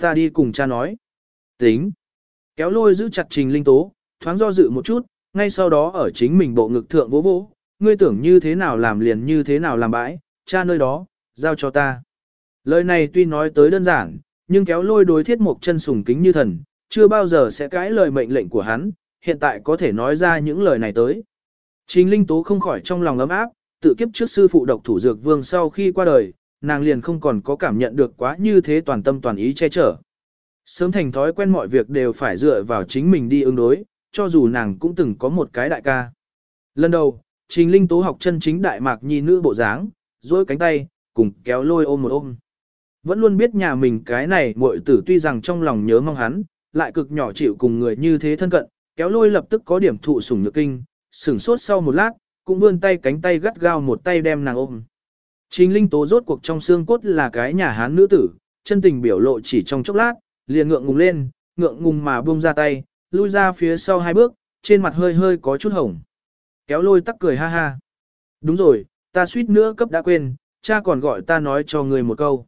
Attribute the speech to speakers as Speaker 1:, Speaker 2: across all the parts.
Speaker 1: Ta đi cùng cha nói. Tính. Kéo lôi giữ chặt trình linh tố, thoáng do dự một chút, ngay sau đó ở chính mình bộ ngực thượng vỗ vỗ, ngươi tưởng như thế nào làm liền như thế nào làm bãi, cha nơi đó, giao cho ta. Lời này tuy nói tới đơn giản, nhưng kéo lôi đối thiết một chân sùng kính như thần, chưa bao giờ sẽ cãi lời mệnh lệnh của hắn, hiện tại có thể nói ra những lời này tới. Trình Linh Tố không khỏi trong lòng ấm áp, tự kiếp trước sư phụ độc thủ dược vương sau khi qua đời, nàng liền không còn có cảm nhận được quá như thế toàn tâm toàn ý che chở. Sớm thành thói quen mọi việc đều phải dựa vào chính mình đi ứng đối, cho dù nàng cũng từng có một cái đại ca. Lần đầu, Trình Linh Tố học chân chính đại mạc nhi nữ bộ dáng, duỗi cánh tay, cùng kéo lôi ôm một ôm. Vẫn luôn biết nhà mình cái này muội tử tuy rằng trong lòng nhớ mong hắn, lại cực nhỏ chịu cùng người như thế thân cận, kéo lôi lập tức có điểm thụ sủng nhược kinh, sửng sốt sau một lát, cũng vươn tay cánh tay gắt gao một tay đem nàng ôm. Trình Linh Tố rốt cuộc trong xương cốt là cái nhà hán nữ tử, chân tình biểu lộ chỉ trong chốc lát, liền ngượng ngùng lên, ngượng ngùng mà buông ra tay, lui ra phía sau hai bước, trên mặt hơi hơi có chút hồng. Kéo lôi tắc cười ha ha. Đúng rồi, ta suýt nữa cấp đã quên, cha còn gọi ta nói cho người một câu.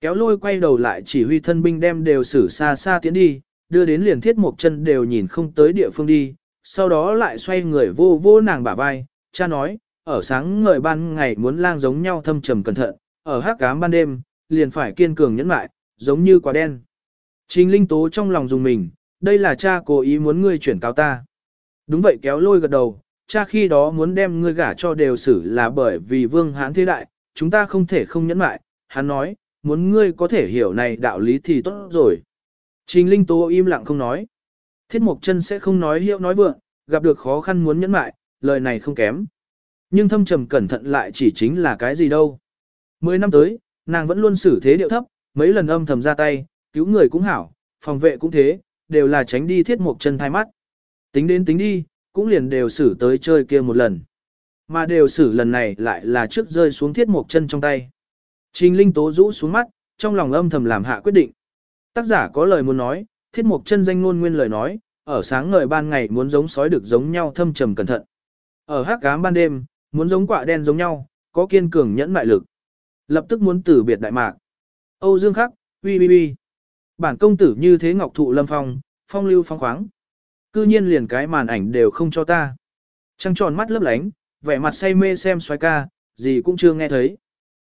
Speaker 1: Kéo lôi quay đầu lại chỉ huy thân binh đem đều xử xa xa tiến đi, đưa đến liền thiết một chân đều nhìn không tới địa phương đi, sau đó lại xoay người vô vô nàng bả vai, cha nói, ở sáng ngời ban ngày muốn lang giống nhau thâm trầm cẩn thận, ở hắc cám ban đêm, liền phải kiên cường nhẫn lại, giống như quả đen. Trình Linh Tố trong lòng dùng mình, đây là cha cố ý muốn ngươi chuyển cao ta. Đúng vậy kéo lôi gật đầu, cha khi đó muốn đem ngươi gả cho đều xử là bởi vì vương hán thế đại, chúng ta không thể không nhẫn lại, hắn nói, muốn ngươi có thể hiểu này đạo lý thì tốt rồi. Trình Linh Tố im lặng không nói. Thiết Mộc Chân sẽ không nói hiệu nói vượng, gặp được khó khăn muốn nhẫn lại, lời này không kém. Nhưng thâm trầm cẩn thận lại chỉ chính là cái gì đâu. Mười năm tới, nàng vẫn luôn xử thế điệu thấp, mấy lần âm thầm ra tay, cứu người cũng hảo, phòng vệ cũng thế, đều là tránh đi thiết mục chân thai mắt. Tính đến tính đi, cũng liền đều xử tới chơi kia một lần. Mà đều xử lần này lại là trước rơi xuống thiết mục chân trong tay. Trình Linh Tố rũ xuống mắt, trong lòng âm thầm làm hạ quyết định. Tác giả có lời muốn nói, thiết mục chân danh ngôn nguyên lời nói, ở sáng ngời ban ngày muốn giống sói được giống nhau thâm trầm cẩn thận. Ở hắc ám ban đêm, muốn giống quả đen giống nhau, có kiên cường nhẫn mại lực. Lập tức muốn tử biệt đại mạc. Âu Dương Khắc, uy uy uy. Bản công tử như thế ngọc thụ lâm phong, phong lưu phong khoáng. Cư nhiên liền cái màn ảnh đều không cho ta. Trăng tròn mắt lấp lánh, vẻ mặt say mê xem xoái ca, gì cũng chưa nghe thấy.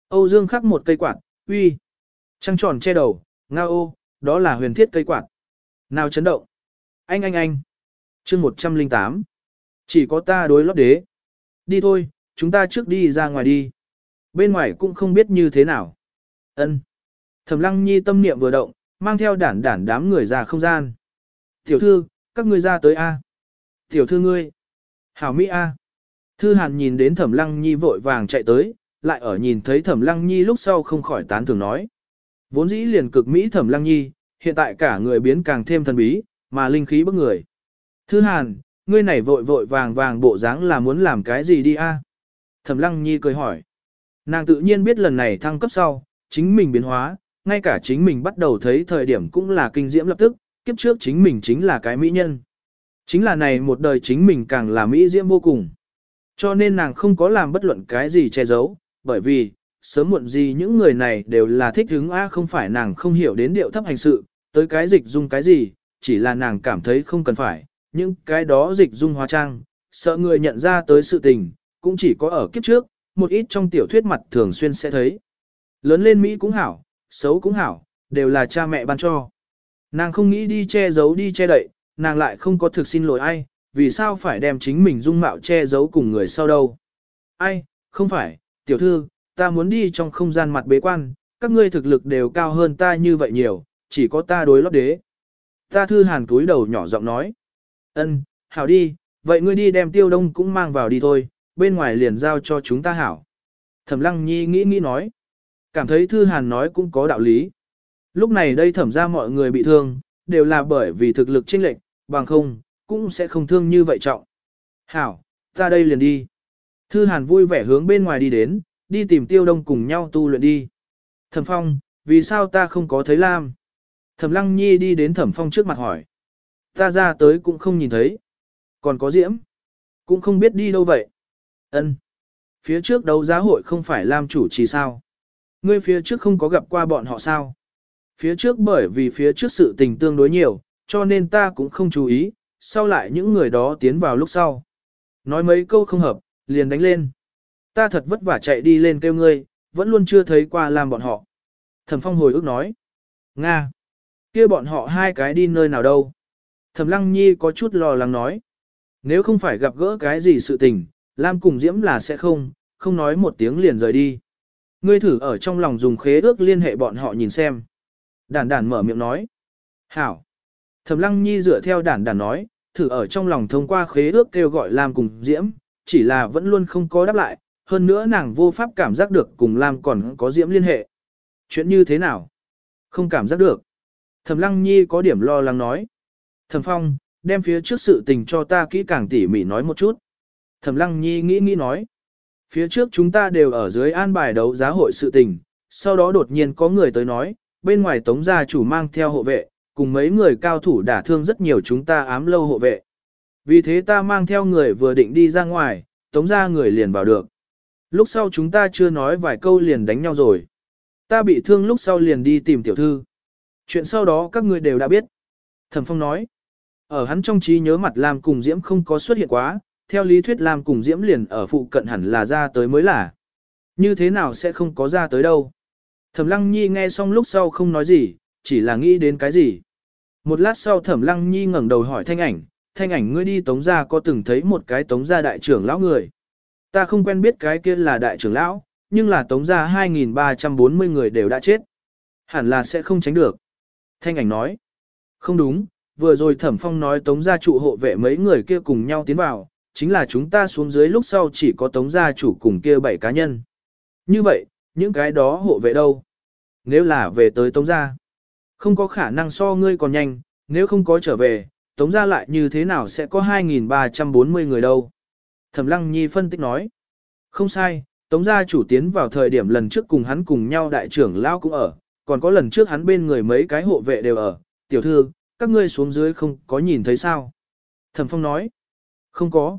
Speaker 1: Âu Dương khắc một cây quạt, uy. Trăng tròn che đầu, ngao ô, đó là huyền thiết cây quạt. Nào chấn động. Anh anh anh. chương 108. Chỉ có ta đối lót đế. Đi thôi, chúng ta trước đi ra ngoài đi. Bên ngoài cũng không biết như thế nào. ân Thẩm lăng nhi tâm niệm vừa động, mang theo đản đản đám người ra không gian. Tiểu thư, các ngươi ra tới A. Tiểu thư ngươi. Hảo Mỹ A. Thư Hàn nhìn đến Thẩm Lăng Nhi vội vàng chạy tới, lại ở nhìn thấy Thẩm Lăng Nhi lúc sau không khỏi tán thưởng nói. Vốn dĩ liền cực Mỹ Thẩm Lăng Nhi, hiện tại cả người biến càng thêm thần bí, mà linh khí bức người. Thư Hàn, ngươi này vội vội vàng vàng bộ dáng là muốn làm cái gì đi a? Thẩm Lăng Nhi cười hỏi. Nàng tự nhiên biết lần này thăng cấp sau, chính mình biến hóa, ngay cả chính mình bắt đầu thấy thời điểm cũng là kinh diễm lập tức, kiếp trước chính mình chính là cái mỹ nhân. Chính là này một đời chính mình càng là mỹ diễm vô cùng. Cho nên nàng không có làm bất luận cái gì che giấu, bởi vì, sớm muộn gì những người này đều là thích hứng A không phải nàng không hiểu đến điệu thấp hành sự, tới cái dịch dung cái gì, chỉ là nàng cảm thấy không cần phải, những cái đó dịch dung hóa trang, sợ người nhận ra tới sự tình, cũng chỉ có ở kiếp trước, một ít trong tiểu thuyết mặt thường xuyên sẽ thấy. Lớn lên Mỹ cũng hảo, xấu cũng hảo, đều là cha mẹ ban cho. Nàng không nghĩ đi che giấu đi che đậy, nàng lại không có thực xin lỗi ai, vì sao phải đem chính mình dung mạo che giấu cùng người sau đâu. Ai, không phải, tiểu thư, ta muốn đi trong không gian mặt bế quan, các ngươi thực lực đều cao hơn ta như vậy nhiều, chỉ có ta đối lót đế. Ta thư hàn túi đầu nhỏ giọng nói ân, hảo đi, vậy ngươi đi đem tiêu đông cũng mang vào đi thôi, bên ngoài liền giao cho chúng ta hảo. Thẩm lăng nhi nghĩ nghĩ nói. Cảm thấy thư hàn nói cũng có đạo lý. Lúc này đây thẩm ra mọi người bị thương, đều là bởi vì thực lực chênh lệch, bằng không, cũng sẽ không thương như vậy trọng. Hảo, ta đây liền đi. Thư hàn vui vẻ hướng bên ngoài đi đến, đi tìm tiêu đông cùng nhau tu luyện đi. Thẩm phong, vì sao ta không có thấy Lam? Thẩm lăng nhi đi đến thẩm phong trước mặt hỏi. Ta ra tới cũng không nhìn thấy. Còn có diễm? Cũng không biết đi đâu vậy. Ân. Phía trước đấu giá hội không phải làm chủ trì sao? Ngươi phía trước không có gặp qua bọn họ sao? Phía trước bởi vì phía trước sự tình tương đối nhiều, cho nên ta cũng không chú ý, sau lại những người đó tiến vào lúc sau. Nói mấy câu không hợp, liền đánh lên. Ta thật vất vả chạy đi lên kêu ngươi, vẫn luôn chưa thấy qua làm bọn họ. Thẩm phong hồi ước nói. Nga. kia bọn họ hai cái đi nơi nào đâu. Thẩm lăng nhi có chút lo lắng nói. Nếu không phải gặp gỡ cái gì sự tình, Lam cùng Diễm là sẽ không, không nói một tiếng liền rời đi. Ngươi thử ở trong lòng dùng khế ước liên hệ bọn họ nhìn xem. Đản đản mở miệng nói. Hảo. Thẩm lăng nhi dựa theo đản đản nói, thử ở trong lòng thông qua khế ước kêu gọi Lam cùng Diễm, chỉ là vẫn luôn không có đáp lại, hơn nữa nàng vô pháp cảm giác được cùng Lam còn có Diễm liên hệ. Chuyện như thế nào? Không cảm giác được. Thẩm lăng nhi có điểm lo lắng nói. Thẩm phong, đem phía trước sự tình cho ta kỹ càng tỉ mỉ nói một chút. Thẩm lăng nhi nghĩ nghĩ nói. Phía trước chúng ta đều ở dưới an bài đấu giá hội sự tình, sau đó đột nhiên có người tới nói, bên ngoài tống gia chủ mang theo hộ vệ, cùng mấy người cao thủ đả thương rất nhiều chúng ta ám lâu hộ vệ. Vì thế ta mang theo người vừa định đi ra ngoài, tống gia người liền vào được. Lúc sau chúng ta chưa nói vài câu liền đánh nhau rồi. Ta bị thương lúc sau liền đi tìm tiểu thư. Chuyện sau đó các ngươi đều đã biết. Thẩm Phong nói. Ở hắn trong trí nhớ mặt Lam cùng Diễm không có xuất hiện quá, theo lý thuyết Lam cùng Diễm liền ở phụ cận hẳn là ra tới mới là. Như thế nào sẽ không có ra tới đâu. Thẩm Lăng Nhi nghe xong lúc sau không nói gì, chỉ là nghĩ đến cái gì. Một lát sau Thẩm Lăng Nhi ngẩng đầu hỏi Thanh ảnh, Thanh ảnh ngươi đi tống gia có từng thấy một cái tống gia đại trưởng lão người. Ta không quen biết cái kia là đại trưởng lão, nhưng là tống gia 2.340 người đều đã chết. Hẳn là sẽ không tránh được. Thanh ảnh nói. Không đúng, vừa rồi thẩm phong nói tống gia trụ hộ vệ mấy người kia cùng nhau tiến vào, chính là chúng ta xuống dưới lúc sau chỉ có tống gia chủ cùng kia bảy cá nhân. Như vậy, những cái đó hộ vệ đâu? Nếu là về tới tống gia, không có khả năng so ngươi còn nhanh, nếu không có trở về, tống gia lại như thế nào sẽ có 2.340 người đâu? Thẩm lăng nhi phân tích nói. Không sai, tống gia chủ tiến vào thời điểm lần trước cùng hắn cùng nhau đại trưởng lao cũng ở, còn có lần trước hắn bên người mấy cái hộ vệ đều ở, tiểu thư, các ngươi xuống dưới không có nhìn thấy sao? Thẩm Phong nói, không có.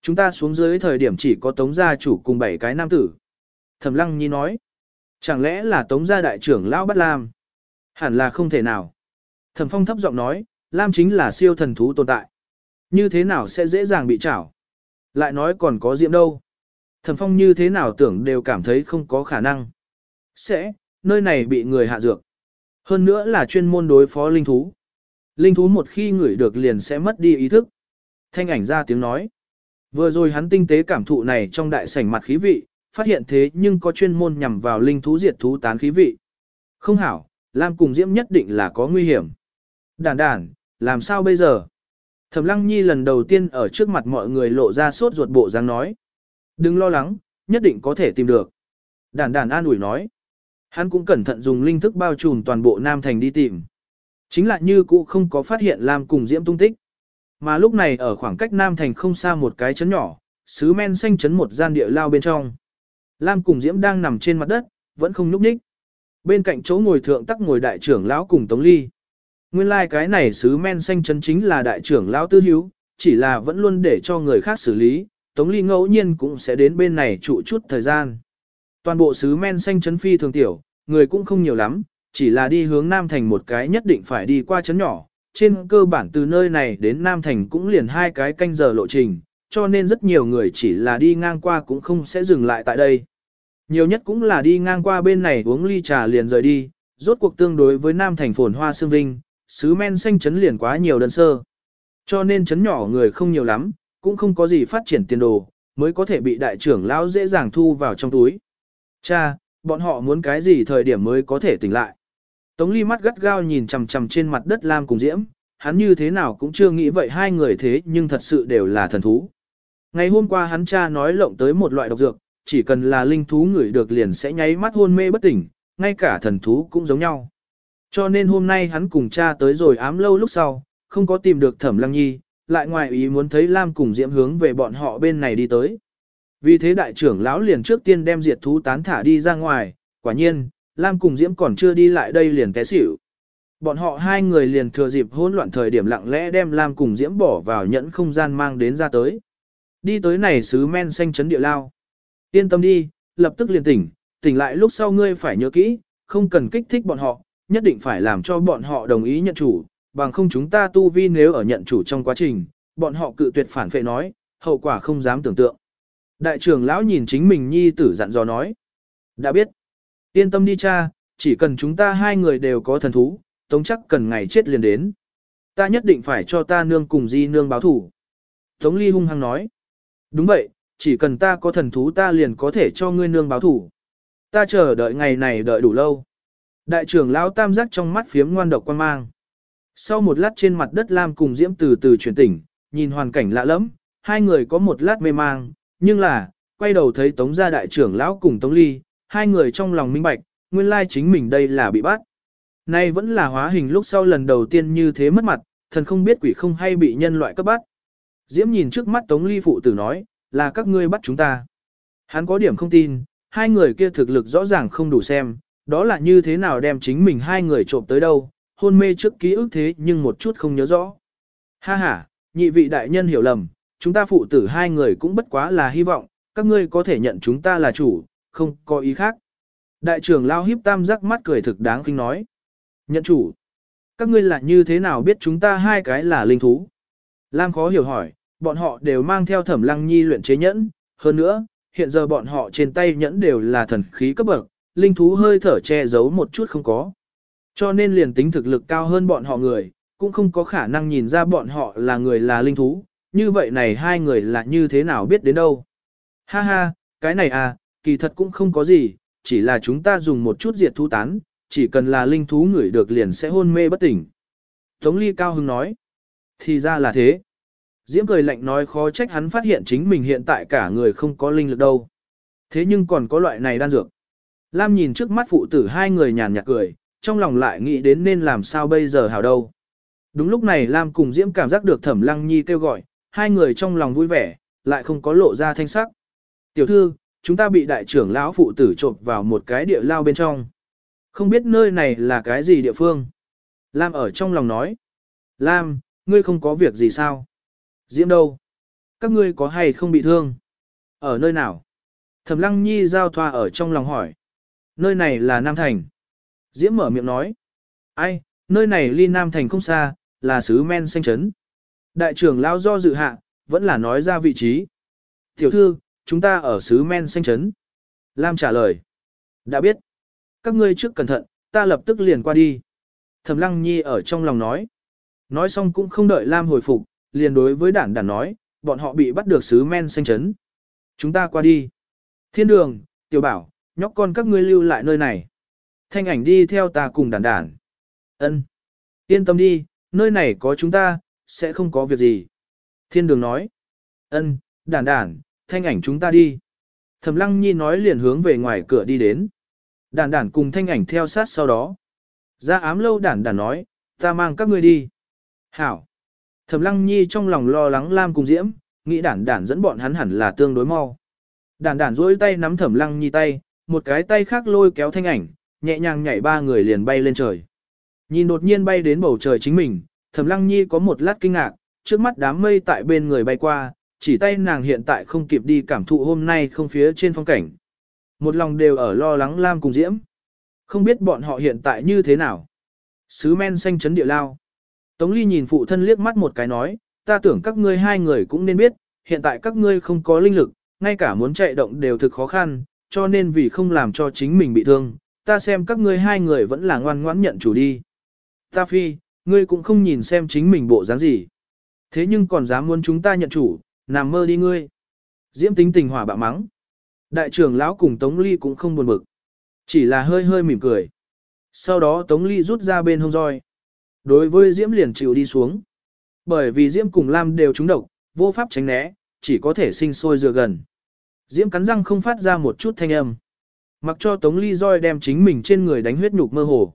Speaker 1: Chúng ta xuống dưới thời điểm chỉ có tống gia chủ cùng bảy cái nam tử. Thẩm Lăng Nhi nói, chẳng lẽ là tống gia đại trưởng lão bắt Lam? Hẳn là không thể nào. Thẩm Phong thấp giọng nói, Lam chính là siêu thần thú tồn tại. Như thế nào sẽ dễ dàng bị trảo? Lại nói còn có diệm đâu? Thẩm Phong như thế nào tưởng đều cảm thấy không có khả năng. Sẽ, nơi này bị người hạ dược. Hơn nữa là chuyên môn đối phó linh thú. Linh thú một khi ngửi được liền sẽ mất đi ý thức. Thanh ảnh ra tiếng nói. Vừa rồi hắn tinh tế cảm thụ này trong đại sảnh mặt khí vị, phát hiện thế nhưng có chuyên môn nhằm vào linh thú diệt thú tán khí vị. Không hảo, Lam cùng Diễm nhất định là có nguy hiểm. Đản đản, làm sao bây giờ? Thẩm Lăng Nhi lần đầu tiên ở trước mặt mọi người lộ ra sốt ruột bộ dáng nói. Đừng lo lắng, nhất định có thể tìm được. Đản đản an ủi nói. Hắn cũng cẩn thận dùng linh thức bao trùm toàn bộ Nam Thành đi tìm. Chính là như cũ không có phát hiện Lam cùng Diễm tung tích. Mà lúc này ở khoảng cách Nam Thành không xa một cái chấn nhỏ, sứ men xanh chấn một gian địa lao bên trong. Lam cùng Diễm đang nằm trên mặt đất, vẫn không nhúc nhích. Bên cạnh chỗ ngồi thượng tắc ngồi đại trưởng lão cùng Tống Ly. Nguyên lai like cái này sứ men xanh chấn chính là đại trưởng lão tư hữu, chỉ là vẫn luôn để cho người khác xử lý, Tống Ly ngẫu nhiên cũng sẽ đến bên này trụ chút thời gian. Toàn bộ sứ men xanh chấn phi thường tiểu, người cũng không nhiều lắm, chỉ là đi hướng Nam Thành một cái nhất định phải đi qua chấn nhỏ. Trên cơ bản từ nơi này đến Nam Thành cũng liền hai cái canh giờ lộ trình, cho nên rất nhiều người chỉ là đi ngang qua cũng không sẽ dừng lại tại đây. Nhiều nhất cũng là đi ngang qua bên này uống ly trà liền rời đi, rốt cuộc tương đối với Nam Thành phồn hoa sương vinh, sứ men xanh chấn liền quá nhiều đơn sơ. Cho nên chấn nhỏ người không nhiều lắm, cũng không có gì phát triển tiền đồ, mới có thể bị đại trưởng lão dễ dàng thu vào trong túi. Cha, bọn họ muốn cái gì thời điểm mới có thể tỉnh lại. Tống ly mắt gắt gao nhìn chằm chằm trên mặt đất Lam cùng Diễm, hắn như thế nào cũng chưa nghĩ vậy hai người thế nhưng thật sự đều là thần thú. Ngày hôm qua hắn cha nói lộng tới một loại độc dược, chỉ cần là linh thú ngửi được liền sẽ nháy mắt hôn mê bất tỉnh, ngay cả thần thú cũng giống nhau. Cho nên hôm nay hắn cùng cha tới rồi ám lâu lúc sau, không có tìm được thẩm lăng nhi, lại ngoài ý muốn thấy Lam cùng Diễm hướng về bọn họ bên này đi tới. Vì thế đại trưởng lão liền trước tiên đem diệt thú tán thả đi ra ngoài, quả nhiên, Lam cùng Diễm còn chưa đi lại đây liền té xỉu. Bọn họ hai người liền thừa dịp hỗn loạn thời điểm lặng lẽ đem Lam cùng Diễm bỏ vào nhẫn không gian mang đến ra tới. Đi tới này sứ men xanh chấn địa lao. Yên tâm đi, lập tức liền tỉnh, tỉnh lại lúc sau ngươi phải nhớ kỹ, không cần kích thích bọn họ, nhất định phải làm cho bọn họ đồng ý nhận chủ, bằng không chúng ta tu vi nếu ở nhận chủ trong quá trình, bọn họ cự tuyệt phản phệ nói, hậu quả không dám tưởng tượng. Đại trưởng lão nhìn chính mình nhi tử dặn dò nói. Đã biết. Yên tâm đi cha, chỉ cần chúng ta hai người đều có thần thú, tống chắc cần ngày chết liền đến. Ta nhất định phải cho ta nương cùng di nương báo thủ. Tống ly hung hăng nói. Đúng vậy, chỉ cần ta có thần thú ta liền có thể cho ngươi nương báo thủ. Ta chờ đợi ngày này đợi đủ lâu. Đại trưởng lão tam giác trong mắt phiếm ngoan độc quan mang. Sau một lát trên mặt đất Lam cùng Diễm từ từ chuyển tỉnh, nhìn hoàn cảnh lạ lẫm, hai người có một lát mê mang, nhưng là, quay đầu thấy Tống gia đại trưởng lão cùng Tống Ly, hai người trong lòng minh bạch, nguyên lai chính mình đây là bị bắt. Nay vẫn là hóa hình lúc sau lần đầu tiên như thế mất mặt, thần không biết quỷ không hay bị nhân loại cấp bắt. Diễm nhìn trước mắt Tống Ly phụ tử nói, là các ngươi bắt chúng ta. Hắn có điểm không tin, hai người kia thực lực rõ ràng không đủ xem, đó là như thế nào đem chính mình hai người trộm tới đâu, hôn mê trước ký ức thế nhưng một chút không nhớ rõ. Ha ha, nhị vị đại nhân hiểu lầm, chúng ta phụ tử hai người cũng bất quá là hy vọng, các ngươi có thể nhận chúng ta là chủ, không có ý khác. Đại trưởng lao hiếp tam giác mắt cười thực đáng kinh nói. Nhận chủ. Các ngươi là như thế nào biết chúng ta hai cái là linh thú? Lam khó hiểu hỏi, bọn họ đều mang theo thẩm lăng nhi luyện chế nhẫn, hơn nữa, hiện giờ bọn họ trên tay nhẫn đều là thần khí cấp bậc, linh thú hơi thở che giấu một chút không có. Cho nên liền tính thực lực cao hơn bọn họ người, cũng không có khả năng nhìn ra bọn họ là người là linh thú, như vậy này hai người là như thế nào biết đến đâu. Ha ha, cái này à, kỳ thật cũng không có gì, chỉ là chúng ta dùng một chút diệt thú tán, chỉ cần là linh thú ngửi được liền sẽ hôn mê bất tỉnh. Tống Ly cao hứng nói, thì ra là thế. Diễm cười lạnh nói khó trách hắn phát hiện chính mình hiện tại cả người không có linh lực đâu. Thế nhưng còn có loại này đan dược. Lam nhìn trước mắt phụ tử hai người nhàn nhạt cười, trong lòng lại nghĩ đến nên làm sao bây giờ hảo đâu. Đúng lúc này Lam cùng Diễm cảm giác được Thẩm Lăng Nhi kêu gọi, hai người trong lòng vui vẻ, lại không có lộ ra thanh sắc. Tiểu thư, chúng ta bị đại trưởng lão phụ tử trộm vào một cái địa lao bên trong. Không biết nơi này là cái gì địa phương. Lam ở trong lòng nói. Lam, ngươi không có việc gì sao? Diễm đâu? Các ngươi có hay không bị thương? Ở nơi nào? Thẩm Lăng Nhi giao thoa ở trong lòng hỏi. Nơi này là Nam Thành. Diễm mở miệng nói. Ai, nơi này ly Nam Thành không xa, là xứ men xanh trấn. Đại trưởng lão do dự hạ, vẫn là nói ra vị trí. Tiểu thư, chúng ta ở xứ men xanh trấn. Lam trả lời. Đã biết. Các ngươi trước cẩn thận, ta lập tức liền qua đi. Thẩm Lăng Nhi ở trong lòng nói. Nói xong cũng không đợi Lam hồi phục, liền đối với đản đản nói, bọn họ bị bắt được xứ men xanh trấn. Chúng ta qua đi. Thiên đường, tiểu bảo, nhóc con các ngươi lưu lại nơi này. Thanh ảnh đi theo ta cùng đản đản. Ân, Yên tâm đi, nơi này có chúng ta, sẽ không có việc gì. Thiên đường nói. Ân, đản đản, thanh ảnh chúng ta đi. Thẩm lăng nhi nói liền hướng về ngoài cửa đi đến. Đản đản cùng thanh ảnh theo sát sau đó. Ra ám lâu đản đản nói, ta mang các ngươi đi. Hảo. Thẩm lăng nhi trong lòng lo lắng Lam cùng Diễm, nghĩ đản đản dẫn bọn hắn hẳn là tương đối mau. Đản đản duỗi tay nắm thẩm lăng nhi tay, một cái tay khác lôi kéo thanh ảnh, nhẹ nhàng nhảy ba người liền bay lên trời. Nhìn đột nhiên bay đến bầu trời chính mình, thẩm lăng nhi có một lát kinh ngạc, trước mắt đám mây tại bên người bay qua, chỉ tay nàng hiện tại không kịp đi cảm thụ hôm nay không phía trên phong cảnh. Một lòng đều ở lo lắng Lam cùng Diễm. Không biết bọn họ hiện tại như thế nào. Sứ men xanh chấn địa lao. Tống Ly nhìn phụ thân liếc mắt một cái nói, ta tưởng các ngươi hai người cũng nên biết, hiện tại các ngươi không có linh lực, ngay cả muốn chạy động đều thực khó khăn, cho nên vì không làm cho chính mình bị thương, ta xem các ngươi hai người vẫn là ngoan ngoãn nhận chủ đi. Ta phi, ngươi cũng không nhìn xem chính mình bộ dáng gì. Thế nhưng còn dám muốn chúng ta nhận chủ, nằm mơ đi ngươi. Diễm tính tình hỏa bạo mắng. Đại trưởng lão cùng Tống Ly cũng không buồn bực. Chỉ là hơi hơi mỉm cười. Sau đó Tống Ly rút ra bên hông roi. Đối với Diễm liền chịu đi xuống. Bởi vì Diễm cùng Lam đều trúng độc, vô pháp tránh né, chỉ có thể sinh sôi dựa gần. Diễm cắn răng không phát ra một chút thanh âm. Mặc cho Tống Ly roi đem chính mình trên người đánh huyết nhục mơ hồ.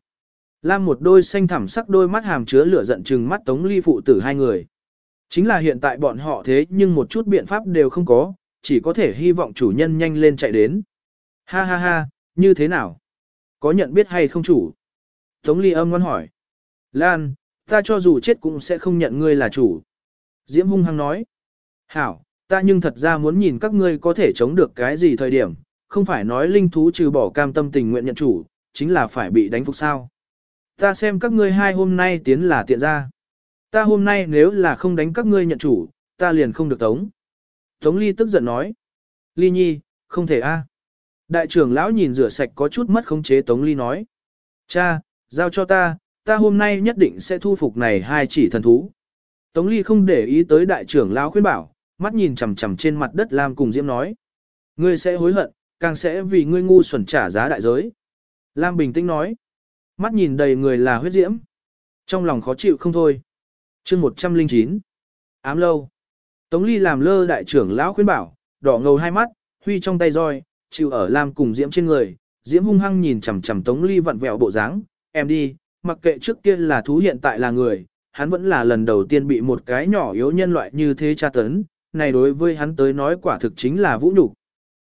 Speaker 1: Lam một đôi xanh thẳm sắc đôi mắt hàm chứa lửa giận trừng mắt Tống Ly phụ tử hai người. Chính là hiện tại bọn họ thế nhưng một chút biện pháp đều không có, chỉ có thể hy vọng chủ nhân nhanh lên chạy đến. Ha ha ha, như thế nào? Có nhận biết hay không chủ? Tống Ly âm ngon hỏi. Lan, ta cho dù chết cũng sẽ không nhận ngươi là chủ. Diễm hung hăng nói. Hảo, ta nhưng thật ra muốn nhìn các ngươi có thể chống được cái gì thời điểm, không phải nói linh thú trừ bỏ cam tâm tình nguyện nhận chủ, chính là phải bị đánh phục sao. Ta xem các ngươi hai hôm nay tiến là tiện ra. Ta hôm nay nếu là không đánh các ngươi nhận chủ, ta liền không được tống. Tống ly tức giận nói. Ly nhi, không thể a. Đại trưởng lão nhìn rửa sạch có chút mất khống chế Tống ly nói. Cha, giao cho ta, ta hôm nay nhất định sẽ thu phục này hai chỉ thần thú. Tống ly không để ý tới đại trưởng lão khuyên bảo, mắt nhìn chằm chằm trên mặt đất Lam cùng Diễm nói. Ngươi sẽ hối hận, càng sẽ vì ngươi ngu xuẩn trả giá đại giới. Lam bình tĩnh nói. Mắt nhìn đầy người là huyết diễm. Trong lòng khó chịu không thôi chương 109. Ám lâu. Tống ly làm lơ đại trưởng lão khuyên bảo, đỏ ngầu hai mắt, huy trong tay roi, chịu ở Lam cùng Diễm trên người. Diễm hung hăng nhìn chằm chằm Tống ly vặn vẹo bộ dáng, em đi, mặc kệ trước kia là thú hiện tại là người, hắn vẫn là lần đầu tiên bị một cái nhỏ yếu nhân loại như thế tra tấn, này đối với hắn tới nói quả thực chính là vũ nhục.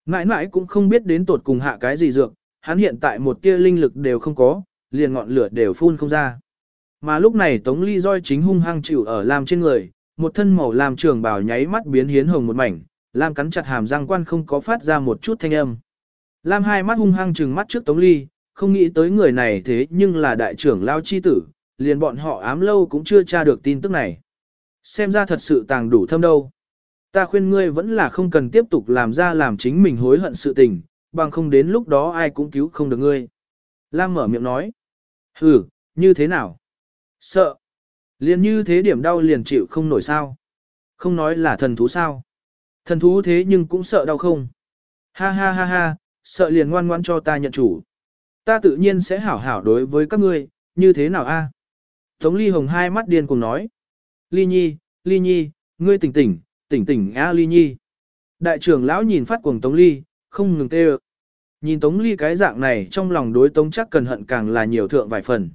Speaker 1: Mãi mãi cũng không biết đến tột cùng hạ cái gì dược, hắn hiện tại một tia linh lực đều không có, liền ngọn lửa đều phun không ra. Mà lúc này Tống Ly roi chính hung hăng chịu ở Lam trên người, một thân màu làm trường bào nháy mắt biến hiến hồng một mảnh, Lam cắn chặt hàm răng quan không có phát ra một chút thanh âm. Lam hai mắt hung hăng trừng mắt trước Tống Ly, không nghĩ tới người này thế nhưng là đại trưởng lao chi tử, liền bọn họ ám lâu cũng chưa tra được tin tức này. Xem ra thật sự tàng đủ thâm đâu. Ta khuyên ngươi vẫn là không cần tiếp tục làm ra làm chính mình hối hận sự tình, bằng không đến lúc đó ai cũng cứu không được ngươi. Lam mở miệng nói. Ừ, như thế nào? Sợ. Liền như thế điểm đau liền chịu không nổi sao. Không nói là thần thú sao. Thần thú thế nhưng cũng sợ đau không. Ha ha ha ha, sợ liền ngoan ngoan cho ta nhận chủ. Ta tự nhiên sẽ hảo hảo đối với các ngươi, như thế nào a? À? Tống Ly Hồng hai mắt điên cùng nói. Ly Nhi, Ly Nhi, ngươi tỉnh tỉnh, tỉnh tỉnh a Ly Nhi. Đại trưởng lão nhìn phát cuồng Tống Ly, không ngừng tê Nhìn Tống Ly cái dạng này trong lòng đối Tống chắc cần hận càng là nhiều thượng vài phần.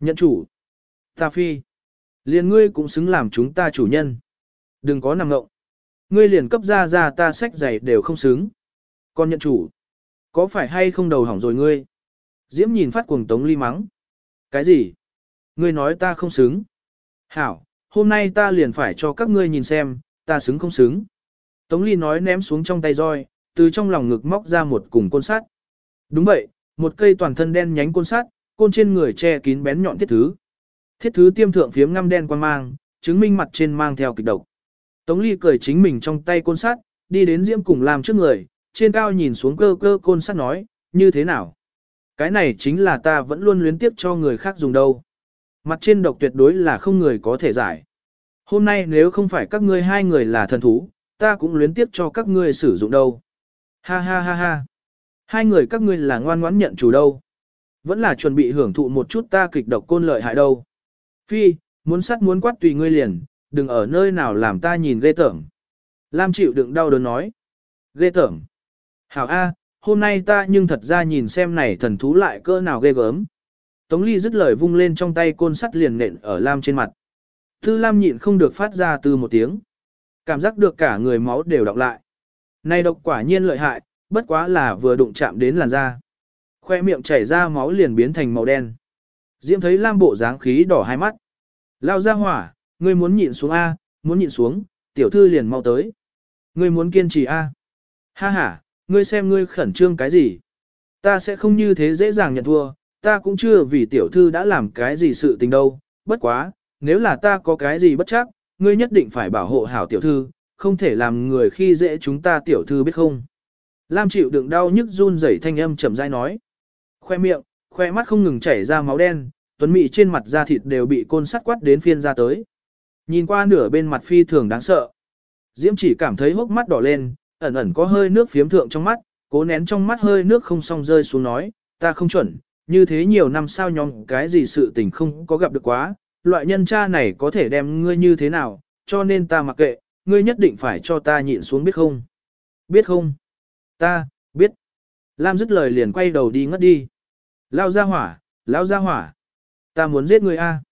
Speaker 1: Nhận chủ. Ta phi. Liền ngươi cũng xứng làm chúng ta chủ nhân. Đừng có nằm ngộng. Ngươi liền cấp ra ra ta sách giày đều không xứng. con nhận chủ. Có phải hay không đầu hỏng rồi ngươi? Diễm nhìn phát cuồng Tống Ly mắng. Cái gì? Ngươi nói ta không xứng. Hảo, hôm nay ta liền phải cho các ngươi nhìn xem, ta xứng không xứng. Tống Ly nói ném xuống trong tay roi, từ trong lòng ngực móc ra một cùng côn sắt. Đúng vậy, một cây toàn thân đen nhánh côn sắt, côn trên người che kín bén nhọn thiết thứ. Thiết thứ tiêm thượng phiếm ngăm đen quan mang, chứng minh mặt trên mang theo kịch độc. Tống Ly cười chính mình trong tay côn sắt, đi đến Diễm cùng làm trước người, trên cao nhìn xuống cơ cơ côn sắt nói, như thế nào? Cái này chính là ta vẫn luôn luyến tiếp cho người khác dùng đâu. Mặt trên độc tuyệt đối là không người có thể giải. Hôm nay nếu không phải các ngươi hai người là thần thú, ta cũng luyến tiếp cho các ngươi sử dụng đâu. Ha ha ha ha. Hai người các ngươi là ngoan ngoãn nhận chủ đâu. Vẫn là chuẩn bị hưởng thụ một chút ta kịch độc côn lợi hại đâu. Phi, muốn sắt muốn quát tùy ngươi liền, đừng ở nơi nào làm ta nhìn ghê tởm. Lam chịu đựng đau đớn nói. Ghê tởm. Hảo A, hôm nay ta nhưng thật ra nhìn xem này thần thú lại cỡ nào ghê gớm. Tống Ly dứt lời vung lên trong tay côn sắt liền nện ở Lam trên mặt. Tư Lam nhịn không được phát ra từ một tiếng. Cảm giác được cả người máu đều đọng lại. Này độc quả nhiên lợi hại, bất quá là vừa đụng chạm đến làn da. Khoe miệng chảy ra máu liền biến thành màu đen. Diễm thấy Lam bộ dáng khí đỏ hai mắt. Lao ra hỏa, ngươi muốn nhịn xuống A, muốn nhịn xuống, tiểu thư liền mau tới. Ngươi muốn kiên trì A. Ha ha, ngươi xem ngươi khẩn trương cái gì. Ta sẽ không như thế dễ dàng nhận thua, ta cũng chưa vì tiểu thư đã làm cái gì sự tình đâu, bất quá, nếu là ta có cái gì bất chắc, ngươi nhất định phải bảo hộ hảo tiểu thư, không thể làm người khi dễ chúng ta tiểu thư biết không. Lam chịu đựng đau nhức run rẩy thanh âm chậm rãi nói. Khoe miệng, khoe mắt không ngừng chảy ra máu đen, tuấn mị trên mặt da thịt đều bị côn sắt quát đến phiên ra tới. Nhìn qua nửa bên mặt phi thường đáng sợ. Diễm chỉ cảm thấy hốc mắt đỏ lên, ẩn ẩn có hơi nước phiếm thượng trong mắt, cố nén trong mắt hơi nước không xong rơi xuống nói, ta không chuẩn, như thế nhiều năm sao nhóm cái gì sự tình không có gặp được quá, loại nhân cha này có thể đem ngươi như thế nào, cho nên ta mặc kệ, ngươi nhất định phải cho ta nhịn xuống biết không? Biết không? Ta, biết. Lam dứt lời liền quay đầu đi ngất đi. Lao ra hỏa, lao ra hỏa. Ta muốn giết ngươi a.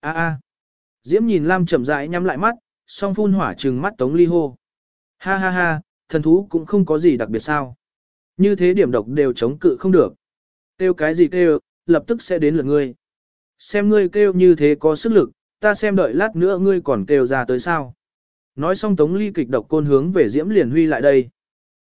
Speaker 1: A a. Diễm nhìn Lam chậm rãi nhắm lại mắt, song phun hỏa trừng mắt Tống Ly hô. Ha ha ha, thần thú cũng không có gì đặc biệt sao. Như thế điểm độc đều chống cự không được. Kêu cái gì kêu, lập tức sẽ đến lượt ngươi. Xem ngươi kêu như thế có sức lực, ta xem đợi lát nữa ngươi còn kêu ra tới sao. Nói xong Tống Ly kịch độc côn hướng về Diễm liền huy lại đây.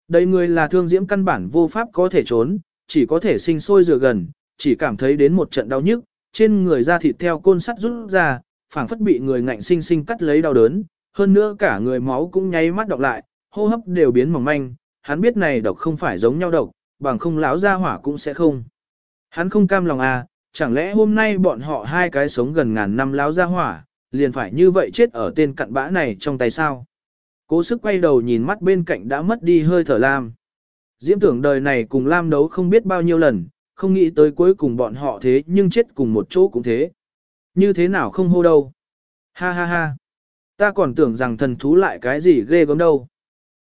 Speaker 1: Đây ngươi là thương Diễm căn bản vô pháp có thể trốn, chỉ có thể sinh sôi dựa gần, chỉ cảm thấy đến một trận đau nhức, trên người da thịt theo côn sắt rút ra, phảng phất bị người ngạnh sinh sinh cắt lấy đau đớn, hơn nữa cả người máu cũng nháy mắt đọc lại, hô hấp đều biến mỏng manh, hắn biết này độc không phải giống nhau độc, bằng không láo ra hỏa cũng sẽ không. Hắn không cam lòng à, chẳng lẽ hôm nay bọn họ hai cái sống gần ngàn năm láo ra hỏa, liền phải như vậy chết ở tên cặn bã này trong tay sao? Cố sức quay đầu nhìn mắt bên cạnh đã mất đi hơi thở Lam. Diễm tưởng đời này cùng Lam đấu không biết bao nhiêu lần, không nghĩ tới cuối cùng bọn họ thế nhưng chết cùng một chỗ cũng thế. Như thế nào không hô đâu. Ha ha ha. Ta còn tưởng rằng thần thú lại cái gì ghê gớm đâu.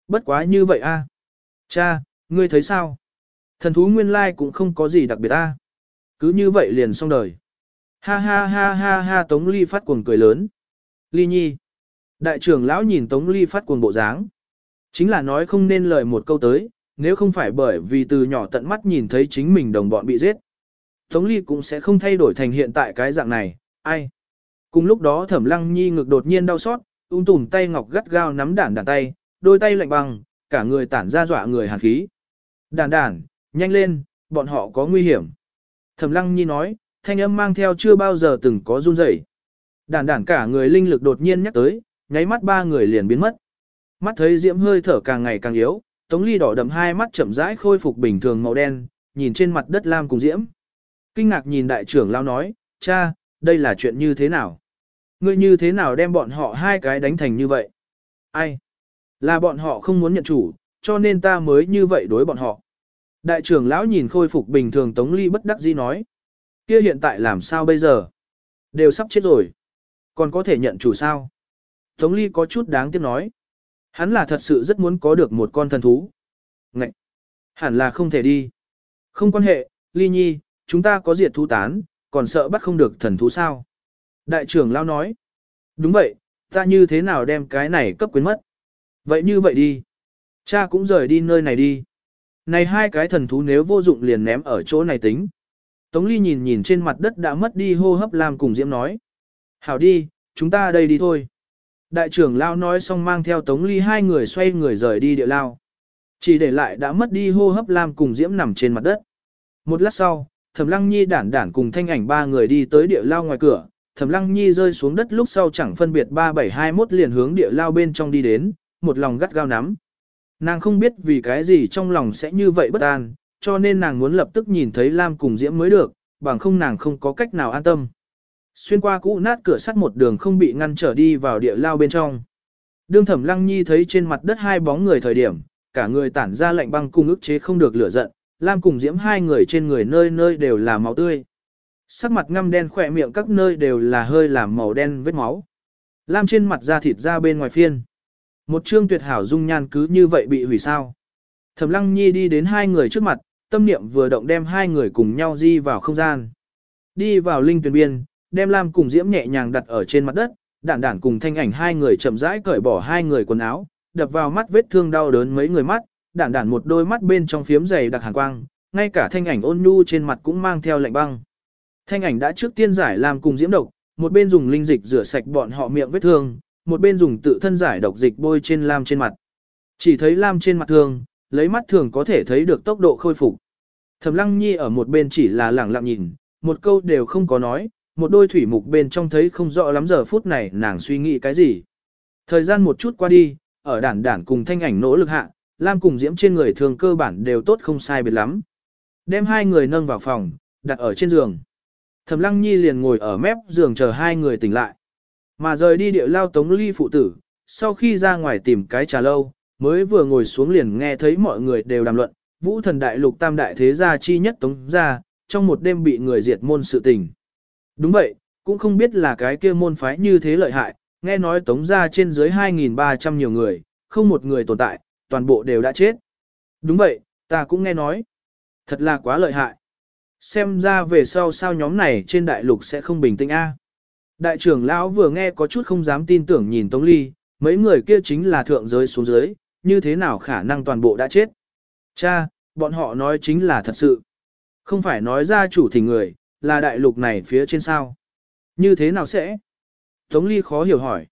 Speaker 1: Bất quá như vậy a. Cha, ngươi thấy sao? Thần thú nguyên lai cũng không có gì đặc biệt a. Cứ như vậy liền xong đời. Ha ha ha ha ha Tống Ly phát cuồng cười lớn. Ly nhi. Đại trưởng lão nhìn Tống Ly phát cuồng bộ dáng. Chính là nói không nên lời một câu tới, nếu không phải bởi vì từ nhỏ tận mắt nhìn thấy chính mình đồng bọn bị giết. Tống Ly cũng sẽ không thay đổi thành hiện tại cái dạng này, ai. Cùng lúc đó thẩm lăng nhi ngực đột nhiên đau xót, ung tùm tay ngọc gắt gao nắm đản đản tay, đôi tay lạnh băng, cả người tản ra dọa người hàn khí. Đản đản, nhanh lên, bọn họ có nguy hiểm. Thẩm lăng nhi nói, thanh âm mang theo chưa bao giờ từng có run rẩy. Đản đản cả người linh lực đột nhiên nhắc tới, nháy mắt ba người liền biến mất. Mắt thấy diễm hơi thở càng ngày càng yếu, Tống Ly đỏ đậm hai mắt chậm rãi khôi phục bình thường màu đen, nhìn trên mặt đất lam cùng diễm. Kinh ngạc nhìn đại trưởng lao nói, cha, đây là chuyện như thế nào? Ngươi như thế nào đem bọn họ hai cái đánh thành như vậy? Ai? Là bọn họ không muốn nhận chủ, cho nên ta mới như vậy đối bọn họ. Đại trưởng lão nhìn khôi phục bình thường Tống Ly bất đắc dĩ nói. Kia hiện tại làm sao bây giờ? Đều sắp chết rồi. Còn có thể nhận chủ sao? Tống Ly có chút đáng tiếc nói. Hắn là thật sự rất muốn có được một con thần thú. Ngậy! Hẳn là không thể đi. Không quan hệ, Ly Nhi, chúng ta có diệt thú tán, còn sợ bắt không được thần thú sao? Đại trưởng lao nói. Đúng vậy, ta như thế nào đem cái này cấp quyến mất? Vậy như vậy đi. Cha cũng rời đi nơi này đi. Này hai cái thần thú nếu vô dụng liền ném ở chỗ này tính. Tống Ly nhìn nhìn trên mặt đất đã mất đi hô hấp làm cùng Diễm nói. Hảo đi, chúng ta đây đi thôi. Đại trưởng lao nói xong mang theo Tống Ly hai người xoay người rời đi địa lao. Chỉ để lại đã mất đi hô hấp Lam cùng Diễm nằm trên mặt đất. Một lát sau, Thẩm Lăng Nhi đản đản cùng thanh ảnh ba người đi tới địa lao ngoài cửa. Thẩm Lăng Nhi rơi xuống đất lúc sau chẳng phân biệt 3721 liền hướng địa lao bên trong đi đến, một lòng gắt gao nắm. Nàng không biết vì cái gì trong lòng sẽ như vậy bất an, cho nên nàng muốn lập tức nhìn thấy Lam cùng Diễm mới được, bằng không nàng không có cách nào an tâm. Xuyên qua cũ nát cửa sắt một đường không bị ngăn trở đi vào địa lao bên trong. Đương thẩm lăng nhi thấy trên mặt đất hai bóng người thời điểm, cả người tản ra lạnh băng cung ức chế không được lửa giận, Lam cùng diễm hai người trên người nơi nơi đều là máu tươi. Sắc mặt ngăm đen khỏe miệng các nơi đều là hơi làm màu đen vết máu. Lam trên mặt da thịt ra bên ngoài phiên. Một chương tuyệt hảo dung nhan cứ như vậy bị hủy sao. Thẩm lăng nhi đi đến hai người trước mặt, tâm niệm vừa động đem hai người cùng nhau di vào không gian. Đi vào linh tuyển biên, đem Lam cùng Diễm nhẹ nhàng đặt ở trên mặt đất, đản đản cùng thanh ảnh hai người chậm rãi cởi bỏ hai người quần áo, đập vào mắt vết thương đau đớn mấy người mắt, đản đản một đôi mắt bên trong phiếm dày đặc hàn quang, ngay cả thanh ảnh ôn nhu trên mặt cũng mang theo lạnh băng. Thanh ảnh đã trước tiên giải Lam cùng Diễm độc, một bên dùng linh dịch rửa sạch bọn họ miệng vết thương, một bên dùng tự thân giải độc dịch bôi trên Lam trên mặt. Chỉ thấy Lam trên mặt thương, lấy mắt thường có thể thấy được tốc độ khôi phục. Thẩm Lăng Nhi ở một bên chỉ là lẳng lặng nhìn, một câu đều không có nói, một đôi thủy mục bên trong thấy không rõ lắm giờ phút này nàng suy nghĩ cái gì. Thời gian một chút qua đi, ở đản đản cùng thanh ảnh nỗ lực hạ, Lam cùng Diễm trên người thường cơ bản đều tốt không sai biệt lắm. Đem hai người nâng vào phòng, đặt ở trên giường. Thẩm Lăng Nhi liền ngồi ở mép giường chờ hai người tỉnh lại. Mà rời đi địa lao tống ly phụ tử, sau khi ra ngoài tìm cái trà lâu, mới vừa ngồi xuống liền nghe thấy mọi người đều đàm luận, vũ thần đại lục tam đại thế gia chi nhất tống gia, trong một đêm bị người diệt môn sự tình. Đúng vậy, cũng không biết là cái kia môn phái như thế lợi hại, nghe nói tống ra trên dưới 2.300 nhiều người, không một người tồn tại, toàn bộ đều đã chết. Đúng vậy, ta cũng nghe nói. Thật là quá lợi hại. Xem ra về sau sao nhóm này trên đại lục sẽ không bình tĩnh a. Đại trưởng lão vừa nghe có chút không dám tin tưởng nhìn Tống Ly, mấy người kia chính là thượng giới xuống dưới, như thế nào khả năng toàn bộ đã chết. Cha, bọn họ nói chính là thật sự. Không phải nói ra chủ thỉnh người, là đại lục này phía trên sao? Như thế nào sẽ? Tống Ly khó hiểu hỏi.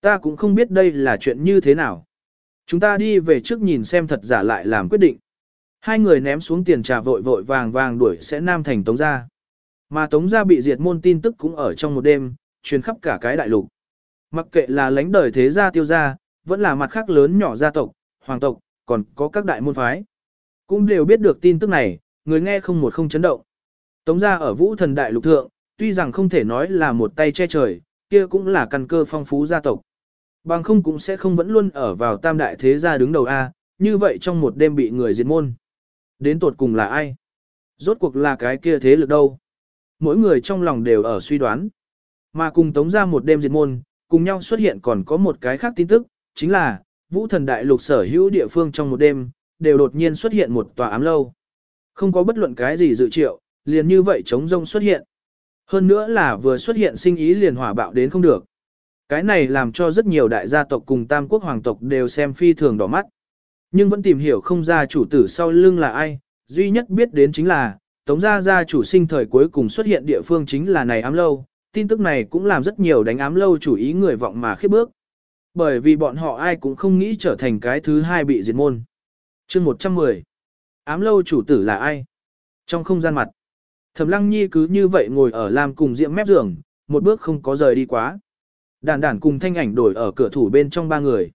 Speaker 1: Ta cũng không biết đây là chuyện như thế nào. Chúng ta đi về trước nhìn xem thật giả lại làm quyết định. Hai người ném xuống tiền trà vội vội vàng vàng đuổi sẽ nam thành tống gia, Mà Tống gia bị diệt môn tin tức cũng ở trong một đêm, truyền khắp cả cái đại lục. Mặc kệ là lãnh đời thế gia tiêu gia, vẫn là mặt khác lớn nhỏ gia tộc, hoàng tộc, còn có các đại môn phái. Cũng đều biết được tin tức này, người nghe không một không chấn động. Tống gia ở vũ thần đại lục thượng, tuy rằng không thể nói là một tay che trời, kia cũng là căn cơ phong phú gia tộc. Bằng không cũng sẽ không vẫn luôn ở vào tam đại thế gia đứng đầu A, như vậy trong một đêm bị người diệt môn. Đến tột cùng là ai? Rốt cuộc là cái kia thế lực đâu? Mỗi người trong lòng đều ở suy đoán. Mà cùng tống ra một đêm diệt môn, cùng nhau xuất hiện còn có một cái khác tin tức, chính là, vũ thần đại lục sở hữu địa phương trong một đêm, đều đột nhiên xuất hiện một tòa ám lâu. Không có bất luận cái gì dự triệu, liền như vậy chống rông xuất hiện. Hơn nữa là vừa xuất hiện sinh ý liền hỏa bạo đến không được. Cái này làm cho rất nhiều đại gia tộc cùng tam quốc hoàng tộc đều xem phi thường đỏ mắt. Nhưng vẫn tìm hiểu không ra chủ tử sau lưng là ai, duy nhất biết đến chính là, Tống gia gia chủ sinh thời cuối cùng xuất hiện địa phương chính là này ám lâu, tin tức này cũng làm rất nhiều đánh ám lâu chủ ý người vọng mà khiếp bước. Bởi vì bọn họ ai cũng không nghĩ trở thành cái thứ hai bị diệt môn. chương 110. Ám lâu chủ tử là ai? Trong không gian mặt, Thẩm Lăng Nhi cứ như vậy ngồi ở làm cùng diệm mép giường, một bước không có rời đi quá. Đàn đản cùng thanh ảnh đổi ở cửa thủ bên trong ba người.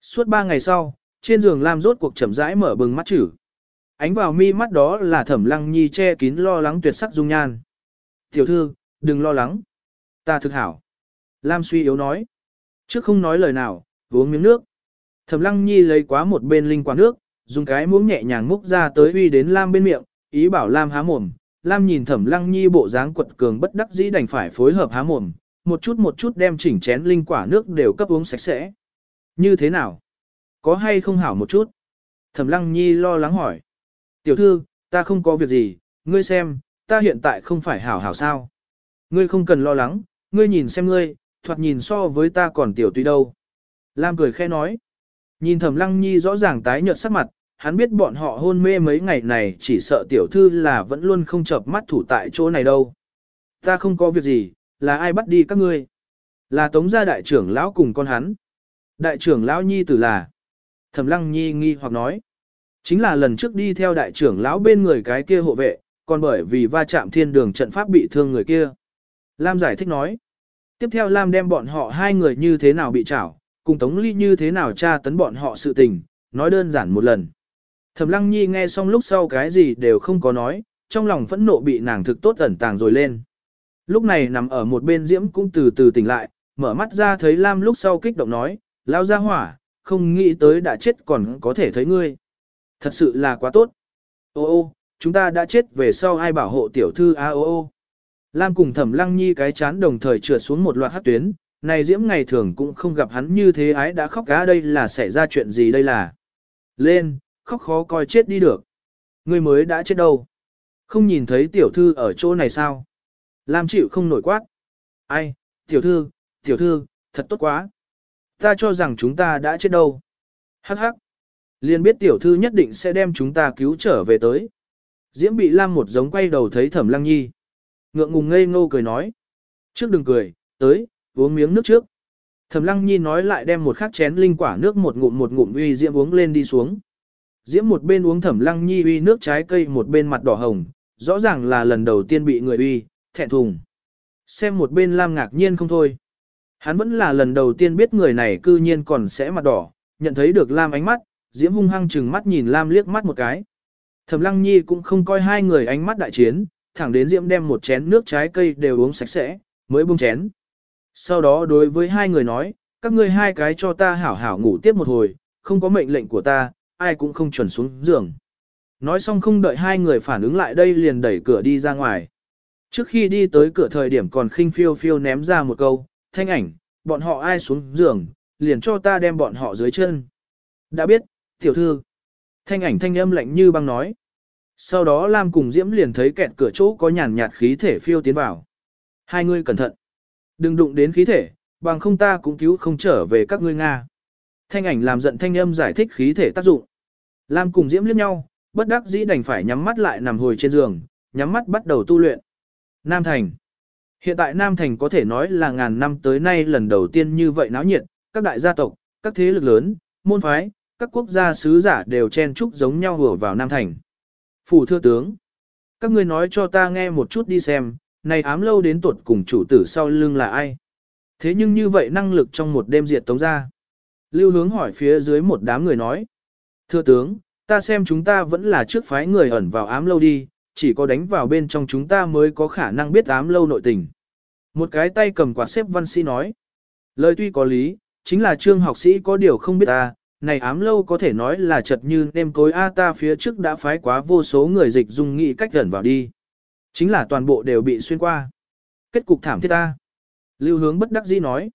Speaker 1: Suốt ba ngày sau, trên giường Lam rốt cuộc chậm rãi mở bừng mắt chữ. Ánh vào mi mắt đó là Thẩm Lăng Nhi che kín lo lắng tuyệt sắc dung nhan. Tiểu thư, đừng lo lắng. Ta thực hảo. Lam suy yếu nói. Trước không nói lời nào, uống miếng nước. Thẩm Lăng Nhi lấy quá một bên linh quả nước, dùng cái muỗng nhẹ nhàng múc ra tới uy đến Lam bên miệng, ý bảo Lam há mồm. Lam nhìn Thẩm Lăng Nhi bộ dáng quật cường bất đắc dĩ đành phải phối hợp há mồm, một chút một chút đem chỉnh chén linh quả nước đều cấp uống sạch sẽ. Như thế nào? Có hay không hảo một chút? Thẩm Lăng Nhi lo lắng hỏi. Tiểu thư, ta không có việc gì, ngươi xem, ta hiện tại không phải hảo hảo sao. Ngươi không cần lo lắng, ngươi nhìn xem ngươi, thoạt nhìn so với ta còn tiểu tùy đâu. Lam cười khẽ nói. Nhìn Thẩm Lăng Nhi rõ ràng tái nhợt sắc mặt, hắn biết bọn họ hôn mê mấy ngày này chỉ sợ tiểu thư là vẫn luôn không chợp mắt thủ tại chỗ này đâu. Ta không có việc gì, là ai bắt đi các ngươi? Là tống gia đại trưởng lão cùng con hắn. Đại trưởng lão nhi tử là. Thẩm lăng nhi nghi hoặc nói. Chính là lần trước đi theo đại trưởng lão bên người cái kia hộ vệ, còn bởi vì va chạm thiên đường trận pháp bị thương người kia. Lam giải thích nói. Tiếp theo Lam đem bọn họ hai người như thế nào bị trảo, cùng Tống Ly như thế nào tra tấn bọn họ sự tình, nói đơn giản một lần. Thẩm Lăng Nhi nghe xong lúc sau cái gì đều không có nói, trong lòng phẫn nộ bị nàng thực tốt ẩn tàng rồi lên. Lúc này nằm ở một bên Diễm cũng từ từ tỉnh lại, mở mắt ra thấy Lam lúc sau kích động nói, lao ra hỏa, không nghĩ tới đã chết còn có thể thấy ngươi. Thật sự là quá tốt. Ô ô, chúng ta đã chết về sau ai bảo hộ tiểu thư a ô ô. Lam cùng thẩm lăng nhi cái chán đồng thời trượt xuống một loạt hát tuyến, này Diễm ngày thường cũng không gặp hắn như thế ái đã khóc cá đây là xảy ra chuyện gì đây là. Lên, khóc khó coi chết đi được. Ngươi mới đã chết đâu. Không nhìn thấy tiểu thư ở chỗ này sao? Lam chịu không nổi quát. Ai, tiểu thư, tiểu thư, thật tốt quá. Ta cho rằng chúng ta đã chết đâu. Hắc hắc. Liên biết tiểu thư nhất định sẽ đem chúng ta cứu trở về tới. Diễm bị Lam một giống quay đầu thấy thẩm lăng nhi. Ngượng ngùng ngây ngô cười nói. Trước đừng cười, tới, uống miếng nước trước. Thẩm lăng nhi nói lại đem một khát chén linh quả nước một ngụm một ngụm uy Diễm uống lên đi xuống. Diễm một bên uống thẩm lăng nhi uy nước trái cây một bên mặt đỏ hồng, rõ ràng là lần đầu tiên bị người uy, thẹn thùng. Xem một bên Lam ngạc nhiên không thôi. Hắn vẫn là lần đầu tiên biết người này cư nhiên còn sẽ mặt đỏ, nhận thấy được Lam ánh mắt, Diễm hung hăng chừng mắt nhìn Lam liếc mắt một cái. Thẩm Lăng Nhi cũng không coi hai người ánh mắt đại chiến, thẳng đến Diễm đem một chén nước trái cây đều uống sạch sẽ, mới buông chén. Sau đó đối với hai người nói, các ngươi hai cái cho ta hảo hảo ngủ tiếp một hồi, không có mệnh lệnh của ta, ai cũng không chuẩn xuống giường. Nói xong không đợi hai người phản ứng lại đây liền đẩy cửa đi ra ngoài. Trước khi đi tới cửa thời điểm còn khinh phiêu phiêu ném ra một câu, thanh ảnh, bọn họ ai xuống giường, liền cho ta đem bọn họ dưới chân. Đã biết, tiểu thư. Thanh ảnh thanh âm lạnh như băng nói. Sau đó Lam cùng Diễm liền thấy kẹt cửa chỗ có nhàn nhạt khí thể phiêu tiến vào. Hai người cẩn thận. Đừng đụng đến khí thể, bằng không ta cũng cứu không trở về các ngươi Nga. Thanh ảnh làm giận thanh âm giải thích khí thể tác dụng. Lam cùng Diễm liếc nhau, bất đắc dĩ đành phải nhắm mắt lại nằm hồi trên giường, nhắm mắt bắt đầu tu luyện. Nam Thành Hiện tại Nam Thành có thể nói là ngàn năm tới nay lần đầu tiên như vậy náo nhiệt, các đại gia tộc, các thế lực lớn, môn phái, các quốc gia sứ giả đều chen chúc giống nhau hùa vào Nam Thành. Phủ thưa tướng, các ngươi nói cho ta nghe một chút đi xem, này ám lâu đến tuột cùng chủ tử sau lưng là ai. Thế nhưng như vậy năng lực trong một đêm diệt tống ra. Lưu hướng hỏi phía dưới một đám người nói. Thưa tướng, ta xem chúng ta vẫn là trước phái người ẩn vào ám lâu đi, chỉ có đánh vào bên trong chúng ta mới có khả năng biết ám lâu nội tình. Một cái tay cầm quạt xếp văn sĩ nói. Lời tuy có lý, chính là trương học sĩ có điều không biết ta, này ám lâu có thể nói là chật như nêm cối A ta phía trước đã phái quá vô số người dịch dung nghị cách gần vào đi. Chính là toàn bộ đều bị xuyên qua. Kết cục thảm thiết ta. Lưu hướng bất đắc dĩ nói.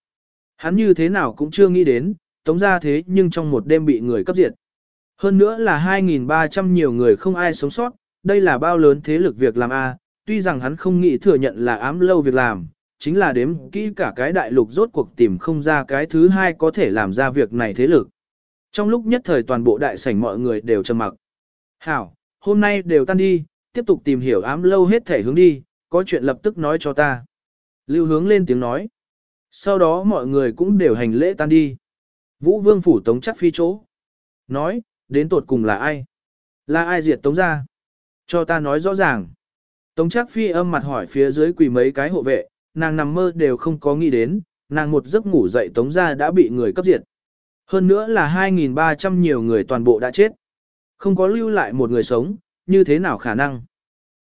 Speaker 1: Hắn như thế nào cũng chưa nghĩ đến, tống ra thế nhưng trong một đêm bị người cấp diệt. Hơn nữa là 2.300 nhiều người không ai sống sót, đây là bao lớn thế lực việc làm A, tuy rằng hắn không nghĩ thừa nhận là ám lâu việc làm, chính là đếm kỹ cả cái đại lục rốt cuộc tìm không ra cái thứ hai có thể làm ra việc này thế lực. Trong lúc nhất thời toàn bộ đại sảnh mọi người đều trầm mặc. Hảo, hôm nay đều tan đi, tiếp tục tìm hiểu ám lâu hết thể hướng đi, có chuyện lập tức nói cho ta. Lưu hướng lên tiếng nói. Sau đó mọi người cũng đều hành lễ tan đi. Vũ vương phủ tống chắc phi chỗ. Nói, đến tột cùng là ai? Là ai diệt tống ra? Cho ta nói rõ ràng. Tống chắc phi âm mặt hỏi phía dưới quỳ mấy cái hộ vệ, nàng nằm mơ đều không có nghĩ đến, nàng một giấc ngủ dậy tống ra đã bị người cấp diệt. Hơn nữa là 2.300 nhiều người toàn bộ đã chết. Không có lưu lại một người sống, như thế nào khả năng?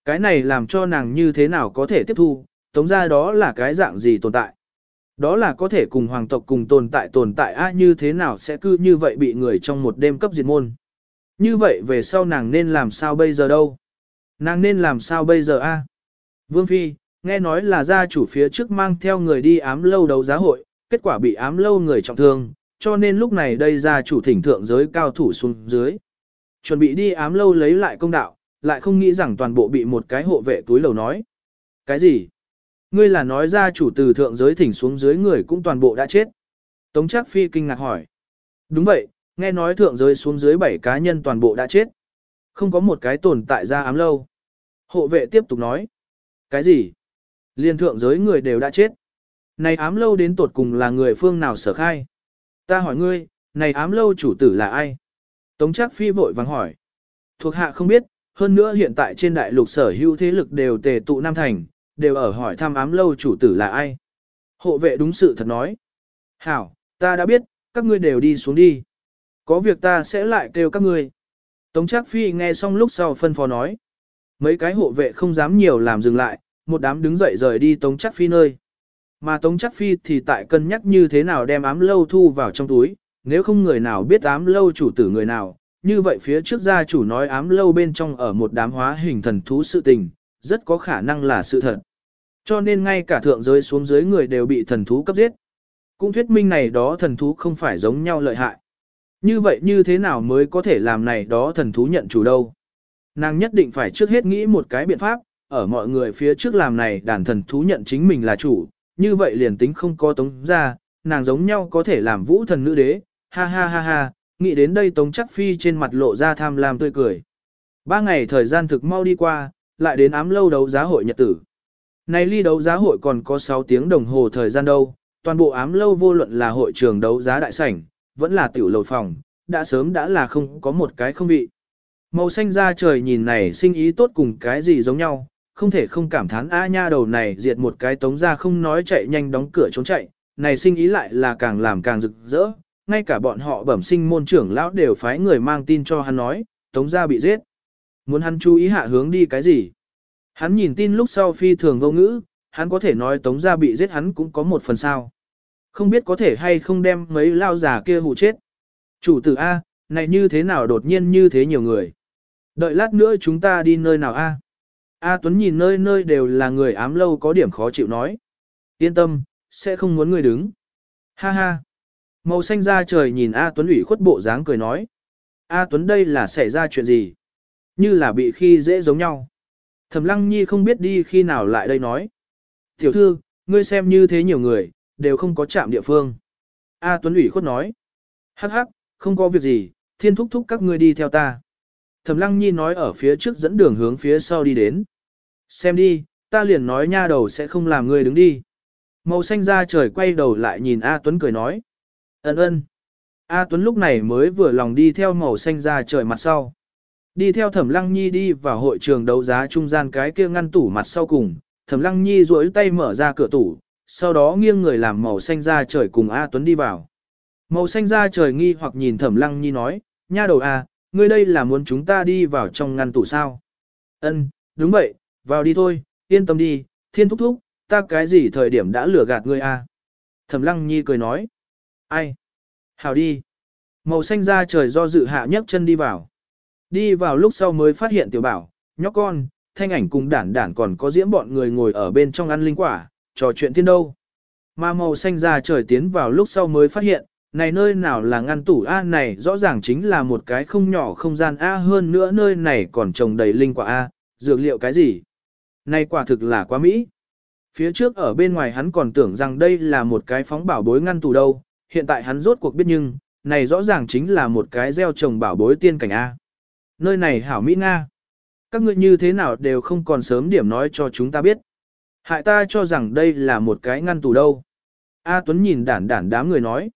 Speaker 1: Cái này làm cho nàng như thế nào có thể tiếp thu, tống ra đó là cái dạng gì tồn tại? Đó là có thể cùng hoàng tộc cùng tồn tại tồn tại a như thế nào sẽ cứ như vậy bị người trong một đêm cấp diệt môn. Như vậy về sau nàng nên làm sao bây giờ đâu? Nàng nên làm sao bây giờ a? Vương Phi, nghe nói là gia chủ phía trước mang theo người đi ám lâu đấu giá hội, kết quả bị ám lâu người trọng thương, cho nên lúc này đây gia chủ thỉnh thượng giới cao thủ xuống dưới. Chuẩn bị đi ám lâu lấy lại công đạo, lại không nghĩ rằng toàn bộ bị một cái hộ vệ túi lầu nói. Cái gì? Ngươi là nói ra chủ từ thượng giới thỉnh xuống dưới người cũng toàn bộ đã chết. Tống Trác Phi kinh ngạc hỏi. Đúng vậy, nghe nói thượng giới xuống dưới bảy cá nhân toàn bộ đã chết. Không có một cái tồn tại ra ám lâu. Hộ vệ tiếp tục nói. Cái gì? Liên thượng giới người đều đã chết. Này ám lâu đến tột cùng là người phương nào sở khai? Ta hỏi ngươi, này ám lâu chủ tử là ai? Tống Trác Phi vội vàng hỏi. Thuộc hạ không biết, hơn nữa hiện tại trên đại lục sở hữu thế lực đều tề tụ Nam Thành, đều ở hỏi thăm ám lâu chủ tử là ai. Hộ vệ đúng sự thật nói. Hảo, ta đã biết, các ngươi đều đi xuống đi. Có việc ta sẽ lại kêu các ngươi. Tống Trác Phi nghe xong lúc sau phân phó nói. Mấy cái hộ vệ không dám nhiều làm dừng lại, một đám đứng dậy rời đi Tống Trác Phi nơi. Mà Tống Trác Phi thì tại cân nhắc như thế nào đem ám lâu thu vào trong túi, nếu không người nào biết ám lâu chủ tử người nào, như vậy phía trước gia chủ nói ám lâu bên trong ở một đám hóa hình thần thú sự tình, rất có khả năng là sự thật. Cho nên ngay cả thượng giới xuống dưới người đều bị thần thú cấp giết. Cũng thuyết minh này đó thần thú không phải giống nhau lợi hại. Như vậy như thế nào mới có thể làm này đó thần thú nhận chủ đâu? Nàng nhất định phải trước hết nghĩ một cái biện pháp, ở mọi người phía trước làm này đàn thần thú nhận chính mình là chủ, như vậy liền tính không có tống ra, nàng giống nhau có thể làm vũ thần nữ đế, ha ha ha ha, nghĩ đến đây tống chắc phi trên mặt lộ ra tham lam tươi cười. Ba ngày thời gian thực mau đi qua, lại đến ám lâu đấu giá hội nhật tử. Này ly đấu giá hội còn có 6 tiếng đồng hồ thời gian đâu, toàn bộ ám lâu vô luận là hội trường đấu giá đại sảnh, vẫn là tiểu lầu phòng, đã sớm đã là không có một cái không vị. Màu xanh da trời nhìn này sinh ý tốt cùng cái gì giống nhau, không thể không cảm thán a nha đầu này diệt một cái tống ra không nói chạy nhanh đóng cửa trốn chạy, này sinh ý lại là càng làm càng rực rỡ, ngay cả bọn họ bẩm sinh môn trưởng lão đều phái người mang tin cho hắn nói, tống ra bị giết. Muốn hắn chú ý hạ hướng đi cái gì? Hắn nhìn tin lúc sau phi thường vô ngữ, hắn có thể nói tống gia bị giết hắn cũng có một phần sao. Không biết có thể hay không đem mấy lao già kia hụ chết. Chủ tử A, này như thế nào đột nhiên như thế nhiều người. Đợi lát nữa chúng ta đi nơi nào A. A Tuấn nhìn nơi nơi đều là người ám lâu có điểm khó chịu nói. Yên tâm, sẽ không muốn người đứng. Ha ha. Màu xanh ra trời nhìn A Tuấn ủy khuất bộ dáng cười nói. A Tuấn đây là xảy ra chuyện gì? Như là bị khi dễ giống nhau. Thẩm Lăng Nhi không biết đi khi nào lại đây nói. Tiểu thư, ngươi xem như thế nhiều người, đều không có chạm địa phương. A Tuấn ủy khuất nói. Hắc hắc, không có việc gì, thiên thúc thúc các ngươi đi theo ta. Thẩm Lăng Nhi nói ở phía trước dẫn đường hướng phía sau đi đến. Xem đi, ta liền nói nha đầu sẽ không làm ngươi đứng đi. Màu xanh ra trời quay đầu lại nhìn A Tuấn cười nói. Ấn ơn. A Tuấn lúc này mới vừa lòng đi theo màu xanh ra trời mặt sau. Đi theo Thẩm Lăng Nhi đi vào hội trường đấu giá trung gian cái kia ngăn tủ mặt sau cùng, Thẩm Lăng Nhi duỗi tay mở ra cửa tủ, sau đó nghiêng người làm màu xanh da trời cùng A Tuấn đi vào. Màu xanh da trời nghi hoặc nhìn Thẩm Lăng Nhi nói, nha đầu A, ngươi đây là muốn chúng ta đi vào trong ngăn tủ sao? Ân, đúng vậy, vào đi thôi, yên tâm đi, thiên thúc thúc, ta cái gì thời điểm đã lừa gạt ngươi A. Thẩm Lăng Nhi cười nói, ai? Hào đi. Màu xanh da trời do dự hạ nhấc chân đi vào. Đi vào lúc sau mới phát hiện tiểu bảo, nhóc con, thanh ảnh cùng đản đản còn có diễm bọn người ngồi ở bên trong ăn linh quả, trò chuyện thiên đâu. Mà màu xanh ra trời tiến vào lúc sau mới phát hiện, này nơi nào là ngăn tủ A này rõ ràng chính là một cái không nhỏ không gian A hơn nữa nơi này còn trồng đầy linh quả A, dược liệu cái gì. Này quả thực là quá mỹ. Phía trước ở bên ngoài hắn còn tưởng rằng đây là một cái phóng bảo bối ngăn tủ đâu, hiện tại hắn rốt cuộc biết nhưng, này rõ ràng chính là một cái gieo trồng bảo bối tiên cảnh A. Nơi này hảo Mỹ Nga. Các ngươi như thế nào đều không còn sớm điểm nói cho chúng ta biết. Hại ta cho rằng đây là một cái ngăn tủ đâu. A Tuấn nhìn đản đản đám người nói.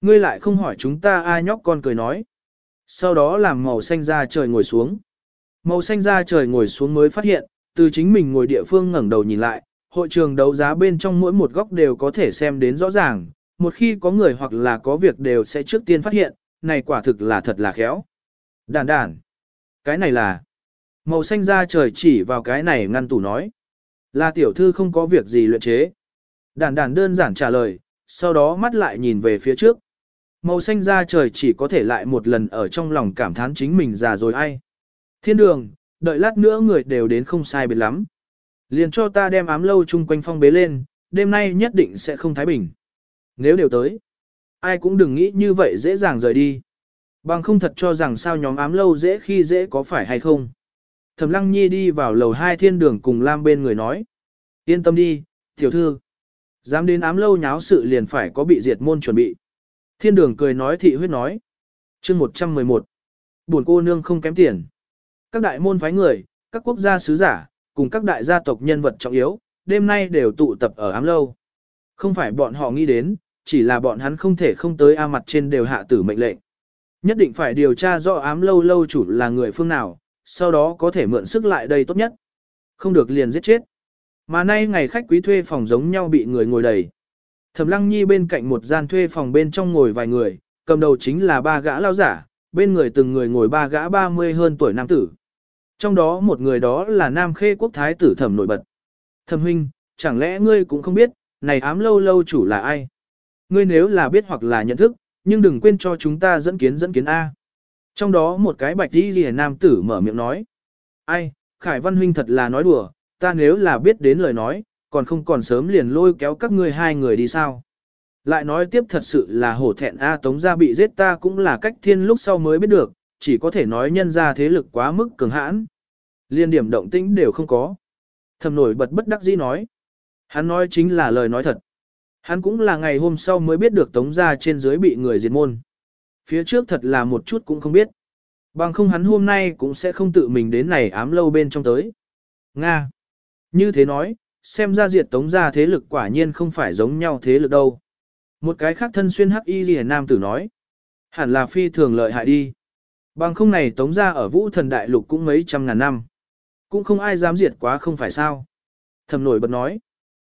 Speaker 1: Ngươi lại không hỏi chúng ta ai nhóc con cười nói. Sau đó làm màu xanh ra trời ngồi xuống. Màu xanh ra trời ngồi xuống mới phát hiện, từ chính mình ngồi địa phương ngẩng đầu nhìn lại, hội trường đấu giá bên trong mỗi một góc đều có thể xem đến rõ ràng, một khi có người hoặc là có việc đều sẽ trước tiên phát hiện, này quả thực là thật là khéo. Đản đản. Cái này là... Màu xanh da trời chỉ vào cái này ngăn tủ nói. Là tiểu thư không có việc gì luyện chế. Đản đản đơn giản trả lời, sau đó mắt lại nhìn về phía trước. Màu xanh da trời chỉ có thể lại một lần ở trong lòng cảm thán chính mình già rồi ai. Thiên đường, đợi lát nữa người đều đến không sai biệt lắm. Liền cho ta đem ám lâu chung quanh phong bế lên, đêm nay nhất định sẽ không thái bình. Nếu đều tới, ai cũng đừng nghĩ như vậy dễ dàng rời đi. Bằng không thật cho rằng sao nhóm ám lâu dễ khi dễ có phải hay không. Thẩm Lăng Nhi đi vào lầu hai thiên đường cùng Lam bên người nói. Yên tâm đi, tiểu thư. Dám đến ám lâu nháo sự liền phải có bị diệt môn chuẩn bị. Thiên đường cười nói thị huyết nói. chương 111. Buồn cô nương không kém tiền. Các đại môn phái người, các quốc gia sứ giả, cùng các đại gia tộc nhân vật trọng yếu, đêm nay đều tụ tập ở ám lâu. Không phải bọn họ nghĩ đến, chỉ là bọn hắn không thể không tới A mặt trên đều hạ tử mệnh lệnh. Nhất định phải điều tra rõ ám lâu lâu chủ là người phương nào, sau đó có thể mượn sức lại đây tốt nhất. Không được liền giết chết. Mà nay ngày khách quý thuê phòng giống nhau bị người ngồi đầy. Thẩm Lăng Nhi bên cạnh một gian thuê phòng bên trong ngồi vài người, cầm đầu chính là ba gã lao giả, bên người từng người ngồi ba gã ba mươi hơn tuổi nam tử. Trong đó một người đó là Nam Khê Quốc Thái tử Thẩm nổi bật. Thẩm huynh, chẳng lẽ ngươi cũng không biết, này ám lâu lâu chủ là ai? Ngươi nếu là biết hoặc là nhận thức, nhưng đừng quên cho chúng ta dẫn kiến dẫn kiến A. Trong đó một cái bạch đi ghi nam tử mở miệng nói. Ai, Khải Văn Huynh thật là nói đùa, ta nếu là biết đến lời nói, còn không còn sớm liền lôi kéo các ngươi hai người đi sao. Lại nói tiếp thật sự là hổ thẹn A Tống gia bị giết ta cũng là cách thiên lúc sau mới biết được, chỉ có thể nói nhân ra thế lực quá mức cường hãn. Liên điểm động tĩnh đều không có. Thầm nổi bật bất đắc dĩ nói. Hắn nói chính là lời nói thật. Hắn cũng là ngày hôm sau mới biết được tống gia trên dưới bị người diệt môn. Phía trước thật là một chút cũng không biết. Bằng không hắn hôm nay cũng sẽ không tự mình đến này ám lâu bên trong tới. Nga. Như thế nói, xem ra diệt tống gia thế lực quả nhiên không phải giống nhau thế lực đâu. Một cái khác thân xuyên hắc y lìa nam tử nói. Hẳn là phi thường lợi hại đi. Bằng không này tống gia ở vũ thần đại lục cũng mấy trăm ngàn năm. Cũng không ai dám diệt quá không phải sao. Thầm nổi bật nói.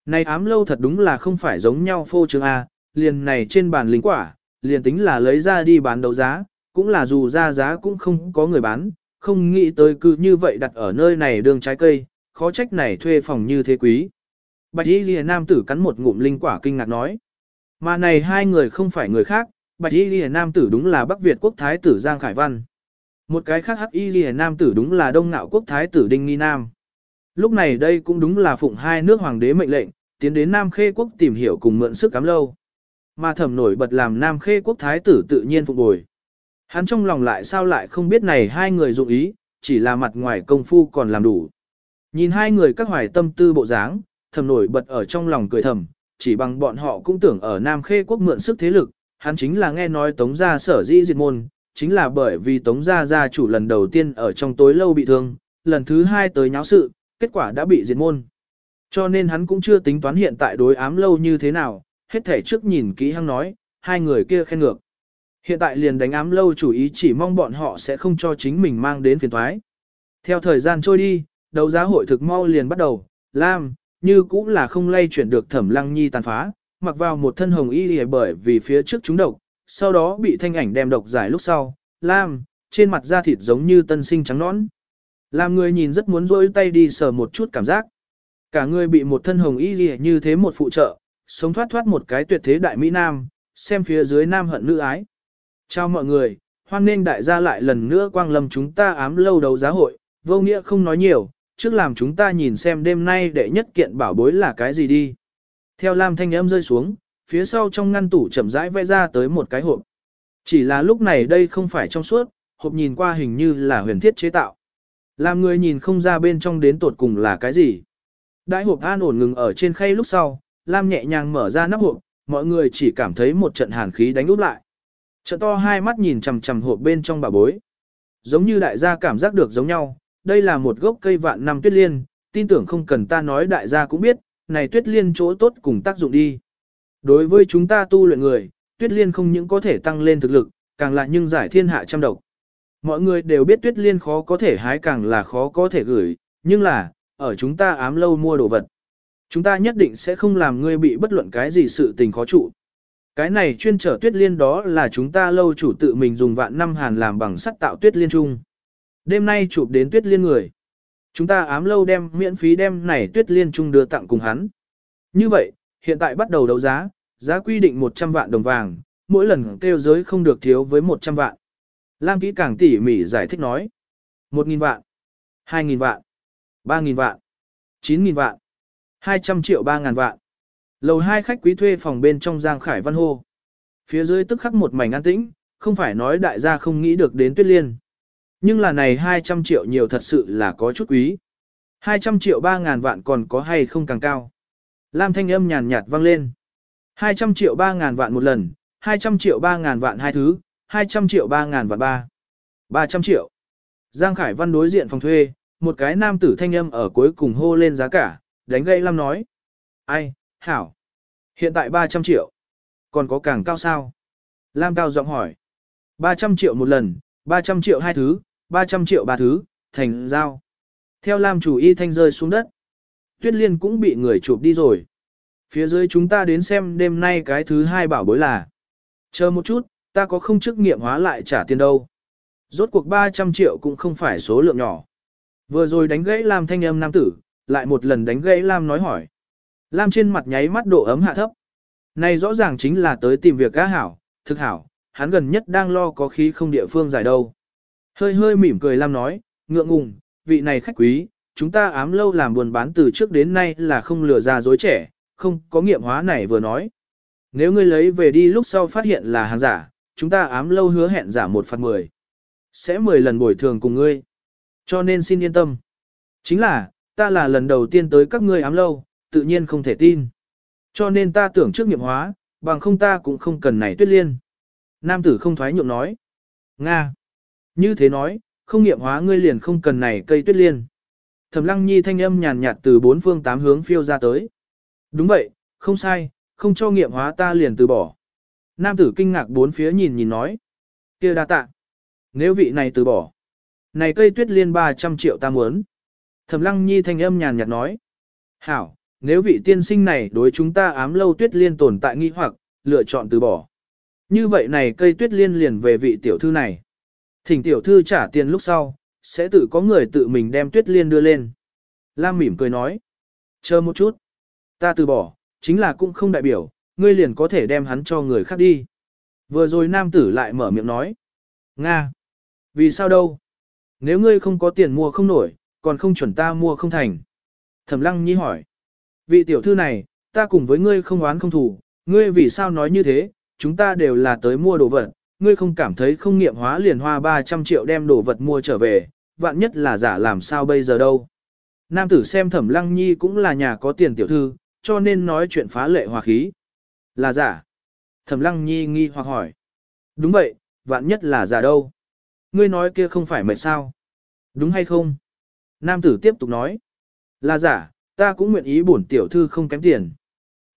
Speaker 1: Này ám lâu thật đúng là không phải giống nhau phô trương A, liền này trên bàn linh quả, liền tính là lấy ra đi bán đấu giá, cũng là dù ra giá cũng không có người bán, không nghĩ tới cứ như vậy đặt ở nơi này đường trái cây, khó trách này thuê phòng như thế quý. Bạch Y lìa Nam tử cắn một ngụm linh quả kinh ngạc nói. Mà này hai người không phải người khác, Bạch Y lìa Nam tử đúng là Bắc Việt quốc thái tử Giang Khải Văn. Một cái khác Hắc Y lìa Nam tử đúng là Đông Nạo quốc thái tử Đinh Nghi Nam. Lúc này đây cũng đúng là phụng hai nước hoàng đế mệnh lệnh, tiến đến Nam Khê quốc tìm hiểu cùng mượn sức cắm lâu. Mà thẩm nổi bật làm Nam Khê quốc thái tử tự nhiên phục bồi. Hắn trong lòng lại sao lại không biết này hai người dụng ý, chỉ là mặt ngoài công phu còn làm đủ. Nhìn hai người các hoài tâm tư bộ dáng, thầm nổi bật ở trong lòng cười thầm, chỉ bằng bọn họ cũng tưởng ở Nam Khê quốc mượn sức thế lực, hắn chính là nghe nói Tống gia sở dĩ diệt môn, chính là bởi vì Tống gia gia chủ lần đầu tiên ở trong tối lâu bị thương, lần thứ hai tới nháo sự, kết quả đã bị diệt môn. Cho nên hắn cũng chưa tính toán hiện tại đối ám lâu như thế nào, hết thể trước nhìn kỹ hăng nói, hai người kia khen ngược. Hiện tại liền đánh ám lâu chủ ý chỉ mong bọn họ sẽ không cho chính mình mang đến phiền thoái. Theo thời gian trôi đi, đấu giá hội thực mau liền bắt đầu, Lam, như cũng là không lay chuyển được thẩm lăng nhi tàn phá, mặc vào một thân hồng y lìa bởi vì phía trước chúng độc, sau đó bị thanh ảnh đem độc giải lúc sau, lam, trên mặt da thịt giống như tân sinh trắng nõn. Làm người nhìn rất muốn rôi tay đi sờ một chút cảm giác. Cả người bị một thân hồng y gì như thế một phụ trợ, sống thoát thoát một cái tuyệt thế đại Mỹ Nam, xem phía dưới nam hận nữ ái. Chào mọi người, hoan nên đại gia lại lần nữa quang lâm chúng ta ám lâu đấu giá hội, vô nghĩa không nói nhiều, trước làm chúng ta nhìn xem đêm nay đệ nhất kiện bảo bối là cái gì đi. Theo lam thanh âm rơi xuống, phía sau trong ngăn tủ chậm rãi vẽ ra tới một cái hộp. Chỉ là lúc này đây không phải trong suốt, hộp nhìn qua hình như là huyền thiết chế tạo. Làm người nhìn không ra bên trong đến tột cùng là cái gì. Đại hộp an ổn ngừng ở trên khay lúc sau, Lam nhẹ nhàng mở ra nắp hộp, mọi người chỉ cảm thấy một trận hàn khí đánh úp lại. Trận to hai mắt nhìn chằm chằm hộp bên trong bà bối. Giống như đại gia cảm giác được giống nhau, đây là một gốc cây vạn năm tuyết liên, tin tưởng không cần ta nói đại gia cũng biết, này tuyết liên chỗ tốt cùng tác dụng đi. Đối với chúng ta tu luyện người, tuyết liên không những có thể tăng lên thực lực, càng là nhưng giải thiên hạ trăm độc. Mọi người đều biết tuyết liên khó có thể hái càng là khó có thể gửi, nhưng là, ở chúng ta ám lâu mua đồ vật. Chúng ta nhất định sẽ không làm ngươi bị bất luận cái gì sự tình khó trụ. Cái này chuyên trở tuyết liên đó là chúng ta lâu chủ tự mình dùng vạn năm hàn làm bằng sắt tạo tuyết liên chung. Đêm nay chụp đến tuyết liên người. Chúng ta ám lâu đem miễn phí đem này tuyết liên chung đưa tặng cùng hắn. Như vậy, hiện tại bắt đầu đấu giá, giá quy định 100 vạn đồng vàng, mỗi lần kêu giới không được thiếu với 100 vạn. Lam kỹ càng tỉ mỉ giải thích nói. 1.000 vạn, 2.000 vạn, 3.000 vạn, 9.000 vạn, 200 triệu 3.000 vạn. Lầu hai khách quý thuê phòng bên trong Giang Khải Văn hô. Phía dưới tức khắc một mảnh an tĩnh, không phải nói đại gia không nghĩ được đến tuyết liên. Nhưng là này 200 triệu nhiều thật sự là có chút quý. 200 triệu 3.000 vạn còn có hay không càng cao. Lam thanh âm nhàn nhạt vang lên. 200 triệu 3.000 vạn một lần, 200 triệu 3.000 vạn hai thứ, 200 triệu 3.000 vạn 3. 300 triệu. Giang Khải Văn đối diện phòng thuê, một cái nam tử thanh âm ở cuối cùng hô lên giá cả, đánh gây Lam nói. Ai, hảo. Hiện tại 300 triệu. Còn có càng cao sao? Lam cao giọng hỏi. 300 triệu một lần, 300 triệu hai thứ, 300 triệu ba thứ, thành giao. Theo Lam chủ y thanh rơi xuống đất. Tuyết liên cũng bị người chụp đi rồi. Phía dưới chúng ta đến xem đêm nay cái thứ hai bảo bối là. Chờ một chút, ta có không chức nghiệm hóa lại trả tiền đâu. Rốt cuộc 300 triệu cũng không phải số lượng nhỏ. Vừa rồi đánh gãy Lam thanh âm nam tử, lại một lần đánh gãy Lam nói hỏi. Lam trên mặt nháy mắt độ ấm hạ thấp. Này rõ ràng chính là tới tìm việc cá hảo, thực hảo, hắn gần nhất đang lo có khí không địa phương giải đâu. Hơi hơi mỉm cười Lam nói, ngượng ngùng, vị này khách quý, chúng ta ám lâu làm buồn bán từ trước đến nay là không lừa ra dối trẻ, không có nghiệm hóa này vừa nói. Nếu ngươi lấy về đi lúc sau phát hiện là hàng giả, chúng ta ám lâu hứa hẹn giả một phần mười. Sẽ mười lần bồi thường cùng ngươi. Cho nên xin yên tâm. Chính là, ta là lần đầu tiên tới các ngươi ám lâu, tự nhiên không thể tin. Cho nên ta tưởng trước nghiệm hóa, bằng không ta cũng không cần này tuyết liên. Nam tử không thoái nhượng nói. Nga. Như thế nói, không nghiệm hóa ngươi liền không cần này cây tuyết liên. Thẩm lăng nhi thanh âm nhàn nhạt từ bốn phương tám hướng phiêu ra tới. Đúng vậy, không sai, không cho nghiệm hóa ta liền từ bỏ. Nam tử kinh ngạc bốn phía nhìn nhìn nói. kia đa tạ. Nếu vị này từ bỏ. Này cây tuyết liên 300 triệu ta muốn. Thẩm lăng nhi thanh âm nhàn nhạt nói. Hảo, nếu vị tiên sinh này đối chúng ta ám lâu tuyết liên tồn tại nghi hoặc, lựa chọn từ bỏ. Như vậy này cây tuyết liên liền về vị tiểu thư này. Thỉnh tiểu thư trả tiền lúc sau, sẽ tự có người tự mình đem tuyết liên đưa lên. Lam mỉm cười nói. Chờ một chút. Ta từ bỏ, chính là cũng không đại biểu, ngươi liền có thể đem hắn cho người khác đi. Vừa rồi nam tử lại mở miệng nói. Nga. Vì sao đâu? Nếu ngươi không có tiền mua không nổi, còn không chuẩn ta mua không thành. Thẩm lăng nhi hỏi. Vị tiểu thư này, ta cùng với ngươi không oán không thù, ngươi vì sao nói như thế, chúng ta đều là tới mua đồ vật, ngươi không cảm thấy không nghiệm hóa liền hoa 300 triệu đem đồ vật mua trở về, vạn nhất là giả làm sao bây giờ đâu. Nam tử xem thẩm lăng nhi cũng là nhà có tiền tiểu thư, cho nên nói chuyện phá lệ hòa khí. Là giả. Thẩm lăng nhi nghi hoặc hỏi. Đúng vậy, vạn nhất là giả đâu. Ngươi nói kia không phải mệt sao. Đúng hay không? Nam tử tiếp tục nói. Là giả, ta cũng nguyện ý bổn tiểu thư không kém tiền.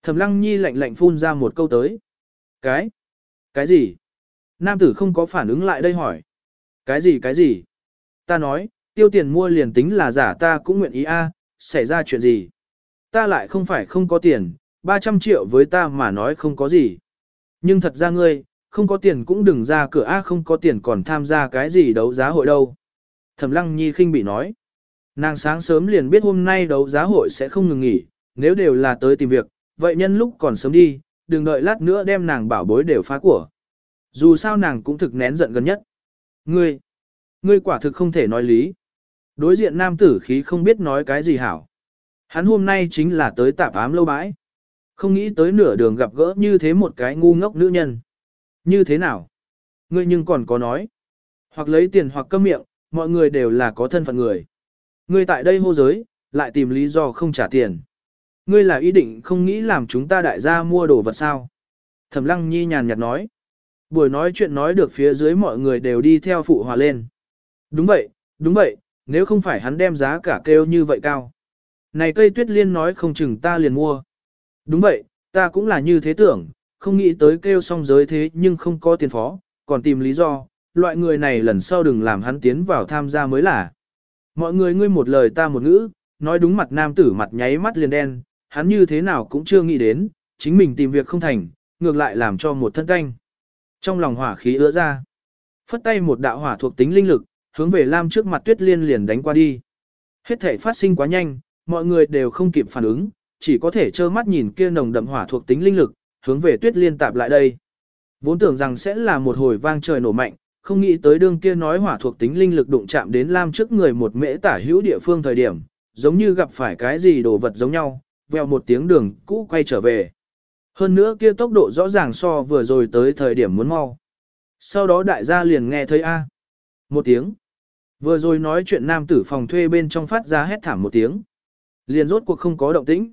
Speaker 1: Thẩm lăng nhi lạnh lạnh phun ra một câu tới. Cái? Cái gì? Nam tử không có phản ứng lại đây hỏi. Cái gì cái gì? Ta nói, tiêu tiền mua liền tính là giả ta cũng nguyện ý a, xảy ra chuyện gì? Ta lại không phải không có tiền, 300 triệu với ta mà nói không có gì. Nhưng thật ra ngươi, không có tiền cũng đừng ra cửa A không có tiền còn tham gia cái gì đấu giá hội đâu. Thẩm Lăng Nhi khinh bị nói. Nàng sáng sớm liền biết hôm nay đấu giá hội sẽ không ngừng nghỉ, nếu đều là tới tìm việc, vậy nhân lúc còn sớm đi, đừng đợi lát nữa đem nàng bảo bối đều phá của. Dù sao nàng cũng thực nén giận gần nhất. Ngươi, ngươi quả thực không thể nói lý. Đối diện nam tử khí không biết nói cái gì hảo. Hắn hôm nay chính là tới tạp ám lâu bãi. Không nghĩ tới nửa đường gặp gỡ như thế một cái ngu ngốc nữ nhân. Như thế nào? Ngươi nhưng còn có nói. Hoặc lấy tiền hoặc câm miệng, mọi người đều là có thân phận người. Ngươi tại đây hô giới, lại tìm lý do không trả tiền. Ngươi là ý định không nghĩ làm chúng ta đại gia mua đồ vật sao? Thẩm lăng nhi nhàn nhạt nói. Buổi nói chuyện nói được phía dưới mọi người đều đi theo phụ hòa lên. Đúng vậy, đúng vậy, nếu không phải hắn đem giá cả kêu như vậy cao. Này cây tuyết liên nói không chừng ta liền mua. Đúng vậy, ta cũng là như thế tưởng, không nghĩ tới kêu xong giới thế nhưng không có tiền phó, còn tìm lý do, loại người này lần sau đừng làm hắn tiến vào tham gia mới là. Mọi người ngươi một lời ta một ngữ, nói đúng mặt nam tử mặt nháy mắt liền đen, hắn như thế nào cũng chưa nghĩ đến, chính mình tìm việc không thành, ngược lại làm cho một thân canh. Trong lòng hỏa khí ứa ra, phất tay một đạo hỏa thuộc tính linh lực, hướng về Lam trước mặt tuyết liên liền đánh qua đi. Hết thể phát sinh quá nhanh, mọi người đều không kịp phản ứng, chỉ có thể trơ mắt nhìn kia nồng đậm hỏa thuộc tính linh lực, hướng về tuyết liên tạp lại đây. Vốn tưởng rằng sẽ là một hồi vang trời nổ mạnh, không nghĩ tới đương kia nói hỏa thuộc tính linh lực đụng chạm đến Lam trước người một mễ tả hữu địa phương thời điểm, giống như gặp phải cái gì đồ vật giống nhau, veo một tiếng đường cũ quay trở về. Hơn nữa kia tốc độ rõ ràng so vừa rồi tới thời điểm muốn mau. Sau đó đại gia liền nghe thấy A. Một tiếng. Vừa rồi nói chuyện nam tử phòng thuê bên trong phát ra hét thảm một tiếng. Liền rốt cuộc không có động tĩnh.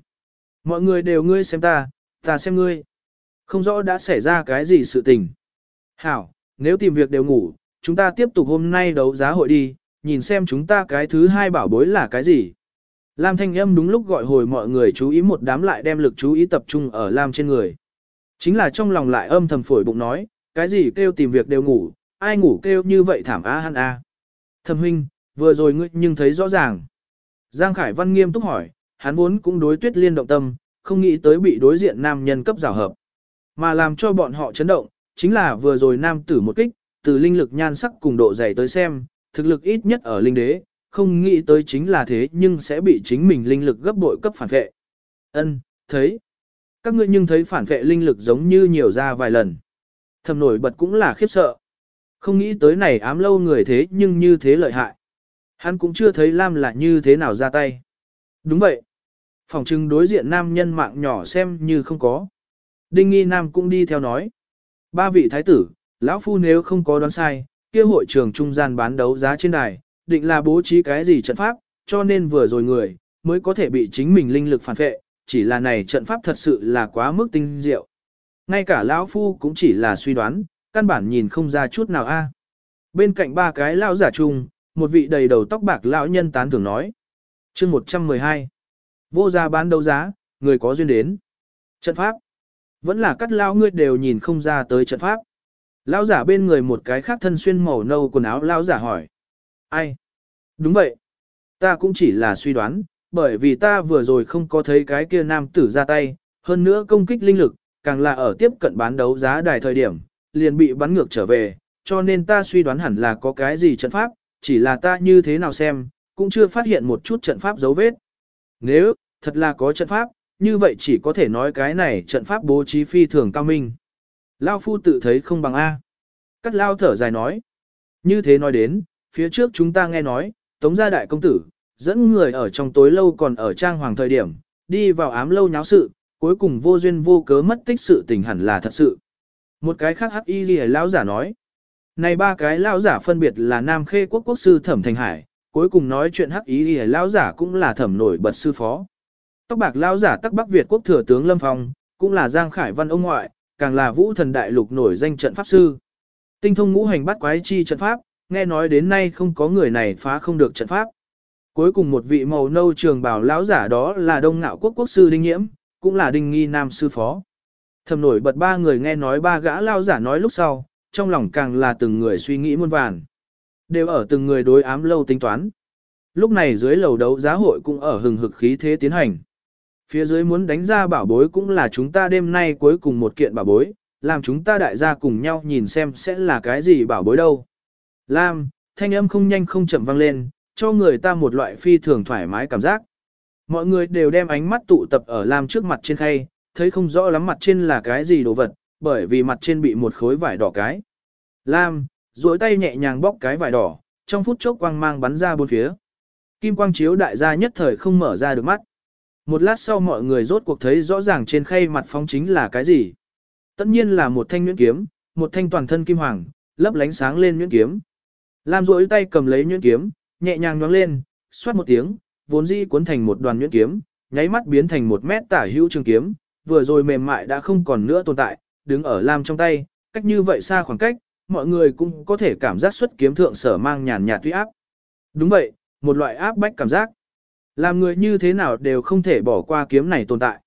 Speaker 1: Mọi người đều ngươi xem ta, ta xem ngươi. Không rõ đã xảy ra cái gì sự tình. Hảo, nếu tìm việc đều ngủ, chúng ta tiếp tục hôm nay đấu giá hội đi, nhìn xem chúng ta cái thứ hai bảo bối là cái gì. Lam thanh âm đúng lúc gọi hồi mọi người chú ý một đám lại đem lực chú ý tập trung ở Lam trên người. Chính là trong lòng lại âm thầm phổi bụng nói, cái gì kêu tìm việc đều ngủ, ai ngủ kêu như vậy thảm a hắn a. Thẩm huynh, vừa rồi ngươi nhưng thấy rõ ràng. Giang Khải Văn nghiêm túc hỏi, hắn vốn cũng đối tuyết liên động tâm, không nghĩ tới bị đối diện nam nhân cấp rào hợp. Mà làm cho bọn họ chấn động, chính là vừa rồi nam tử một kích, từ linh lực nhan sắc cùng độ dày tới xem, thực lực ít nhất ở linh đế, không nghĩ tới chính là thế nhưng sẽ bị chính mình linh lực gấp bội cấp phản vệ. Ân, thấy. Các ngươi nhưng thấy phản vệ linh lực giống như nhiều ra vài lần. Thầm nổi bật cũng là khiếp sợ. Không nghĩ tới này ám lâu người thế nhưng như thế lợi hại. Hắn cũng chưa thấy Lam là như thế nào ra tay. Đúng vậy. Phòng trưng đối diện nam nhân mạng nhỏ xem như không có. Đinh nghi nam cũng đi theo nói. Ba vị thái tử, lão phu nếu không có đoán sai, kia hội trường trung gian bán đấu giá trên đài, định là bố trí cái gì trận pháp, cho nên vừa rồi người, mới có thể bị chính mình linh lực phản vệ, chỉ là này trận pháp thật sự là quá mức tinh diệu. Ngay cả lão phu cũng chỉ là suy đoán, căn bản nhìn không ra chút nào a. Bên cạnh ba cái lão giả chung, một vị đầy đầu tóc bạc lão nhân tán thưởng nói. Chương 112. Vô gia bán đấu giá, người có duyên đến. Trận pháp. Vẫn là cắt lão ngươi đều nhìn không ra tới trận pháp. Lão giả bên người một cái khác thân xuyên màu nâu quần áo lão giả hỏi. Ai? Đúng vậy. Ta cũng chỉ là suy đoán, bởi vì ta vừa rồi không có thấy cái kia nam tử ra tay, hơn nữa công kích linh lực, càng là ở tiếp cận bán đấu giá đài thời điểm, liền bị bắn ngược trở về, cho nên ta suy đoán hẳn là có cái gì trận pháp, chỉ là ta như thế nào xem, cũng chưa phát hiện một chút trận pháp dấu vết. Nếu, thật là có trận pháp, như vậy chỉ có thể nói cái này trận pháp bố trí phi thường cao minh. Lao phu tự thấy không bằng A. Cắt lao thở dài nói. Như thế nói đến, phía trước chúng ta nghe nói, tống gia đại công tử, dẫn người ở trong tối lâu còn ở trang hoàng thời điểm, đi vào ám lâu nháo sự, cuối cùng vô duyên vô cớ mất tích sự tình hẳn là thật sự. Một cái khác hắc y ghi lão giả nói. Này ba cái lão giả phân biệt là Nam Khê quốc quốc sư Thẩm Thành Hải, cuối cùng nói chuyện hắc y lão giả cũng là thẩm nổi bật sư phó. Tóc bạc lão giả tắc Bắc Việt quốc thừa tướng Lâm Phong, cũng là Giang Khải Văn ông ngoại, càng là vũ thần đại lục nổi danh trận pháp sư. Tinh thông ngũ hành bắt quái chi trận pháp, nghe nói đến nay không có người này phá không được trận pháp. Cuối cùng một vị màu nâu trường bào lão giả đó là Đông Ngạo quốc quốc sư Đinh Nhiễm, cũng là Đinh Nghi Nam sư phó. Thầm nổi bật ba người nghe nói ba gã lao giả nói lúc sau, trong lòng càng là từng người suy nghĩ muôn vàn. Đều ở từng người đối ám lâu tính toán. Lúc này dưới lầu đấu giá hội cũng ở hừng hực khí thế tiến hành. Phía dưới muốn đánh ra bảo bối cũng là chúng ta đêm nay cuối cùng một kiện bảo bối, làm chúng ta đại gia cùng nhau nhìn xem sẽ là cái gì bảo bối đâu. Lam, thanh âm không nhanh không chậm vang lên, cho người ta một loại phi thường thoải mái cảm giác. Mọi người đều đem ánh mắt tụ tập ở Lam trước mặt trên khay, thấy không rõ lắm mặt trên là cái gì đồ vật, bởi vì mặt trên bị một khối vải đỏ cái. Lam, duỗi tay nhẹ nhàng bóc cái vải đỏ, trong phút chốc quang mang bắn ra bốn phía. Kim quang chiếu đại gia nhất thời không mở ra được mắt. Một lát sau mọi người rốt cuộc thấy rõ ràng trên khay mặt phong chính là cái gì. Tất nhiên là một thanh nhuyễn kiếm, một thanh toàn thân kim hoàng, lấp lánh sáng lên nhuyễn kiếm. Lam duỗi tay cầm lấy nhuyễn kiếm, nhẹ nhàng nhoáng lên, xoát một tiếng, vốn dĩ cuốn thành một đoàn nhuyễn kiếm, nháy mắt biến thành một mét tả hữu trường kiếm, vừa rồi mềm mại đã không còn nữa tồn tại, đứng ở Lam trong tay, cách như vậy xa khoảng cách, mọi người cũng có thể cảm giác xuất kiếm thượng sở mang nhàn nhạt tuy áp. Đúng vậy, một loại áp bách cảm giác. Làm người như thế nào đều không thể bỏ qua kiếm này tồn tại.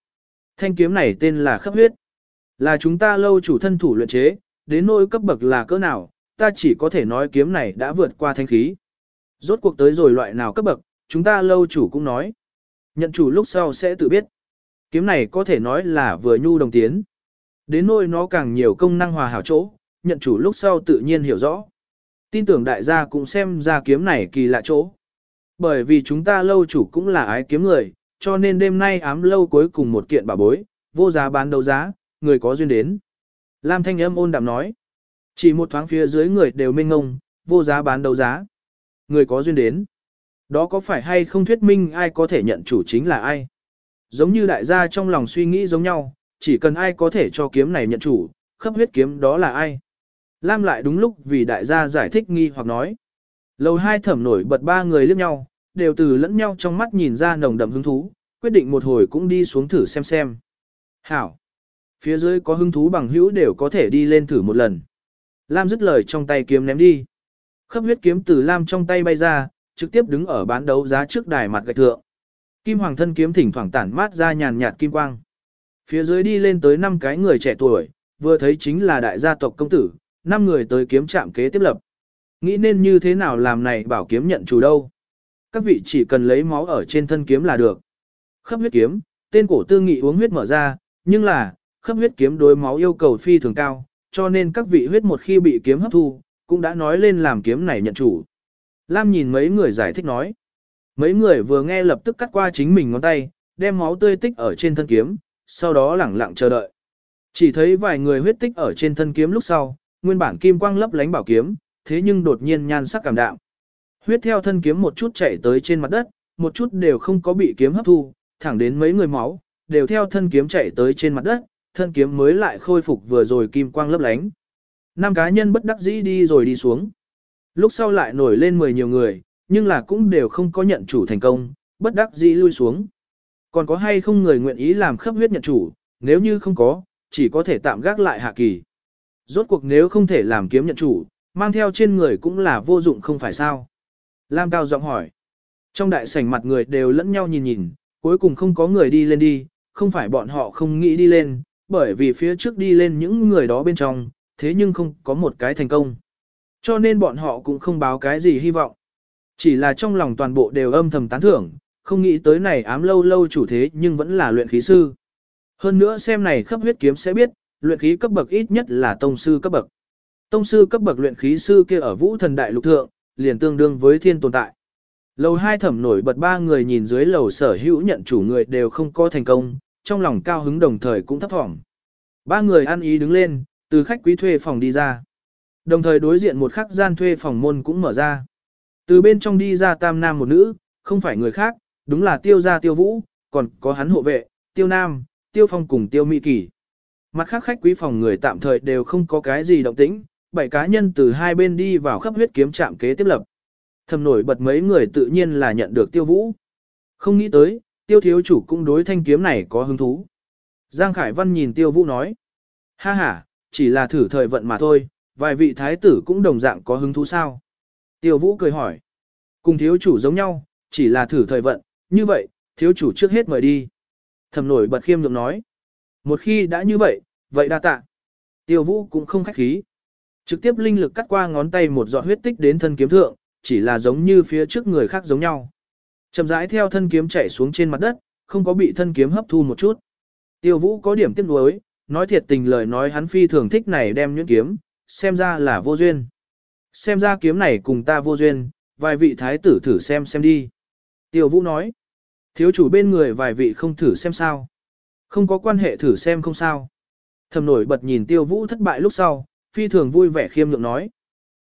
Speaker 1: Thanh kiếm này tên là khắp huyết. Là chúng ta lâu chủ thân thủ luyện chế, đến nỗi cấp bậc là cỡ nào, ta chỉ có thể nói kiếm này đã vượt qua thanh khí. Rốt cuộc tới rồi loại nào cấp bậc, chúng ta lâu chủ cũng nói. Nhận chủ lúc sau sẽ tự biết. Kiếm này có thể nói là vừa nhu đồng tiến. Đến nỗi nó càng nhiều công năng hòa hảo chỗ, nhận chủ lúc sau tự nhiên hiểu rõ. Tin tưởng đại gia cũng xem ra kiếm này kỳ lạ chỗ. Bởi vì chúng ta lâu chủ cũng là ái kiếm người, cho nên đêm nay ám lâu cuối cùng một kiện bà bối, vô giá bán đấu giá, người có duyên đến. Lam thanh âm ôn đạm nói. Chỉ một thoáng phía dưới người đều mênh ngông, vô giá bán đấu giá. Người có duyên đến. Đó có phải hay không thuyết minh ai có thể nhận chủ chính là ai? Giống như đại gia trong lòng suy nghĩ giống nhau, chỉ cần ai có thể cho kiếm này nhận chủ, khắp huyết kiếm đó là ai? Lam lại đúng lúc vì đại gia giải thích nghi hoặc nói. Lầu hai thẩm nổi bật ba người liếc nhau, đều từ lẫn nhau trong mắt nhìn ra nồng đậm hứng thú, quyết định một hồi cũng đi xuống thử xem xem. Hảo! Phía dưới có hứng thú bằng hữu đều có thể đi lên thử một lần. Lam dứt lời trong tay kiếm ném đi. Khắp huyết kiếm từ Lam trong tay bay ra, trực tiếp đứng ở bán đấu giá trước đài mặt gạch thượng. Kim hoàng thân kiếm thỉnh thoảng tản mát ra nhàn nhạt kim quang. Phía dưới đi lên tới năm cái người trẻ tuổi, vừa thấy chính là đại gia tộc công tử, năm người tới kiếm trạm kế tiếp lập. Nghĩ nên như thế nào làm này bảo kiếm nhận chủ đâu. Các vị chỉ cần lấy máu ở trên thân kiếm là được. Khắp huyết kiếm, tên cổ tư nghị uống huyết mở ra, nhưng là, khắp huyết kiếm đối máu yêu cầu phi thường cao, cho nên các vị huyết một khi bị kiếm hấp thu, cũng đã nói lên làm kiếm này nhận chủ. Lam nhìn mấy người giải thích nói. Mấy người vừa nghe lập tức cắt qua chính mình ngón tay, đem máu tươi tích ở trên thân kiếm, sau đó lẳng lặng chờ đợi. Chỉ thấy vài người huyết tích ở trên thân kiếm lúc sau, nguyên bản kim quang lấp lánh bảo kiếm, thế nhưng đột nhiên nhan sắc cảm đạm. Huyết theo thân kiếm một chút chạy tới trên mặt đất, một chút đều không có bị kiếm hấp thu, thẳng đến mấy người máu, đều theo thân kiếm chạy tới trên mặt đất, thân kiếm mới lại khôi phục vừa rồi kim quang lấp lánh. Năm cá nhân bất đắc dĩ đi rồi đi xuống. Lúc sau lại nổi lên mười nhiều người, nhưng là cũng đều không có nhận chủ thành công, bất đắc dĩ lui xuống. Còn có hay không người nguyện ý làm khắp huyết nhận chủ, nếu như không có, chỉ có thể tạm gác lại hạ kỳ. Rốt cuộc nếu không thể làm kiếm nhận chủ, mang theo trên người cũng là vô dụng không phải sao. Lam Cao giọng hỏi. Trong đại sảnh mặt người đều lẫn nhau nhìn nhìn, cuối cùng không có người đi lên đi, không phải bọn họ không nghĩ đi lên, bởi vì phía trước đi lên những người đó bên trong, thế nhưng không có một cái thành công. Cho nên bọn họ cũng không báo cái gì hy vọng. Chỉ là trong lòng toàn bộ đều âm thầm tán thưởng, không nghĩ tới này ám lâu lâu chủ thế nhưng vẫn là luyện khí sư. Hơn nữa xem này khắp huyết kiếm sẽ biết, luyện khí cấp bậc ít nhất là tông sư cấp bậc. Tông sư cấp bậc luyện khí sư kia ở vũ thần đại lục thượng, liền tương đương với thiên tồn tại. Lầu hai thẩm nổi bật ba người nhìn dưới lầu sở hữu nhận chủ người đều không có thành công, trong lòng cao hứng đồng thời cũng thấp thỏm. Ba người ăn ý đứng lên, từ khách quý thuê phòng đi ra. Đồng thời đối diện một khắc gian thuê phòng môn cũng mở ra. Từ bên trong đi ra tam nam một nữ, không phải người khác, đúng là tiêu gia tiêu vũ, còn có hắn hộ vệ, tiêu nam, tiêu phong cùng tiêu mỹ kỳ. Mặt khác khách quý phòng người tạm thời đều không có cái gì động tĩnh, bảy cá nhân từ hai bên đi vào khắp huyết kiếm trạm kế tiếp lập. Thầm nổi bật mấy người tự nhiên là nhận được tiêu vũ. Không nghĩ tới, tiêu thiếu chủ cũng đối thanh kiếm này có hứng thú. Giang Khải Văn nhìn tiêu vũ nói. Ha ha, chỉ là thử thời vận mà thôi, vài vị thái tử cũng đồng dạng có hứng thú sao. Tiêu vũ cười hỏi. Cùng thiếu chủ giống nhau, chỉ là thử thời vận, như vậy, thiếu chủ trước hết mời đi. Thầm nổi bật khiêm nhượng nói. Một khi đã như vậy, vậy đa tạ. Tiêu vũ cũng không khách khí. Trực tiếp linh lực cắt qua ngón tay một giọt huyết tích đến thân kiếm thượng, chỉ là giống như phía trước người khác giống nhau. Chậm rãi theo thân kiếm chảy xuống trên mặt đất, không có bị thân kiếm hấp thu một chút. Tiêu vũ có điểm tiếc nuối, nói thiệt tình lời nói hắn phi thường thích này đem nhuyễn kiếm, xem ra là vô duyên. Xem ra kiếm này cùng ta vô duyên, vài vị thái tử thử xem xem đi. Tiêu vũ nói, thiếu chủ bên người vài vị không thử xem sao. Không có quan hệ thử xem không sao. Thầm nổi bật nhìn tiêu vũ thất bại lúc sau, phi thường vui vẻ khiêm nhượng nói.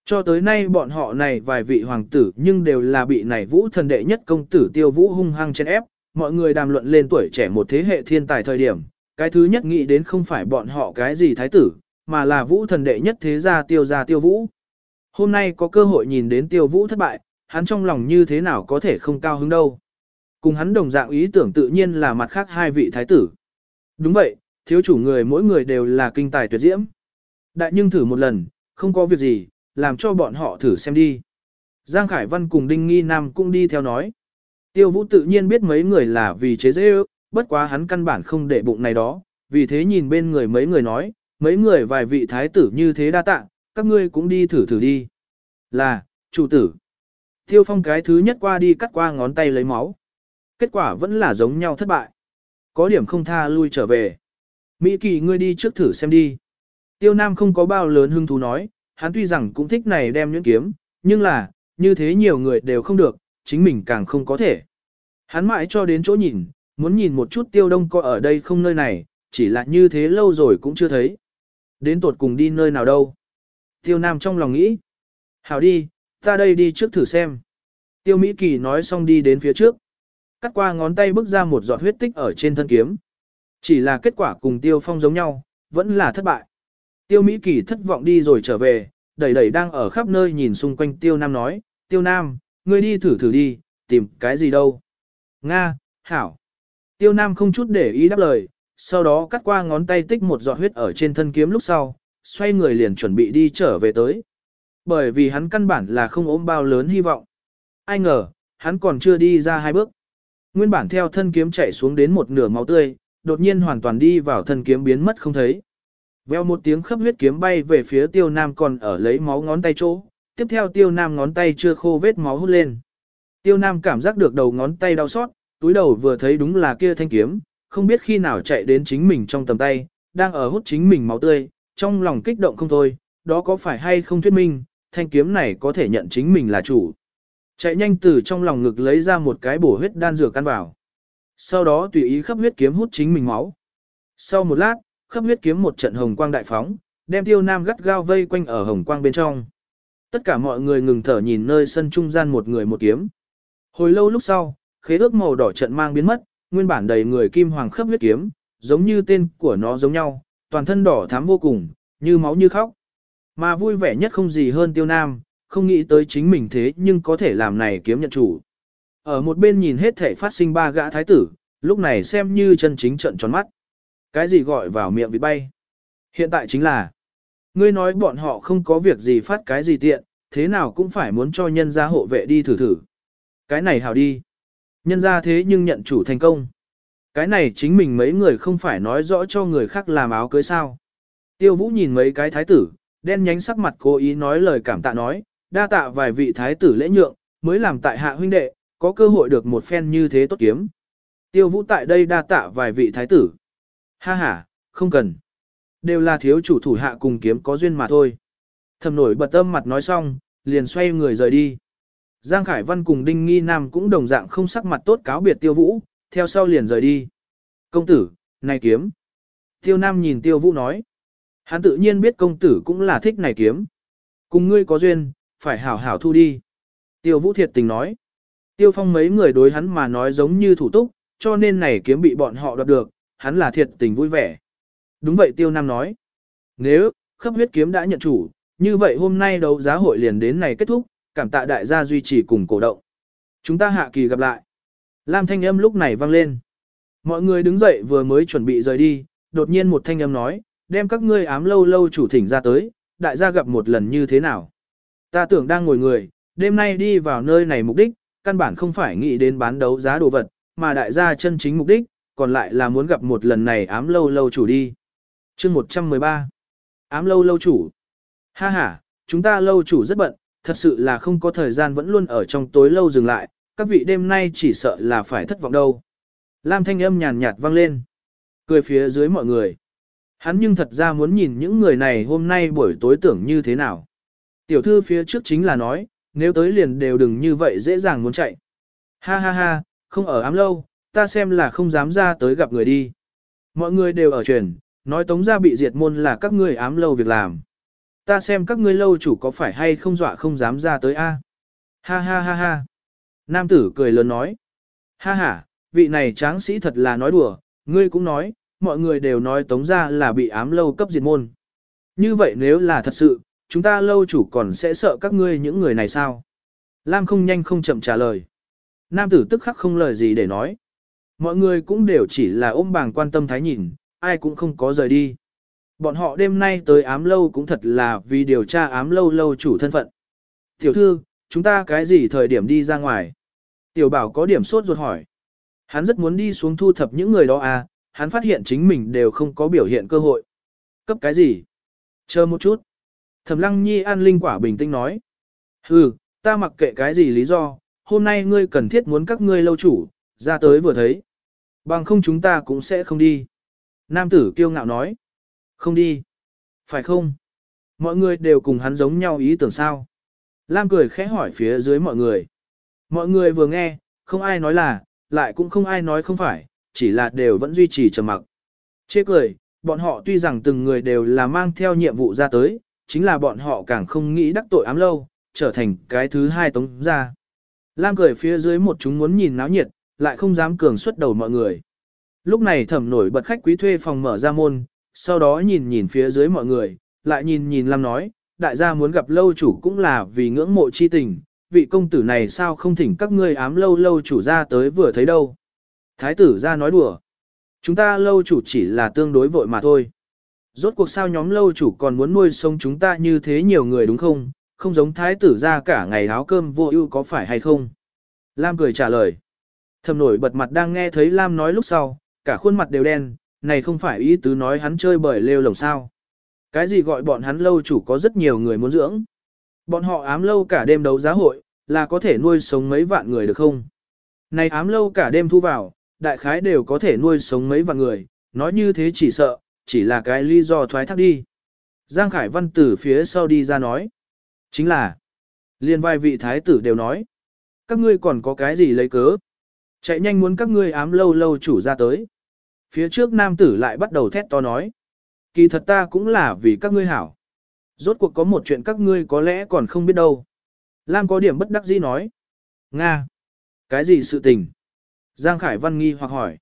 Speaker 1: Cho tới nay bọn họ này vài vị hoàng tử nhưng đều là bị này vũ thần đệ nhất công tử tiêu vũ hung hăng chen ép, mọi người đàm luận lên tuổi trẻ một thế hệ thiên tài thời điểm, cái thứ nhất nghĩ đến không phải bọn họ cái gì thái tử, mà là vũ thần đệ nhất thế gia tiêu gia tiêu vũ. Hôm nay có cơ hội nhìn đến tiêu vũ thất bại, hắn trong lòng như thế nào có thể không cao hứng đâu. Cùng hắn đồng dạng ý tưởng tự nhiên là mặt khác hai vị thái tử. Đúng vậy, thiếu chủ người mỗi người đều là kinh tài tuyệt diễm. Đại nhưng thử một lần, không có việc gì, làm cho bọn họ thử xem đi. Giang Khải Văn cùng Đinh Nghi Nam cũng đi theo nói. Tiêu Vũ tự nhiên biết mấy người là vì chế dễ ước, bất quá hắn căn bản không để bụng này đó, vì thế nhìn bên người mấy người nói, mấy người vài vị thái tử như thế đa tạ, các ngươi cũng đi thử thử đi. Là, chủ tử. Tiêu Phong cái thứ nhất qua đi cắt qua ngón tay lấy máu. Kết quả vẫn là giống nhau thất bại. Có điểm không tha lui trở về. Mỹ kỳ ngươi đi trước thử xem đi. Tiêu Nam không có bao lớn hứng thú nói, hắn tuy rằng cũng thích này đem nhuyễn kiếm, nhưng là, như thế nhiều người đều không được, chính mình càng không có thể. Hắn mãi cho đến chỗ nhìn, muốn nhìn một chút tiêu đông có ở đây không nơi này, chỉ là như thế lâu rồi cũng chưa thấy. Đến tột cùng đi nơi nào đâu. Tiêu Nam trong lòng nghĩ. Hảo đi, ta đây đi trước thử xem. Tiêu Mỹ Kỳ nói xong đi đến phía trước. Cắt qua ngón tay bước ra một giọt huyết tích ở trên thân kiếm. Chỉ là kết quả cùng Tiêu Phong giống nhau, vẫn là thất bại. Tiêu Mỹ Kỳ thất vọng đi rồi trở về, đẩy đẩy đang ở khắp nơi nhìn xung quanh Tiêu Nam nói, Tiêu Nam, ngươi đi thử thử đi, tìm cái gì đâu. Nga, Hảo. Tiêu Nam không chút để ý đáp lời, sau đó cắt qua ngón tay tích một giọt huyết ở trên thân kiếm lúc sau, xoay người liền chuẩn bị đi trở về tới. Bởi vì hắn căn bản là không ôm bao lớn hy vọng. Ai ngờ, hắn còn chưa đi ra hai bước. Nguyên bản theo thân kiếm chạy xuống đến một nửa máu tươi, đột nhiên hoàn toàn đi vào thân kiếm biến mất không thấy. Veo một tiếng khớp huyết kiếm bay về phía tiêu nam còn ở lấy máu ngón tay chỗ, tiếp theo tiêu nam ngón tay chưa khô vết máu hút lên. Tiêu nam cảm giác được đầu ngón tay đau xót, túi đầu vừa thấy đúng là kia thanh kiếm, không biết khi nào chạy đến chính mình trong tầm tay, đang ở hút chính mình máu tươi, trong lòng kích động không thôi, đó có phải hay không thuyết minh, thanh kiếm này có thể nhận chính mình là chủ. Chạy nhanh từ trong lòng ngực lấy ra một cái bổ huyết đan dược căn vào. Sau đó tùy ý khắp huyết kiếm hút chính mình máu. Sau một lát, khắp huyết kiếm một trận hồng quang đại phóng, đem tiêu nam gắt gao vây quanh ở hồng quang bên trong. Tất cả mọi người ngừng thở nhìn nơi sân trung gian một người một kiếm. Hồi lâu lúc sau, khế ước màu đỏ trận mang biến mất, nguyên bản đầy người kim hoàng khắp huyết kiếm, giống như tên của nó giống nhau, toàn thân đỏ thắm vô cùng, như máu như khóc. Mà vui vẻ nhất không gì hơn tiêu nam, không nghĩ tới chính mình thế nhưng có thể làm này kiếm nhận chủ. Ở một bên nhìn hết thể phát sinh ba gã thái tử, lúc này xem như chân chính trận tròn mắt. Cái gì gọi vào miệng vịt bay? Hiện tại chính là, ngươi nói bọn họ không có việc gì phát cái gì tiện, thế nào cũng phải muốn cho nhân gia hộ vệ đi thử thử. Cái này hảo đi. Nhân gia thế nhưng nhận chủ thành công. Cái này chính mình mấy người không phải nói rõ cho người khác làm áo cưới sao. Tiêu vũ nhìn mấy cái thái tử, đen nhánh sắc mặt cố ý nói lời cảm tạ nói, đa tạ vài vị thái tử lễ nhượng, mới làm tại hạ huynh đệ, có cơ hội được một phen như thế tốt kiếm. Tiêu vũ tại đây đa tạ vài vị thái tử. Ha ha, không cần. Đều là thiếu chủ thủ hạ cùng kiếm có duyên mà thôi. Thầm nổi bật âm mặt nói xong, liền xoay người rời đi. Giang Khải Văn cùng Đinh Nghi Nam cũng đồng dạng không sắc mặt tốt cáo biệt tiêu vũ, theo sau liền rời đi. Công tử, này kiếm. Tiêu Nam nhìn tiêu vũ nói. Hắn tự nhiên biết công tử cũng là thích này kiếm. Cùng ngươi có duyên, phải hảo hảo thu đi. Tiêu vũ thiệt tình nói. Tiêu phong mấy người đối hắn mà nói giống như thủ túc, cho nên này kiếm bị bọn họ đoạt được, hắn là thiệt tình vui vẻ. Đúng vậy tiêu nam nói. Nếu, khắp huyết kiếm đã nhận chủ, như vậy hôm nay đấu giá hội liền đến này kết thúc, cảm tạ đại gia duy trì cùng cổ động. Chúng ta hạ kỳ gặp lại. Lam thanh âm lúc này vang lên. Mọi người đứng dậy vừa mới chuẩn bị rời đi, đột nhiên một thanh âm nói, đem các ngươi ám lâu lâu chủ thỉnh ra tới, đại gia gặp một lần như thế nào. Ta tưởng đang ngồi người, đêm nay đi vào nơi này mục đích, căn bản không phải nghĩ đến bán đấu giá đồ vật, mà đại gia chân chính mục đích, còn lại là muốn gặp một lần này ám lâu lâu chủ đi. chương 113 Ám lâu lâu chủ Ha ha, chúng ta lâu chủ rất bận, thật sự là không có thời gian vẫn luôn ở trong tối lâu dừng lại, các vị đêm nay chỉ sợ là phải thất vọng đâu. Lam thanh âm nhàn nhạt vang lên. Cười phía dưới mọi người. Hắn nhưng thật ra muốn nhìn những người này hôm nay buổi tối tưởng như thế nào. Tiểu thư phía trước chính là nói, nếu tới liền đều đừng như vậy dễ dàng muốn chạy. Ha ha ha, không ở ám lâu, ta xem là không dám ra tới gặp người đi. Mọi người đều ở truyền, nói tống gia bị diệt môn là các ngươi ám lâu việc làm. Ta xem các ngươi lâu chủ có phải hay không dọa không dám ra tới a. Ha ha ha ha. Nam tử cười lớn nói. Ha ha, vị này tráng sĩ thật là nói đùa, ngươi cũng nói, mọi người đều nói tống gia là bị ám lâu cấp diệt môn. Như vậy nếu là thật sự, chúng ta lâu chủ còn sẽ sợ các ngươi những người này sao? Lam không nhanh không chậm trả lời. Nam tử tức khắc không lời gì để nói. Mọi người cũng đều chỉ là ôm bàng quan tâm thái nhìn, ai cũng không có rời đi. Bọn họ đêm nay tới ám lâu cũng thật là vì điều tra ám lâu lâu chủ thân phận. Tiểu thư, chúng ta cái gì thời điểm đi ra ngoài? Tiểu bảo có điểm sốt ruột hỏi. Hắn rất muốn đi xuống thu thập những người đó à, hắn phát hiện chính mình đều không có biểu hiện cơ hội. Cấp cái gì? Chờ một chút. Thẩm lăng nhi an linh quả bình tĩnh nói. Hừ, ta mặc kệ cái gì lý do, hôm nay ngươi cần thiết muốn các ngươi lâu chủ, ra tới vừa thấy. Bằng không chúng ta cũng sẽ không đi. Nam tử kiêu ngạo nói. Không đi. Phải không? Mọi người đều cùng hắn giống nhau ý tưởng sao? Lam cười khẽ hỏi phía dưới mọi người. Mọi người vừa nghe, không ai nói là, lại cũng không ai nói không phải, chỉ là đều vẫn duy trì trầm mặc. Chê cười, bọn họ tuy rằng từng người đều là mang theo nhiệm vụ ra tới, chính là bọn họ càng không nghĩ đắc tội ám lâu, trở thành cái thứ hai tống ra. Lam cười phía dưới một chúng muốn nhìn náo nhiệt, lại không dám cường xuất đầu mọi người. Lúc này thẩm nổi bật khách quý thuê phòng mở ra môn, sau đó nhìn nhìn phía dưới mọi người, lại nhìn nhìn Lam nói, đại gia muốn gặp lâu chủ cũng là vì ngưỡng mộ chi tình, vị công tử này sao không thỉnh các ngươi ám lâu lâu chủ ra tới vừa thấy đâu. Thái tử ra nói đùa. Chúng ta lâu chủ chỉ là tương đối vội mà thôi. Rốt cuộc sao nhóm lâu chủ còn muốn nuôi sống chúng ta như thế nhiều người đúng không? Không giống thái tử ra cả ngày áo cơm vô ưu có phải hay không? Lam cười trả lời. Thầm nổi bật mặt đang nghe thấy Lam nói lúc sau, cả khuôn mặt đều đen, này không phải ý tứ nói hắn chơi bời lêu lồng sao. Cái gì gọi bọn hắn lâu chủ có rất nhiều người muốn dưỡng. Bọn họ ám lâu cả đêm đấu giá hội, là có thể nuôi sống mấy vạn người được không? Này ám lâu cả đêm thu vào, đại khái đều có thể nuôi sống mấy vạn người, nói như thế chỉ sợ, chỉ là cái lý do thoái thác đi. Giang Khải Văn từ phía sau đi ra nói. Chính là, liên vai vị thái tử đều nói. Các ngươi còn có cái gì lấy cớ? Chạy nhanh muốn các ngươi ám lâu lâu chủ ra tới. Phía trước nam tử lại bắt đầu thét to nói. Kỳ thật ta cũng là vì các ngươi hảo. Rốt cuộc có một chuyện các ngươi có lẽ còn không biết đâu. Lam có điểm bất đắc dĩ nói. Nga. Cái gì sự tình? Giang Khải Văn nghi hoặc hỏi.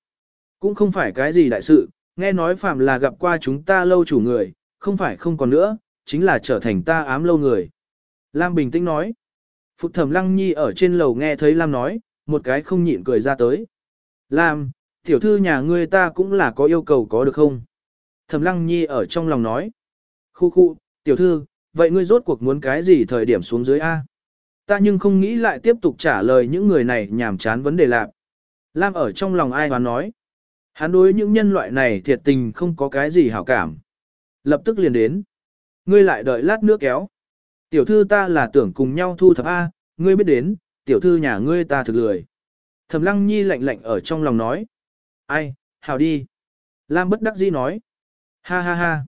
Speaker 1: Cũng không phải cái gì đại sự, nghe nói phạm là gặp qua chúng ta lâu chủ người, không phải không còn nữa, chính là trở thành ta ám lâu người. Lam bình tĩnh nói. Phục thẩm lăng nhi ở trên lầu nghe thấy Lam nói, một cái không nhịn cười ra tới. Lam, tiểu thư nhà ngươi ta cũng là có yêu cầu có được không? Thẩm lăng nhi ở trong lòng nói. Khu khu, tiểu thư, vậy ngươi rốt cuộc muốn cái gì thời điểm xuống dưới A? Ta nhưng không nghĩ lại tiếp tục trả lời những người này nhảm chán vấn đề lạc. Lam ở trong lòng ai hoán nói. Hắn đối những nhân loại này thiệt tình không có cái gì hảo cảm. Lập tức liền đến. Ngươi lại đợi lát nước kéo. Tiểu thư ta là tưởng cùng nhau thu thập A, ngươi biết đến, tiểu thư nhà ngươi ta thực lười. Thẩm lăng nhi lạnh lạnh ở trong lòng nói. Ai, hảo đi. Lam bất đắc dĩ nói. Ha ha ha.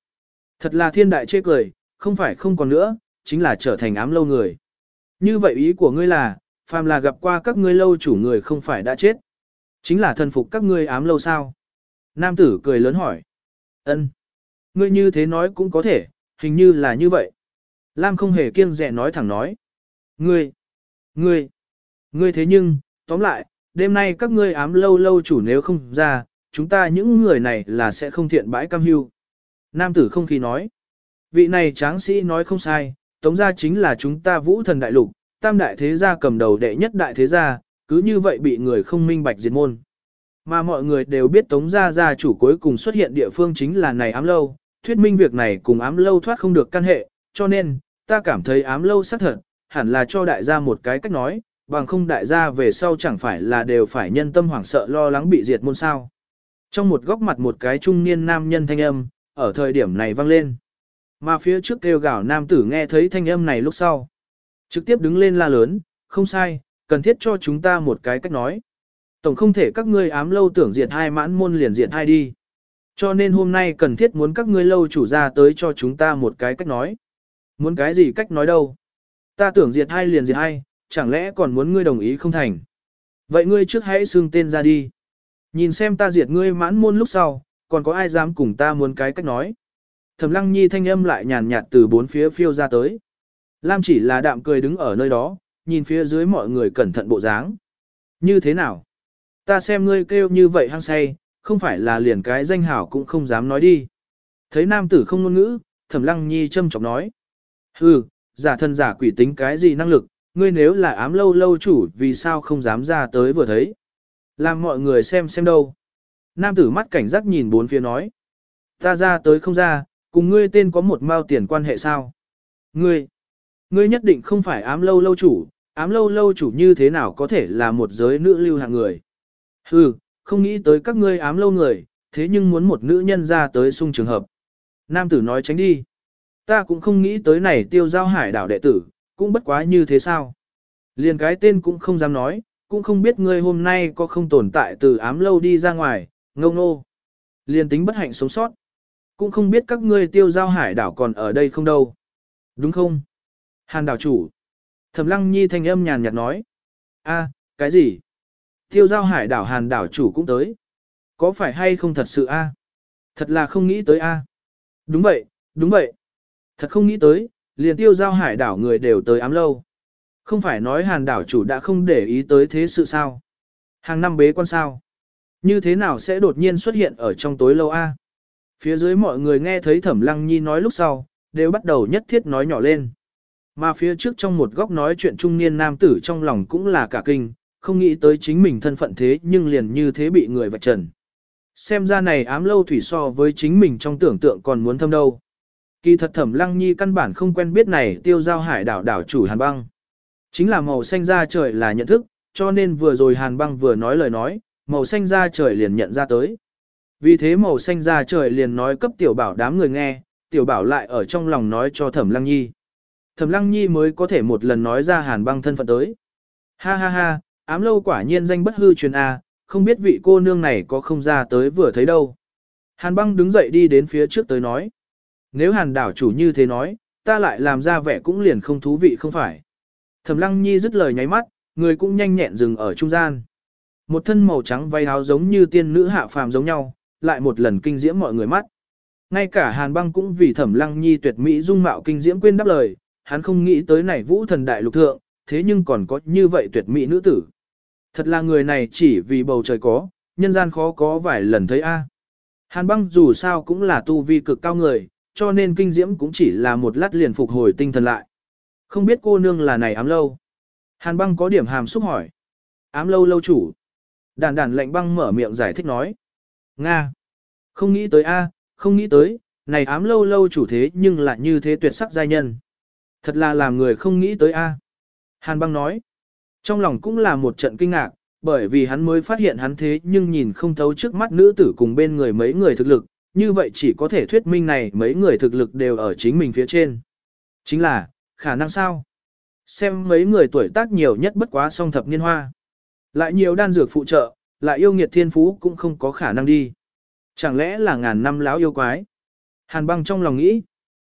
Speaker 1: Thật là thiên đại chê cười, không phải không còn nữa, chính là trở thành ám lâu người. Như vậy ý của ngươi là, phàm là gặp qua các ngươi lâu chủ người không phải đã chết. Chính là thần phục các ngươi ám lâu sao? Nam tử cười lớn hỏi. Ân, Ngươi như thế nói cũng có thể, hình như là như vậy. Lam không hề kiêng dè nói thẳng nói. Ngươi, ngươi, ngươi thế nhưng, tóm lại, đêm nay các ngươi ám lâu lâu chủ nếu không ra, chúng ta những người này là sẽ không thiện bãi cam hưu. Nam tử không khí nói. Vị này tráng sĩ nói không sai, tống gia chính là chúng ta vũ thần đại lục, tam đại thế gia cầm đầu đệ nhất đại thế gia, cứ như vậy bị người không minh bạch diệt môn. Mà mọi người đều biết tống gia gia chủ cuối cùng xuất hiện địa phương chính là này ám lâu, thuyết minh việc này cùng ám lâu thoát không được căn hệ, cho nên, ta cảm thấy ám lâu xác thật, hẳn là cho đại gia một cái cách nói, bằng không đại gia về sau chẳng phải là đều phải nhân tâm hoảng sợ lo lắng bị diệt môn sao. Trong một góc mặt một cái trung niên nam nhân thanh âm, ở thời điểm này vang lên. Mà phía trước kêu gào nam tử nghe thấy thanh âm này lúc sau. Trực tiếp đứng lên la lớn, không sai, cần thiết cho chúng ta một cái cách nói. Tổng không thể các ngươi ám lâu tưởng diệt hai mãn môn liền diệt hai đi. Cho nên hôm nay cần thiết muốn các ngươi lâu chủ ra tới cho chúng ta một cái cách nói. Muốn cái gì cách nói đâu? Ta tưởng diệt hai liền diệt hai, chẳng lẽ còn muốn ngươi đồng ý không thành? Vậy ngươi trước hãy xưng tên ra đi. Nhìn xem ta diệt ngươi mãn môn lúc sau, còn có ai dám cùng ta muốn cái cách nói? Thẩm lăng nhi thanh âm lại nhàn nhạt từ bốn phía phiêu ra tới. Lam chỉ là đạm cười đứng ở nơi đó, nhìn phía dưới mọi người cẩn thận bộ dáng. Như thế nào? Ta xem ngươi kêu như vậy hăng say, không phải là liền cái danh hảo cũng không dám nói đi. Thấy nam tử không ngôn ngữ, thẩm lăng nhi châm chọc nói. Hừ, giả thân giả quỷ tính cái gì năng lực, ngươi nếu là ám lâu lâu chủ vì sao không dám ra tới vừa thấy. Làm mọi người xem xem đâu. Nam tử mắt cảnh giác nhìn bốn phía nói. Ta ra tới không ra, cùng ngươi tên có một mao tiền quan hệ sao? Ngươi, ngươi nhất định không phải ám lâu lâu chủ, ám lâu lâu chủ như thế nào có thể là một giới nữ lưu hạng người. Hừ, không nghĩ tới các ngươi ám lâu người, thế nhưng muốn một nữ nhân ra tới sung trường hợp. Nam tử nói tránh đi. Ta cũng không nghĩ tới này tiêu giao hải đảo đệ tử, cũng bất quá như thế sao. Liền cái tên cũng không dám nói, cũng không biết ngươi hôm nay có không tồn tại từ ám lâu đi ra ngoài, ngông nô. Liền tính bất hạnh sống sót. Cũng không biết các ngươi tiêu giao hải đảo còn ở đây không đâu. Đúng không? Hàn đảo chủ. Thẩm lăng nhi thanh âm nhàn nhạt nói. a cái gì? Tiêu giao hải đảo hàn đảo chủ cũng tới. Có phải hay không thật sự a? Thật là không nghĩ tới a. Đúng vậy, đúng vậy. Thật không nghĩ tới, liền tiêu giao hải đảo người đều tới ám lâu. Không phải nói hàn đảo chủ đã không để ý tới thế sự sao? Hàng năm bế quan sao? Như thế nào sẽ đột nhiên xuất hiện ở trong tối lâu a? Phía dưới mọi người nghe thấy thẩm lăng nhi nói lúc sau, đều bắt đầu nhất thiết nói nhỏ lên. Mà phía trước trong một góc nói chuyện trung niên nam tử trong lòng cũng là cả kinh, không nghĩ tới chính mình thân phận thế nhưng liền như thế bị người vạch trần. Xem ra này ám lâu thủy so với chính mình trong tưởng tượng còn muốn thâm đâu. Kỳ thật thẩm lăng nhi căn bản không quen biết này tiêu giao hải đảo đảo chủ hàn băng. Chính là màu xanh da trời là nhận thức, cho nên vừa rồi hàn băng vừa nói lời nói, màu xanh da trời liền nhận ra tới. Vì thế màu xanh da trời liền nói cấp tiểu bảo đám người nghe, tiểu bảo lại ở trong lòng nói cho thẩm lăng nhi. Thẩm lăng nhi mới có thể một lần nói ra hàn băng thân phận tới. Ha ha ha, ám lâu quả nhiên danh bất hư truyền A, không biết vị cô nương này có không ra tới vừa thấy đâu. Hàn băng đứng dậy đi đến phía trước tới nói. Nếu hàn đảo chủ như thế nói, ta lại làm ra vẻ cũng liền không thú vị không phải. Thẩm lăng nhi dứt lời nháy mắt, người cũng nhanh nhẹn dừng ở trung gian. Một thân màu trắng váy áo giống như tiên nữ hạ phàm giống nhau, lại một lần kinh diễm mọi người mắt. Ngay cả hàn băng cũng vì thẩm lăng nhi tuyệt mỹ dung mạo kinh diễm quên đáp lời, hắn không nghĩ tới này vũ thần đại lục thượng, thế nhưng còn có như vậy tuyệt mỹ nữ tử. Thật là người này chỉ vì bầu trời có, nhân gian khó có vài lần thấy a. Hàn băng dù sao cũng là tu vi cực cao người, cho nên kinh diễm cũng chỉ là một lát liền phục hồi tinh thần lại. Không biết cô nương là này ám lâu. Hàn băng có điểm hàm xúc hỏi. Ám lâu lâu chủ. Đàn đàn lệnh băng mở miệng giải thích nói. Nga. Không nghĩ tới a, không nghĩ tới, này ám lâu lâu chủ thế nhưng lại như thế tuyệt sắc giai nhân. Thật là làm người không nghĩ tới a. Hàn băng nói. Trong lòng cũng là một trận kinh ngạc, bởi vì hắn mới phát hiện hắn thế nhưng nhìn không thấu trước mắt nữ tử cùng bên người mấy người thực lực, như vậy chỉ có thể thuyết minh này mấy người thực lực đều ở chính mình phía trên. Chính là, khả năng sao? Xem mấy người tuổi tác nhiều nhất bất quá song thập niên hoa. Lại nhiều đan dược phụ trợ, lại yêu nghiệt thiên phú cũng không có khả năng đi. Chẳng lẽ là ngàn năm láo yêu quái? Hàn băng trong lòng nghĩ.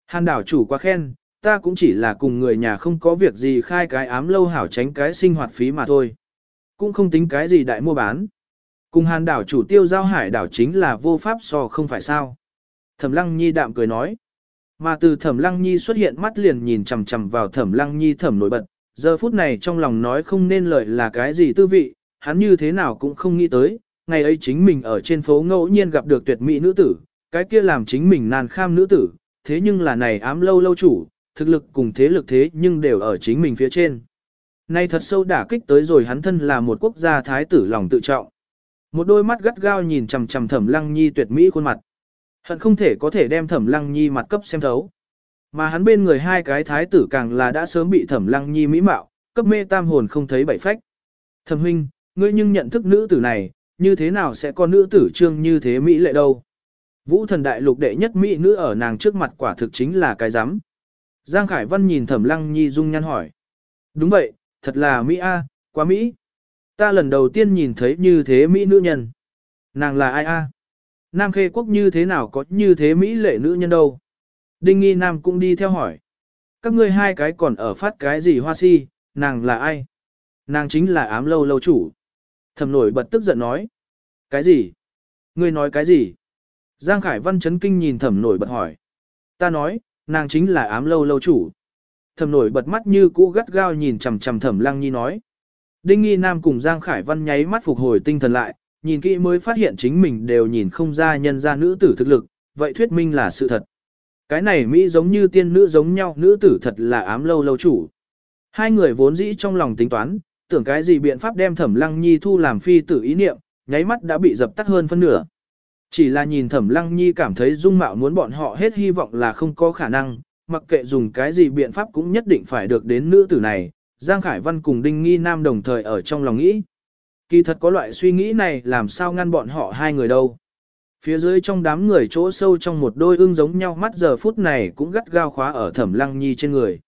Speaker 1: Hàn đảo chủ quá khen, ta cũng chỉ là cùng người nhà không có việc gì khai cái ám lâu hảo tránh cái sinh hoạt phí mà thôi. Cũng không tính cái gì đại mua bán. Cùng hàn đảo chủ tiêu giao hải đảo chính là vô pháp so không phải sao. Thẩm lăng nhi đạm cười nói. Mà từ thẩm lăng nhi xuất hiện mắt liền nhìn chằm chằm vào thẩm lăng nhi thẩm nổi bật. Giờ phút này trong lòng nói không nên lời là cái gì tư vị, hắn như thế nào cũng không nghĩ tới. Ngày ấy chính mình ở trên phố ngẫu nhiên gặp được tuyệt mỹ nữ tử, cái kia làm chính mình nàn kham nữ tử, thế nhưng là này ám lâu lâu chủ, thực lực cùng thế lực thế nhưng đều ở chính mình phía trên. Nay thật sâu đả kích tới rồi hắn thân là một quốc gia thái tử lòng tự trọng. Một đôi mắt gắt gao nhìn chằm chằm Thẩm Lăng Nhi tuyệt mỹ khuôn mặt. Hận không thể có thể đem Thẩm Lăng Nhi mặt cấp xem thấu. Mà hắn bên người hai cái thái tử càng là đã sớm bị Thẩm Lăng Nhi mỹ mạo, cấp mê tam hồn không thấy bảy phách. Thẩm huynh, ngươi nhưng nhận thức nữ tử này, như thế nào sẽ có nữ tử trương như thế mỹ lệ đâu? Vũ thần đại lục đệ nhất mỹ nữ ở nàng trước mặt quả thực chính là cái rắm Giang Khải Văn nhìn Thẩm Lăng Nhi dung nhan hỏi. Đúng vậy, thật là Mỹ A, quá Mỹ. Ta lần đầu tiên nhìn thấy như thế Mỹ nữ nhân. Nàng là ai a? Nam Khê Quốc như thế nào có như thế Mỹ lệ nữ nhân đâu? Đinh Nghi Nam cũng đi theo hỏi. Các ngươi hai cái còn ở phát cái gì hoa si, nàng là ai? Nàng chính là ám lâu lâu chủ. Thầm nổi bật tức giận nói. Cái gì? Ngươi nói cái gì? Giang Khải Văn chấn kinh nhìn thẩm nổi bật hỏi. Ta nói, nàng chính là ám lâu lâu chủ. Thẩm nổi bật mắt như cũ gắt gao nhìn chằm chằm thẩm lăng nhi nói. Đinh Nghi Nam cùng Giang Khải Văn nháy mắt phục hồi tinh thần lại, nhìn kỹ mới phát hiện chính mình đều nhìn không ra nhân ra nữ tử thực lực, vậy thuyết minh là sự thật. Cái này Mỹ giống như tiên nữ giống nhau, nữ tử thật là ám lâu lâu chủ. Hai người vốn dĩ trong lòng tính toán, tưởng cái gì biện pháp đem thẩm lăng nhi thu làm phi tử ý niệm, nháy mắt đã bị dập tắt hơn phân nửa. Chỉ là nhìn thẩm lăng nhi cảm thấy dung mạo muốn bọn họ hết hy vọng là không có khả năng, mặc kệ dùng cái gì biện pháp cũng nhất định phải được đến nữ tử này, Giang Khải Văn cùng Đinh Nghi Nam đồng thời ở trong lòng nghĩ. Kỳ thật có loại suy nghĩ này làm sao ngăn bọn họ hai người đâu. Phía dưới trong đám người chỗ sâu trong một đôi ưng giống nhau mắt giờ phút này cũng gắt gao khóa ở thẩm lăng nhi trên người.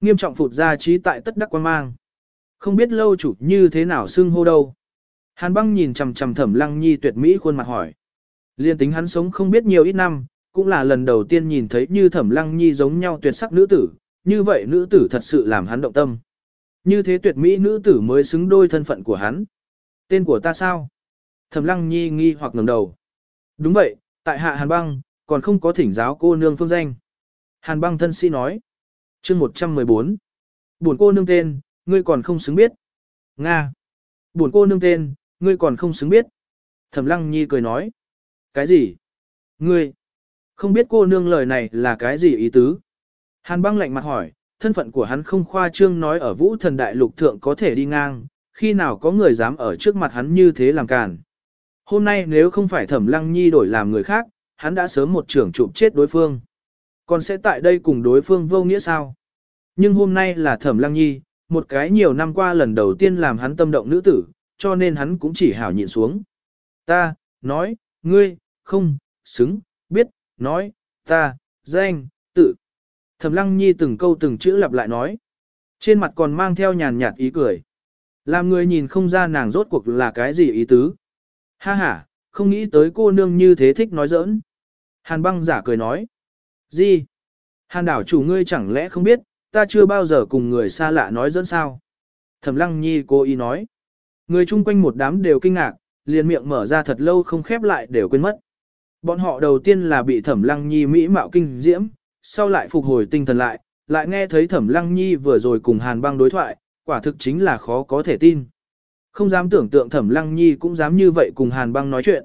Speaker 1: Nghiêm trọng phụt ra trí tại tất đắc quan mang. Không biết lâu chủ như thế nào xưng hô đâu. Hàn băng nhìn chằm chằm thẩm lăng nhi tuyệt mỹ khuôn mặt hỏi. Liên tính hắn sống không biết nhiều ít năm, cũng là lần đầu tiên nhìn thấy như thẩm lăng nhi giống nhau tuyệt sắc nữ tử, như vậy nữ tử thật sự làm hắn động tâm. Như thế tuyệt mỹ nữ tử mới xứng đôi thân phận của hắn. Tên của ta sao? Thẩm lăng nhi nghi hoặc ngẩng đầu. Đúng vậy, tại hạ Hàn băng, còn không có thỉnh giáo cô nương phương danh. Hàn băng thân sĩ nói. chương 114. Buồn cô nương tên, ngươi còn không xứng biết. Nga. Buồn cô nương tên, ngươi còn không xứng biết. Thẩm lăng nhi cười nói. Cái gì? Ngươi. Không biết cô nương lời này là cái gì ý tứ? Hàn băng lạnh mặt hỏi, thân phận của hắn không khoa trương nói ở vũ thần đại lục thượng có thể đi ngang, khi nào có người dám ở trước mặt hắn như thế làm càn. Hôm nay nếu không phải thẩm lăng nhi đổi làm người khác, hắn đã sớm một trưởng chụp chết đối phương. Còn sẽ tại đây cùng đối phương vô nghĩa sao? Nhưng hôm nay là thẩm lăng nhi, một cái nhiều năm qua lần đầu tiên làm hắn tâm động nữ tử, cho nên hắn cũng chỉ hảo nhịn xuống. Ta, nói, ngươi, không, xứng, biết, nói, ta, danh, tự. Thẩm lăng nhi từng câu từng chữ lặp lại nói. Trên mặt còn mang theo nhàn nhạt ý cười. Làm người nhìn không ra nàng rốt cuộc là cái gì ý tứ. Ha ha, không nghĩ tới cô nương như thế thích nói giỡn. Hàn băng giả cười nói. Gì? Hàn đảo chủ ngươi chẳng lẽ không biết, ta chưa bao giờ cùng người xa lạ nói dẫn sao. Thẩm lăng nhi cô ý nói. Người chung quanh một đám đều kinh ngạc, liền miệng mở ra thật lâu không khép lại đều quên mất. Bọn họ đầu tiên là bị thẩm lăng nhi mỹ mạo kinh diễm, sau lại phục hồi tinh thần lại, lại nghe thấy thẩm lăng nhi vừa rồi cùng hàn băng đối thoại, quả thực chính là khó có thể tin. Không dám tưởng tượng thẩm lăng nhi cũng dám như vậy cùng hàn băng nói chuyện.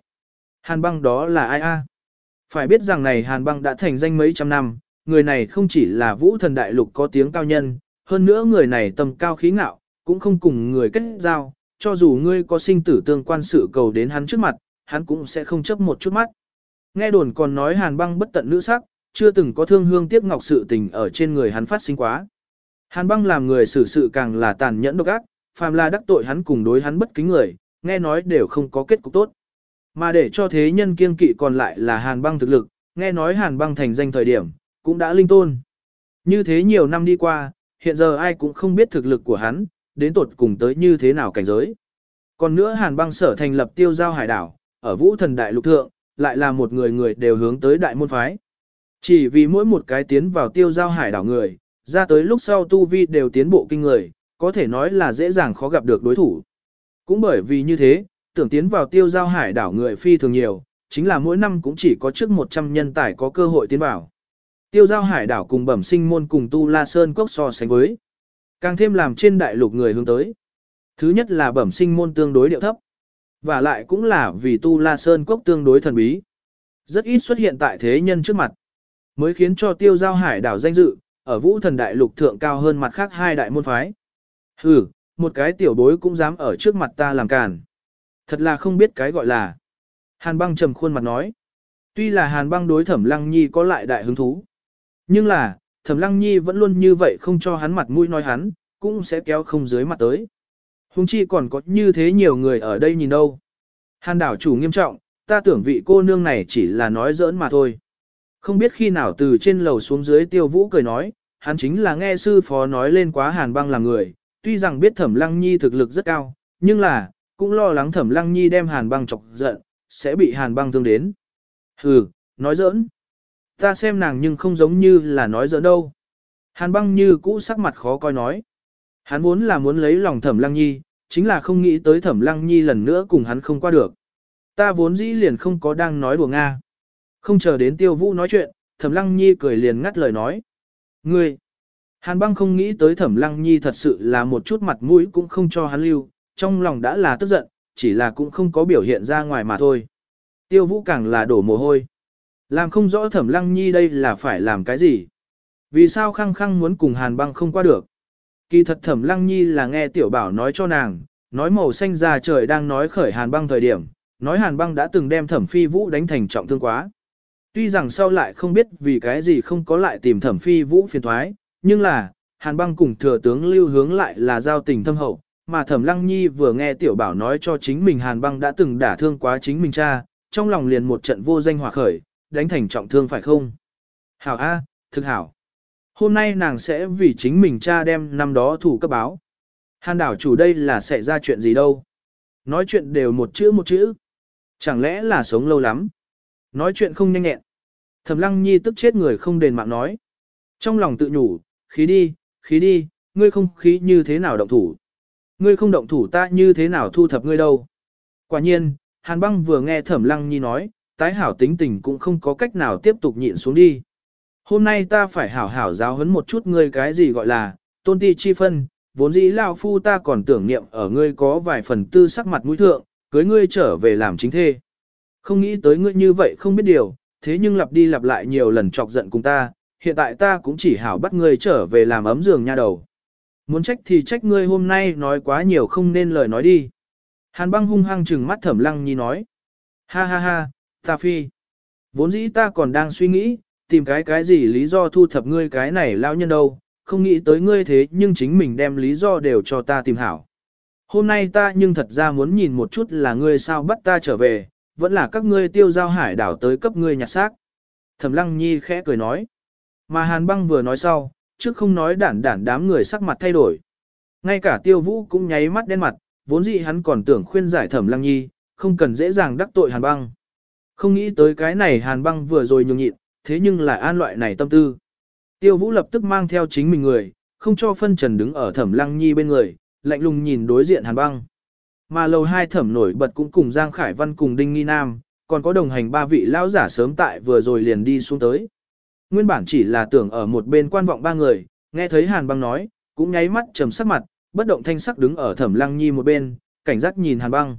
Speaker 1: Hàn băng đó là ai a? Phải biết rằng này hàn băng đã thành danh mấy trăm năm, người này không chỉ là vũ thần đại lục có tiếng cao nhân, hơn nữa người này tầm cao khí ngạo, cũng không cùng người kết giao, cho dù ngươi có sinh tử tương quan sự cầu đến hắn trước mặt, hắn cũng sẽ không chấp một chút mắt. Nghe đồn còn nói hàn băng bất tận nữ sắc, chưa từng có thương hương tiếc ngọc sự tình ở trên người hắn phát sinh quá. Hàn băng làm người xử sự càng là tàn nhẫn độc ác, phàm là đắc tội hắn cùng đối hắn bất kính người, nghe nói đều không có kết cục tốt. Mà để cho thế nhân kiên kỵ còn lại là hàn băng thực lực, nghe nói hàn băng thành danh thời điểm, cũng đã linh tôn. Như thế nhiều năm đi qua, hiện giờ ai cũng không biết thực lực của hắn, đến tột cùng tới như thế nào cảnh giới. Còn nữa hàn băng sở thành lập tiêu giao hải đảo, ở vũ thần đại lục thượng, lại là một người người đều hướng tới đại môn phái. Chỉ vì mỗi một cái tiến vào tiêu giao hải đảo người, ra tới lúc sau tu vi đều tiến bộ kinh người, có thể nói là dễ dàng khó gặp được đối thủ. Cũng bởi vì như thế, tưởng tiến vào tiêu giao hải đảo người phi thường nhiều, chính là mỗi năm cũng chỉ có trước 100 nhân tài có cơ hội tiến vào. Tiêu giao hải đảo cùng bẩm sinh môn cùng tu la sơn cốc so sánh với. Càng thêm làm trên đại lục người hướng tới. Thứ nhất là bẩm sinh môn tương đối điệu thấp. Và lại cũng là vì tu la sơn cốc tương đối thần bí. Rất ít xuất hiện tại thế nhân trước mặt. Mới khiến cho tiêu giao hải đảo danh dự, ở vũ thần đại lục thượng cao hơn mặt khác hai đại môn phái. Hừ, một cái tiểu bối cũng dám ở trước mặt ta làm càn. Thật là không biết cái gọi là. Hàn băng trầm khuôn mặt nói. Tuy là hàn băng đối thẩm lăng nhi có lại đại hứng thú. Nhưng là, thẩm lăng nhi vẫn luôn như vậy không cho hắn mặt mũi nói hắn, cũng sẽ kéo không dưới mặt tới. Hùng chi còn có như thế nhiều người ở đây nhìn đâu. Hàn đảo chủ nghiêm trọng, ta tưởng vị cô nương này chỉ là nói giỡn mà thôi. Không biết khi nào từ trên lầu xuống dưới tiêu vũ cười nói, hắn chính là nghe sư phó nói lên quá hàn băng là người, tuy rằng biết thẩm lăng nhi thực lực rất cao, Nhưng là, cũng lo lắng thẩm lăng nhi đem hàn băng chọc giận, sẽ bị hàn băng thương đến. Hừ, nói giỡn. Ta xem nàng nhưng không giống như là nói giỡn đâu. Hàn băng như cũ sắc mặt khó coi nói. Hắn vốn là muốn lấy lòng thẩm lăng nhi, chính là không nghĩ tới thẩm lăng nhi lần nữa cùng hắn không qua được. Ta vốn dĩ liền không có đang nói đùa Nga. Không chờ đến tiêu vũ nói chuyện, thẩm lăng nhi cười liền ngắt lời nói. Ngươi! Hàn băng không nghĩ tới thẩm lăng nhi thật sự là một chút mặt mũi cũng không cho hắn lưu, trong lòng đã là tức giận, chỉ là cũng không có biểu hiện ra ngoài mà thôi. Tiêu vũ càng là đổ mồ hôi. Làm không rõ thẩm lăng nhi đây là phải làm cái gì. Vì sao khăng khăng muốn cùng hàn băng không qua được. Kỳ thật thẩm lăng nhi là nghe tiểu bảo nói cho nàng, nói màu xanh ra trời đang nói khởi hàn băng thời điểm, nói hàn băng đã từng đem thẩm phi vũ đánh thành trọng thương quá. Tuy rằng sau lại không biết vì cái gì không có lại tìm thẩm phi vũ phiền thoái, nhưng là, hàn băng cùng thừa tướng lưu hướng lại là giao tình thâm hậu, mà thẩm lăng nhi vừa nghe tiểu bảo nói cho chính mình hàn băng đã từng đả thương quá chính mình cha, trong lòng liền một trận vô danh hỏa khởi, đánh thành trọng thương phải không? Hảo A, thực hảo. Hôm nay nàng sẽ vì chính mình cha đem năm đó thủ cấp báo. Hàn đảo chủ đây là sẽ ra chuyện gì đâu. Nói chuyện đều một chữ một chữ. Chẳng lẽ là sống lâu lắm. Nói chuyện không nhanh nhẹn. Thẩm lăng nhi tức chết người không đền mạng nói. Trong lòng tự nhủ, khí đi, khí đi, ngươi không khí như thế nào động thủ. Ngươi không động thủ ta như thế nào thu thập ngươi đâu. Quả nhiên, Hàn băng vừa nghe thẩm lăng nhi nói, tái hảo tính tình cũng không có cách nào tiếp tục nhịn xuống đi. Hôm nay ta phải hảo hảo giáo huấn một chút ngươi cái gì gọi là, tôn ti chi phân, vốn dĩ lao phu ta còn tưởng niệm ở ngươi có vài phần tư sắc mặt mũi thượng, cưới ngươi trở về làm chính thê. Không nghĩ tới ngươi như vậy không biết điều, thế nhưng lặp đi lặp lại nhiều lần chọc giận cùng ta, hiện tại ta cũng chỉ hảo bắt ngươi trở về làm ấm giường nha đầu. Muốn trách thì trách ngươi hôm nay nói quá nhiều không nên lời nói đi. Hàn băng hung hăng trừng mắt thẩm lăng nhi nói. Ha ha ha, ta phi. Vốn dĩ ta còn đang suy nghĩ, tìm cái cái gì lý do thu thập ngươi cái này lao nhân đâu, không nghĩ tới ngươi thế nhưng chính mình đem lý do đều cho ta tìm hảo. Hôm nay ta nhưng thật ra muốn nhìn một chút là ngươi sao bắt ta trở về, vẫn là các ngươi tiêu giao hải đảo tới cấp ngươi nhặt xác. Thẩm lăng nhi khẽ cười nói. Mà hàn băng vừa nói sau, trước không nói đản đản đám người sắc mặt thay đổi. Ngay cả tiêu vũ cũng nháy mắt đen mặt, vốn dĩ hắn còn tưởng khuyên giải thẩm lăng nhi, không cần dễ dàng đắc tội hàn băng. Không nghĩ tới cái này hàn băng vừa rồi nhường nhịn, thế nhưng lại an loại này tâm tư. Tiêu vũ lập tức mang theo chính mình người, không cho phân trần đứng ở thẩm lăng nhi bên người, lạnh lùng nhìn đối diện hàn băng. Mà lầu hai thẩm nổi bật cũng cùng Giang Khải Văn cùng Đinh Nghi Nam, còn có đồng hành ba vị lão giả sớm tại vừa rồi liền đi xuống tới. Nguyên bản chỉ là tưởng ở một bên quan vọng ba người, nghe thấy hàn băng nói, cũng nháy mắt trầm sắc mặt, bất động thanh sắc đứng ở thẩm lăng nhi một bên, cảnh giác nhìn hàn băng.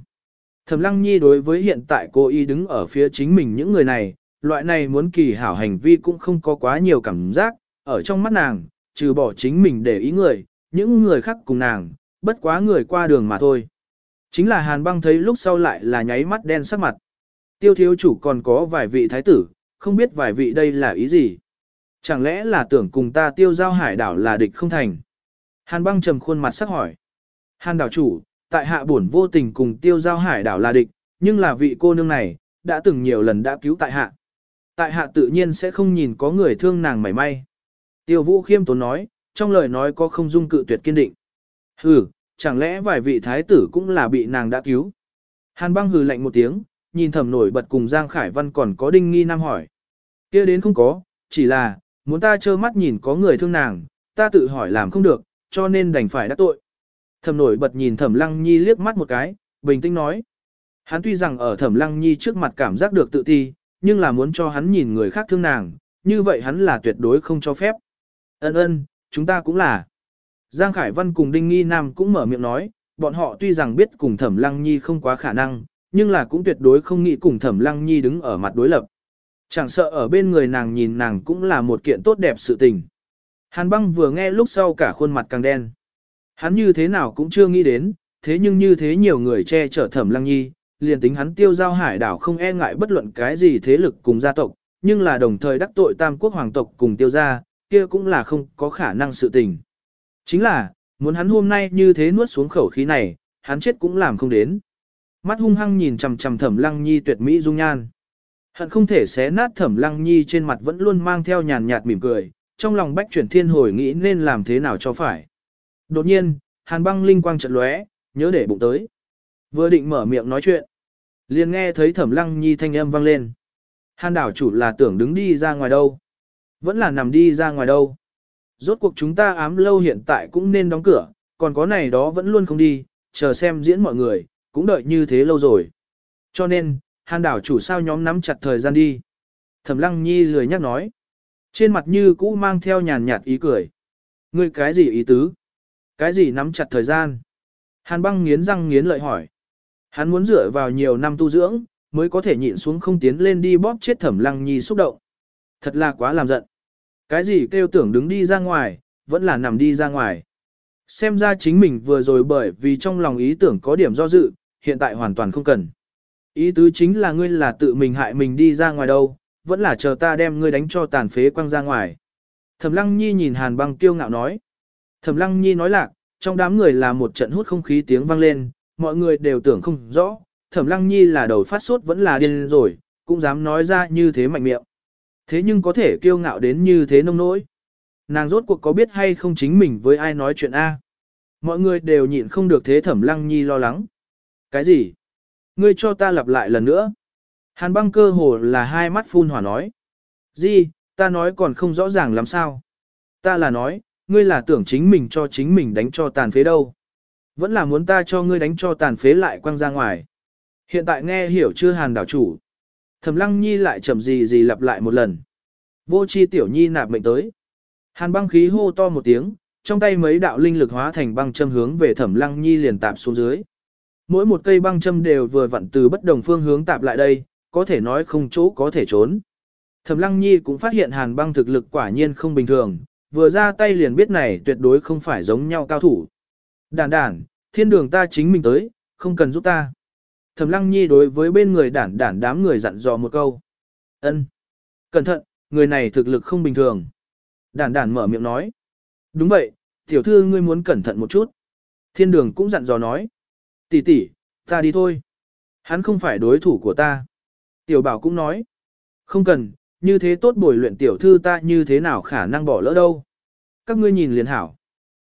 Speaker 1: Thẩm lăng nhi đối với hiện tại cô y đứng ở phía chính mình những người này, loại này muốn kỳ hảo hành vi cũng không có quá nhiều cảm giác, ở trong mắt nàng, trừ bỏ chính mình để ý người, những người khác cùng nàng, bất quá người qua đường mà thôi. Chính là hàn băng thấy lúc sau lại là nháy mắt đen sắc mặt. Tiêu thiếu chủ còn có vài vị thái tử, không biết vài vị đây là ý gì. Chẳng lẽ là tưởng cùng ta tiêu giao hải đảo là địch không thành. Hàn băng trầm khuôn mặt sắc hỏi. Hàn đảo chủ, tại hạ buồn vô tình cùng tiêu giao hải đảo là địch, nhưng là vị cô nương này, đã từng nhiều lần đã cứu tại hạ. Tại hạ tự nhiên sẽ không nhìn có người thương nàng mảy may. Tiêu vũ khiêm tốn nói, trong lời nói có không dung cự tuyệt kiên định. Hừ, chẳng lẽ vài vị thái tử cũng là bị nàng đã cứu? Hàn băng hừ lạnh một tiếng, nhìn thầm nổi bật cùng Giang Khải Văn còn có đinh nghi nam hỏi. kia đến không có, chỉ là, muốn ta trơ mắt nhìn có người thương nàng, ta tự hỏi làm không được, cho nên đành phải đắc tội. Thẩm nổi bật nhìn thẩm lăng nhi liếc mắt một cái, bình tĩnh nói. Hắn tuy rằng ở thẩm lăng nhi trước mặt cảm giác được tự ti, nhưng là muốn cho hắn nhìn người khác thương nàng, như vậy hắn là tuyệt đối không cho phép. Ân ân, chúng ta cũng là. Giang Khải Văn cùng Đinh Nghi Nam cũng mở miệng nói, bọn họ tuy rằng biết cùng Thẩm Lăng Nhi không quá khả năng, nhưng là cũng tuyệt đối không nghĩ cùng Thẩm Lăng Nhi đứng ở mặt đối lập. Chẳng sợ ở bên người nàng nhìn nàng cũng là một kiện tốt đẹp sự tình. Hàn băng vừa nghe lúc sau cả khuôn mặt càng đen. Hắn như thế nào cũng chưa nghĩ đến, thế nhưng như thế nhiều người che chở Thẩm Lăng Nhi, liền tính hắn tiêu giao hải đảo không e ngại bất luận cái gì thế lực cùng gia tộc, nhưng là đồng thời đắc tội tam quốc hoàng tộc cùng tiêu gia, kia cũng là không có khả năng sự tình. Chính là, muốn hắn hôm nay như thế nuốt xuống khẩu khí này, hắn chết cũng làm không đến. Mắt hung hăng nhìn chằm chằm thẩm lăng nhi tuyệt mỹ dung nhan. Hận không thể xé nát thẩm lăng nhi trên mặt vẫn luôn mang theo nhàn nhạt mỉm cười, trong lòng bách chuyển thiên hồi nghĩ nên làm thế nào cho phải. Đột nhiên, hàn băng linh quang chợt lóe, nhớ để bụng tới. Vừa định mở miệng nói chuyện. liền nghe thấy thẩm lăng nhi thanh âm vang lên. Hàn đảo chủ là tưởng đứng đi ra ngoài đâu. Vẫn là nằm đi ra ngoài đâu. Rốt cuộc chúng ta ám lâu hiện tại cũng nên đóng cửa, còn có này đó vẫn luôn không đi, chờ xem diễn mọi người, cũng đợi như thế lâu rồi. Cho nên, hàn đảo chủ sao nhóm nắm chặt thời gian đi. Thẩm lăng nhi lười nhắc nói. Trên mặt như cũ mang theo nhàn nhạt ý cười. Ngươi cái gì ý tứ? Cái gì nắm chặt thời gian? Hàn băng nghiến răng nghiến lợi hỏi. Hắn muốn dựa vào nhiều năm tu dưỡng, mới có thể nhịn xuống không tiến lên đi bóp chết thẩm lăng nhi xúc động. Thật là quá làm giận. Cái gì kêu tưởng đứng đi ra ngoài, vẫn là nằm đi ra ngoài. Xem ra chính mình vừa rồi bởi vì trong lòng ý tưởng có điểm do dự, hiện tại hoàn toàn không cần. Ý tứ chính là ngươi là tự mình hại mình đi ra ngoài đâu, vẫn là chờ ta đem ngươi đánh cho tàn phế quăng ra ngoài. Thẩm Lăng Nhi nhìn Hàn Băng kiêu ngạo nói. Thẩm Lăng Nhi nói lạc, trong đám người là một trận hút không khí tiếng vang lên, mọi người đều tưởng không rõ, Thẩm Lăng Nhi là đầu phát sốt vẫn là điên rồi, cũng dám nói ra như thế mạnh miệng. Thế nhưng có thể kiêu ngạo đến như thế nông nỗi. Nàng rốt cuộc có biết hay không chính mình với ai nói chuyện A. Mọi người đều nhịn không được thế Thẩm Lăng Nhi lo lắng. Cái gì? Ngươi cho ta lặp lại lần nữa. Hàn băng cơ hồ là hai mắt phun hỏa nói. Gì, ta nói còn không rõ ràng làm sao. Ta là nói, ngươi là tưởng chính mình cho chính mình đánh cho tàn phế đâu. Vẫn là muốn ta cho ngươi đánh cho tàn phế lại quăng ra ngoài. Hiện tại nghe hiểu chưa hàn đảo chủ. Thẩm lăng nhi lại chậm gì gì lặp lại một lần. Vô chi tiểu nhi nạp mệnh tới. Hàn băng khí hô to một tiếng, trong tay mấy đạo linh lực hóa thành băng châm hướng về thẩm lăng nhi liền tạp xuống dưới. Mỗi một cây băng châm đều vừa vặn từ bất đồng phương hướng tạp lại đây, có thể nói không chỗ có thể trốn. Thẩm Lăng Nhi cũng phát hiện Hàn Băng thực lực quả nhiên không bình thường, vừa ra tay liền biết này tuyệt đối không phải giống nhau cao thủ. Đản đản, thiên đường ta chính mình tới, không cần giúp ta. Thẩm Lăng Nhi đối với bên người đản đản đám người dặn dò một câu. Ân, Cẩn thận, người này thực lực không bình thường. Đản đản mở miệng nói. Đúng vậy, tiểu thư ngươi muốn cẩn thận một chút. Thiên đường cũng dặn dò nói. Tỷ tỷ, ta đi thôi. Hắn không phải đối thủ của ta. Tiểu bảo cũng nói. Không cần, như thế tốt bồi luyện tiểu thư ta như thế nào khả năng bỏ lỡ đâu. Các ngươi nhìn liền hảo.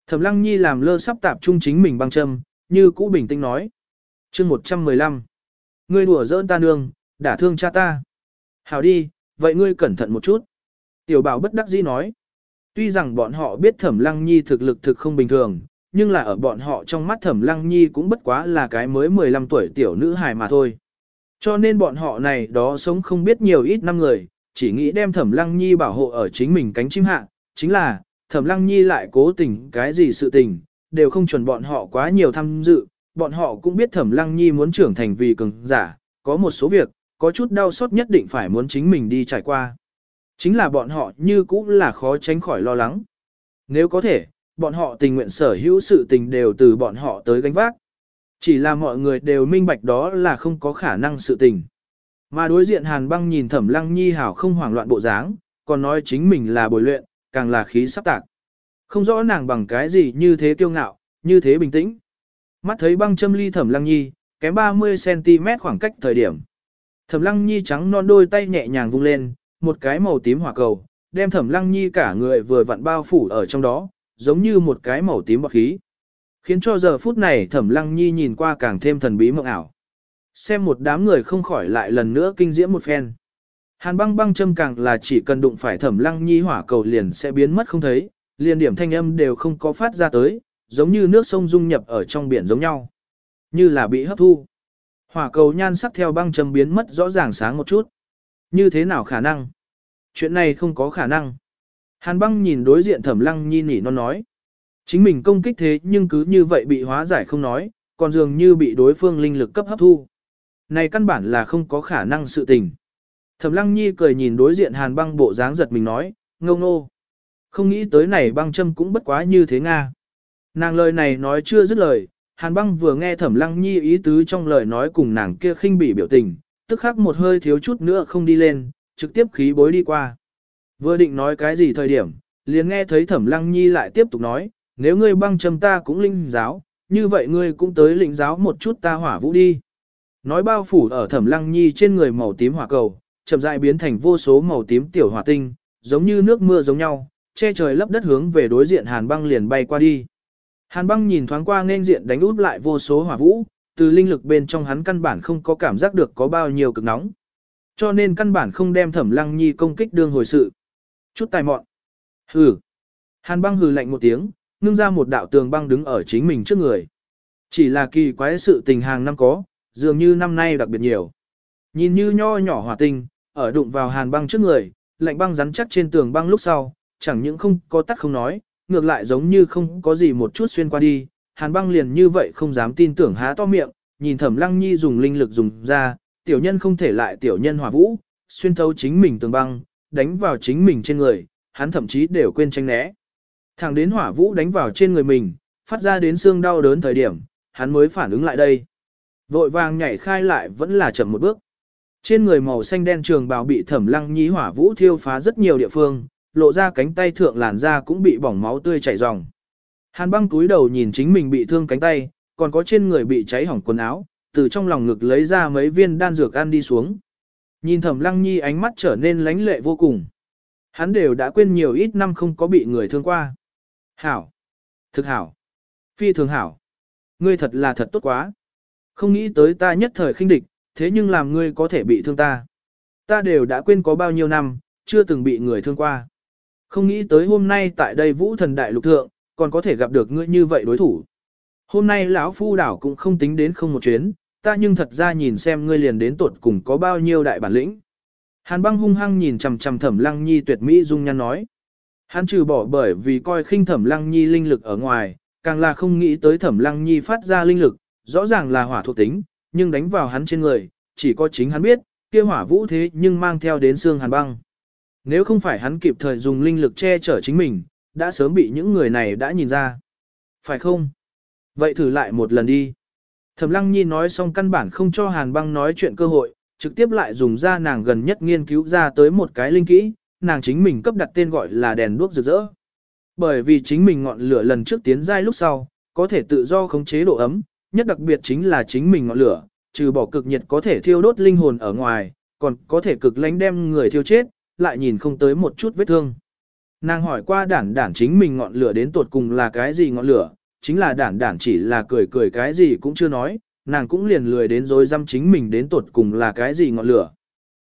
Speaker 1: Thẩm lăng nhi làm lơ sắp tạp trung chính mình băng châm, như cũ bình tĩnh nói. chương 115. Ngươi đùa giỡn ta nương, đả thương cha ta. Hảo đi, vậy ngươi cẩn thận một chút. Tiểu bảo bất đắc dĩ nói. Tuy rằng bọn họ biết thẩm lăng nhi thực lực thực không bình thường, nhưng là ở bọn họ trong mắt thẩm lăng nhi cũng bất quá là cái mới 15 tuổi tiểu nữ hài mà thôi. Cho nên bọn họ này đó sống không biết nhiều ít năm người, chỉ nghĩ đem thẩm lăng nhi bảo hộ ở chính mình cánh chim hạ, chính là, thẩm lăng nhi lại cố tình cái gì sự tình, đều không chuẩn bọn họ quá nhiều tham dự, bọn họ cũng biết thẩm lăng nhi muốn trưởng thành vì cường giả, có một số việc, có chút đau xót nhất định phải muốn chính mình đi trải qua. Chính là bọn họ như cũng là khó tránh khỏi lo lắng. Nếu có thể, bọn họ tình nguyện sở hữu sự tình đều từ bọn họ tới gánh vác. Chỉ là mọi người đều minh bạch đó là không có khả năng sự tình. Mà đối diện Hàn băng nhìn thẩm lăng nhi hảo không hoảng loạn bộ dáng, còn nói chính mình là bồi luyện, càng là khí sắp tạc. Không rõ nàng bằng cái gì như thế kiêu ngạo, như thế bình tĩnh. Mắt thấy băng châm ly thẩm lăng nhi, kém 30cm khoảng cách thời điểm. Thẩm lăng nhi trắng non đôi tay nhẹ nhàng vung lên, một cái màu tím hỏa cầu, đem thẩm lăng nhi cả người vừa vặn bao phủ ở trong đó, giống như một cái màu tím bọc khí. Khiến cho giờ phút này thẩm lăng nhi nhìn qua càng thêm thần bí mộng ảo. Xem một đám người không khỏi lại lần nữa kinh diễm một phen. Hàn băng băng châm càng là chỉ cần đụng phải thẩm lăng nhi hỏa cầu liền sẽ biến mất không thấy, liền điểm thanh âm đều không có phát ra tới, giống như nước sông dung nhập ở trong biển giống nhau. Như là bị hấp thu. Hỏa cầu nhan sắc theo băng châm biến mất rõ ràng sáng một chút. Như thế nào khả năng? Chuyện này không có khả năng. Hàn băng nhìn đối diện thẩm lăng nhi nỉ non nói. Chính mình công kích thế nhưng cứ như vậy bị hóa giải không nói, còn dường như bị đối phương linh lực cấp hấp thu. Này căn bản là không có khả năng sự tình. Thẩm lăng nhi cười nhìn đối diện hàn băng bộ dáng giật mình nói, ngông nô. Không nghĩ tới này băng châm cũng bất quá như thế Nga. Nàng lời này nói chưa dứt lời, hàn băng vừa nghe thẩm lăng nhi ý tứ trong lời nói cùng nàng kia khinh bỉ biểu tình, tức khắc một hơi thiếu chút nữa không đi lên, trực tiếp khí bối đi qua. Vừa định nói cái gì thời điểm, liền nghe thấy thẩm lăng nhi lại tiếp tục nói, nếu ngươi băng châm ta cũng linh giáo, như vậy ngươi cũng tới lĩnh giáo một chút ta hỏa vũ đi. Nói bao phủ ở thẩm lăng nhi trên người màu tím hỏa cầu, chậm rãi biến thành vô số màu tím tiểu hỏa tinh, giống như nước mưa giống nhau, che trời lấp đất hướng về đối diện hàn băng liền bay qua đi. Hàn băng nhìn thoáng qua nên diện đánh út lại vô số hỏa vũ, từ linh lực bên trong hắn căn bản không có cảm giác được có bao nhiêu cực nóng. Cho nên căn bản không đem thẩm lăng nhi công kích đương hồi sự. Chút tài mọn. Hừ. Hàn băng hừ lạnh một tiếng, ngưng ra một đạo tường băng đứng ở chính mình trước người. Chỉ là kỳ quái sự tình hàng năm có, dường như năm nay đặc biệt nhiều. Nhìn như nho nhỏ hỏa tinh, ở đụng vào hàn băng trước người, lạnh băng rắn chắc trên tường băng lúc sau, chẳng những không có tắt không nói, ngược lại giống như không có gì một chút xuyên qua đi. Hàn băng liền như vậy không dám tin tưởng há to miệng, nhìn thẩm lăng nhi dùng linh lực dùng ra, tiểu nhân không thể lại tiểu nhân hỏa vũ, xuyên thấu chính mình tường băng, đánh vào chính mình trên người, hắn thậm chí đều quên tranh né. Thẳng đến hỏa vũ đánh vào trên người mình, phát ra đến xương đau đớn thời điểm, hắn mới phản ứng lại đây. Vội vàng nhảy khai lại vẫn là chậm một bước. Trên người màu xanh đen trường bào bị thẩm lăng nhí hỏa vũ thiêu phá rất nhiều địa phương, lộ ra cánh tay thượng làn da cũng bị bỏng máu tươi chảy ròng. Hàn băng túi đầu nhìn chính mình bị thương cánh tay, còn có trên người bị cháy hỏng quần áo, từ trong lòng ngực lấy ra mấy viên đan dược ăn đi xuống. Nhìn thẩm lăng nhi ánh mắt trở nên lánh lệ vô cùng. Hắn đều đã quên nhiều ít năm không có bị người thương qua. Hảo! Thực hảo! Phi thường hảo! Ngươi thật là thật tốt quá! Không nghĩ tới ta nhất thời khinh địch, thế nhưng làm ngươi có thể bị thương ta. Ta đều đã quên có bao nhiêu năm, chưa từng bị người thương qua. Không nghĩ tới hôm nay tại đây vũ thần đại lục thượng, còn có thể gặp được ngươi như vậy đối thủ. Hôm nay lão phu đảo cũng không tính đến không một chuyến, ta nhưng thật ra nhìn xem ngươi liền đến tuột cùng có bao nhiêu đại bản lĩnh. Hàn băng hung hăng nhìn chằm chằm thẩm lăng nhi tuyệt mỹ dung nhan nói. Hắn trừ bỏ bởi vì coi khinh thẩm lăng nhi linh lực ở ngoài, càng là không nghĩ tới thẩm lăng nhi phát ra linh lực, rõ ràng là hỏa thuộc tính, nhưng đánh vào hắn trên người, chỉ có chính hắn biết, kia hỏa vũ thế nhưng mang theo đến xương hàn băng. Nếu không phải hắn kịp thời dùng linh lực che chở chính mình, đã sớm bị những người này đã nhìn ra. Phải không? Vậy thử lại một lần đi. Thẩm Lăng Nhi nói xong căn bản không cho Hàn Băng nói chuyện cơ hội, trực tiếp lại dùng ra nàng gần nhất nghiên cứu ra tới một cái linh kỹ, nàng chính mình cấp đặt tên gọi là đèn đuốc rực rỡ. Bởi vì chính mình ngọn lửa lần trước tiến giai lúc sau, có thể tự do khống chế độ ấm, nhất đặc biệt chính là chính mình ngọn lửa, trừ bỏ cực nhiệt có thể thiêu đốt linh hồn ở ngoài, còn có thể cực lánh đem người thiêu chết, lại nhìn không tới một chút vết thương. Nàng hỏi qua đản đản chính mình ngọn lửa đến tột cùng là cái gì ngọn lửa, chính là đản đản chỉ là cười cười cái gì cũng chưa nói, nàng cũng liền lười đến rồi dăm chính mình đến tột cùng là cái gì ngọn lửa.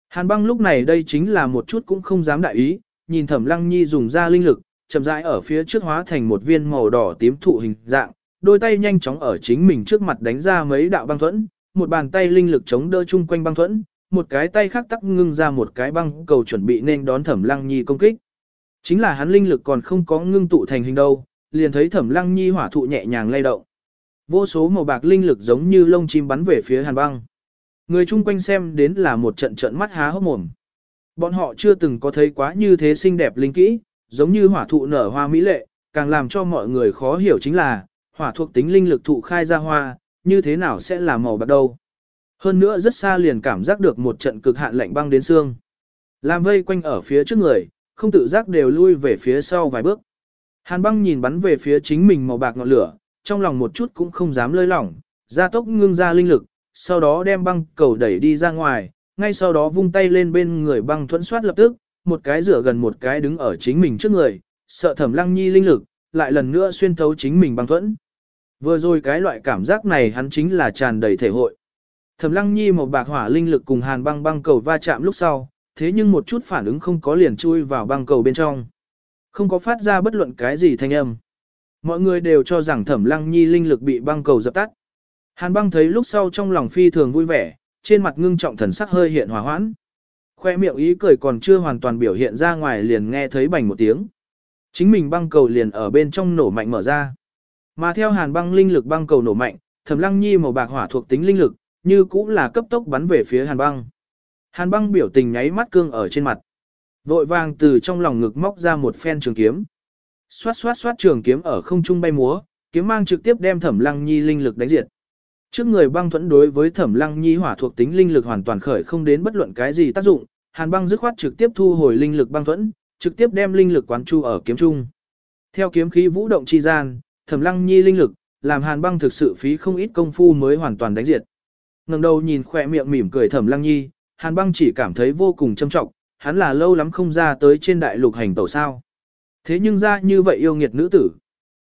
Speaker 1: Hàn băng lúc này đây chính là một chút cũng không dám đại ý, nhìn thẩm lăng nhi dùng ra linh lực, chậm rãi ở phía trước hóa thành một viên màu đỏ tím thụ hình dạng, đôi tay nhanh chóng ở chính mình trước mặt đánh ra mấy đạo băng thuẫn, một bàn tay linh lực chống đỡ chung quanh băng thuẫn, một cái tay khác tắc ngưng ra một cái băng cầu chuẩn bị nên đón thẩm lăng nhi công kích. Chính là hắn linh lực còn không có ngưng tụ thành hình đâu, liền thấy thẩm lăng nhi hỏa thụ nhẹ nhàng lay động. Vô số màu bạc linh lực giống như lông chim bắn về phía hàn băng. Người chung quanh xem đến là một trận trận mắt há hốc mồm. Bọn họ chưa từng có thấy quá như thế xinh đẹp linh kỹ, giống như hỏa thụ nở hoa mỹ lệ, càng làm cho mọi người khó hiểu chính là, hỏa thuộc tính linh lực thụ khai ra hoa, như thế nào sẽ là màu bạc đâu. Hơn nữa rất xa liền cảm giác được một trận cực hạn lạnh băng đến xương. Làm vây quanh ở phía trước người, không tự giác đều lui về phía sau vài bước. Hàn băng nhìn bắn về phía chính mình màu bạc ngọn lửa, trong lòng một chút cũng không dám lơi lỏng, ra tốc ngưng ra linh lực, sau đó đem băng cầu đẩy đi ra ngoài, ngay sau đó vung tay lên bên người băng thuẫn soát lập tức, một cái rửa gần một cái đứng ở chính mình trước người, sợ thẩm lăng nhi linh lực, lại lần nữa xuyên thấu chính mình băng thuẫn. Vừa rồi cái loại cảm giác này hắn chính là tràn đầy thể hội. Thẩm lăng nhi một bạc hỏa linh lực cùng hàn băng băng cầu va chạm lúc sau, thế nhưng một chút phản ứng không có liền chui vào băng cầu bên trong. Không có phát ra bất luận cái gì thanh âm. Mọi người đều cho rằng thẩm lăng nhi linh lực bị băng cầu dập tắt. Hàn băng thấy lúc sau trong lòng phi thường vui vẻ, trên mặt ngưng trọng thần sắc hơi hiện hòa hoãn. Khoe miệng ý cười còn chưa hoàn toàn biểu hiện ra ngoài liền nghe thấy bành một tiếng. Chính mình băng cầu liền ở bên trong nổ mạnh mở ra. Mà theo hàn băng linh lực băng cầu nổ mạnh, thẩm lăng nhi màu bạc hỏa thuộc tính linh lực, như cũng là cấp tốc bắn về phía hàn băng. Hàn băng biểu tình nháy mắt cương ở trên mặt. Vội vàng từ trong lòng ngực móc ra một phen trường kiếm. Xoát xoát xoát trường kiếm ở không trung bay múa, kiếm mang trực tiếp đem thẩm lăng nhi linh lực đánh diệt. Trước người băng thuẫn đối với thẩm lăng nhi hỏa thuộc tính linh lực hoàn toàn khởi không đến bất luận cái gì tác dụng, hàn băng dứt khoát trực tiếp thu hồi linh lực băng thuẫn, trực tiếp đem linh lực quán chu ở kiếm trung. Theo kiếm khí vũ động chi gian, thẩm lăng nhi linh lực, làm hàn băng thực sự phí không ít công phu mới hoàn toàn đánh diệt. ngẩng đầu nhìn khỏe miệng mỉm cười thẩm lăng nhi, hàn băng chỉ cảm thấy vô cùng châm trọng, hắn là lâu lắm không ra tới trên đại lục hành tẩu sao. Thế nhưng ra như vậy yêu nghiệt nữ tử.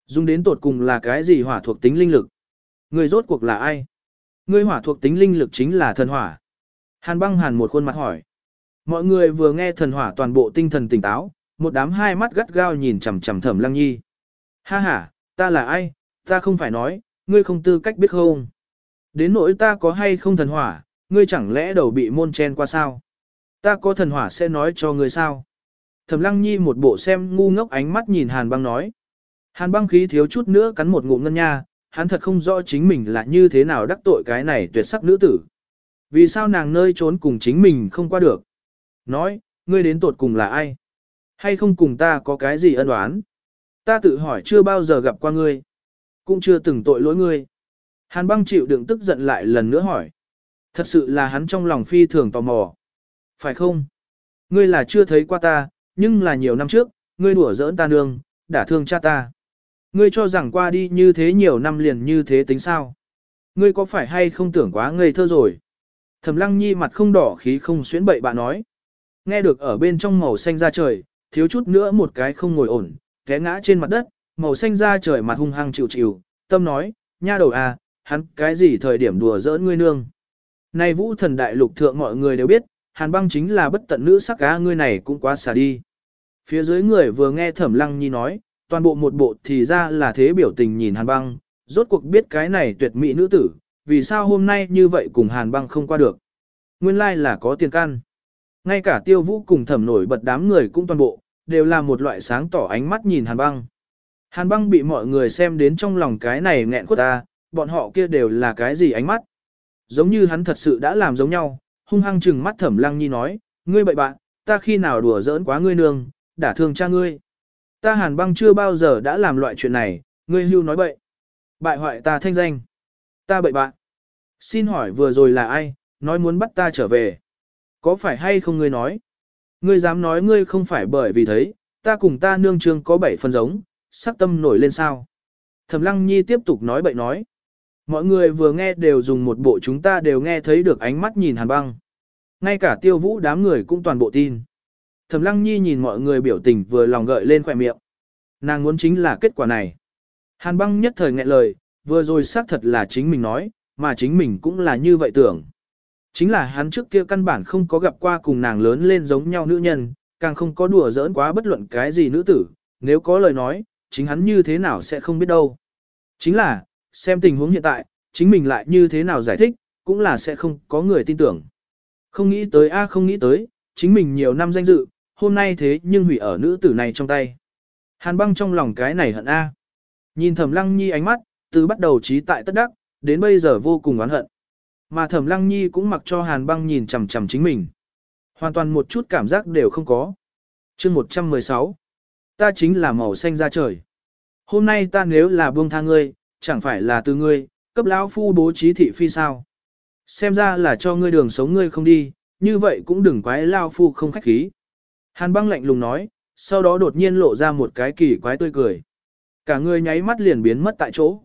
Speaker 1: Dùng đến tột cùng là cái gì hỏa thuộc tính linh lực? Người rốt cuộc là ai? Người hỏa thuộc tính linh lực chính là thần hỏa. Hàn băng hàn một khuôn mặt hỏi. Mọi người vừa nghe thần hỏa toàn bộ tinh thần tỉnh táo, một đám hai mắt gắt gao nhìn chằm chằm thẩm lăng nhi. Ha ha, ta là ai, ta không phải nói, ngươi không tư cách biết không. Đến nỗi ta có hay không thần hỏa, ngươi chẳng lẽ đầu bị môn chen qua sao? Ta có thần hỏa sẽ nói cho ngươi sao? Thẩm lăng nhi một bộ xem ngu ngốc ánh mắt nhìn hàn băng nói. Hàn băng khí thiếu chút nữa cắn một ngụm ngân nha, hắn thật không rõ chính mình là như thế nào đắc tội cái này tuyệt sắc nữ tử. Vì sao nàng nơi trốn cùng chính mình không qua được? Nói, ngươi đến tột cùng là ai? Hay không cùng ta có cái gì ân oán? Ta tự hỏi chưa bao giờ gặp qua ngươi. Cũng chưa từng tội lỗi ngươi. Hàn băng chịu đựng tức giận lại lần nữa hỏi. Thật sự là hắn trong lòng phi thường tò mò. Phải không? Ngươi là chưa thấy qua ta, nhưng là nhiều năm trước, ngươi đùa giỡn ta nương, đã thương cha ta. Ngươi cho rằng qua đi như thế nhiều năm liền như thế tính sao? Ngươi có phải hay không tưởng quá ngây thơ rồi? Thẩm lăng nhi mặt không đỏ khí không xuyến bậy bạ nói. Nghe được ở bên trong màu xanh ra trời, thiếu chút nữa một cái không ngồi ổn, té ngã trên mặt đất, màu xanh ra trời mặt hung hăng chịu chịu, tâm nói, nha đầu à, hắn cái gì thời điểm đùa giỡn ngươi nương. Này vũ thần đại lục thượng mọi người đều biết, hàn băng chính là bất tận nữ sắc cá ngươi này cũng quá xả đi. Phía dưới người vừa nghe thẩm lăng nhi nói, toàn bộ một bộ thì ra là thế biểu tình nhìn hàn băng, rốt cuộc biết cái này tuyệt mỹ nữ tử, vì sao hôm nay như vậy cùng hàn băng không qua được. Nguyên lai like là có tiền căn. Ngay cả tiêu vũ cùng thẩm nổi bật đám người cũng toàn bộ, đều là một loại sáng tỏ ánh mắt nhìn hàn băng. Hàn băng bị mọi người xem đến trong lòng cái này nghẹn khuất ta, bọn họ kia đều là cái gì ánh mắt. Giống như hắn thật sự đã làm giống nhau, hung hăng chừng mắt thẩm lăng nhi nói, ngươi bậy bạn, ta khi nào đùa giỡn quá ngươi nương, đã thương cha ngươi. Ta hàn băng chưa bao giờ đã làm loại chuyện này, ngươi hưu nói bậy. Bại hoại ta thanh danh. Ta bậy bạn. Xin hỏi vừa rồi là ai, nói muốn bắt ta trở về. Có phải hay không ngươi nói? Ngươi dám nói ngươi không phải bởi vì thấy, ta cùng ta nương trương có bảy phần giống, sắc tâm nổi lên sao. Thẩm lăng nhi tiếp tục nói bậy nói. Mọi người vừa nghe đều dùng một bộ chúng ta đều nghe thấy được ánh mắt nhìn hàn băng. Ngay cả tiêu vũ đám người cũng toàn bộ tin. Thẩm lăng nhi nhìn mọi người biểu tình vừa lòng gợi lên khỏe miệng. Nàng muốn chính là kết quả này. Hàn băng nhất thời nghẹn lời, vừa rồi xác thật là chính mình nói, mà chính mình cũng là như vậy tưởng. Chính là hắn trước kia căn bản không có gặp qua cùng nàng lớn lên giống nhau nữ nhân, càng không có đùa giỡn quá bất luận cái gì nữ tử, nếu có lời nói, chính hắn như thế nào sẽ không biết đâu. Chính là, xem tình huống hiện tại, chính mình lại như thế nào giải thích, cũng là sẽ không có người tin tưởng. Không nghĩ tới a không nghĩ tới, chính mình nhiều năm danh dự, hôm nay thế nhưng hủy ở nữ tử này trong tay. Hàn băng trong lòng cái này hận a. Nhìn thẩm lăng nhi ánh mắt, từ bắt đầu trí tại tất đắc, đến bây giờ vô cùng oán hận. Mà thẩm lăng nhi cũng mặc cho hàn băng nhìn chằm chằm chính mình. Hoàn toàn một chút cảm giác đều không có. chương 116. Ta chính là màu xanh ra trời. Hôm nay ta nếu là buông tha ngươi, chẳng phải là từ ngươi, cấp lão phu bố trí thị phi sao. Xem ra là cho ngươi đường sống ngươi không đi, như vậy cũng đừng quái lao phu không khách khí. Hàn băng lạnh lùng nói, sau đó đột nhiên lộ ra một cái kỳ quái tươi cười. Cả người nháy mắt liền biến mất tại chỗ.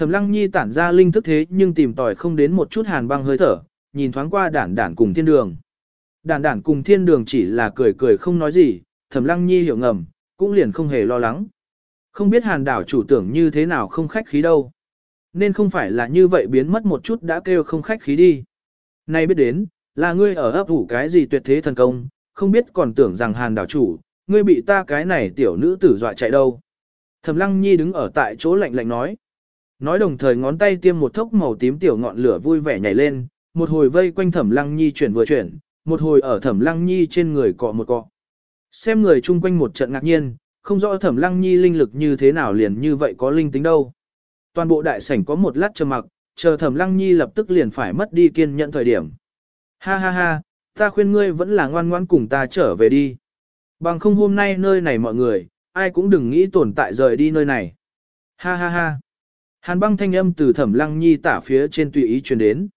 Speaker 1: Thẩm lăng nhi tản ra linh thức thế nhưng tìm tòi không đến một chút hàn băng hơi thở, nhìn thoáng qua đản đản cùng thiên đường. Đản đản cùng thiên đường chỉ là cười cười không nói gì, thẩm lăng nhi hiểu ngầm, cũng liền không hề lo lắng. Không biết hàn đảo chủ tưởng như thế nào không khách khí đâu. Nên không phải là như vậy biến mất một chút đã kêu không khách khí đi. Nay biết đến, là ngươi ở ấp ủ cái gì tuyệt thế thần công, không biết còn tưởng rằng hàn đảo chủ, ngươi bị ta cái này tiểu nữ tử dọa chạy đâu. Thẩm lăng nhi đứng ở tại chỗ lạnh lạnh nói. Nói đồng thời ngón tay tiêm một thốc màu tím tiểu ngọn lửa vui vẻ nhảy lên, một hồi vây quanh thẩm lăng nhi chuyển vừa chuyển, một hồi ở thẩm lăng nhi trên người cọ một cọ. Xem người chung quanh một trận ngạc nhiên, không rõ thẩm lăng nhi linh lực như thế nào liền như vậy có linh tính đâu. Toàn bộ đại sảnh có một lát trầm mặc, chờ thẩm lăng nhi lập tức liền phải mất đi kiên nhẫn thời điểm. Ha ha ha, ta khuyên ngươi vẫn là ngoan ngoan cùng ta trở về đi. Bằng không hôm nay nơi này mọi người, ai cũng đừng nghĩ tồn tại rời đi nơi này. Ha ha ha. Hàn băng thanh âm từ thẩm lăng nhi tả phía trên tùy ý truyền đến.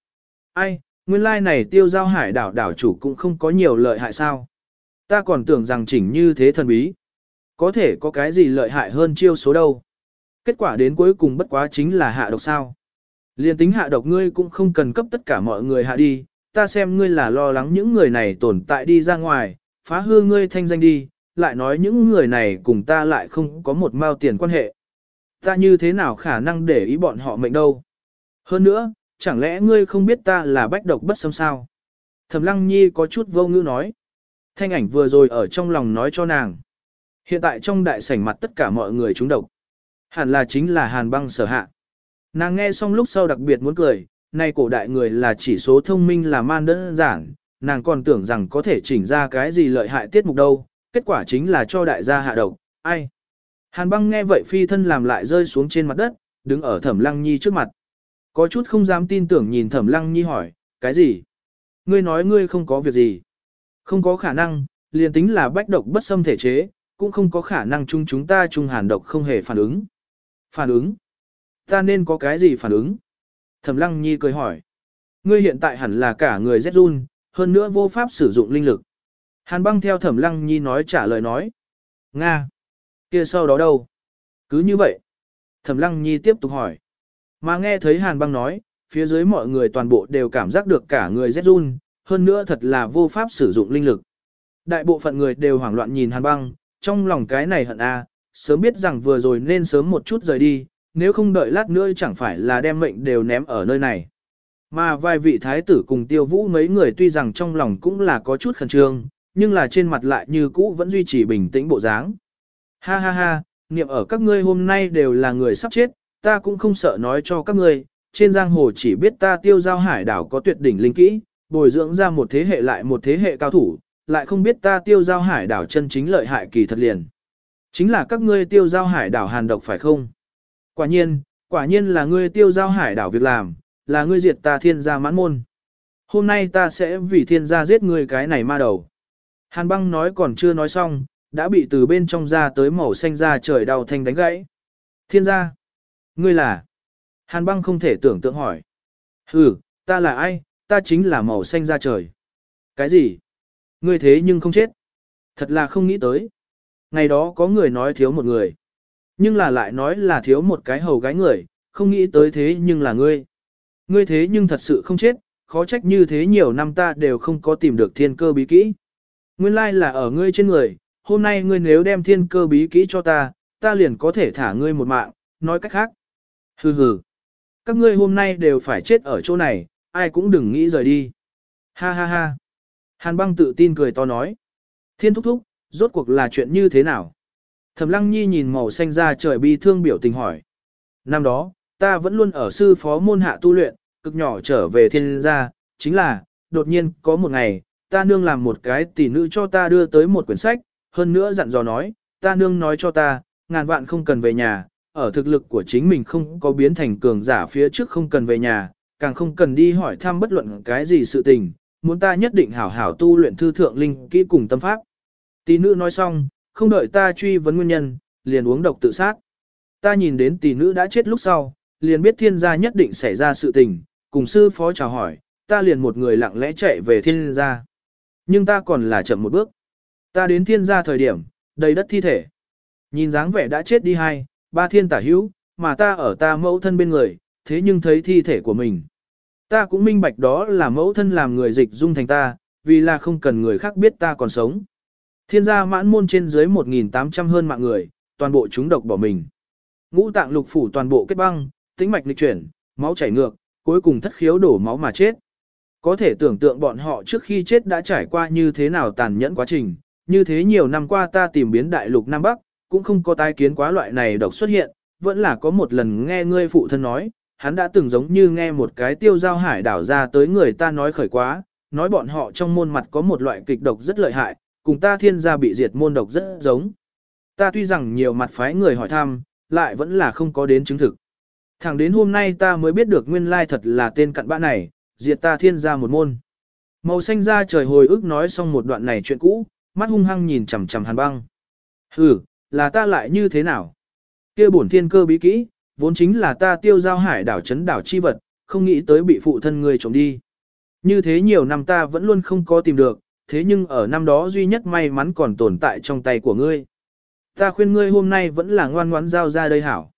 Speaker 1: Ai, nguyên lai này tiêu giao hải đảo đảo chủ cũng không có nhiều lợi hại sao. Ta còn tưởng rằng chỉnh như thế thần bí. Có thể có cái gì lợi hại hơn chiêu số đâu. Kết quả đến cuối cùng bất quá chính là hạ độc sao. Liên tính hạ độc ngươi cũng không cần cấp tất cả mọi người hạ đi, ta xem ngươi là lo lắng những người này tồn tại đi ra ngoài, phá hư ngươi thanh danh đi, lại nói những người này cùng ta lại không có một mao tiền quan hệ. Ta như thế nào khả năng để ý bọn họ mệnh đâu. Hơn nữa, chẳng lẽ ngươi không biết ta là bách độc bất xâm sao? Thẩm Lăng Nhi có chút vô ngữ nói. Thanh ảnh vừa rồi ở trong lòng nói cho nàng. Hiện tại trong đại sảnh mặt tất cả mọi người trúng độc. Hẳn là chính là hàn băng sở hạ. Nàng nghe xong lúc sau đặc biệt muốn cười, nay cổ đại người là chỉ số thông minh là man đơn giản, nàng còn tưởng rằng có thể chỉnh ra cái gì lợi hại tiết mục đâu, kết quả chính là cho đại gia hạ độc, ai. Hàn băng nghe vậy phi thân làm lại rơi xuống trên mặt đất, đứng ở thẩm lăng nhi trước mặt. Có chút không dám tin tưởng nhìn thẩm lăng nhi hỏi, cái gì? Ngươi nói ngươi không có việc gì. Không có khả năng, liền tính là bách độc bất xâm thể chế, cũng không có khả năng chung chúng ta chung hàn độc không hề phản ứng. Phản ứng? Ta nên có cái gì phản ứng? Thẩm lăng nhi cười hỏi. Ngươi hiện tại hẳn là cả người rét run, hơn nữa vô pháp sử dụng linh lực. Hàn băng theo thẩm lăng nhi nói trả lời nói. Nga! Kia sau đó đâu? Cứ như vậy. Thẩm lăng nhi tiếp tục hỏi. Mà nghe thấy hàn băng nói, phía dưới mọi người toàn bộ đều cảm giác được cả người rét run, hơn nữa thật là vô pháp sử dụng linh lực. Đại bộ phận người đều hoảng loạn nhìn hàn băng, trong lòng cái này hận a, sớm biết rằng vừa rồi nên sớm một chút rời đi, nếu không đợi lát nữa chẳng phải là đem mệnh đều ném ở nơi này. Mà vài vị thái tử cùng tiêu vũ mấy người tuy rằng trong lòng cũng là có chút khẩn trương, nhưng là trên mặt lại như cũ vẫn duy trì bình tĩnh bộ dáng. Ha ha ha, niệm ở các ngươi hôm nay đều là người sắp chết, ta cũng không sợ nói cho các ngươi, trên giang hồ chỉ biết ta tiêu giao hải đảo có tuyệt đỉnh linh kỹ, bồi dưỡng ra một thế hệ lại một thế hệ cao thủ, lại không biết ta tiêu giao hải đảo chân chính lợi hại kỳ thật liền. Chính là các ngươi tiêu giao hải đảo hàn độc phải không? Quả nhiên, quả nhiên là ngươi tiêu giao hải đảo việc làm, là ngươi diệt ta thiên gia mãn môn. Hôm nay ta sẽ vì thiên gia giết ngươi cái này ma đầu. Hàn băng nói còn chưa nói xong, đã bị từ bên trong ra tới màu xanh ra trời đau thanh đánh gãy. Thiên gia, ngươi là? Hàn băng không thể tưởng tượng hỏi. Ừ, ta là ai, ta chính là màu xanh ra trời. Cái gì? Ngươi thế nhưng không chết. Thật là không nghĩ tới. Ngày đó có người nói thiếu một người. Nhưng là lại nói là thiếu một cái hầu gái người, không nghĩ tới thế nhưng là ngươi. Ngươi thế nhưng thật sự không chết, khó trách như thế nhiều năm ta đều không có tìm được thiên cơ bí kỹ. Nguyên lai là ở ngươi trên người, hôm nay ngươi nếu đem thiên cơ bí kỹ cho ta, ta liền có thể thả ngươi một mạng, nói cách khác. Hừ hừ. Các ngươi hôm nay đều phải chết ở chỗ này, ai cũng đừng nghĩ rời đi. Ha ha ha. Hàn băng tự tin cười to nói. Thiên thúc thúc, rốt cuộc là chuyện như thế nào? Thẩm lăng nhi nhìn màu xanh ra trời bi thương biểu tình hỏi. Năm đó, ta vẫn luôn ở sư phó môn hạ tu luyện, cực nhỏ trở về thiên gia, chính là, đột nhiên, có một ngày, ta nương làm một cái tỷ nữ cho ta đưa tới một quyển sách, hơn nữa dặn dò nói, ta nương nói cho ta, ngàn vạn không cần về nhà, ở thực lực của chính mình không có biến thành cường giả phía trước không cần về nhà, càng không cần đi hỏi thăm bất luận cái gì sự tình, muốn ta nhất định hảo hảo tu luyện thư thượng linh kỹ cùng tâm pháp. Tỷ nữ nói xong, không đợi ta truy vấn nguyên nhân, liền uống độc tự sát. Ta nhìn đến tỷ nữ đã chết lúc sau, liền biết thiên gia nhất định xảy ra sự tình, cùng sư phó chào hỏi, ta liền một người lặng lẽ chạy về thiên gia. Nhưng ta còn là chậm một bước. Ta đến thiên gia thời điểm, đầy đất thi thể. Nhìn dáng vẻ đã chết đi hai, ba thiên tả hữu, mà ta ở ta mẫu thân bên người, thế nhưng thấy thi thể của mình. Ta cũng minh bạch đó là mẫu thân làm người dịch dung thành ta, vì là không cần người khác biết ta còn sống. Thiên gia mãn môn trên dưới 1.800 hơn mạng người, toàn bộ chúng độc bỏ mình. Ngũ tạng lục phủ toàn bộ kết băng, tĩnh mạch lịch chuyển, máu chảy ngược, cuối cùng thất khiếu đổ máu mà chết. Có thể tưởng tượng bọn họ trước khi chết đã trải qua như thế nào tàn nhẫn quá trình, như thế nhiều năm qua ta tìm biến đại lục Nam Bắc, cũng không có tai kiến quá loại này độc xuất hiện, vẫn là có một lần nghe ngươi phụ thân nói, hắn đã từng giống như nghe một cái tiêu giao hải đảo ra tới người ta nói khởi quá, nói bọn họ trong môn mặt có một loại kịch độc rất lợi hại, cùng ta thiên gia bị diệt môn độc rất giống. Ta tuy rằng nhiều mặt phái người hỏi thăm, lại vẫn là không có đến chứng thực. Thẳng đến hôm nay ta mới biết được nguyên lai thật là tên cặn bã này, diệt ta thiên gia một môn. Màu xanh ra trời hồi ức nói xong một đoạn này chuyện cũ, mắt hung hăng nhìn chằm chằm hàn băng. Hừ, là ta lại như thế nào? kia bổn thiên cơ bí kỹ, vốn chính là ta tiêu giao hải đảo chấn đảo chi vật, không nghĩ tới bị phụ thân ngươi trộm đi. Như thế nhiều năm ta vẫn luôn không có tìm được, thế nhưng ở năm đó duy nhất may mắn còn tồn tại trong tay của ngươi. Ta khuyên ngươi hôm nay vẫn là ngoan ngoãn giao ra đây hảo.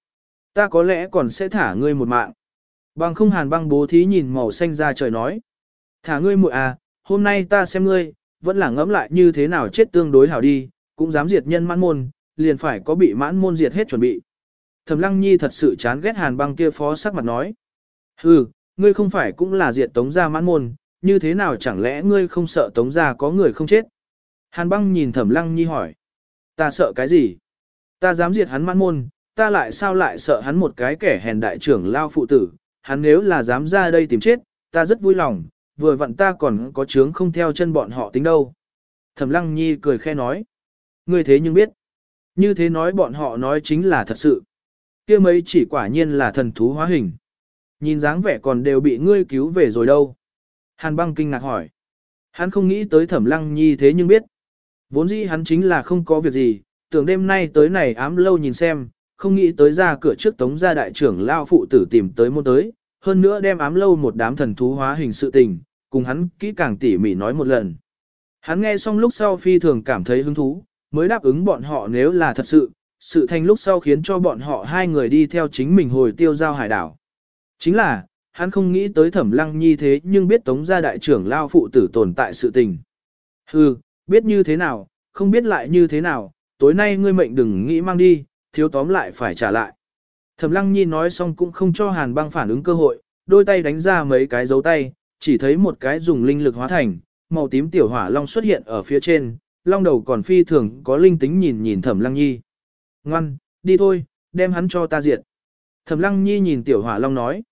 Speaker 1: Ta có lẽ còn sẽ thả ngươi một mạng. Bằng không hàn băng bố thí nhìn màu xanh ra trời nói. Thả ngươi muội à, hôm nay ta xem ngươi, vẫn là ngẫm lại như thế nào chết tương đối hảo đi, cũng dám diệt nhân mãn môn, liền phải có bị mãn môn diệt hết chuẩn bị. Thẩm lăng nhi thật sự chán ghét hàn băng kia phó sắc mặt nói. Hừ, ngươi không phải cũng là diệt tống gia mãn môn, như thế nào chẳng lẽ ngươi không sợ tống gia có người không chết? Hàn băng nhìn thẩm lăng nhi hỏi. Ta sợ cái gì? Ta dám diệt hắn mãn môn, ta lại sao lại sợ hắn một cái kẻ hèn đại trưởng lao phụ tử, hắn nếu là dám ra đây tìm chết, ta rất vui lòng, vừa vặn ta còn có chướng không theo chân bọn họ tính đâu. Thẩm lăng nhi cười khe nói. Ngươi thế nhưng biết. Như thế nói bọn họ nói chính là thật sự. kia mấy chỉ quả nhiên là thần thú hóa hình. Nhìn dáng vẻ còn đều bị ngươi cứu về rồi đâu. Hàn băng kinh ngạc hỏi. Hắn không nghĩ tới thẩm lăng nhi thế nhưng biết. Vốn dĩ hắn chính là không có việc gì, tưởng đêm nay tới này ám lâu nhìn xem, không nghĩ tới ra cửa trước tống gia đại trưởng lao phụ tử tìm tới môn tới, hơn nữa đem ám lâu một đám thần thú hóa hình sự tình, cùng hắn kỹ càng tỉ mỉ nói một lần. Hắn nghe xong lúc sau phi thường cảm thấy hứng thú, mới đáp ứng bọn họ nếu là thật sự, sự thành lúc sau khiến cho bọn họ hai người đi theo chính mình hồi tiêu giao hải đảo. Chính là, hắn không nghĩ tới thẩm lăng nhi thế nhưng biết tống gia đại trưởng lao phụ tử tồn tại sự tình. Hừ, biết như thế nào, không biết lại như thế nào, tối nay ngươi mệnh đừng nghĩ mang đi, thiếu tóm lại phải trả lại. Thẩm lăng nhi nói xong cũng không cho hàn băng phản ứng cơ hội, đôi tay đánh ra mấy cái dấu tay, chỉ thấy một cái dùng linh lực hóa thành, màu tím tiểu hỏa long xuất hiện ở phía trên, long đầu còn phi thường có linh tính nhìn nhìn thẩm lăng nhi. Ngoan, đi thôi, đem hắn cho ta diệt. Thẩm lăng nhi nhìn tiểu hỏa long nói.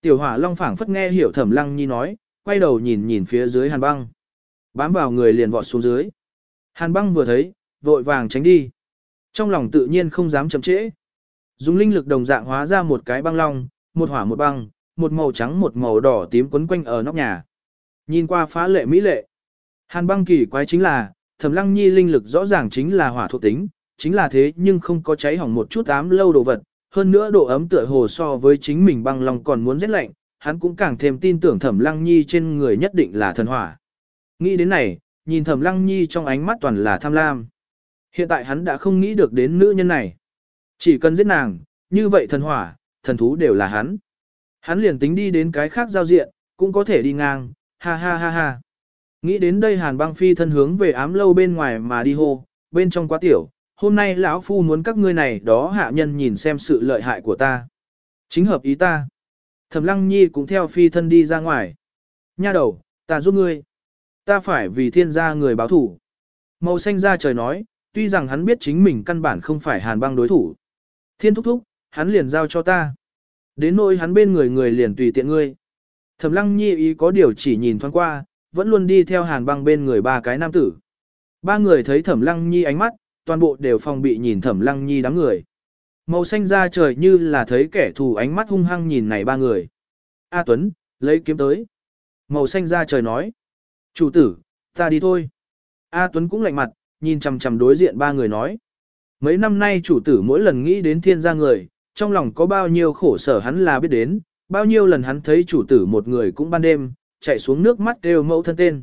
Speaker 1: Tiểu hỏa long phảng phất nghe hiểu thẩm lăng nhi nói, quay đầu nhìn nhìn phía dưới hàn băng. Bám vào người liền vọt xuống dưới. Hàn băng vừa thấy, vội vàng tránh đi. Trong lòng tự nhiên không dám chậm trễ. Dùng linh lực đồng dạng hóa ra một cái băng long, một hỏa một băng, một màu trắng một màu đỏ tím quấn quanh ở nóc nhà. Nhìn qua phá lệ mỹ lệ. Hàn băng kỳ quái chính là, thẩm lăng nhi linh lực rõ ràng chính là hỏa thuộc tính, chính là thế nhưng không có cháy hỏng một chút ám lâu đồ vật. Hơn nữa độ ấm tựa hồ so với chính mình băng long còn muốn rất lạnh, hắn cũng càng thêm tin tưởng thẩm lăng nhi trên người nhất định là thần hỏa. Nghĩ đến này, nhìn thẩm lăng nhi trong ánh mắt toàn là tham lam. Hiện tại hắn đã không nghĩ được đến nữ nhân này. Chỉ cần giết nàng, như vậy thần hỏa, thần thú đều là hắn. Hắn liền tính đi đến cái khác giao diện, cũng có thể đi ngang, ha ha ha ha. Nghĩ đến đây hàn băng phi thân hướng về ám lâu bên ngoài mà đi hô, bên trong quá tiểu, hôm nay lão phu muốn các ngươi này đó hạ nhân nhìn xem sự lợi hại của ta. Chính hợp ý ta. Thẩm lăng nhi cũng theo phi thân đi ra ngoài. Nha đầu, ta giúp ngươi. Ta phải vì thiên gia người báo thủ. Màu xanh ra trời nói, tuy rằng hắn biết chính mình căn bản không phải hàn băng đối thủ. Thiên thúc thúc, hắn liền giao cho ta. Đến nỗi hắn bên người người liền tùy tiện ngươi. Thẩm lăng nhi ý có điều chỉ nhìn thoáng qua, vẫn luôn đi theo hàn băng bên người ba cái nam tử. Ba người thấy thẩm lăng nhi ánh mắt, toàn bộ đều phòng bị nhìn thẩm lăng nhi đám người. Màu xanh ra trời như là thấy kẻ thù ánh mắt hung hăng nhìn này ba người. A Tuấn, lấy kiếm tới. Màu xanh ra trời nói. Chủ tử, ta đi thôi. A Tuấn cũng lạnh mặt, nhìn chằm chằm đối diện ba người nói. Mấy năm nay chủ tử mỗi lần nghĩ đến thiên gia người, trong lòng có bao nhiêu khổ sở hắn là biết đến, bao nhiêu lần hắn thấy chủ tử một người cũng ban đêm, chạy xuống nước mắt đều mẫu thân tên.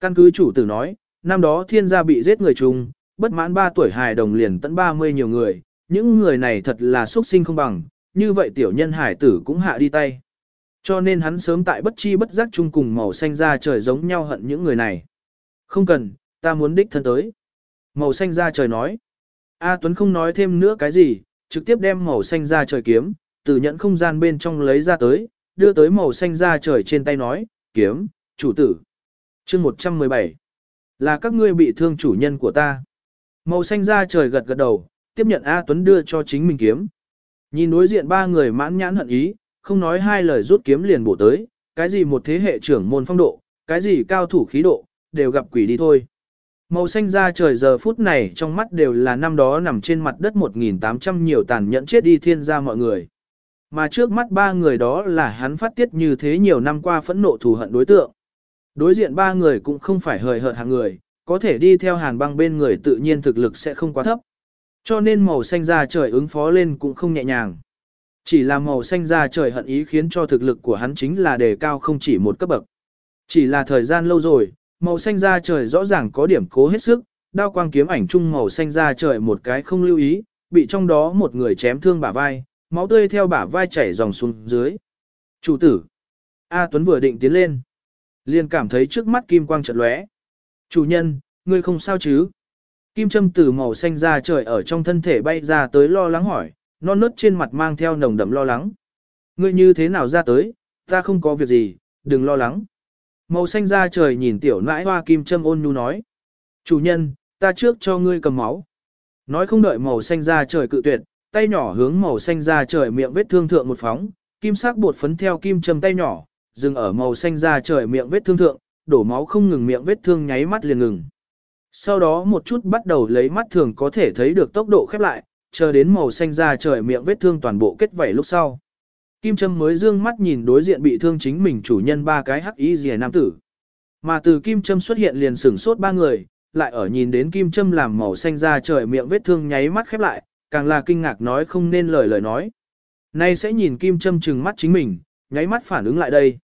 Speaker 1: Căn cứ chủ tử nói, năm đó thiên gia bị giết người chung, bất mãn 3 tuổi hài đồng liền tận 30 nhiều người, những người này thật là xuất sinh không bằng, như vậy tiểu nhân hải tử cũng hạ đi tay. Cho nên hắn sớm tại bất chi bất giác chung cùng màu xanh da trời giống nhau hận những người này. Không cần, ta muốn đích thân tới. Màu xanh da trời nói. A Tuấn không nói thêm nữa cái gì, trực tiếp đem màu xanh ra trời kiếm, từ nhận không gian bên trong lấy ra tới, đưa tới màu xanh ra trời trên tay nói, kiếm, chủ tử. chương 117. Là các ngươi bị thương chủ nhân của ta. Màu xanh ra trời gật gật đầu, tiếp nhận A Tuấn đưa cho chính mình kiếm. Nhìn đối diện ba người mãn nhãn hận ý, không nói hai lời rút kiếm liền bổ tới, cái gì một thế hệ trưởng môn phong độ, cái gì cao thủ khí độ, đều gặp quỷ đi thôi. Màu xanh da trời giờ phút này trong mắt đều là năm đó nằm trên mặt đất 1.800 nhiều tàn nhẫn chết đi thiên gia mọi người. Mà trước mắt ba người đó là hắn phát tiết như thế nhiều năm qua phẫn nộ thù hận đối tượng. Đối diện ba người cũng không phải hời hợt hàng người, có thể đi theo hàn băng bên người tự nhiên thực lực sẽ không quá thấp. Cho nên màu xanh da trời ứng phó lên cũng không nhẹ nhàng. Chỉ là màu xanh da trời hận ý khiến cho thực lực của hắn chính là đề cao không chỉ một cấp bậc. Chỉ là thời gian lâu rồi, màu xanh da trời rõ ràng có điểm cố hết sức, đao quang kiếm ảnh chung màu xanh da trời một cái không lưu ý, bị trong đó một người chém thương bả vai, máu tươi theo bả vai chảy dòng xuống dưới. Chủ tử. A Tuấn vừa định tiến lên. liền cảm thấy trước mắt kim quang chợt lóe. Chủ nhân, ngươi không sao chứ? Kim châm từ màu xanh da trời ở trong thân thể bay ra tới lo lắng hỏi, non nớt trên mặt mang theo nồng đậm lo lắng. Ngươi như thế nào ra tới, Ta không có việc gì, đừng lo lắng. Màu xanh da trời nhìn tiểu nãi hoa kim châm ôn nhu nói. Chủ nhân, ta trước cho ngươi cầm máu. Nói không đợi màu xanh da trời cự tuyệt, tay nhỏ hướng màu xanh da trời miệng vết thương thượng một phóng, kim sắc bột phấn theo kim châm tay nhỏ, dừng ở màu xanh da trời miệng vết thương thượng, đổ máu không ngừng miệng vết thương nháy mắt liền ngừng. Sau đó một chút bắt đầu lấy mắt thường có thể thấy được tốc độ khép lại, chờ đến màu xanh da trời miệng vết thương toàn bộ kết vảy lúc sau. Kim Trâm mới dương mắt nhìn đối diện bị thương chính mình chủ nhân ba cái hắc y rìa nam tử. Mà từ Kim Trâm xuất hiện liền sửng sốt ba người, lại ở nhìn đến Kim Trâm làm màu xanh da trời miệng vết thương nháy mắt khép lại, càng là kinh ngạc nói không nên lời lời nói. Nay sẽ nhìn Kim Trâm trừng mắt chính mình, nháy mắt phản ứng lại đây.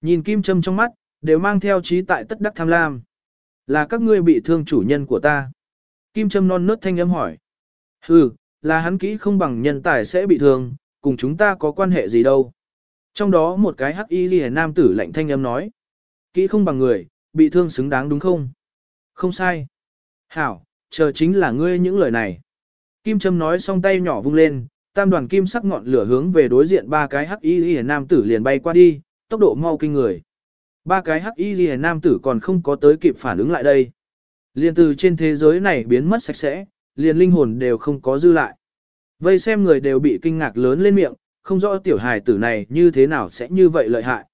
Speaker 1: Nhìn Kim Trâm trong mắt, đều mang theo trí tại tất đắc tham lam. Là các ngươi bị thương chủ nhân của ta. Kim Trâm non nớt thanh âm hỏi. Hừ, là hắn kỹ không bằng nhân tài sẽ bị thương, cùng chúng ta có quan hệ gì đâu. Trong đó một cái hắc y ghi nam tử lạnh thanh âm nói. Kỹ không bằng người, bị thương xứng đáng đúng không? Không sai. Hảo, chờ chính là ngươi những lời này. Kim Trâm nói xong tay nhỏ vung lên, tam đoàn kim sắc ngọn lửa hướng về đối diện ba cái hắc y ghi nam tử liền bay qua đi, tốc độ mau kinh người. Ba cái hắc y ghi nam tử còn không có tới kịp phản ứng lại đây. Liền từ trên thế giới này biến mất sạch sẽ, liền linh hồn đều không có dư lại. Vây xem người đều bị kinh ngạc lớn lên miệng, không rõ tiểu hài tử này như thế nào sẽ như vậy lợi hại.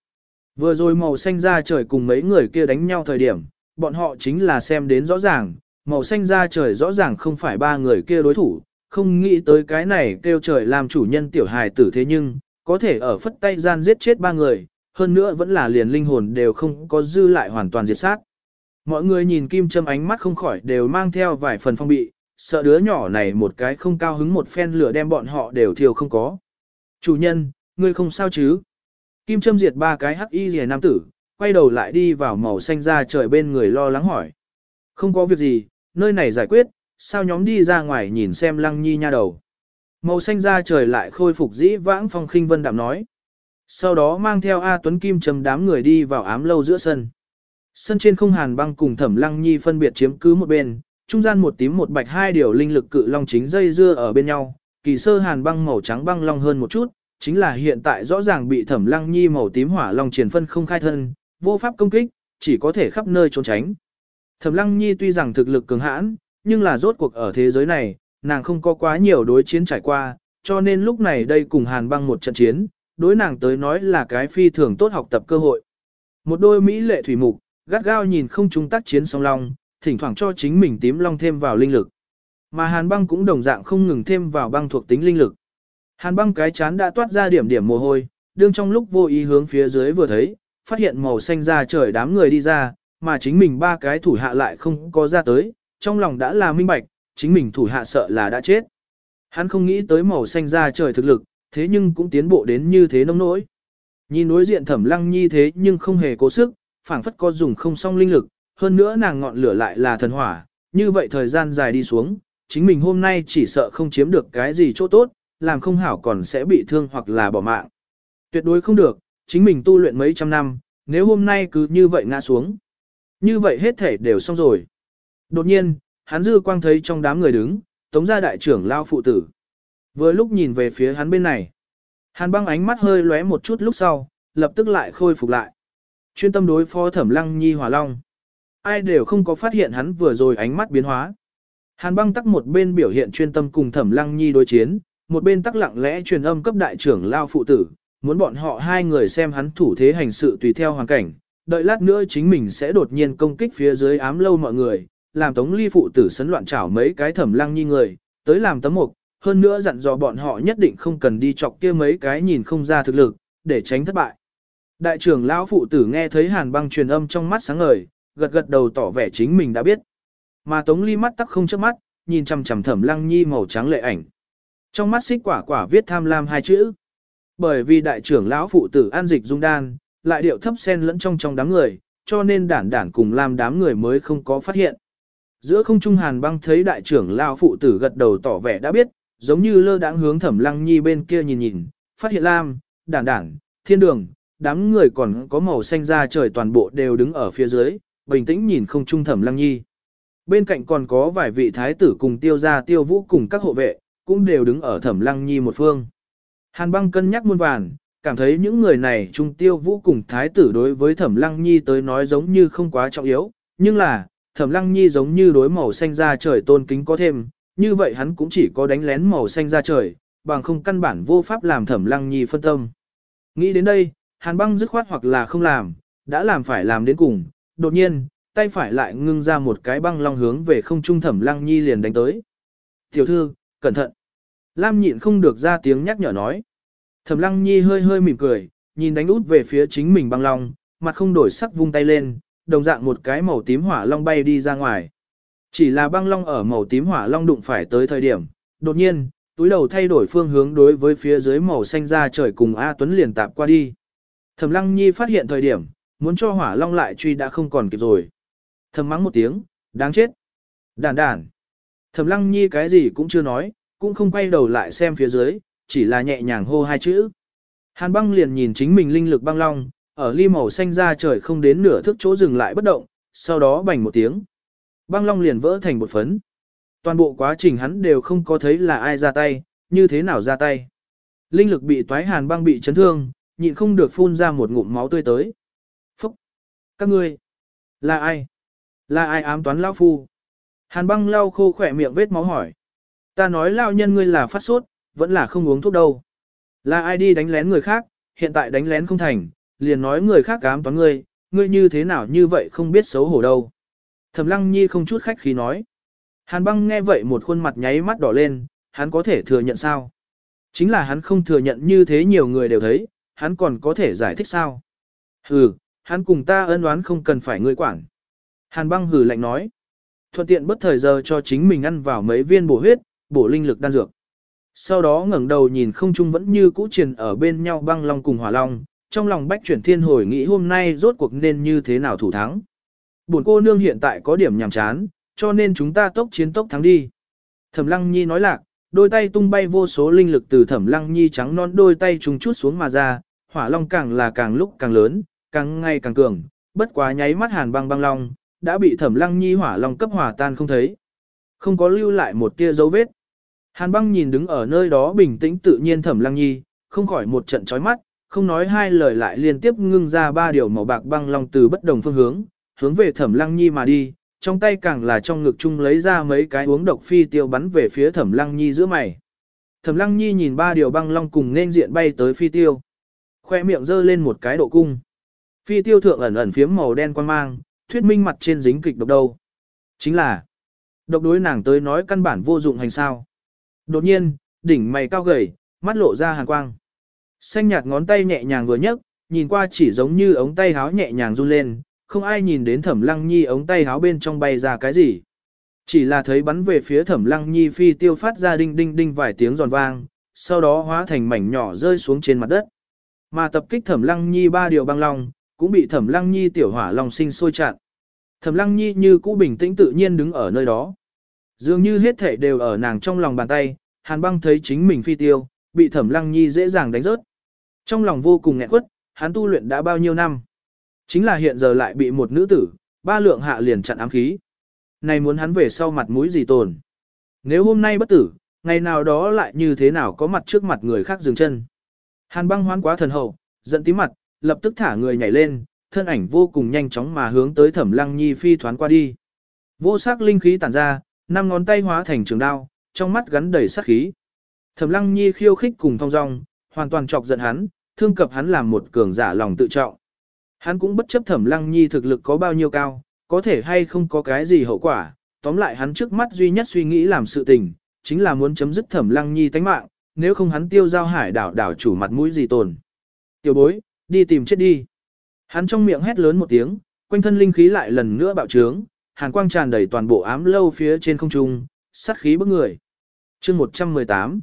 Speaker 1: Vừa rồi màu xanh da trời cùng mấy người kia đánh nhau thời điểm, bọn họ chính là xem đến rõ ràng, màu xanh da trời rõ ràng không phải ba người kia đối thủ, không nghĩ tới cái này kêu trời làm chủ nhân tiểu hài tử thế nhưng, có thể ở phất tay gian giết chết ba người, hơn nữa vẫn là liền linh hồn đều không có dư lại hoàn toàn diệt sát. Mọi người nhìn kim châm ánh mắt không khỏi đều mang theo vài phần phong bị, sợ đứa nhỏ này một cái không cao hứng một phen lửa đem bọn họ đều thiêu không có. Chủ nhân, ngươi không sao chứ? Kim châm diệt ba cái hắc y rìa nam tử, quay đầu lại đi vào màu xanh ra trời bên người lo lắng hỏi. Không có việc gì, nơi này giải quyết, sao nhóm đi ra ngoài nhìn xem lăng nhi nha đầu. Màu xanh ra trời lại khôi phục dĩ vãng phong khinh vân đạm nói. Sau đó mang theo A Tuấn Kim châm đám người đi vào ám lâu giữa sân. Sân trên không hàn băng cùng thẩm lăng nhi phân biệt chiếm cứ một bên, trung gian một tím một bạch hai điều linh lực cự long chính dây dưa ở bên nhau, kỳ sơ hàn băng màu trắng băng long hơn một chút, chính là hiện tại rõ ràng bị thẩm lăng nhi màu tím hỏa long triển phân không khai thân, vô pháp công kích, chỉ có thể khắp nơi trốn tránh. Thẩm lăng nhi tuy rằng thực lực cường hãn, nhưng là rốt cuộc ở thế giới này, nàng không có quá nhiều đối chiến trải qua, cho nên lúc này đây cùng hàn băng một trận chiến, đối nàng tới nói là cái phi thường tốt học tập cơ hội. Một đôi mỹ lệ thủy mục, gắt gao nhìn không trung tác chiến song long, thỉnh thoảng cho chính mình tím long thêm vào linh lực. Mà hàn băng cũng đồng dạng không ngừng thêm vào băng thuộc tính linh lực. Hàn băng cái chán đã toát ra điểm điểm mồ hôi, đương trong lúc vô ý hướng phía dưới vừa thấy, phát hiện màu xanh ra trời đám người đi ra, mà chính mình ba cái thủ hạ lại không có ra tới, trong lòng đã là minh bạch, chính mình thủ hạ sợ là đã chết. Hắn không nghĩ tới màu xanh ra trời thực lực, thế nhưng cũng tiến bộ đến như thế nông nỗi. Nhìn đối diện thẩm lăng nhi thế nhưng không hề cố sức, phảng phất có dùng không song linh lực, hơn nữa nàng ngọn lửa lại là thần hỏa, như vậy thời gian dài đi xuống, chính mình hôm nay chỉ sợ không chiếm được cái gì chỗ tốt, làm không hảo còn sẽ bị thương hoặc là bỏ mạng. Tuyệt đối không được, chính mình tu luyện mấy trăm năm, nếu hôm nay cứ như vậy ngã xuống. Như vậy hết thể đều xong rồi. Đột nhiên, hắn dư quang thấy trong đám người đứng, tống gia đại trưởng lao phụ tử. Vừa lúc nhìn về phía hắn bên này, hàn băng ánh mắt hơi lóe một chút lúc sau, lập tức lại khôi phục lại. Chuyên tâm đối phó thẩm lăng nhi hỏa long. Ai đều không có phát hiện hắn vừa rồi ánh mắt biến hóa. Hàn băng tắc một bên biểu hiện chuyên tâm cùng thẩm lăng nhi đối chiến, một bên tắc lặng lẽ truyền âm cấp đại trưởng lao phụ tử, muốn bọn họ hai người xem hắn thủ thế hành sự tùy theo hoàn cảnh, đợi lát nữa chính mình sẽ đột nhiên công kích phía dưới ám lâu mọi người, làm tống ly phụ tử sấn loạn chảo mấy cái thẩm lăng nhi người, tới làm tấm mục, hơn nữa dặn dò bọn họ nhất định không cần đi chọc kia mấy cái nhìn không ra thực lực, để tránh thất bại. Đại trưởng lão phụ tử nghe thấy hàn băng truyền âm trong mắt sáng ngời, gật gật đầu tỏ vẻ chính mình đã biết. Mà Tống Ly mắt tắc không chớp mắt, nhìn chằm chằm Thẩm Lăng Nhi màu trắng lệ ảnh. Trong mắt xích quả quả viết tham lam hai chữ. Bởi vì đại trưởng lão phụ tử an dịch dung đan, lại điệu thấp sen lẫn trong trong đám người, cho nên đản đản cùng làm đám người mới không có phát hiện. Giữa không trung hàn băng thấy đại trưởng lão phụ tử gật đầu tỏ vẻ đã biết, giống như lơ đãng hướng Thẩm Lăng Nhi bên kia nhìn nhìn, phát hiện lam, đản đản, thiên đường, đám người còn có màu xanh da trời toàn bộ đều đứng ở phía dưới, bình tĩnh nhìn không trung thẩm lăng nhi. Bên cạnh còn có vài vị thái tử cùng tiêu gia tiêu vũ cùng các hộ vệ, cũng đều đứng ở thẩm lăng nhi một phương. Hàn băng cân nhắc muôn vàn, cảm thấy những người này trung tiêu vũ cùng thái tử đối với thẩm lăng nhi tới nói giống như không quá trọng yếu, nhưng là, thẩm lăng nhi giống như đối màu xanh da trời tôn kính có thêm, như vậy hắn cũng chỉ có đánh lén màu xanh da trời, bằng không căn bản vô pháp làm thẩm lăng nhi phân tâm. Nghĩ đến đây, hàn băng dứt khoát hoặc là không làm, đã làm phải làm đến cùng, đột nhiên, tay phải lại ngưng ra một cái băng long hướng về không trung thẩm lăng nhi liền đánh tới. Tiểu thư, cẩn thận. Lam nhịn không được ra tiếng nhắc nhở nói. Thẩm lăng nhi hơi hơi mỉm cười, nhìn đánh út về phía chính mình băng long, mặt không đổi sắc vung tay lên, đồng dạng một cái màu tím hỏa long bay đi ra ngoài. Chỉ là băng long ở màu tím hỏa long đụng phải tới thời điểm, đột nhiên, túi đầu thay đổi phương hướng đối với phía dưới màu xanh ra trời cùng A Tuấn liền tạp qua đi. Thẩm Lăng Nhi phát hiện thời điểm, muốn cho hỏa long lại truy đã không còn kịp rồi. Thầm mắng một tiếng, đáng chết. Đàn đàn. thầm Lăng Nhi cái gì cũng chưa nói, cũng không quay đầu lại xem phía dưới, chỉ là nhẹ nhàng hô hai chữ. Hàn băng liền nhìn chính mình linh lực băng long, ở ly màu xanh ra trời không đến nửa thước chỗ dừng lại bất động, sau đó bành một tiếng. Băng long liền vỡ thành một phấn. Toàn bộ quá trình hắn đều không có thấy là ai ra tay, như thế nào ra tay. Linh lực bị toái hàn băng bị chấn thương, nhịn không được phun ra một ngụm máu tươi tới. Các ngươi! Là ai? Là ai ám toán lão phu? Hàn băng lau khô khỏe miệng vết máu hỏi. Ta nói lao nhân ngươi là phát sốt, vẫn là không uống thuốc đâu. Là ai đi đánh lén người khác, hiện tại đánh lén không thành, liền nói người khác ám toán ngươi, ngươi như thế nào như vậy không biết xấu hổ đâu. Thẩm lăng nhi không chút khách khí nói. Hàn băng nghe vậy một khuôn mặt nháy mắt đỏ lên, hắn có thể thừa nhận sao? Chính là hắn không thừa nhận như thế nhiều người đều thấy, hắn còn có thể giải thích sao? Hừ, hắn cùng ta ân oán không cần phải ngươi quản. Hàn băng Hử lạnh nói. Thuận tiện bất thời giờ cho chính mình ăn vào mấy viên bổ huyết, bổ linh lực đan dược. Sau đó ngẩng đầu nhìn không trung vẫn như cũ triền ở bên nhau băng long cùng hỏa long, trong lòng bách chuyển thiên hồi nghĩ hôm nay rốt cuộc nên như thế nào thủ thắng. Buồn cô nương hiện tại có điểm nhàm chán, cho nên chúng ta tốc chiến tốc thắng đi. Thẩm lăng nhi nói lạc, đôi tay tung bay vô số linh lực từ thẩm lăng nhi trắng non đôi tay trùng chút xuống mà ra, hỏa long càng là càng lúc càng lớn, càng ngày càng cường, bất quá nháy mắt hàn băng băng long, đã bị thẩm lăng nhi hỏa long cấp hỏa tan không thấy. Không có lưu lại một tia dấu vết. Hàn băng nhìn đứng ở nơi đó bình tĩnh tự nhiên thẩm lăng nhi, không khỏi một trận chói mắt, không nói hai lời lại liên tiếp ngưng ra ba điều màu bạc băng long từ bất đồng phương hướng, hướng về thẩm lăng nhi mà đi, trong tay càng là trong ngực chung lấy ra mấy cái uống độc phi tiêu bắn về phía thẩm lăng nhi giữa mày. Thẩm lăng nhi nhìn ba điều băng long cùng nên diện bay tới phi tiêu. Khoe miệng giơ lên một cái độ cung. Phi tiêu thượng ẩn ẩn phiếm màu đen quan mang, thuyết minh mặt trên dính kịch độc đâu. Chính là, độc đối nàng tới nói căn bản vô dụng hành sao. Đột nhiên, đỉnh mày cao gầy, mắt lộ ra hàn quang. Xanh nhạt ngón tay nhẹ nhàng vừa nhấc, nhìn qua chỉ giống như ống tay háo nhẹ nhàng run lên, không ai nhìn đến thẩm lăng nhi ống tay háo bên trong bay ra cái gì. Chỉ là thấy bắn về phía thẩm lăng nhi phi tiêu phát ra đinh đinh đinh vài tiếng giòn vang, sau đó hóa thành mảnh nhỏ rơi xuống trên mặt đất. Mà tập kích thẩm lăng nhi ba điều băng long, cũng bị thẩm lăng nhi tiểu hỏa lòng sinh sôi chặn. Thẩm lăng nhi như cũ bình tĩnh tự nhiên đứng ở nơi đó. Dường như hết thể đều ở nàng trong lòng bàn tay, hàn băng thấy chính mình phi tiêu, bị thẩm lăng nhi dễ dàng đánh rớt. Trong lòng vô cùng nghẹn quất, hắn tu luyện đã bao nhiêu năm. Chính là hiện giờ lại bị một nữ tử, ba lượng hạ liền chặn ám khí. Này muốn hắn về sau mặt mũi gì tồn. Nếu hôm nay bất tử, ngày nào đó lại như thế nào có mặt trước mặt người khác dừng chân. Hàn băng hoán quá thần hậu, giận tím mặt, lập tức thả người nhảy lên, thân ảnh vô cùng nhanh chóng mà hướng tới thẩm lăng nhi phi thoán qua đi. Vô sắc linh khí tản ra, năm ngón tay hóa thành trường đao, trong mắt gắn đầy sát khí. Thẩm lăng nhi khiêu khích cùng thong dong, hoàn toàn chọc giận hắn, thương cập hắn làm một cường giả lòng tự trọng. Hắn cũng bất chấp thẩm lăng nhi thực lực có bao nhiêu cao, có thể hay không có cái gì hậu quả, tóm lại hắn trước mắt duy nhất suy nghĩ làm sự tình, chính là muốn chấm dứt thẩm lăng nhi tánh mạng, nếu không hắn tiêu giao hải đảo đảo chủ mặt mũi gì tồn. Tiểu bối, đi tìm chết đi. Hắn trong miệng hét lớn một tiếng, quanh thân linh khí lại lần nữa bạo trướng, hàn quang tràn đầy toàn bộ ám lâu phía trên không trung, sát khí bức người. chương 118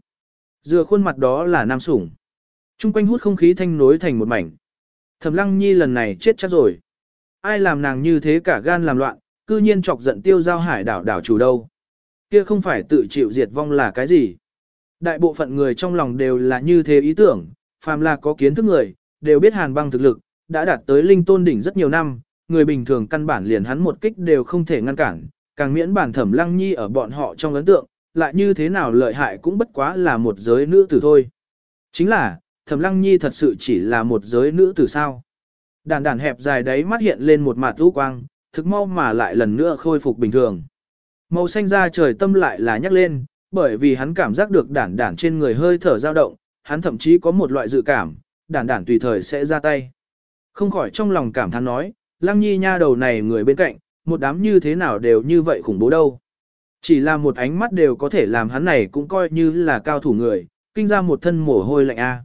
Speaker 1: Dựa khuôn mặt đó là nam sủng. Trung quanh hút không khí thanh nối thành một mảnh. Thẩm lăng nhi lần này chết chắc rồi. Ai làm nàng như thế cả gan làm loạn, cư nhiên chọc giận tiêu giao hải đảo đảo chủ đâu. Kia không phải tự chịu diệt vong là cái gì. Đại bộ phận người trong lòng đều là như thế ý tưởng, phàm là có kiến thức người, đều biết hàn băng thực lực, đã đạt tới linh tôn đỉnh rất nhiều năm, người bình thường căn bản liền hắn một kích đều không thể ngăn cản, càng miễn bản thẩm lăng nhi ở bọn họ trong ấn tượng, lại như thế nào lợi hại cũng bất quá là một giới nữ tử thôi. Chính là, Thẩm Lăng Nhi thật sự chỉ là một giới nữ tử sao. Đàn đàn hẹp dài đấy mắt hiện lên một mặt lũ quang, thực mau mà lại lần nữa khôi phục bình thường. Màu xanh da trời tâm lại là nhắc lên, bởi vì hắn cảm giác được đản đản trên người hơi thở dao động, hắn thậm chí có một loại dự cảm, đản đản tùy thời sẽ ra tay. Không khỏi trong lòng cảm thán nói, lăng nhi nha đầu này người bên cạnh, một đám như thế nào đều như vậy khủng bố đâu. Chỉ là một ánh mắt đều có thể làm hắn này cũng coi như là cao thủ người, kinh ra một thân mồ hôi lạnh a.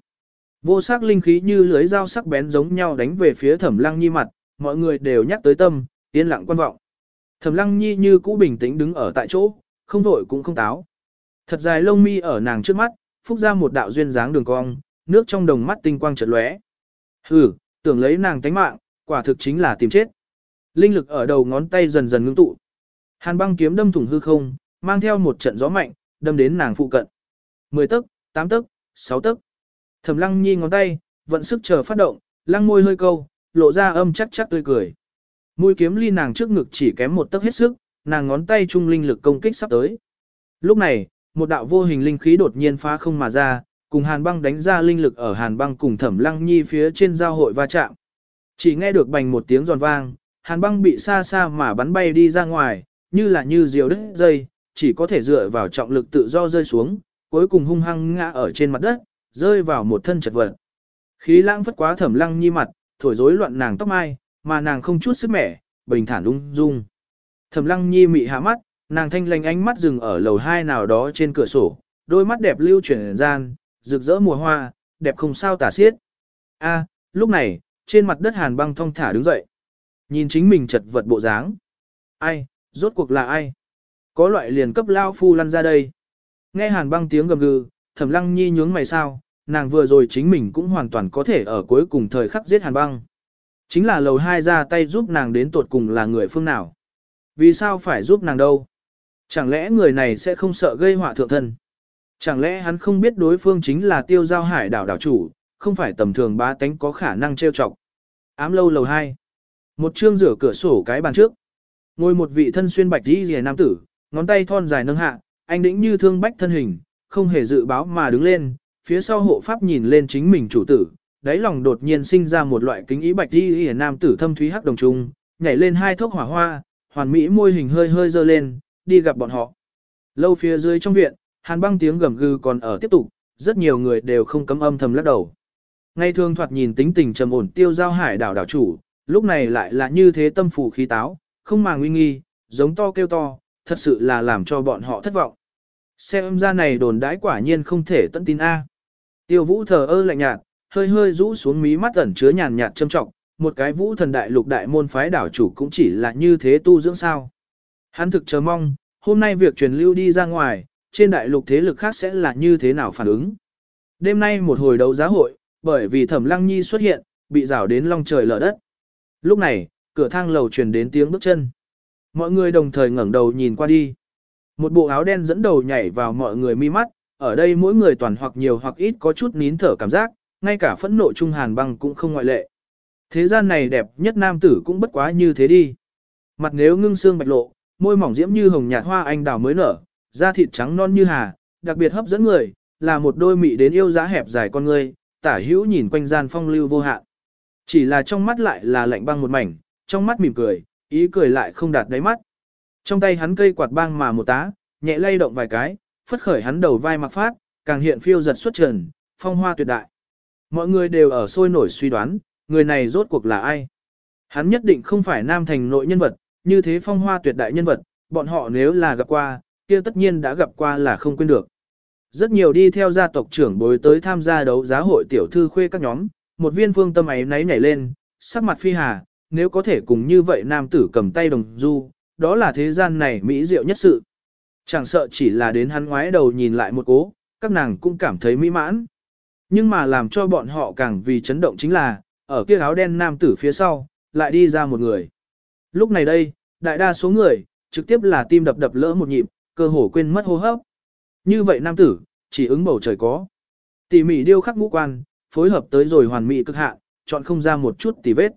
Speaker 1: Vô sắc linh khí như lưới dao sắc bén giống nhau đánh về phía thẩm lăng nhi mặt, mọi người đều nhắc tới tâm, yên lặng quan vọng. Thẩm lăng nhi như cũ bình tĩnh đứng ở tại chỗ, không vội cũng không táo. Thật dài lông mi ở nàng trước mắt, phúc ra một đạo duyên dáng đường cong, nước trong đồng mắt tinh quang chợt lóe. Hừ, tưởng lấy nàng tánh mạng, quả thực chính là tìm chết. Linh lực ở đầu ngón tay dần dần ngưng tụ. Hàn băng kiếm đâm thủng hư không, mang theo một trận gió mạnh, đâm đến nàng phụ cận. 10 tấc, 8 tấc, 6 tấc. Thẩm Lăng Nhi ngón tay, vận sức chờ phát động, lăng môi hơi câu, lộ ra âm chắc chắc tươi cười. Mũi kiếm ly nàng trước ngực chỉ kém một tấc hết sức, nàng ngón tay trung linh lực công kích sắp tới. Lúc này, một đạo vô hình linh khí đột nhiên phá không mà ra, cùng Hàn Băng đánh ra linh lực ở Hàn Băng cùng Thẩm Lăng Nhi phía trên giao hội va chạm. Chỉ nghe được bành một tiếng giòn vang, Hàn Băng bị xa xa mà bắn bay đi ra ngoài, như là như diều đứt dây, chỉ có thể dựa vào trọng lực tự do rơi xuống, cuối cùng hung hăng ngã ở trên mặt đất, rơi vào một thân chật vật. Khí lãng phất quá Thẩm Lăng Nhi mặt, thổi rối loạn nàng tóc mai, mà nàng không chút sức mẻ, bình thản ung dung. Thẩm Lăng Nhi mị hạ mắt, nàng thanh lành ánh mắt dừng ở lầu hai nào đó trên cửa sổ, đôi mắt đẹp lưu chuyển gian, rực rỡ mùa hoa, đẹp không sao tả xiết. A, lúc này, trên mặt đất Hàn Băng thong thả đứng dậy. Nhìn chính mình chật vật bộ dáng. Ai, rốt cuộc là ai? Có loại liền cấp lao phu lăn ra đây. Nghe Hàn Băng tiếng gầm gừ, Thẩm Lăng Nhi nhướng mày sao, nàng vừa rồi chính mình cũng hoàn toàn có thể ở cuối cùng thời khắc giết Hàn Băng. Chính là lầu hai ra tay giúp nàng đến tuột cùng là người phương nào. Vì sao phải giúp nàng đâu? Chẳng lẽ người này sẽ không sợ gây họa thượng thân? Chẳng lẽ hắn không biết đối phương chính là tiêu giao hải đảo đảo chủ, không phải tầm thường ba tánh có khả năng trêu chọc. Ám lâu lầu hai, Một chương rửa cửa sổ cái bàn trước. Ngồi một vị thân xuyên bạch đi rìa nam tử, ngón tay thon dài nâng hạ, anh đĩnh như thương bách thân hình, không hề dự báo mà đứng lên, phía sau hộ pháp nhìn lên chính mình chủ tử, đáy lòng đột nhiên sinh ra một loại kính ý bạch đi rìa nam tử thâm thúy hắc đồng trung, nhảy lên hai thốc hỏa hoa, hoàn mỹ môi hình hơi hơi dơ lên, đi gặp bọn họ. Lâu phía dưới trong viện, hàn băng tiếng gầm gừ còn ở tiếp tục, rất nhiều người đều không cấm âm thầm lắc đầu. Ngay thường thoạt nhìn tính tình trầm ổn tiêu giao hải đảo đảo chủ, lúc này lại là như thế tâm phủ khí táo, không màng nguy nghi, giống to kêu to, thật sự là làm cho bọn họ thất vọng. Xem ra này đồn đãi quả nhiên không thể tận tin A. Tiêu vũ thờ ơ lạnh nhạt, hơi hơi rũ xuống mí mắt ẩn chứa nhàn nhạt châm trọng, một cái vũ thần đại lục đại môn phái đảo chủ cũng chỉ là như thế tu dưỡng sao. Hắn thực chờ mong, hôm nay việc truyền lưu đi ra ngoài, trên đại lục thế lực khác sẽ là như thế nào phản ứng. Đêm nay một hồi đấu giá hội, bởi vì thẩm lăng nhi xuất hiện, bị rảo đến long trời lở đất. Lúc này, cửa thang lầu truyền đến tiếng bước chân. Mọi người đồng thời ngẩng đầu nhìn qua đi. Một bộ áo đen dẫn đầu nhảy vào mọi người mi mắt, ở đây mỗi người toàn hoặc nhiều hoặc ít có chút nín thở cảm giác, ngay cả phẫn nộ trung hàn băng cũng không ngoại lệ. Thế gian này đẹp nhất nam tử cũng bất quá như thế đi. Mặt nếu ngưng xương bạch lộ, môi mỏng diễm như hồng nhạt hoa anh đào mới nở, da thịt trắng non như hà, đặc biệt hấp dẫn người, là một đôi mị đến yêu giá hẹp dài con người, tả hữu nhìn quanh gian phong lưu vô hạn. Chỉ là trong mắt lại là lạnh băng một mảnh, trong mắt mỉm cười, ý cười lại không đạt đáy mắt. Trong tay hắn cây quạt băng mà một tá, nhẹ lay động vài cái, phất khởi hắn đầu vai mặc phát, càng hiện phiêu giật xuất trần, phong hoa tuyệt đại. Mọi người đều ở sôi nổi suy đoán, người này rốt cuộc là ai. Hắn nhất định không phải nam thành nội nhân vật, như thế phong hoa tuyệt đại nhân vật, bọn họ nếu là gặp qua, kia tất nhiên đã gặp qua là không quên được. Rất nhiều đi theo gia tộc trưởng bối tới tham gia đấu giá hội tiểu thư khuê các nhóm, một viên phương tâm ấy náy nhảy lên, sắc mặt phi hà, nếu có thể cùng như vậy nam tử cầm tay đồng du, đó là thế gian này mỹ diệu nhất sự. Chẳng sợ chỉ là đến hắn ngoái đầu nhìn lại một cố, các nàng cũng cảm thấy mỹ mãn. Nhưng mà làm cho bọn họ càng vì chấn động chính là, ở kia áo đen nam tử phía sau, lại đi ra một người. Lúc này đây, đại đa số người, trực tiếp là tim đập đập lỡ một nhịp, cơ hồ quên mất hô hấp. Như vậy nam tử, chỉ ứng bầu trời có. Tỉ mỉ điêu khắc ngũ quan, phối hợp tới rồi hoàn mỹ cực hạn, chọn không ra một chút tì vết.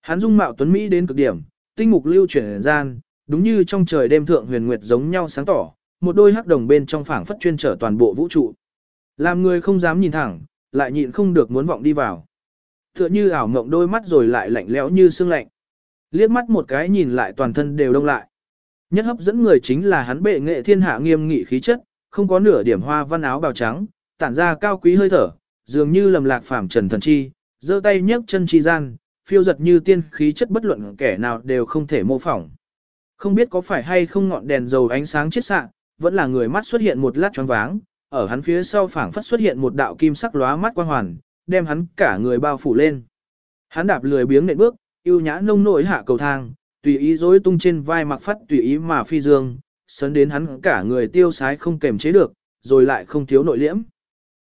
Speaker 1: Hắn dung mạo tuấn mỹ đến cực điểm, tinh mục lưu chuyển gian, đúng như trong trời đêm thượng huyền nguyệt giống nhau sáng tỏ, một đôi hắc đồng bên trong phảng phất chuyên trở toàn bộ vũ trụ. Làm người không dám nhìn thẳng, lại nhịn không được muốn vọng đi vào. Tựa như ảo mộng đôi mắt rồi lại lạnh lẽo như xương lạnh. Liếc mắt một cái nhìn lại toàn thân đều đông lại. Nhất hấp dẫn người chính là hắn bệ nghệ thiên hạ nghiêm nghị khí chất, không có nửa điểm hoa văn áo bào trắng, tản ra cao quý hơi thở, dường như lầm lạc phàm trần thần chi, giơ tay nhấc chân chi gian, phiêu giật như tiên khí chất bất luận kẻ nào đều không thể mô phỏng. Không biết có phải hay không ngọn đèn dầu ánh sáng chiết xạ, vẫn là người mắt xuất hiện một lát choáng váng, ở hắn phía sau phảng phất xuất hiện một đạo kim sắc lóa mắt quang hoàn, đem hắn cả người bao phủ lên. Hắn đạp lười biếng nện bước, yêu nhã nông nổi hạ cầu thang, tùy ý rối tung trên vai mặc phát tùy ý mà phi dương, sấn đến hắn cả người tiêu sái không kềm chế được, rồi lại không thiếu nội liễm.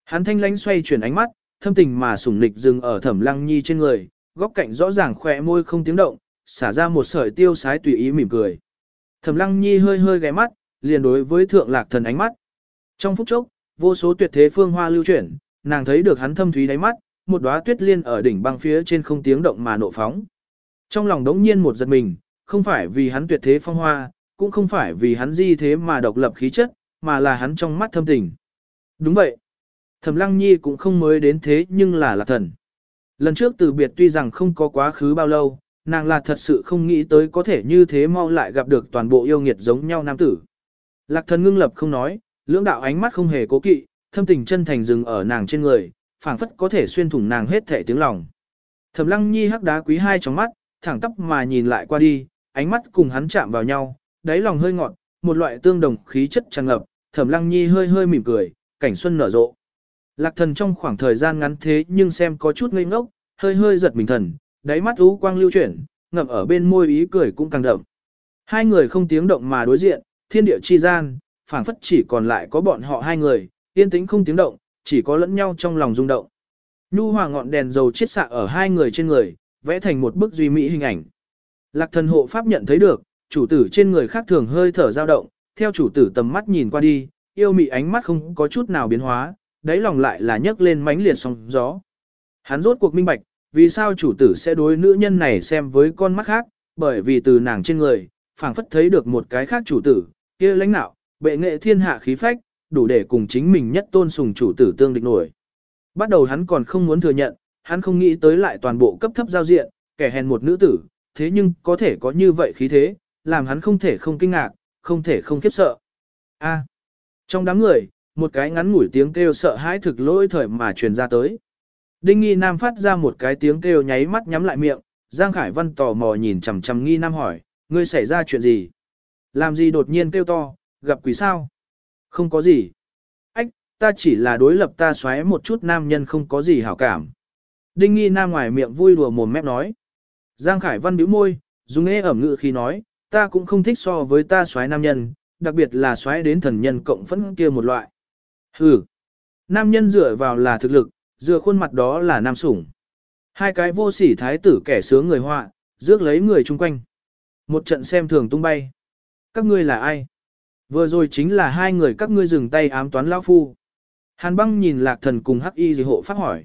Speaker 1: Hắn thanh lánh xoay chuyển ánh mắt, thâm tình mà sủng nịch dừng ở thẩm lăng nhi trên người, góc cạnh rõ ràng khỏe môi không tiếng động, xả ra một sợi tiêu sái tùy ý mỉm cười. Thẩm lăng nhi hơi hơi ghé mắt, liền đối với thượng lạc thần ánh mắt. Trong phút chốc, vô số tuyệt thế phương hoa lưu chuyển, nàng thấy được hắn thâm thúy đáy mắt, một đóa tuyết liên ở đỉnh băng phía trên không tiếng động mà nộ phóng. Trong lòng đống nhiên một giật mình, không phải vì hắn tuyệt thế phong hoa, cũng không phải vì hắn di thế mà độc lập khí chất, mà là hắn trong mắt thâm tình. Đúng vậy. Thẩm Lăng Nhi cũng không mới đến thế nhưng là lạc thần. Lần trước từ biệt tuy rằng không có quá khứ bao lâu, nàng là thật sự không nghĩ tới có thể như thế mau lại gặp được toàn bộ yêu nghiệt giống nhau nam tử. Lạc thần ngưng lập không nói, lưỡng đạo ánh mắt không hề cố kỵ, thâm tình chân thành dừng ở nàng trên người, phảng phất có thể xuyên thủng nàng hết thể tiếng lòng. Thẩm Lăng Nhi hắc đá quý hai trong mắt, thẳng tắp mà nhìn lại qua đi, ánh mắt cùng hắn chạm vào nhau, đáy lòng hơi ngọt, một loại tương đồng khí chất tràn ngập, Thẩm Lăng Nhi hơi hơi mỉm cười, cảnh xuân nở rộ. Lạc thần trong khoảng thời gian ngắn thế nhưng xem có chút ngây ngốc, hơi hơi giật mình thần, đáy mắt u quang lưu chuyển, ngậm ở bên môi ý cười cũng càng đậm. Hai người không tiếng động mà đối diện, thiên địa chi gian, phảng phất chỉ còn lại có bọn họ hai người, yên tĩnh không tiếng động, chỉ có lẫn nhau trong lòng rung động. Nhu hòa ngọn đèn dầu chiết xạ ở hai người trên người, vẽ thành một bức duy mỹ hình ảnh. Lạc thần hộ pháp nhận thấy được, chủ tử trên người khác thường hơi thở dao động, theo chủ tử tầm mắt nhìn qua đi, yêu mị ánh mắt không có chút nào biến hóa, đáy lòng lại là nhấc lên mánh liệt sóng gió. Hắn rốt cuộc minh bạch, vì sao chủ tử sẽ đối nữ nhân này xem với con mắt khác, bởi vì từ nàng trên người, phảng phất thấy được một cái khác chủ tử, kia lãnh nạo, bệ nghệ thiên hạ khí phách, đủ để cùng chính mình nhất tôn sùng chủ tử tương địch nổi. Bắt đầu hắn còn không muốn thừa nhận, hắn không nghĩ tới lại toàn bộ cấp thấp giao diện, kẻ hèn một nữ tử, thế nhưng có thể có như vậy khí thế, làm hắn không thể không kinh ngạc, không thể không khiếp sợ. A. trong đám người, một cái ngắn ngủi tiếng kêu sợ hãi thực lỗi thời mà truyền ra tới. Đinh Nghi Nam phát ra một cái tiếng kêu nháy mắt nhắm lại miệng, Giang Khải Văn tò mò nhìn chằm chằm Nghi Nam hỏi, ngươi xảy ra chuyện gì? Làm gì đột nhiên kêu to, gặp quỷ sao? Không có gì. Ách, ta chỉ là đối lập ta xoáy một chút nam nhân không có gì hảo cảm. Đinh Nghi Nam ngoài miệng vui đùa mồm mép nói. Giang Khải Văn bĩu môi, dùng nghe ẩm ngự khi nói, ta cũng không thích so với ta xoáy nam nhân, đặc biệt là xoáy đến thần nhân cộng phẫn kia một loại. Hừ. Nam nhân dựa vào là thực lực, dựa khuôn mặt đó là nam sủng. Hai cái vô sỉ thái tử kẻ sướng người họa, rước lấy người chung quanh. Một trận xem thường tung bay. Các ngươi là ai? Vừa rồi chính là hai người các ngươi dừng tay ám toán lão phu. Hàn băng nhìn lạc thần cùng hắc y gì hộ pháp hỏi.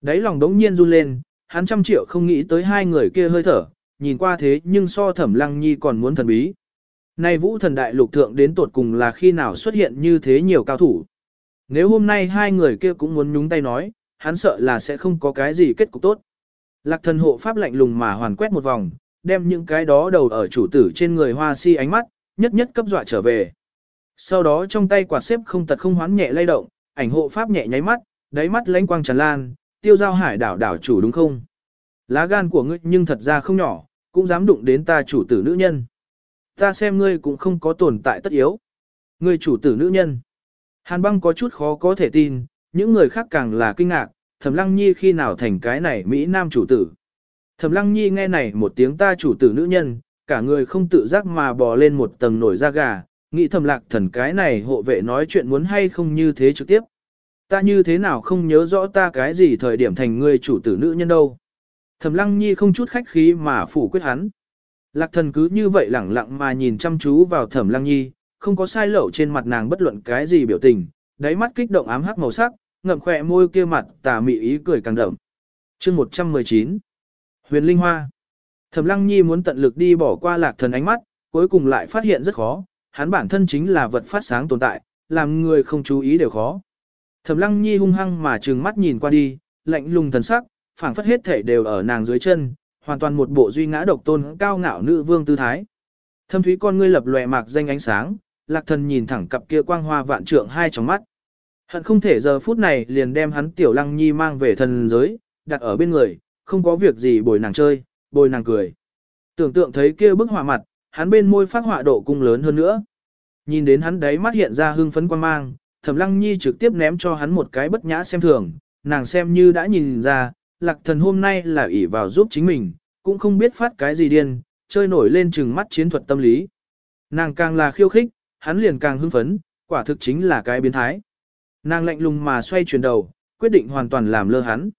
Speaker 1: Đấy lòng đống nhiên run lên, hắn trăm triệu không nghĩ tới hai người kia hơi thở, nhìn qua thế nhưng so thẩm lăng nhi còn muốn thần bí. Nay vũ thần đại lục thượng đến tột cùng là khi nào xuất hiện như thế nhiều cao thủ. Nếu hôm nay hai người kia cũng muốn nhúng tay nói, hắn sợ là sẽ không có cái gì kết cục tốt. Lạc thần hộ pháp lạnh lùng mà hoàn quét một vòng, đem những cái đó đầu ở chủ tử trên người hoa si ánh mắt, nhất nhất cấp dọa trở về. Sau đó trong tay quạt xếp không tật không hoán nhẹ lay động, ảnh hộ pháp nhẹ nháy mắt, đáy mắt lánh quang tràn lan, tiêu giao hải đảo đảo chủ đúng không? Lá gan của ngươi nhưng thật ra không nhỏ, cũng dám đụng đến ta chủ tử nữ nhân. Ta xem ngươi cũng không có tồn tại tất yếu. Ngươi chủ tử nữ nhân. Hàn băng có chút khó có thể tin, những người khác càng là kinh ngạc, Thẩm Lăng Nhi khi nào thành cái này Mỹ Nam chủ tử. Thẩm Lăng Nhi nghe này một tiếng ta chủ tử nữ nhân, cả người không tự giác mà bò lên một tầng nổi da gà, nghĩ thầm lạc thần cái này hộ vệ nói chuyện muốn hay không như thế trực tiếp. Ta như thế nào không nhớ rõ ta cái gì thời điểm thành người chủ tử nữ nhân đâu. Thẩm Lăng Nhi không chút khách khí mà phủ quyết hắn. Lạc thần cứ như vậy lẳng lặng mà nhìn chăm chú vào Thẩm Lăng Nhi, không có sai lậu trên mặt nàng bất luận cái gì biểu tình, đáy mắt kích động ám hắc màu sắc, ngậm khỏe môi kia mặt tà mị ý cười càng đậm. Chương 119 Huyền Linh Hoa Thẩm Lăng Nhi muốn tận lực đi bỏ qua lạc thần ánh mắt, cuối cùng lại phát hiện rất khó, hắn bản thân chính là vật phát sáng tồn tại, làm người không chú ý đều khó. Thẩm Lăng Nhi hung hăng mà trừng mắt nhìn qua đi, lạnh lùng thần sắc, phảng phất hết thể đều ở nàng dưới chân, hoàn toàn một bộ duy ngã độc tôn cao ngạo nữ vương tư thái. Thâm thúy con ngươi lập lòe mạc danh ánh sáng, Lạc Thần nhìn thẳng cặp kia quang hoa vạn trượng hai trong mắt. Hận không thể giờ phút này liền đem hắn tiểu Lăng Nhi mang về thần giới, đặt ở bên người, không có việc gì bồi nàng chơi, bồi nàng cười. Tưởng tượng thấy kia bức họa mặt, hắn bên môi phát họa độ cung lớn hơn nữa. Nhìn đến hắn đấy mắt hiện ra hưng phấn quan mang, Thẩm Lăng Nhi trực tiếp ném cho hắn một cái bất nhã xem thường, nàng xem như đã nhìn ra, Lạc Thần hôm nay là ỷ vào giúp chính mình, cũng không biết phát cái gì điên, chơi nổi lên trừng mắt chiến thuật tâm lý. Nàng càng là khiêu khích, hắn liền càng hưng phấn, quả thực chính là cái biến thái. Nàng lạnh lùng mà xoay chuyển đầu, quyết định hoàn toàn làm lơ hắn.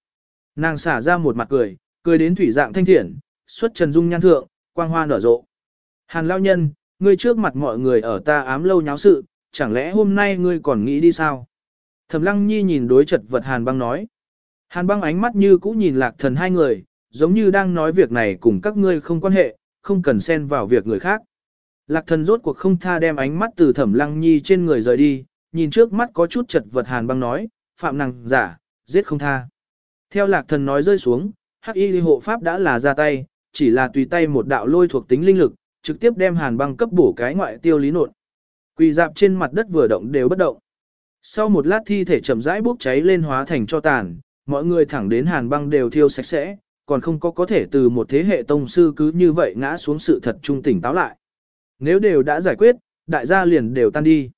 Speaker 1: Nàng xả ra một mặt cười, cười đến thủy dạng thanh thiện, xuất trần dung nhan thượng, quang hoa nở rộ. Hàn lao nhân, ngươi trước mặt mọi người ở ta ám lâu nháo sự, chẳng lẽ hôm nay ngươi còn nghĩ đi sao? Thẩm lăng nhi nhìn đối chật vật hàn băng nói. Hàn băng ánh mắt như cũ nhìn lạc thần hai người, giống như đang nói việc này cùng các ngươi không quan hệ, không cần xen vào việc người khác. Lạc thần rốt cuộc không tha đem ánh mắt từ thẩm lăng nhi trên người rời đi, nhìn trước mắt có chút chật vật hàn băng nói, phạm nàng giả, giết không tha. Theo lạc thần nói rơi xuống, hắc y hộ pháp đã là ra tay, chỉ là tùy tay một đạo lôi thuộc tính linh lực, trực tiếp đem hàn băng cấp bổ cái ngoại tiêu lý nột. Quỳ dạp trên mặt đất vừa động đều bất động. Sau một lát thi thể chậm rãi bốc cháy lên hóa thành cho tàn, mọi người thẳng đến hàn băng đều thiêu sạch sẽ, còn không có có thể từ một thế hệ tông sư cứ như vậy ngã xuống sự thật trung tỉnh táo lại. Nếu đều đã giải quyết, đại gia liền đều tan đi.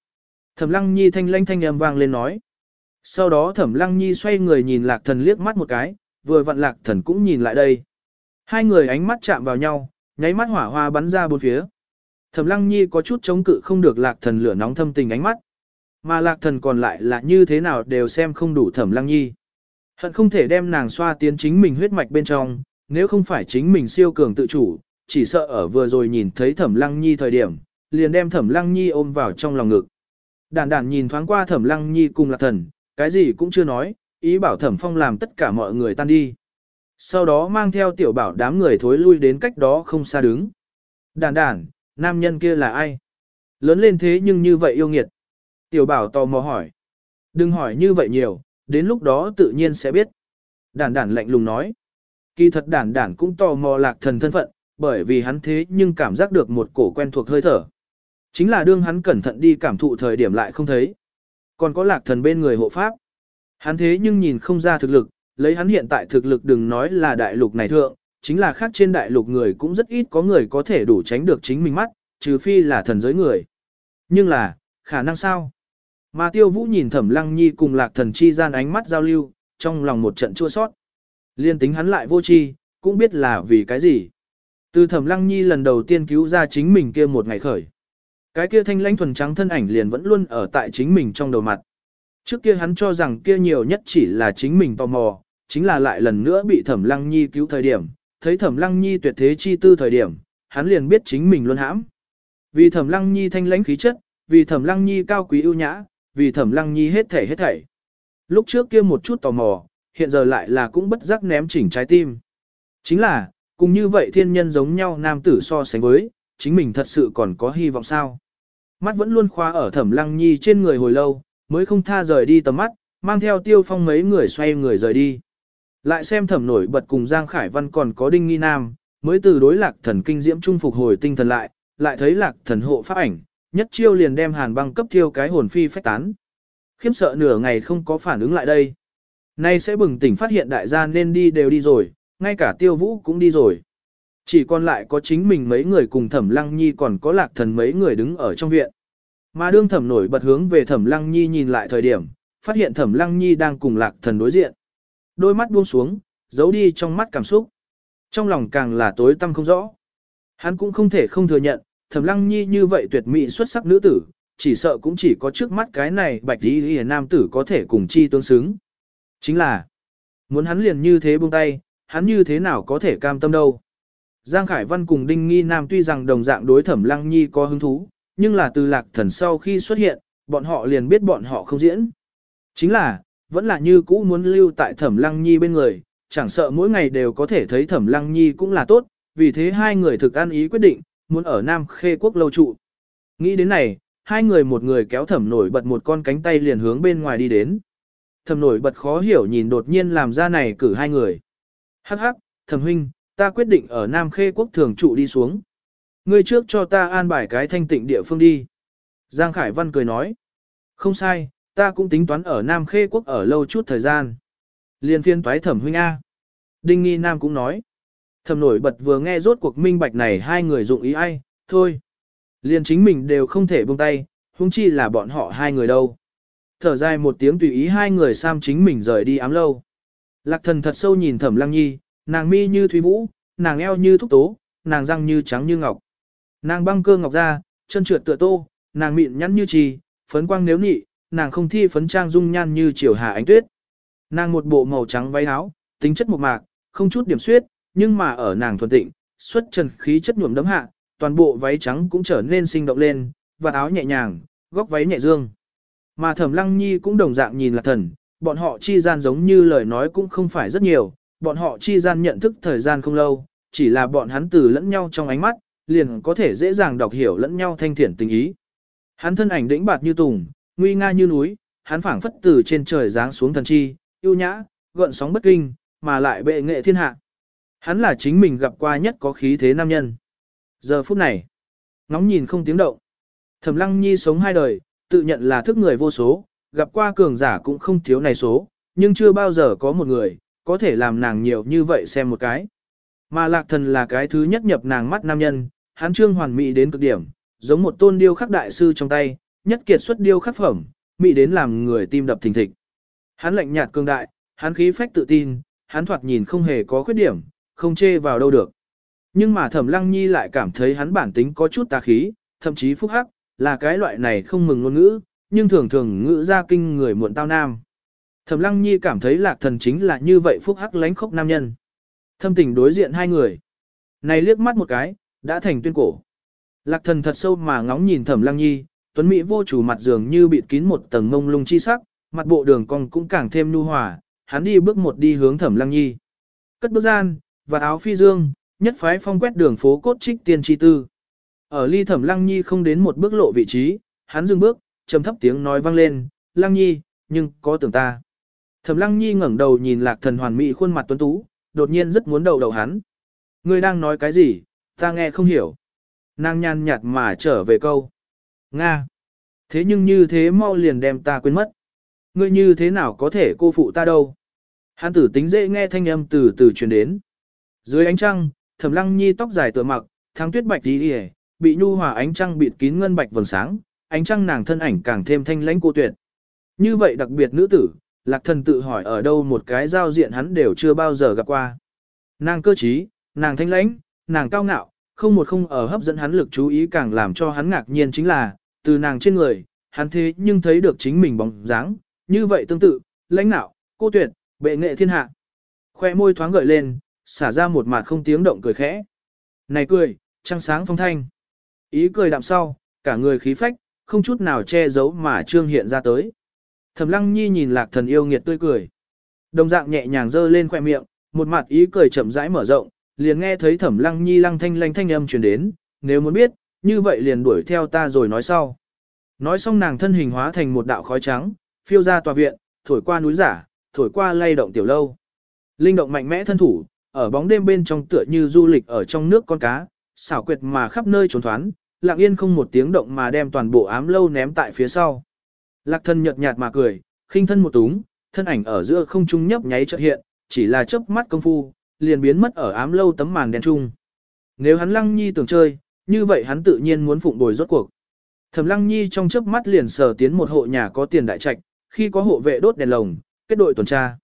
Speaker 1: Thẩm lăng nhi thanh lanh thanh âm vang lên nói. Sau đó thẩm lăng nhi xoay người nhìn lạc thần liếc mắt một cái, vừa vặn lạc thần cũng nhìn lại đây. Hai người ánh mắt chạm vào nhau, nháy mắt hỏa hoa bắn ra bốn phía. Thẩm lăng nhi có chút chống cự không được lạc thần lửa nóng thâm tình ánh mắt. Mà lạc thần còn lại là như thế nào đều xem không đủ thẩm lăng nhi. Hận không thể đem nàng xoa tiến chính mình huyết mạch bên trong, nếu không phải chính mình siêu cường tự chủ, chỉ sợ ở vừa rồi nhìn thấy thẩm lăng nhi thời điểm, liền đem thẩm lăng nhi ôm vào trong lòng ngực. đản đản nhìn thoáng qua thẩm lăng nhi cùng lạc thần, cái gì cũng chưa nói, ý bảo thẩm phong làm tất cả mọi người tan đi. Sau đó mang theo tiểu bảo đám người thối lui đến cách đó không xa đứng. đản đản nam nhân kia là ai? Lớn lên thế nhưng như vậy yêu nghiệt. Tiểu bảo tò mò hỏi. Đừng hỏi như vậy nhiều, đến lúc đó tự nhiên sẽ biết. Đản đản lạnh lùng nói. Kỳ thật đản đản cũng tò mò lạc thần thân phận, bởi vì hắn thế nhưng cảm giác được một cổ quen thuộc hơi thở. Chính là đương hắn cẩn thận đi cảm thụ thời điểm lại không thấy. Còn có lạc thần bên người hộ pháp. Hắn thế nhưng nhìn không ra thực lực, lấy hắn hiện tại thực lực đừng nói là đại lục này thượng, chính là khác trên đại lục người cũng rất ít có người có thể đủ tránh được chính mình mắt, trừ phi là thần giới người. Nhưng là, khả năng sao? Mà tiêu vũ nhìn thẩm lăng nhi cùng lạc thần chi gian ánh mắt giao lưu, trong lòng một trận chua sót. Liên tính hắn lại vô chi, cũng biết là vì cái gì. Từ thẩm lăng nhi lần đầu tiên cứu ra chính mình kia một ngày khởi. Cái kia thanh lãnh thuần trắng thân ảnh liền vẫn luôn ở tại chính mình trong đầu mặt. Trước kia hắn cho rằng kia nhiều nhất chỉ là chính mình tò mò, chính là lại lần nữa bị thẩm lăng nhi cứu thời điểm, thấy thẩm lăng nhi tuyệt thế chi tư thời điểm, hắn liền biết chính mình luôn hãm. Vì thẩm lăng nhi thanh lãnh khí chất, vì thẩm lăng nhi cao quý ưu nhã, vì thẩm lăng nhi hết thảy hết thảy. Lúc trước kia một chút tò mò, hiện giờ lại là cũng bất giác ném chỉnh trái tim. Chính là, cùng như vậy thiên nhân giống nhau nam tử so sánh với, chính mình thật sự còn có hy vọng sao. Mắt vẫn luôn khóa ở thẩm lăng nhi trên người hồi lâu, mới không tha rời đi tầm mắt, mang theo tiêu phong mấy người xoay người rời đi. Lại xem thẩm nổi bật cùng Giang Khải Văn còn có Đinh Nghi Nam, mới từ đối lạc thần kinh diễm trung phục hồi tinh thần lại, lại thấy lạc thần hộ pháp ảnh, nhất chiêu liền đem hàn băng cấp thiêu cái hồn phi phách tán. Khiếm sợ nửa ngày không có phản ứng lại đây. Nay sẽ bừng tỉnh phát hiện đại gia nên đi đều đi rồi, ngay cả tiêu vũ cũng đi rồi. Chỉ còn lại có chính mình mấy người cùng thẩm lăng nhi còn có lạc thần mấy người đứng ở trong viện. Mà đương thẩm nổi bật hướng về thẩm lăng nhi nhìn lại thời điểm, phát hiện thẩm lăng nhi đang cùng lạc thần đối diện. Đôi mắt buông xuống, giấu đi trong mắt cảm xúc. Trong lòng càng là tối tăm không rõ. Hắn cũng không thể không thừa nhận, thẩm lăng nhi như vậy tuyệt mỹ xuất sắc nữ tử, chỉ sợ cũng chỉ có trước mắt cái này bạch Y đi nam tử có thể cùng chi tương xứng. Chính là, muốn hắn liền như thế buông tay, hắn như thế nào có thể cam tâm đâu. Giang Khải Văn cùng Đinh Nghi Nam tuy rằng đồng dạng đối thẩm lăng nhi có hứng thú, nhưng là từ lạc thần sau khi xuất hiện, bọn họ liền biết bọn họ không diễn. Chính là, vẫn là như cũ muốn lưu tại thẩm lăng nhi bên người, chẳng sợ mỗi ngày đều có thể thấy thẩm lăng nhi cũng là tốt, vì thế hai người thực ăn ý quyết định, muốn ở Nam Khê Quốc lâu trụ. Nghĩ đến này, hai người một người kéo thẩm nổi bật một con cánh tay liền hướng bên ngoài đi đến. Thẩm nổi bật khó hiểu nhìn đột nhiên làm ra này cử hai người. Hắc hắc, thẩm huynh, ta quyết định ở Nam Khê quốc thường trụ đi xuống. Ngươi trước cho ta an bài cái thanh tịnh địa phương đi. Giang Khải Văn cười nói. Không sai, ta cũng tính toán ở Nam Khê quốc ở lâu chút thời gian. Liên phiên toái thẩm huynh A. Đinh Nghi Nam cũng nói. Thẩm nổi bật vừa nghe rốt cuộc minh bạch này hai người dụng ý ai, thôi. Liên chính mình đều không thể buông tay, huống chi là bọn họ hai người đâu. Thở dài một tiếng tùy ý hai người sam chính mình rời đi ám lâu. Lạc thần thật sâu nhìn thẩm lăng nhi, nàng mi như thúy vũ, nàng eo như thúc tố, nàng răng như trắng như ngọc. Nàng băng cơ ngọc ra, chân trượt tựa tô, nàng mịn nhắn như trì, phấn quang nếu nị, nàng không thi phấn trang dung nhan như chiều hà ánh tuyết. Nàng một bộ màu trắng váy áo, tính chất mộc mạc, không chút điểm suyết, nhưng mà ở nàng thuần tịnh, xuất trần khí chất nhuộm đấm hạ, toàn bộ váy trắng cũng trở nên sinh động lên, và áo nhẹ nhàng, góc váy nhẹ dương. Mà Thẩm Lăng Nhi cũng đồng dạng nhìn là thần, bọn họ chi gian giống như lời nói cũng không phải rất nhiều, bọn họ chi gian nhận thức thời gian không lâu, chỉ là bọn hắn từ lẫn nhau trong ánh mắt, liền có thể dễ dàng đọc hiểu lẫn nhau thanh thiện tình ý. Hắn thân ảnh đĩnh bạt như tùng, nguy nga như núi, hắn phảng phất từ trên trời giáng xuống thần chi, yêu nhã, gợn sóng bất kinh, mà lại bệ nghệ thiên hạ. Hắn là chính mình gặp qua nhất có khí thế nam nhân. Giờ phút này, ngóng nhìn không tiếng động. Thẩm Lăng Nhi sống hai đời, tự nhận là thức người vô số, gặp qua cường giả cũng không thiếu này số, nhưng chưa bao giờ có một người, có thể làm nàng nhiều như vậy xem một cái. Mà lạc thần là cái thứ nhất nhập nàng mắt nam nhân, hắn trương hoàn mỹ đến cực điểm, giống một tôn điêu khắc đại sư trong tay, nhất kiệt xuất điêu khắc phẩm, mỹ đến làm người tim đập thình thịch. Hắn lạnh nhạt cường đại, hắn khí phách tự tin, hắn thoạt nhìn không hề có khuyết điểm, không chê vào đâu được. Nhưng mà Thẩm Lăng Nhi lại cảm thấy hắn bản tính có chút tà khí, thậm chí phúc hắc, là cái loại này không mừng ngôn ngữ, nhưng thường thường ngữ ra kinh người muộn tao nam. Thẩm Lăng Nhi cảm thấy lạc thần chính là như vậy phúc hắc lánh khốc nam nhân. Thâm tình đối diện hai người. Này liếc mắt một cái, đã thành tuyên cổ. Lạc thần thật sâu mà ngóng nhìn Thẩm Lăng Nhi, tuấn mỹ vô chủ mặt dường như bịt kín một tầng ngông lung chi sắc, mặt bộ đường cong cũng càng thêm nhu hòa, hắn đi bước một đi hướng Thẩm Lăng Nhi. Cất bước gian, và áo phi dương, nhất phái phong quét đường phố cốt trích tiên tri tư. Ở ly thẩm lăng nhi không đến một bước lộ vị trí, hắn dừng bước, trầm thấp tiếng nói vang lên, lăng nhi, nhưng có tưởng ta. Thẩm lăng nhi ngẩng đầu nhìn lạc thần hoàn mỹ khuôn mặt tuấn tú, đột nhiên rất muốn đầu đầu hắn. Ngươi đang nói cái gì, ta nghe không hiểu. Nàng nhàn nhạt mà trở về câu. Nga. Thế nhưng như thế mau liền đem ta quên mất. Ngươi như thế nào có thể cô phụ ta đâu. Hán tử tính dễ nghe thanh âm từ từ truyền đến. Dưới ánh trăng, thẩm lăng nhi tóc dài tựa mặc, tháng tuyết bạch đi đi bị nhu hòa ánh trăng bịt kín ngân bạch vầng sáng, ánh trăng nàng thân ảnh càng thêm thanh lãnh cô tuyệt. Như vậy đặc biệt nữ tử, lạc thần tự hỏi ở đâu một cái giao diện hắn đều chưa bao giờ gặp qua. Nàng cơ trí, nàng thanh lãnh, nàng cao ngạo, không một không ở hấp dẫn hắn lực chú ý càng làm cho hắn ngạc nhiên chính là, từ nàng trên người, hắn thế nhưng thấy được chính mình bóng dáng, như vậy tương tự, lãnh nạo, cô tuyệt, bệ nghệ thiên hạ. Khoe môi thoáng gợi lên, xả ra một mặt không tiếng động cười khẽ. Này cười, trăng sáng phong thanh. Ý cười đạm sau, cả người khí phách, không chút nào che giấu mà trương hiện ra tới. Thẩm Lăng Nhi nhìn Lạc Thần yêu nghiệt tươi cười. Đồng dạng nhẹ nhàng dơ lên khoe miệng, một mặt ý cười chậm rãi mở rộng, liền nghe thấy Thẩm Lăng Nhi lăng thanh lanh thanh âm truyền đến, nếu muốn biết, như vậy liền đuổi theo ta rồi nói sau. Nói xong nàng thân hình hóa thành một đạo khói trắng, phiêu ra tòa viện, thổi qua núi giả, thổi qua lay động tiểu lâu. Linh động mạnh mẽ thân thủ, ở bóng đêm bên trong tựa như du lịch ở trong nước con cá, xảo quyệt mà khắp nơi trốn thoán, lặng yên không một tiếng động mà đem toàn bộ ám lâu ném tại phía sau. Lạc thân nhợt nhạt mà cười, khinh thân một túng, thân ảnh ở giữa không trung nhấp nháy chợt hiện, chỉ là chớp mắt công phu, liền biến mất ở ám lâu tấm màn đen trung. Nếu hắn Lăng Nhi tưởng chơi, như vậy hắn tự nhiên muốn phụng bồi rốt cuộc. Thẩm Lăng Nhi trong chớp mắt liền sờ tiến một hộ nhà có tiền đại trạch, khi có hộ vệ đốt đèn lồng, kết đội tuần tra.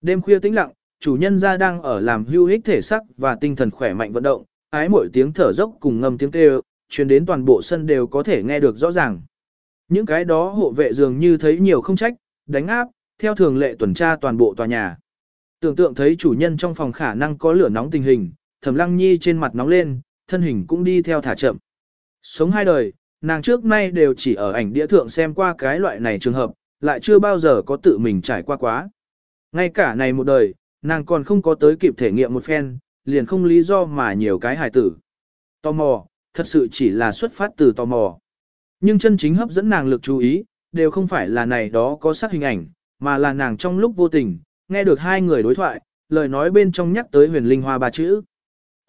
Speaker 1: Đêm khuya tĩnh lặng, chủ nhân gia đang ở làm hưu hích thể sắc và tinh thần khỏe mạnh vận động, ái mỗi tiếng thở dốc cùng ngâm tiếng kêu, truyền đến toàn bộ sân đều có thể nghe được rõ ràng. Những cái đó hộ vệ dường như thấy nhiều không trách, đánh áp, theo thường lệ tuần tra toàn bộ tòa nhà. Tưởng tượng thấy chủ nhân trong phòng khả năng có lửa nóng tình hình, Thẩm Lăng Nhi trên mặt nóng lên, thân hình cũng đi theo thả chậm. Sống hai đời, nàng trước nay đều chỉ ở ảnh đĩa thượng xem qua cái loại này trường hợp, lại chưa bao giờ có tự mình trải qua quá. Ngay cả này một đời, nàng còn không có tới kịp thể nghiệm một phen, liền không lý do mà nhiều cái hài tử. Tò mò, thật sự chỉ là xuất phát từ tò mò. Nhưng chân chính hấp dẫn nàng lực chú ý, đều không phải là này đó có sắc hình ảnh, mà là nàng trong lúc vô tình, nghe được hai người đối thoại, lời nói bên trong nhắc tới huyền linh hoa ba chữ.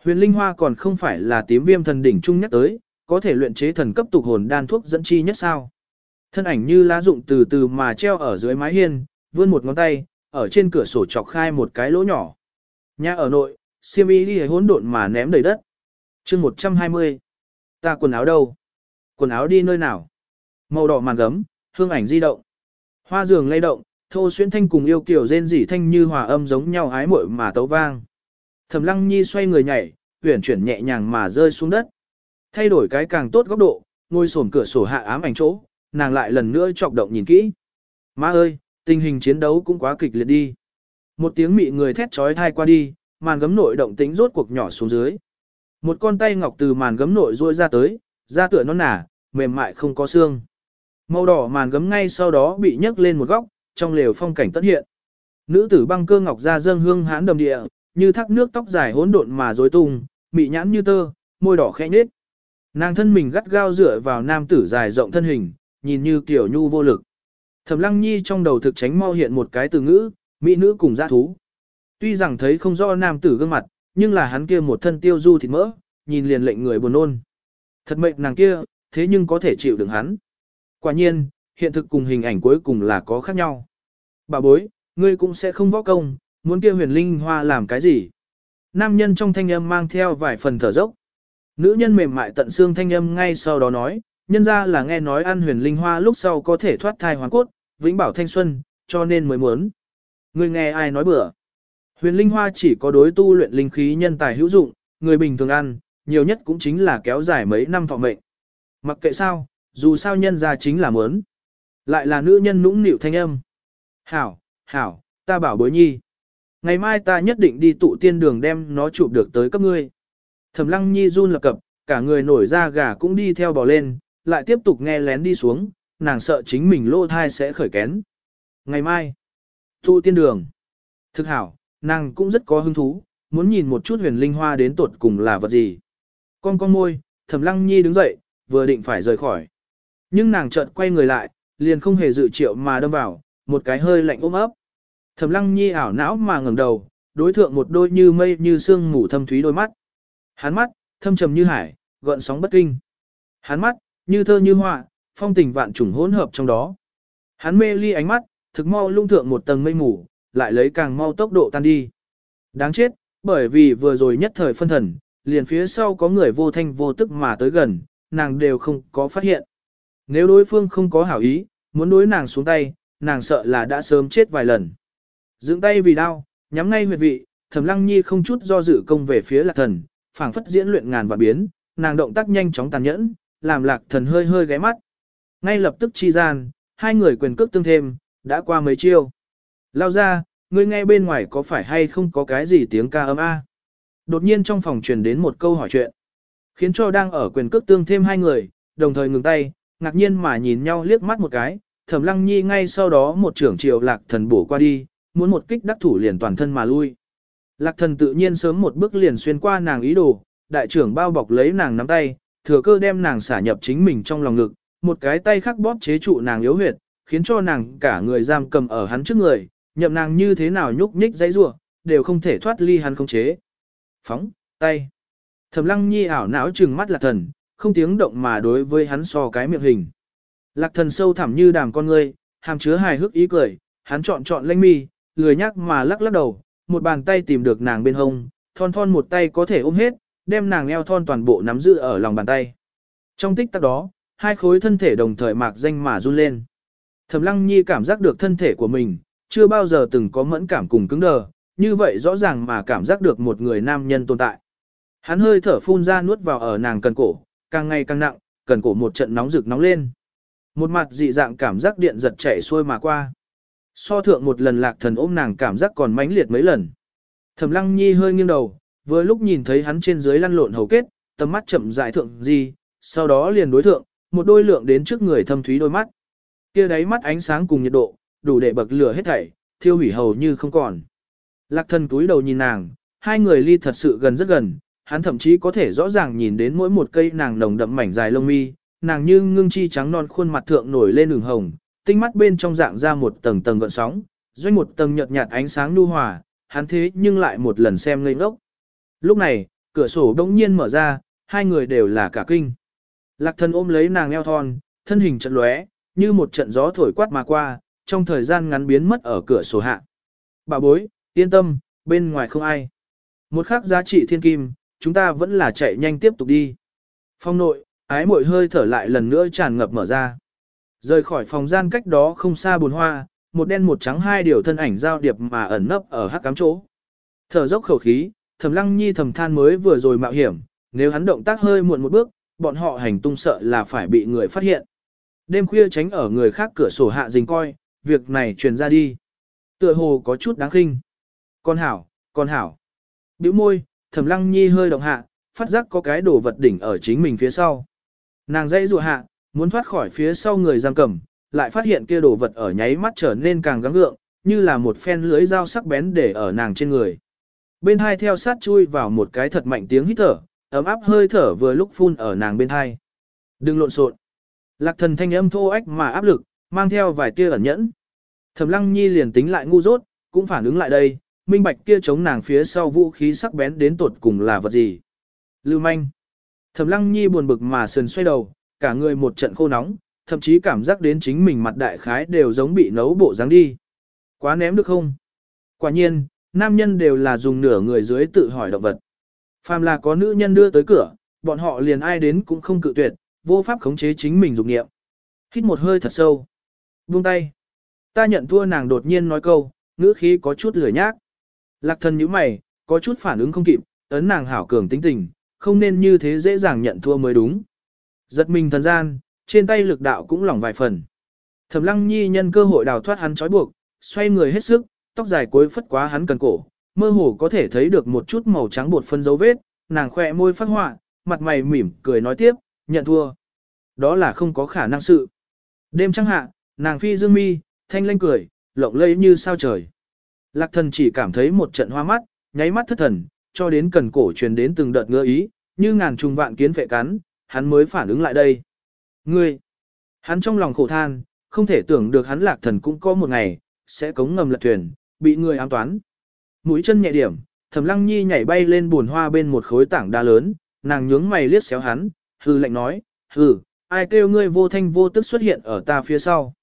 Speaker 1: Huyền linh hoa còn không phải là tím viêm thần đỉnh trung nhắc tới, có thể luyện chế thần cấp tục hồn đan thuốc dẫn chi nhất sao. Thân ảnh như lá dụng từ từ mà treo ở dưới mái hiên, vươn một ngón tay, ở trên cửa sổ chọc khai một cái lỗ nhỏ. Nhà ở nội, siêm y đi hỗn độn mà ném đầy đất. chương 120. Ta quần áo đâu? Quần áo đi nơi nào? Màu đỏ màn gấm, hương ảnh di động. Hoa giường lay động, thô xuyên thanh cùng yêu kiểu rên rỉ thanh như hòa âm giống nhau ái muội mà tấu vang. Thẩm lăng nhi xoay người nhảy, uyển chuyển nhẹ nhàng mà rơi xuống đất. Thay đổi cái càng tốt góc độ, ngôi sổm cửa sổ hạ ám ảnh chỗ, nàng lại lần nữa chọc động nhìn kỹ. Má ơi, tình hình chiến đấu cũng quá kịch liệt đi. Một tiếng mị người thét trói thai qua đi, màn gấm nội động tính rốt cuộc nhỏ xuống dưới. Một con tay ngọc từ màn gấm nội ruôi ra tới, da tựa non nả, mềm mại không có xương. Màu đỏ màn gấm ngay sau đó bị nhấc lên một góc, trong lều phong cảnh tất hiện. Nữ tử băng cơ ngọc ra dâng hương hãn đầm địa, như thác nước tóc dài hỗn độn mà rối tung, mị nhãn như tơ, môi đỏ khẽ nhếch. Nàng thân mình gắt gao dựa vào nam tử dài rộng thân hình, nhìn như kiểu nhu vô lực. Thẩm Lăng Nhi trong đầu thực tránh mau hiện một cái từ ngữ, mỹ nữ cùng dã thú. Tuy rằng thấy không rõ nam tử gương mặt, nhưng là hắn kia một thân tiêu du thịt mỡ, nhìn liền lệnh người buồn nôn. Thật mệnh nàng kia, thế nhưng có thể chịu đựng hắn. Quả nhiên, hiện thực cùng hình ảnh cuối cùng là có khác nhau. Bà bối, ngươi cũng sẽ không võ công, muốn kia huyền linh hoa làm cái gì. Nam nhân trong thanh âm mang theo vài phần thở dốc. Nữ nhân mềm mại tận xương thanh âm ngay sau đó nói, nhân ra là nghe nói ăn huyền linh hoa lúc sau có thể thoát thai hoàn cốt, vĩnh bảo thanh xuân, cho nên mới muốn. người nghe ai nói bừa. Huyền linh hoa chỉ có đối tu luyện linh khí nhân tài hữu dụng, người bình thường ăn, nhiều nhất cũng chính là kéo dài mấy năm thọ mệnh. Mặc kệ sao, dù sao nhân ra chính là muốn. Lại là nữ nhân nũng nịu thanh âm. Hảo, hảo, ta bảo bối nhi. Ngày mai ta nhất định đi tụ tiên đường đem nó chụp được tới cấp ngươi. Thẩm lăng nhi run lập cập, cả người nổi ra gà cũng đi theo bò lên, lại tiếp tục nghe lén đi xuống, nàng sợ chính mình lô thai sẽ khởi kén. Ngày mai, tụ tiên đường. Thực hảo, nàng cũng rất có hứng thú, muốn nhìn một chút huyền linh hoa đến tột cùng là vật gì. Con con môi, thẩm lăng nhi đứng dậy, vừa định phải rời khỏi. Nhưng nàng chợt quay người lại, liền không hề dự triệu mà đâm vào, một cái hơi lạnh ôm ấp. Thẩm lăng nhi ảo não mà ngẩng đầu, đối thượng một đôi như mây như sương mù thâm thúy đôi mắt. Hắn mắt, thâm trầm như hải, gợn sóng bất kinh. Hắn mắt, như thơ như họa, phong tình vạn trùng hỗn hợp trong đó. Hắn mê ly ánh mắt, thực mau lung thượng một tầng mây mù, lại lấy càng mau tốc độ tan đi. Đáng chết, bởi vì vừa rồi nhất thời phân thần, liền phía sau có người vô thanh vô tức mà tới gần, nàng đều không có phát hiện. Nếu đối phương không có hảo ý, muốn đối nàng xuống tay, nàng sợ là đã sớm chết vài lần. Dựng tay vì đau, nhắm ngay huyệt vị, Thẩm Lăng Nhi không chút do dự công về phía Lạc Thần, phảng phất diễn luyện ngàn và biến, nàng động tác nhanh chóng tàn nhẫn, làm Lạc Thần hơi hơi ghé mắt. Ngay lập tức chi gian, hai người quyền cước tương thêm, đã qua mấy chiêu. Lao ra, ngươi nghe bên ngoài có phải hay không có cái gì tiếng ca âm a? Đột nhiên trong phòng truyền đến một câu hỏi chuyện, khiến cho đang ở quyền cước tương thêm hai người, đồng thời ngừng tay, ngạc nhiên mà nhìn nhau liếc mắt một cái, Thẩm Lăng Nhi ngay sau đó một trưởng triều Lạc Thần bổ qua đi, muốn một kích đắc thủ liền toàn thân mà lui. Lạc Thần tự nhiên sớm một bước liền xuyên qua nàng ý đồ, đại trưởng bao bọc lấy nàng nắm tay, thừa cơ đem nàng xả nhập chính mình trong lòng ngực, một cái tay khác bóp chế trụ nàng yếu huyệt, khiến cho nàng cả người giam cầm ở hắn trước người, nhậm nàng như thế nào nhúc nhích dãy rủa, đều không thể thoát ly hắn không chế. Phóng, tay. Thẩm Lăng Nhi ảo não trừng mắt Lạc Thần, không tiếng động mà đối với hắn so cái miệng hình. Lạc thần sâu thẳm như đàm con ngươi, hàm chứa hài hước ý cười, hắn chọn chọn lanh mi, lười nhắc mà lắc lắc đầu, một bàn tay tìm được nàng bên hông, thon thon một tay có thể ôm hết, đem nàng eo thon toàn bộ nắm giữ ở lòng bàn tay. Trong tích tắc đó, hai khối thân thể đồng thời mạc danh mà run lên. Thẩm Lăng Nhi cảm giác được thân thể của mình, chưa bao giờ từng có mẫn cảm cùng cứng đờ, như vậy rõ ràng mà cảm giác được một người nam nhân tồn tại. Hắn hơi thở phun ra nuốt vào ở nàng cần cổ, càng ngày càng nặng, cần cổ một trận nóng rực nóng lên. Một mặt dị dạng cảm giác điện giật chảy xuôi mà qua. So thượng một lần lạc thần ôm nàng cảm giác còn mãnh liệt mấy lần. Thẩm lăng nhi hơi nghiêng đầu, vừa lúc nhìn thấy hắn trên dưới lăn lộn hầu kết, tầm mắt chậm rãi thượng gì, sau đó liền đối thượng, một đôi lượng đến trước người thâm thúy đôi mắt. Kia đáy mắt ánh sáng cùng nhiệt độ, đủ để bậc lửa hết thảy, thiêu hủy hầu như không còn. Lạc thần túi đầu nhìn nàng, hai người ly thật sự gần rất gần, hắn thậm chí có thể rõ ràng nhìn đến mỗi một cây nàng nồng đậm mảnh dài lông mi, nàng như ngưng chi trắng non khuôn mặt thượng nổi lên đường hồng, tinh mắt bên trong dạng ra một tầng tầng gợn sóng, doanh một tầng nhợt nhạt ánh sáng nhu hòa, hắn thế nhưng lại một lần xem ngây ngốc. Lúc này, cửa sổ đông nhiên mở ra, hai người đều là cả kinh. Lạc thần ôm lấy nàng eo thon, thân hình trận lóe, như một trận gió thổi quát mà qua, trong thời gian ngắn biến mất ở cửa sổ hạ. Bà bối, yên tâm, bên ngoài không ai. Một khắc giá trị thiên kim, chúng ta vẫn là chạy nhanh tiếp tục đi. Phong nội, ái muội hơi thở lại lần nữa tràn ngập mở ra. Rời khỏi phòng gian cách đó không xa bồn hoa, một đen một trắng hai điều thân ảnh giao điệp mà ẩn nấp ở hắc cám chỗ. Thở dốc khẩu khí, thầm lăng nhi thầm than mới vừa rồi mạo hiểm, nếu hắn động tác hơi muộn một bước, bọn họ hành tung sợ là phải bị người phát hiện. Đêm khuya tránh ở người khác cửa sổ hạ dình coi, việc này truyền ra đi. Tựa hồ có chút đáng khinh. Con hảo, con hảo. Bĩu môi, thẩm lăng nhi hơi động hạ, phát giác có cái đồ vật đỉnh ở chính mình phía sau. Nàng dãy rùa hạ, muốn thoát khỏi phía sau người giam cầm, lại phát hiện kia đồ vật ở nháy mắt trở nên càng gắng gượng, như là một phen lưới dao sắc bén để ở nàng trên người. Bên hai theo sát chui vào một cái thật mạnh tiếng hít thở, ấm áp hơi thở vừa lúc phun ở nàng bên hai. Đừng lộn xộn. Lạc thần thanh âm thô ách mà áp lực, mang theo vài tia ẩn nhẫn. Thẩm lăng nhi liền tính lại ngu dốt, cũng phản ứng lại đây, minh bạch kia chống nàng phía sau vũ khí sắc bén đến tột cùng là vật gì. Lưu manh. Thẩm lăng nhi buồn bực mà sườn xoay đầu, cả người một trận khô nóng, thậm chí cảm giác đến chính mình mặt đại khái đều giống bị nấu bộ dáng đi. Quá ném được không? Quả nhiên, nam nhân đều là dùng nửa người dưới tự hỏi động vật. Phàm là có nữ nhân đưa tới cửa, bọn họ liền ai đến cũng không cự tuyệt, vô pháp khống chế chính mình dục nghiệm. Hít một hơi thật sâu. Buông tay. Ta nhận thua nàng đột nhiên nói câu, ngữ khí có chút lửa nhác. Lạc thần như mày, có chút phản ứng không kịp, ấn nàng hảo cường tính tình, không nên như thế dễ dàng nhận thua mới đúng. Giật mình thần gian, trên tay lực đạo cũng lỏng vài phần. Thẩm lăng nhi nhân cơ hội đào thoát hắn trói buộc, xoay người hết sức, tóc dài cuối phất quá hắn cần cổ, mơ hồ có thể thấy được một chút màu trắng bột phân dấu vết, nàng khỏe môi phát họa, mặt mày mỉm cười nói tiếp, nhận thua. Đó là không có khả năng sự. Đêm trăng hạ, nàng phi dương mi, thanh lanh cười, lộng lẫy như sao trời. Lạc thần chỉ cảm thấy một trận hoa mắt, nháy mắt thất thần, cho đến cần cổ truyền đến từng đợt ngứa ý, như ngàn trùng vạn kiến vệ cắn, hắn mới phản ứng lại đây. Ngươi! Hắn trong lòng khổ than, không thể tưởng được hắn lạc thần cũng có một ngày, sẽ cống ngầm lật thuyền, bị người ám toán. Mũi chân nhẹ điểm, thẩm lăng nhi nhảy bay lên buồn hoa bên một khối tảng đá lớn, nàng nhướng mày liếc xéo hắn, hư lạnh nói, hừ, ai kêu ngươi vô thanh vô tức xuất hiện ở ta phía sau.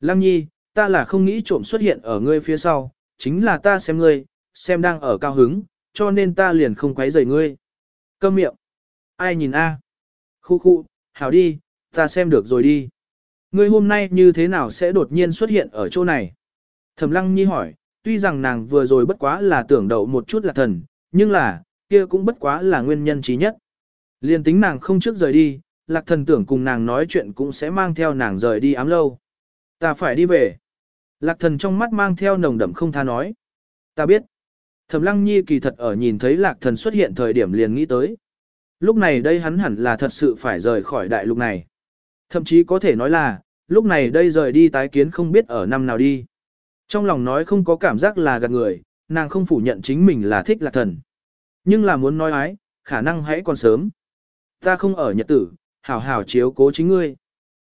Speaker 1: Lăng nhi, ta là không nghĩ trộm xuất hiện ở ngươi phía sau, chính là ta xem ngươi, xem đang ở cao hứng, cho nên ta liền không quấy rầy ngươi. Câm miệng. Ai nhìn a? Khu khu, hảo đi, ta xem được rồi đi. Ngươi hôm nay như thế nào sẽ đột nhiên xuất hiện ở chỗ này? Thẩm lăng nhi hỏi, tuy rằng nàng vừa rồi bất quá là tưởng đậu một chút là thần, nhưng là, kia cũng bất quá là nguyên nhân trí nhất. Liên tính nàng không trước rời đi, lạc thần tưởng cùng nàng nói chuyện cũng sẽ mang theo nàng rời đi ám lâu. Ta phải đi về. Lạc thần trong mắt mang theo nồng đậm không tha nói. Ta biết. Thẩm lăng nhi kỳ thật ở nhìn thấy lạc thần xuất hiện thời điểm liền nghĩ tới. Lúc này đây hắn hẳn là thật sự phải rời khỏi đại lục này. Thậm chí có thể nói là, lúc này đây rời đi tái kiến không biết ở năm nào đi. Trong lòng nói không có cảm giác là gạt người, nàng không phủ nhận chính mình là thích lạc thần. Nhưng là muốn nói ái, khả năng hãy còn sớm. Ta không ở nhật tử, hảo hảo chiếu cố chính ngươi.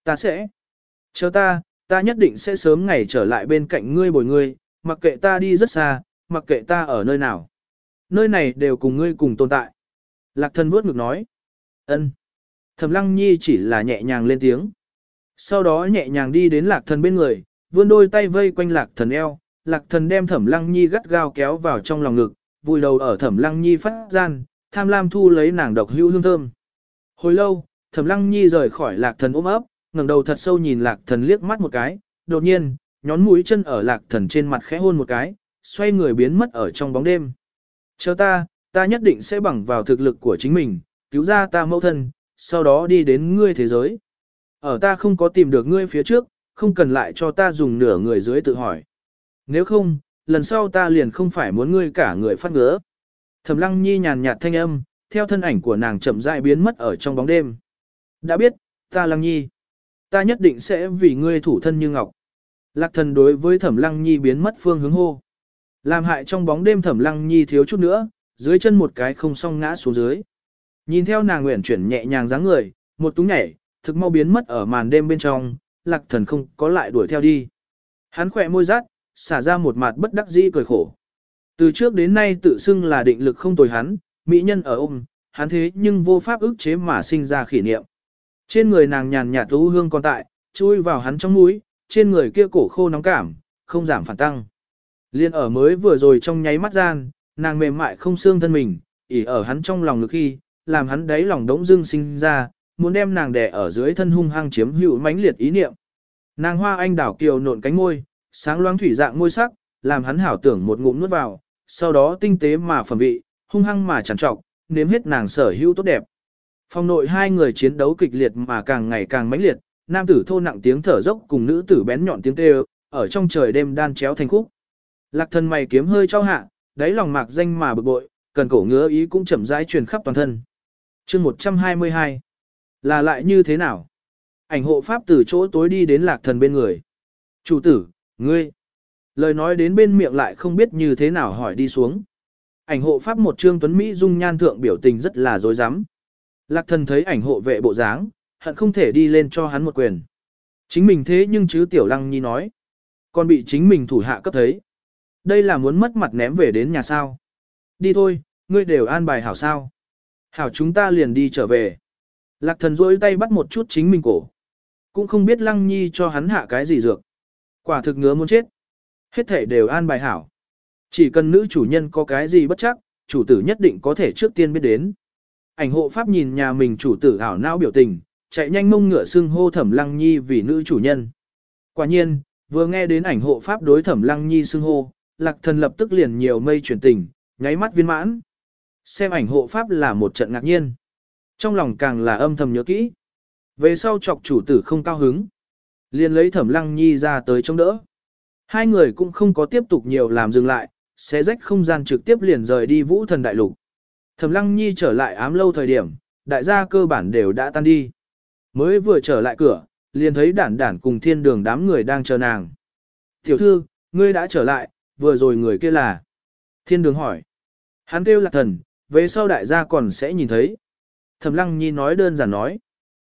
Speaker 1: Ta sẽ. Chờ ta, ta nhất định sẽ sớm ngày trở lại bên cạnh ngươi bồi ngươi, mặc kệ ta đi rất xa, mặc kệ ta ở nơi nào. Nơi này đều cùng ngươi cùng tồn tại. Lạc thần vuốt ngực nói. ân. Thẩm lăng nhi chỉ là nhẹ nhàng lên tiếng. Sau đó nhẹ nhàng đi đến lạc thần bên người, vươn đôi tay vây quanh lạc thần eo. Lạc thần đem thẩm lăng nhi gắt gao kéo vào trong lòng ngực, vùi đầu ở thẩm lăng nhi phát gian, tham lam thu lấy nàng độc hữu hương thơm. Hồi lâu, thẩm lăng nhi rời khỏi lạc thần ôm ấp, ngẩng đầu thật sâu nhìn lạc thần liếc mắt một cái, đột nhiên, nhón mũi chân ở lạc thần trên mặt khẽ hôn một cái, xoay người biến mất ở trong bóng đêm. Chờ ta, ta nhất định sẽ bằng vào thực lực của chính mình, cứu ra ta mẫu thân, sau đó đi đến ngươi thế giới. Ở ta không có tìm được ngươi phía trước, không cần lại cho ta dùng nửa người dưới tự hỏi. Nếu không, lần sau ta liền không phải muốn ngươi cả người phát ngứa. Thẩm lăng nhi nhàn nhạt thanh âm, theo thân ảnh của nàng chậm rãi biến mất ở trong bóng đêm. Đã biết, ta lăng nhi. Ta nhất định sẽ vì ngươi thủ thân như ngọc. Lạc thần đối với thẩm lăng nhi biến mất phương hướng hô. Làm hại trong bóng đêm thẩm lăng nhi thiếu chút nữa, dưới chân một cái không song ngã xuống dưới. Nhìn theo nàng nguyện chuyển nhẹ nhàng dáng người, một túng nhảy, thực mau biến mất ở màn đêm bên trong, lạc thần không có lại đuổi theo đi. Hắn khỏe môi rát, xả ra một mặt bất đắc dĩ cười khổ. Từ trước đến nay tự xưng là định lực không tồi hắn, mỹ nhân ở ôm, hắn thế nhưng vô pháp ức chế mà sinh ra khỉ niệm. Trên người nàng nhàn nhạt thú hương còn tại, chui vào hắn trong mũi, trên người kia cổ khô nóng cảm, không giảm phản tăng. Liên ở mới vừa rồi trong nháy mắt gian, nàng mềm mại không xương thân mình, ỉ ở hắn trong lòng lực khi, làm hắn đáy lòng đống dưng sinh ra, muốn đem nàng đè ở dưới thân hung hăng chiếm hữu mãnh liệt ý niệm. Nàng hoa anh đảo kiều nộn cánh môi, sáng loáng thủy dạng môi sắc, làm hắn hảo tưởng một ngụm nuốt vào, sau đó tinh tế mà phẩm vị, hung hăng mà trằn trọc, nếm hết nàng sở hữu tốt đẹp. Phòng nội hai người chiến đấu kịch liệt mà càng ngày càng mãnh liệt, nam tử thô nặng tiếng thở dốc cùng nữ tử bén nhọn tiếng kêu, ở trong trời đêm đan chéo thành khúc. Lạc thân mày kiếm hơi trao hạ, đáy lòng mạc danh mà bực bội, cần cổ ngứa ý cũng chậm rãi truyền khắp toàn thân. chương 122 Là lại như thế nào? Ảnh hộ pháp từ chỗ tối đi đến lạc thần bên người. Chủ tử, ngươi. Lời nói đến bên miệng lại không biết như thế nào hỏi đi xuống. Ảnh hộ pháp một trương tuấn Mỹ dung nhan thượng biểu tình rất là dối rắm Lạc thần thấy ảnh hộ vệ bộ dáng, hận không thể đi lên cho hắn một quyền. Chính mình thế nhưng chứ tiểu lăng nhi nói. Còn bị chính mình thủ hạ cấp thấy. Đây là muốn mất mặt ném về đến nhà sao. Đi thôi, ngươi đều an bài hảo sao. Hảo chúng ta liền đi trở về. Lạc thần rỗi tay bắt một chút chính mình cổ. Cũng không biết lăng nhi cho hắn hạ cái gì dược. Quả thực ngứa muốn chết. Hết thể đều an bài hảo. Chỉ cần nữ chủ nhân có cái gì bất chắc, chủ tử nhất định có thể trước tiên biết đến. Ảnh hộ pháp nhìn nhà mình chủ tử hảo não biểu tình, chạy nhanh mông ngựa xưng hô thẩm lăng nhi vì nữ chủ nhân. Quả nhiên, vừa nghe đến ảnh hộ pháp đối thẩm lăng nhi xưng hô, lạc thần lập tức liền nhiều mây chuyển tình, nháy mắt viên mãn. Xem ảnh hộ pháp là một trận ngạc nhiên. Trong lòng càng là âm thầm nhớ kỹ. Về sau chọc chủ tử không cao hứng. Liền lấy thẩm lăng nhi ra tới chống đỡ. Hai người cũng không có tiếp tục nhiều làm dừng lại, sẽ rách không gian trực tiếp liền rời đi vũ thần đại lục. Thẩm lăng nhi trở lại ám lâu thời điểm, đại gia cơ bản đều đã tan đi. Mới vừa trở lại cửa, liền thấy đản đản cùng thiên đường đám người đang chờ nàng. Tiểu thư, ngươi đã trở lại, vừa rồi người kia là. Thiên đường hỏi. Hắn kêu là thần, về sau đại gia còn sẽ nhìn thấy. Thẩm lăng nhi nói đơn giản nói.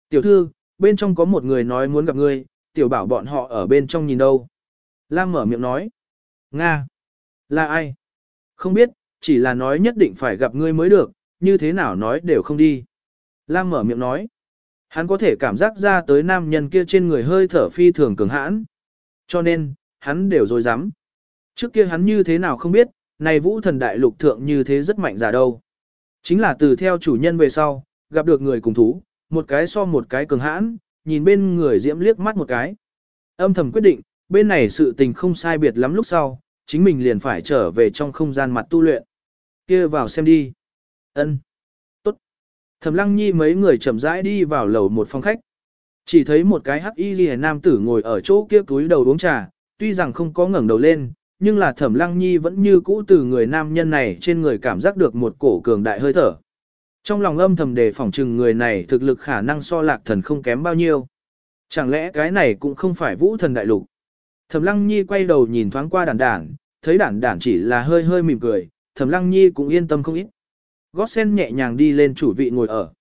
Speaker 1: Tiểu thư, bên trong có một người nói muốn gặp ngươi, tiểu bảo bọn họ ở bên trong nhìn đâu. Lam mở miệng nói. Nga. Là ai? Không biết, chỉ là nói nhất định phải gặp ngươi mới được, như thế nào nói đều không đi. Lam mở miệng nói. Hắn có thể cảm giác ra tới nam nhân kia trên người hơi thở phi thường cường hãn. Cho nên, hắn đều dối dám. Trước kia hắn như thế nào không biết, này vũ thần đại lục thượng như thế rất mạnh giả đâu. Chính là từ theo chủ nhân về sau, gặp được người cùng thú, một cái so một cái cường hãn, nhìn bên người diễm liếc mắt một cái. Âm thầm quyết định, bên này sự tình không sai biệt lắm lúc sau, chính mình liền phải trở về trong không gian mặt tu luyện. kia vào xem đi. ân Tốt. Thẩm lăng nhi mấy người chậm rãi đi vào lầu một phòng khách. Chỉ thấy một cái hắc y ghi nam tử ngồi ở chỗ kia túi đầu uống trà, tuy rằng không có ngẩng đầu lên, nhưng là thẩm lăng nhi vẫn như cũ từ người nam nhân này trên người cảm giác được một cổ cường đại hơi thở. Trong lòng âm thầm đề phỏng chừng người này thực lực khả năng so lạc thần không kém bao nhiêu. Chẳng lẽ cái này cũng không phải vũ thần đại lục. Thẩm lăng nhi quay đầu nhìn thoáng qua đản đản, thấy đản đản chỉ là hơi hơi mỉm cười, thẩm lăng nhi cũng yên tâm không ít. Gót sen nhẹ nhàng đi lên chủ vị ngồi ở.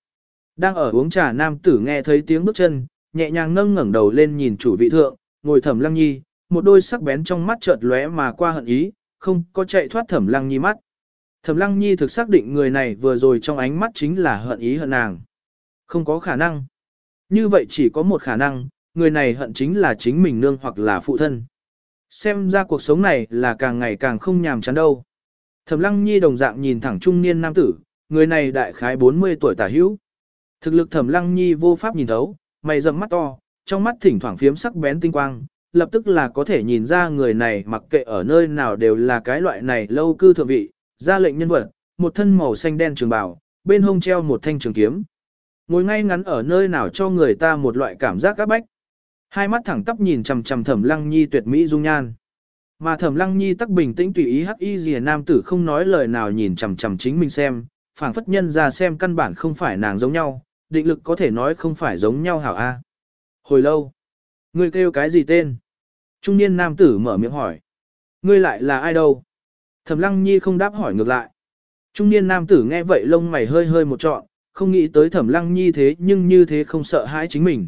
Speaker 1: Đang ở uống trà nam tử nghe thấy tiếng bước chân, nhẹ nhàng nâng ngẩng đầu lên nhìn chủ vị thượng, ngồi thẩm lăng nhi, một đôi sắc bén trong mắt chợt lóe mà qua hận ý, không có chạy thoát thẩm lăng nhi mắt. Thẩm lăng nhi thực xác định người này vừa rồi trong ánh mắt chính là hận ý hận nàng. Không có khả năng. Như vậy chỉ có một khả năng, người này hận chính là chính mình nương hoặc là phụ thân. Xem ra cuộc sống này là càng ngày càng không nhàm chán đâu. Thẩm lăng nhi đồng dạng nhìn thẳng trung niên nam tử, người này đại khái 40 tuổi tả hữu. Thực lực thẩm lăng nhi vô pháp nhìn thấu, mày rậm mắt to, trong mắt thỉnh thoảng phiếm sắc bén tinh quang, lập tức là có thể nhìn ra người này mặc kệ ở nơi nào đều là cái loại này lâu cư thượng vị, ra lệnh nhân vật, một thân màu xanh đen trường bào, bên hông treo một thanh trường kiếm. Ngồi ngay ngắn ở nơi nào cho người ta một loại cảm giác áp bách. Hai mắt thẳng tắp nhìn chằm chằm Thẩm Lăng Nhi tuyệt mỹ dung nhan. Mà Thẩm Lăng Nhi tắc bình tĩnh tùy ý hắc y rìa nam tử không nói lời nào nhìn chằm chằm chính mình xem, phảng phất nhân ra xem căn bản không phải nàng giống nhau, định lực có thể nói không phải giống nhau hảo a. Hồi lâu, ngươi kêu cái gì tên? Trung niên nam tử mở miệng hỏi. Ngươi lại là ai đâu? Thẩm Lăng Nhi không đáp hỏi ngược lại. Trung niên nam tử nghe vậy lông mày hơi hơi một trọn, không nghĩ tới Thẩm Lăng Nhi thế nhưng như thế không sợ hãi chính mình.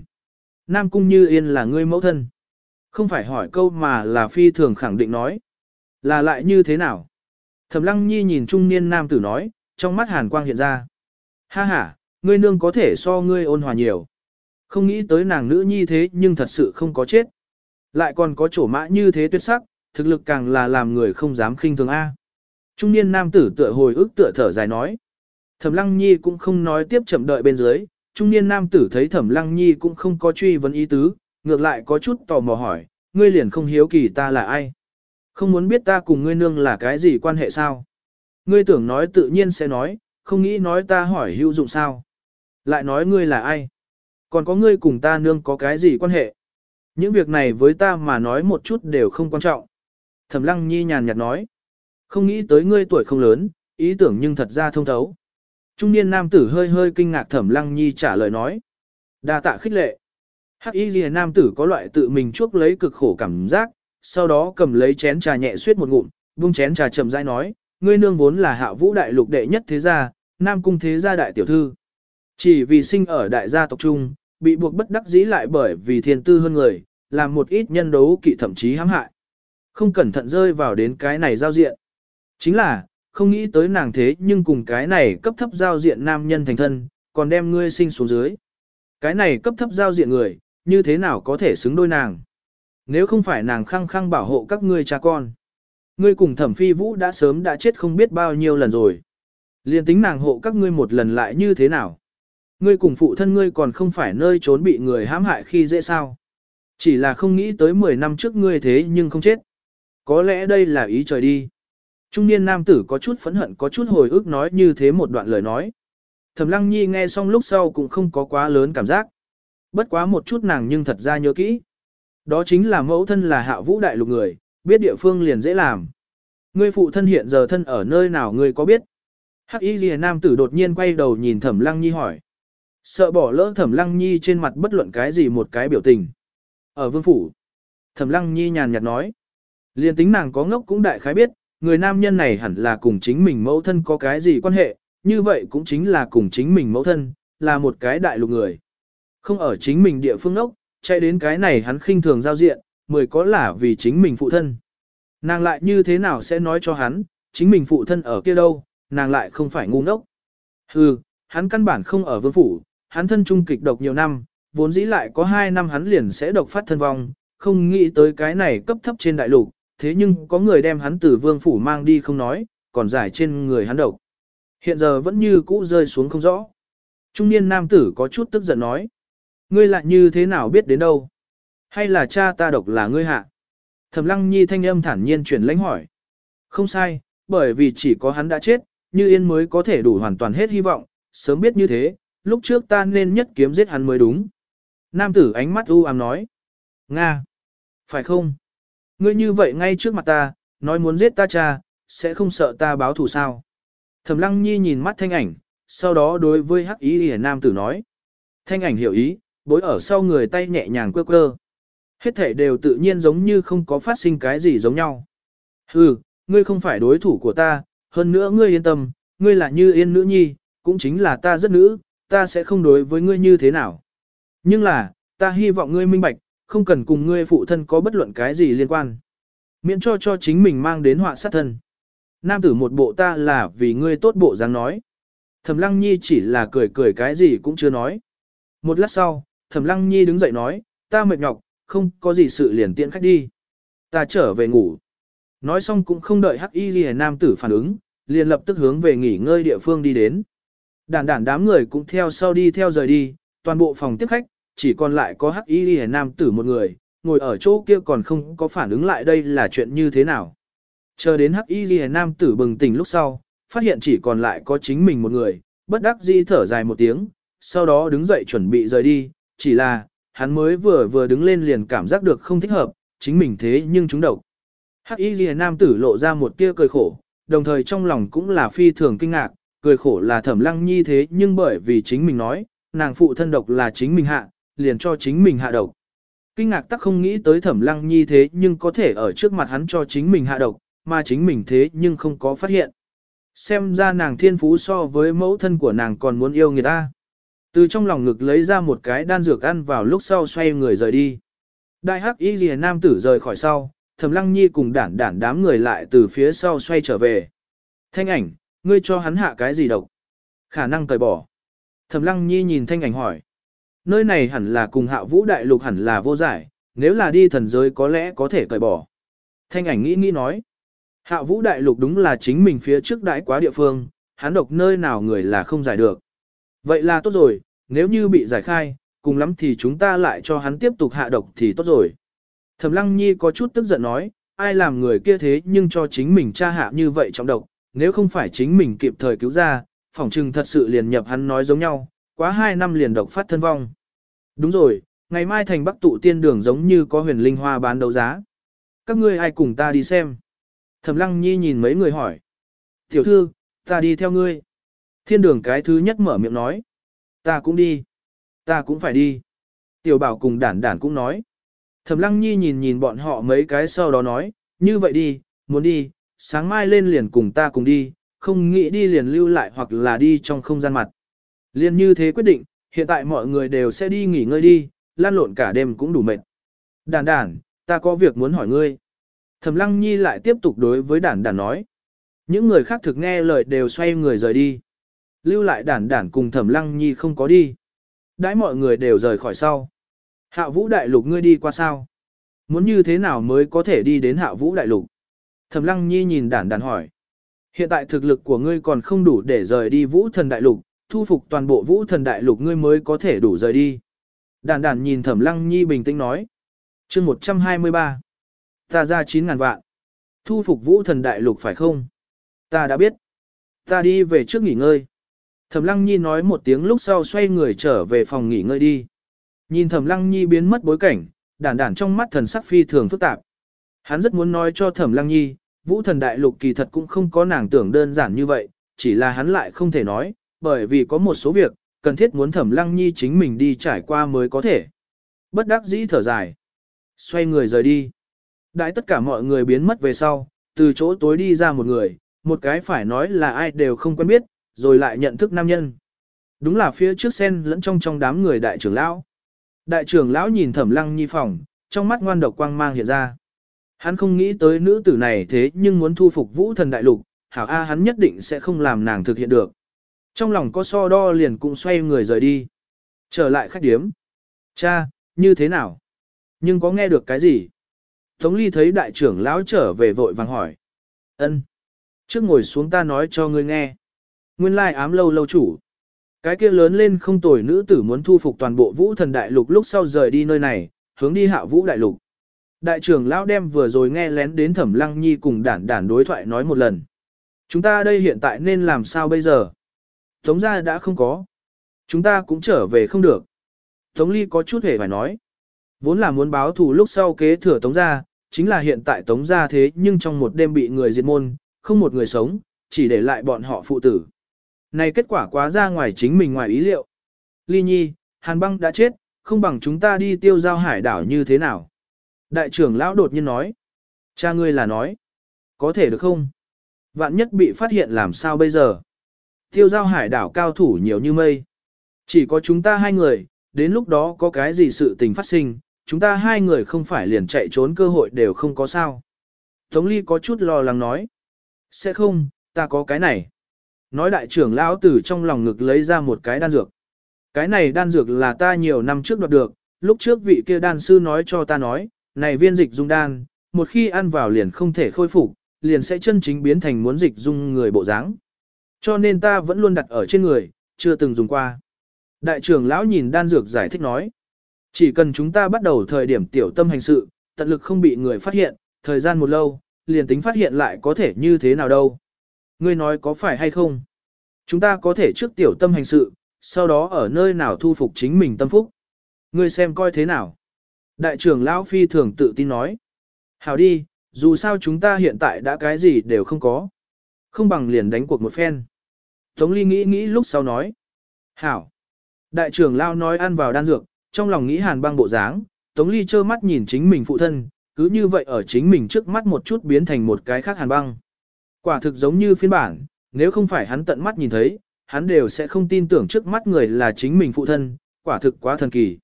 Speaker 1: Nam Cung Như Yên là ngươi mẫu thân. Không phải hỏi câu mà là phi thường khẳng định nói. Là lại như thế nào? Thẩm Lăng Nhi nhìn trung niên nam tử nói, trong mắt hàn quang hiện ra. Ha ha, ngươi nương có thể so ngươi ôn hòa nhiều. Không nghĩ tới nàng nữ nhi thế nhưng thật sự không có chết. Lại còn có chỗ mã như thế tuyệt sắc, thực lực càng là làm người không dám khinh thường A. Trung niên nam tử tựa hồi ức tựa thở dài nói. Thẩm Lăng Nhi cũng không nói tiếp chậm đợi bên dưới, trung niên nam tử thấy Thẩm Lăng Nhi cũng không có truy vấn ý tứ, ngược lại có chút tò mò hỏi, ngươi liền không hiếu kỳ ta là ai? Không muốn biết ta cùng ngươi nương là cái gì quan hệ sao? Ngươi tưởng nói tự nhiên sẽ nói, không nghĩ nói ta hỏi hữu dụng sao? Lại nói ngươi là ai? Còn có ngươi cùng ta nương có cái gì quan hệ? Những việc này với ta mà nói một chút đều không quan trọng. Thẩm Lăng Nhi nhàn nhạt nói. Không nghĩ tới ngươi tuổi không lớn, ý tưởng nhưng thật ra thông thấu. Trung niên nam tử hơi hơi kinh ngạc Thẩm Lăng Nhi trả lời nói. đa tạ khích lệ. Hắc y ghi nam tử có loại tự mình chuốc lấy cực khổ cảm giác, sau đó cầm lấy chén trà nhẹ suyết một ngụm, vung chén trà chậm rãi nói, ngươi nương vốn là hạ vũ đại lục đệ nhất thế gia, nam cung thế gia đại tiểu thư. Chỉ vì sinh ở đại gia tộc trung, bị buộc bất đắc dĩ lại bởi vì thiên tư hơn người, làm một ít nhân đấu kỵ thậm chí hãm hại. Không cẩn thận rơi vào đến cái này giao diện. Chính là, không nghĩ tới nàng thế nhưng cùng cái này cấp thấp giao diện nam nhân thành thân, còn đem ngươi sinh xuống dưới. Cái này cấp thấp giao diện người, như thế nào có thể xứng đôi nàng? Nếu không phải nàng khăng khăng bảo hộ các ngươi cha con. Ngươi cùng thẩm phi vũ đã sớm đã chết không biết bao nhiêu lần rồi. Liên tính nàng hộ các ngươi một lần lại như thế nào? Ngươi cùng phụ thân ngươi còn không phải nơi trốn bị người hãm hại khi dễ sao? Chỉ là không nghĩ tới 10 năm trước ngươi thế nhưng không chết. Có lẽ đây là ý trời đi. Trung niên nam tử có chút phẫn hận có chút hồi ức nói như thế một đoạn lời nói. Thẩm lăng nhi nghe xong lúc sau cũng không có quá lớn cảm giác. Bất quá một chút nàng nhưng thật ra nhớ kỹ. Đó chính là mẫu thân là hạ vũ đại lục người, biết địa phương liền dễ làm. Ngươi phụ thân hiện giờ thân ở nơi nào ngươi có biết? Hắc y lìa nam tử đột nhiên quay đầu nhìn thẩm lăng nhi hỏi. Sợ bỏ lỡ thẩm lăng nhi trên mặt bất luận cái gì một cái biểu tình. Ở vương phủ. Thẩm lăng nhi nhàn nhạt nói. liền tính nàng có ngốc cũng đại khái biết, người nam nhân này hẳn là cùng chính mình mẫu thân có cái gì quan hệ, như vậy cũng chính là cùng chính mình mẫu thân, là một cái đại lục người. Không ở chính mình địa phương ngốc, chạy đến cái này hắn khinh thường giao diện, mười có là vì chính mình phụ thân. Nàng lại như thế nào sẽ nói cho hắn, chính mình phụ thân ở kia đâu, nàng lại không phải ngu ngốc. Hừ, hắn căn bản không ở vương phủ, hắn thân trung kịch độc nhiều năm, vốn dĩ lại có hai năm hắn liền sẽ độc phát thân vong, không nghĩ tới cái này cấp thấp trên đại lục, thế nhưng có người đem hắn từ vương phủ mang đi không nói, còn giải trên người hắn độc. Hiện giờ vẫn như cũ rơi xuống không rõ. Trung niên nam tử có chút tức giận nói. Ngươi lại như thế nào biết đến đâu? Hay là cha ta độc là ngươi hạ? Thẩm lăng nhi thanh âm thản nhiên chuyển lãnh hỏi. Không sai, bởi vì chỉ có hắn đã chết, như yên mới có thể đủ hoàn toàn hết hy vọng, sớm biết như thế, lúc trước ta nên nhất kiếm giết hắn mới đúng. Nam tử ánh mắt u ám nói. Nga! Phải không? Ngươi như vậy ngay trước mặt ta, nói muốn giết ta cha, sẽ không sợ ta báo thù sao? Thẩm lăng nhi nhìn mắt thanh ảnh, sau đó đối với hắc ý hề nam tử nói. Thanh ảnh hiểu ý, bối ở sau người tay nhẹ nhàng quơ quơ. Hết thể đều tự nhiên giống như không có phát sinh cái gì giống nhau. Hừ, ngươi không phải đối thủ của ta, hơn nữa ngươi yên tâm, ngươi là như yên nữ nhi, cũng chính là ta rất nữ, ta sẽ không đối với ngươi như thế nào. Nhưng là, ta hy vọng ngươi minh bạch, không cần cùng ngươi phụ thân có bất luận cái gì liên quan. Miễn cho cho chính mình mang đến họa sát thân. Nam tử một bộ ta là vì ngươi tốt bộ dáng nói. Thẩm lăng nhi chỉ là cười cười cái gì cũng chưa nói. Một lát sau, Thẩm Lăng Nhi đứng dậy nói, ta mệt nhọc, không có gì sự liền tiện khách đi. Ta trở về ngủ. Nói xong cũng không đợi Hắc Y Liễu nam tử phản ứng, liền lập tức hướng về nghỉ ngơi địa phương đi đến. Đàn đàn đám người cũng theo sau đi theo rời đi, toàn bộ phòng tiếp khách, chỉ còn lại có Hắc Y Liễu nam tử một người, ngồi ở chỗ kia còn không có phản ứng lại đây là chuyện như thế nào. Chờ đến Hắc Y Liễu nam tử bừng tỉnh lúc sau, phát hiện chỉ còn lại có chính mình một người, bất đắc dĩ thở dài một tiếng, sau đó đứng dậy chuẩn bị rời đi, chỉ là, hắn mới vừa vừa đứng lên liền cảm giác được không thích hợp, chính mình thế nhưng chúng độc. Hắc Y Liễu nam tử lộ ra một tia cười khổ, đồng thời trong lòng cũng là phi thường kinh ngạc, cười khổ là Thẩm Lăng Nhi thế nhưng bởi vì chính mình nói, nàng phụ thân độc là chính mình hạ, liền cho chính mình hạ độc. Kinh ngạc tắc không nghĩ tới Thẩm Lăng Nhi thế nhưng có thể ở trước mặt hắn cho chính mình hạ độc, mà chính mình thế nhưng không có phát hiện. Xem ra nàng thiên phú so với mẫu thân của nàng còn muốn yêu người ta. Từ trong lòng ngực lấy ra một cái đan dược ăn vào lúc sau xoay người rời đi. Đại hắc y lìa nam tử rời khỏi sau, thẩm lăng nhi cùng đản đản đám người lại từ phía sau xoay trở về. Thanh ảnh, ngươi cho hắn hạ cái gì độc? Khả năng cởi bỏ. Thẩm lăng nhi nhìn thanh ảnh hỏi. Nơi này hẳn là cùng hạ vũ đại lục hẳn là vô giải, nếu là đi thần giới có lẽ có thể cởi bỏ. Thanh ảnh nghĩ nghĩ nói. Hạ vũ đại lục đúng là chính mình phía trước đại quá địa phương, hắn độc nơi nào người là không giải được. Vậy là tốt rồi, nếu như bị giải khai, cùng lắm thì chúng ta lại cho hắn tiếp tục hạ độc thì tốt rồi. Thẩm Lăng Nhi có chút tức giận nói, ai làm người kia thế nhưng cho chính mình tra hạ như vậy trong độc, nếu không phải chính mình kịp thời cứu ra, phỏng chừng thật sự liền nhập hắn nói giống nhau, quá hai năm liền độc phát thân vong. Đúng rồi, ngày mai thành bắc tụ tiên đường giống như có huyền linh hoa bán đấu giá. Các ngươi ai cùng ta đi xem? Thẩm Lăng Nhi nhìn mấy người hỏi. Tiểu thư, ta đi theo ngươi. Thiên đường cái thứ nhất mở miệng nói. Ta cũng đi. Ta cũng phải đi. Tiểu bảo cùng đản đản cũng nói. Thẩm lăng nhi nhìn nhìn bọn họ mấy cái sau đó nói, như vậy đi, muốn đi, sáng mai lên liền cùng ta cùng đi, không nghĩ đi liền lưu lại hoặc là đi trong không gian mặt. Liên như thế quyết định, hiện tại mọi người đều sẽ đi nghỉ ngơi đi, lan lộn cả đêm cũng đủ mệt. Đản đản, ta có việc muốn hỏi ngươi. Thẩm lăng nhi lại tiếp tục đối với đản đản nói. Những người khác thực nghe lời đều xoay người rời đi. Lưu lại đản đản cùng thẩm lăng nhi không có đi. Đãi mọi người đều rời khỏi sau. Hạ vũ đại lục ngươi đi qua sao? Muốn như thế nào mới có thể đi đến hạ vũ đại lục? Thẩm lăng nhi nhìn đản đản hỏi. Hiện tại thực lực của ngươi còn không đủ để rời đi vũ thần đại lục, thu phục toàn bộ vũ thần đại lục ngươi mới có thể đủ rời đi. Đản đản nhìn thẩm lăng nhi bình tĩnh nói. chương 123. Ta ra 9.000 vạn. Thu phục vũ thần đại lục phải không? Ta đã biết. Ta đi về trước nghỉ ngơi. Thẩm Lăng Nhi nói một tiếng lúc sau xoay người trở về phòng nghỉ ngơi đi. Nhìn Thẩm Lăng Nhi biến mất bối cảnh, đản đản trong mắt thần sắc phi thường phức tạp. Hắn rất muốn nói cho Thẩm Lăng Nhi, Vũ Thần Đại Lục kỳ thật cũng không có nàng tưởng đơn giản như vậy, chỉ là hắn lại không thể nói, bởi vì có một số việc, cần thiết muốn Thẩm Lăng Nhi chính mình đi trải qua mới có thể. Bất đắc dĩ thở dài, xoay người rời đi. Đại tất cả mọi người biến mất về sau, từ chỗ tối đi ra một người, một cái phải nói là ai đều không quen biết, rồi lại nhận thức nam nhân. Đúng là phía trước sen lẫn trong trong đám người đại trưởng lão. Đại trưởng lão nhìn thẩm lăng nhi phòng, trong mắt ngoan độc quang mang hiện ra. Hắn không nghĩ tới nữ tử này thế nhưng muốn thu phục vũ thần đại lục, hảo A hắn nhất định sẽ không làm nàng thực hiện được. Trong lòng có so đo liền cũng xoay người rời đi. Trở lại khách điếm. Cha, như thế nào? Nhưng có nghe được cái gì? Tống ly thấy đại trưởng lão trở về vội vàng hỏi. ân Trước ngồi xuống ta nói cho ngươi nghe. Nguyên lai ám lâu lâu chủ. Cái kia lớn lên không tồi nữ tử muốn thu phục toàn bộ vũ thần đại lục lúc sau rời đi nơi này, hướng đi hạ vũ đại lục. Đại trưởng lão đem vừa rồi nghe lén đến thẩm lăng nhi cùng đản đản đối thoại nói một lần. Chúng ta đây hiện tại nên làm sao bây giờ? Tống gia đã không có. Chúng ta cũng trở về không được. Tống ly có chút hề phải nói. Vốn là muốn báo thù lúc sau kế thừa tống gia, chính là hiện tại tống gia thế nhưng trong một đêm bị người diệt môn, không một người sống, chỉ để lại bọn họ phụ tử. Này kết quả quá ra ngoài chính mình ngoài ý liệu. Ly Nhi, Hàn băng đã chết, không bằng chúng ta đi tiêu giao hải đảo như thế nào. Đại trưởng lão đột nhiên nói. Cha ngươi là nói. Có thể được không? Vạn nhất bị phát hiện làm sao bây giờ? Tiêu giao hải đảo cao thủ nhiều như mây. Chỉ có chúng ta hai người, đến lúc đó có cái gì sự tình phát sinh, chúng ta hai người không phải liền chạy trốn cơ hội đều không có sao. Tống Ly có chút lo lắng nói. Sẽ không, ta có cái này. Nói đại trưởng lão từ trong lòng ngực lấy ra một cái đan dược. Cái này đan dược là ta nhiều năm trước đoạt được, lúc trước vị kia đan sư nói cho ta nói, này viên dịch dung đan, một khi ăn vào liền không thể khôi phục, liền sẽ chân chính biến thành muốn dịch dung người bộ dáng. Cho nên ta vẫn luôn đặt ở trên người, chưa từng dùng qua. Đại trưởng lão nhìn đan dược giải thích nói, chỉ cần chúng ta bắt đầu thời điểm tiểu tâm hành sự, tận lực không bị người phát hiện, thời gian một lâu, liền tính phát hiện lại có thể như thế nào đâu. Ngươi nói có phải hay không? Chúng ta có thể trước tiểu tâm hành sự, sau đó ở nơi nào thu phục chính mình tâm phúc. Ngươi xem coi thế nào. Đại trưởng Lão Phi thường tự tin nói. Hảo đi, dù sao chúng ta hiện tại đã cái gì đều không có. Không bằng liền đánh cuộc một phen. Tống Ly nghĩ nghĩ lúc sau nói. Hảo. Đại trưởng Lão nói ăn vào đan dược, trong lòng nghĩ hàn băng bộ dáng, Tống Ly trơ mắt nhìn chính mình phụ thân, cứ như vậy ở chính mình trước mắt một chút biến thành một cái khác hàn băng. Quả thực giống như phiên bản, nếu không phải hắn tận mắt nhìn thấy, hắn đều sẽ không tin tưởng trước mắt người là chính mình phụ thân, quả thực quá thần kỳ.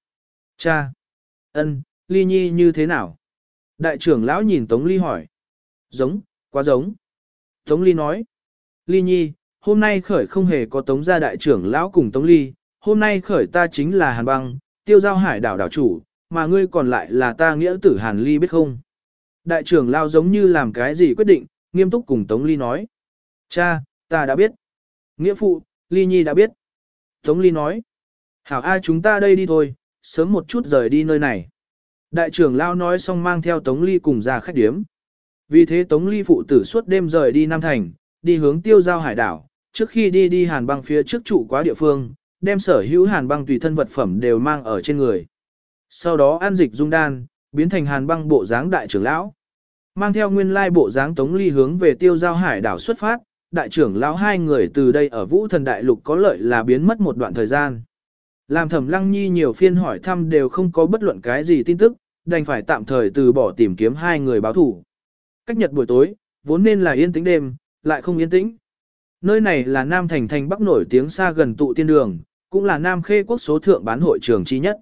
Speaker 1: Cha! Ân, ly nhi như thế nào? Đại trưởng lão nhìn Tống Ly hỏi. Giống, quá giống. Tống Ly nói. Ly nhi, hôm nay khởi không hề có Tống gia đại trưởng lão cùng Tống Ly, hôm nay khởi ta chính là Hàn Băng, tiêu giao hải đảo đảo chủ, mà ngươi còn lại là ta nghĩa tử Hàn Ly biết không? Đại trưởng lão giống như làm cái gì quyết định, nghiêm túc cùng Tống Ly nói. Cha, ta đã biết. Nghĩa phụ, Ly Nhi đã biết. Tống Ly nói. Hảo A chúng ta đây đi thôi, sớm một chút rời đi nơi này. Đại trưởng lao nói xong mang theo Tống Ly cùng ra khách điếm. Vì thế Tống Ly phụ tử suốt đêm rời đi Nam Thành, đi hướng tiêu giao hải đảo, trước khi đi đi hàn băng phía trước trụ quá địa phương, đem sở hữu hàn băng tùy thân vật phẩm đều mang ở trên người. Sau đó ăn dịch dung đan, biến thành hàn băng bộ dáng đại trưởng lão. Mang theo nguyên lai bộ dáng Tống Ly hướng về tiêu giao hải đảo xuất phát, đại trưởng lão hai người từ đây ở vũ thần đại lục có lợi là biến mất một đoạn thời gian. Làm thẩm lăng nhi nhiều phiên hỏi thăm đều không có bất luận cái gì tin tức, đành phải tạm thời từ bỏ tìm kiếm hai người báo thủ. Cách nhật buổi tối, vốn nên là yên tĩnh đêm, lại không yên tĩnh. Nơi này là Nam Thành thành Bắc nổi tiếng xa gần tụ tiên đường, cũng là Nam Khê quốc số thượng bán hội trường chi nhất.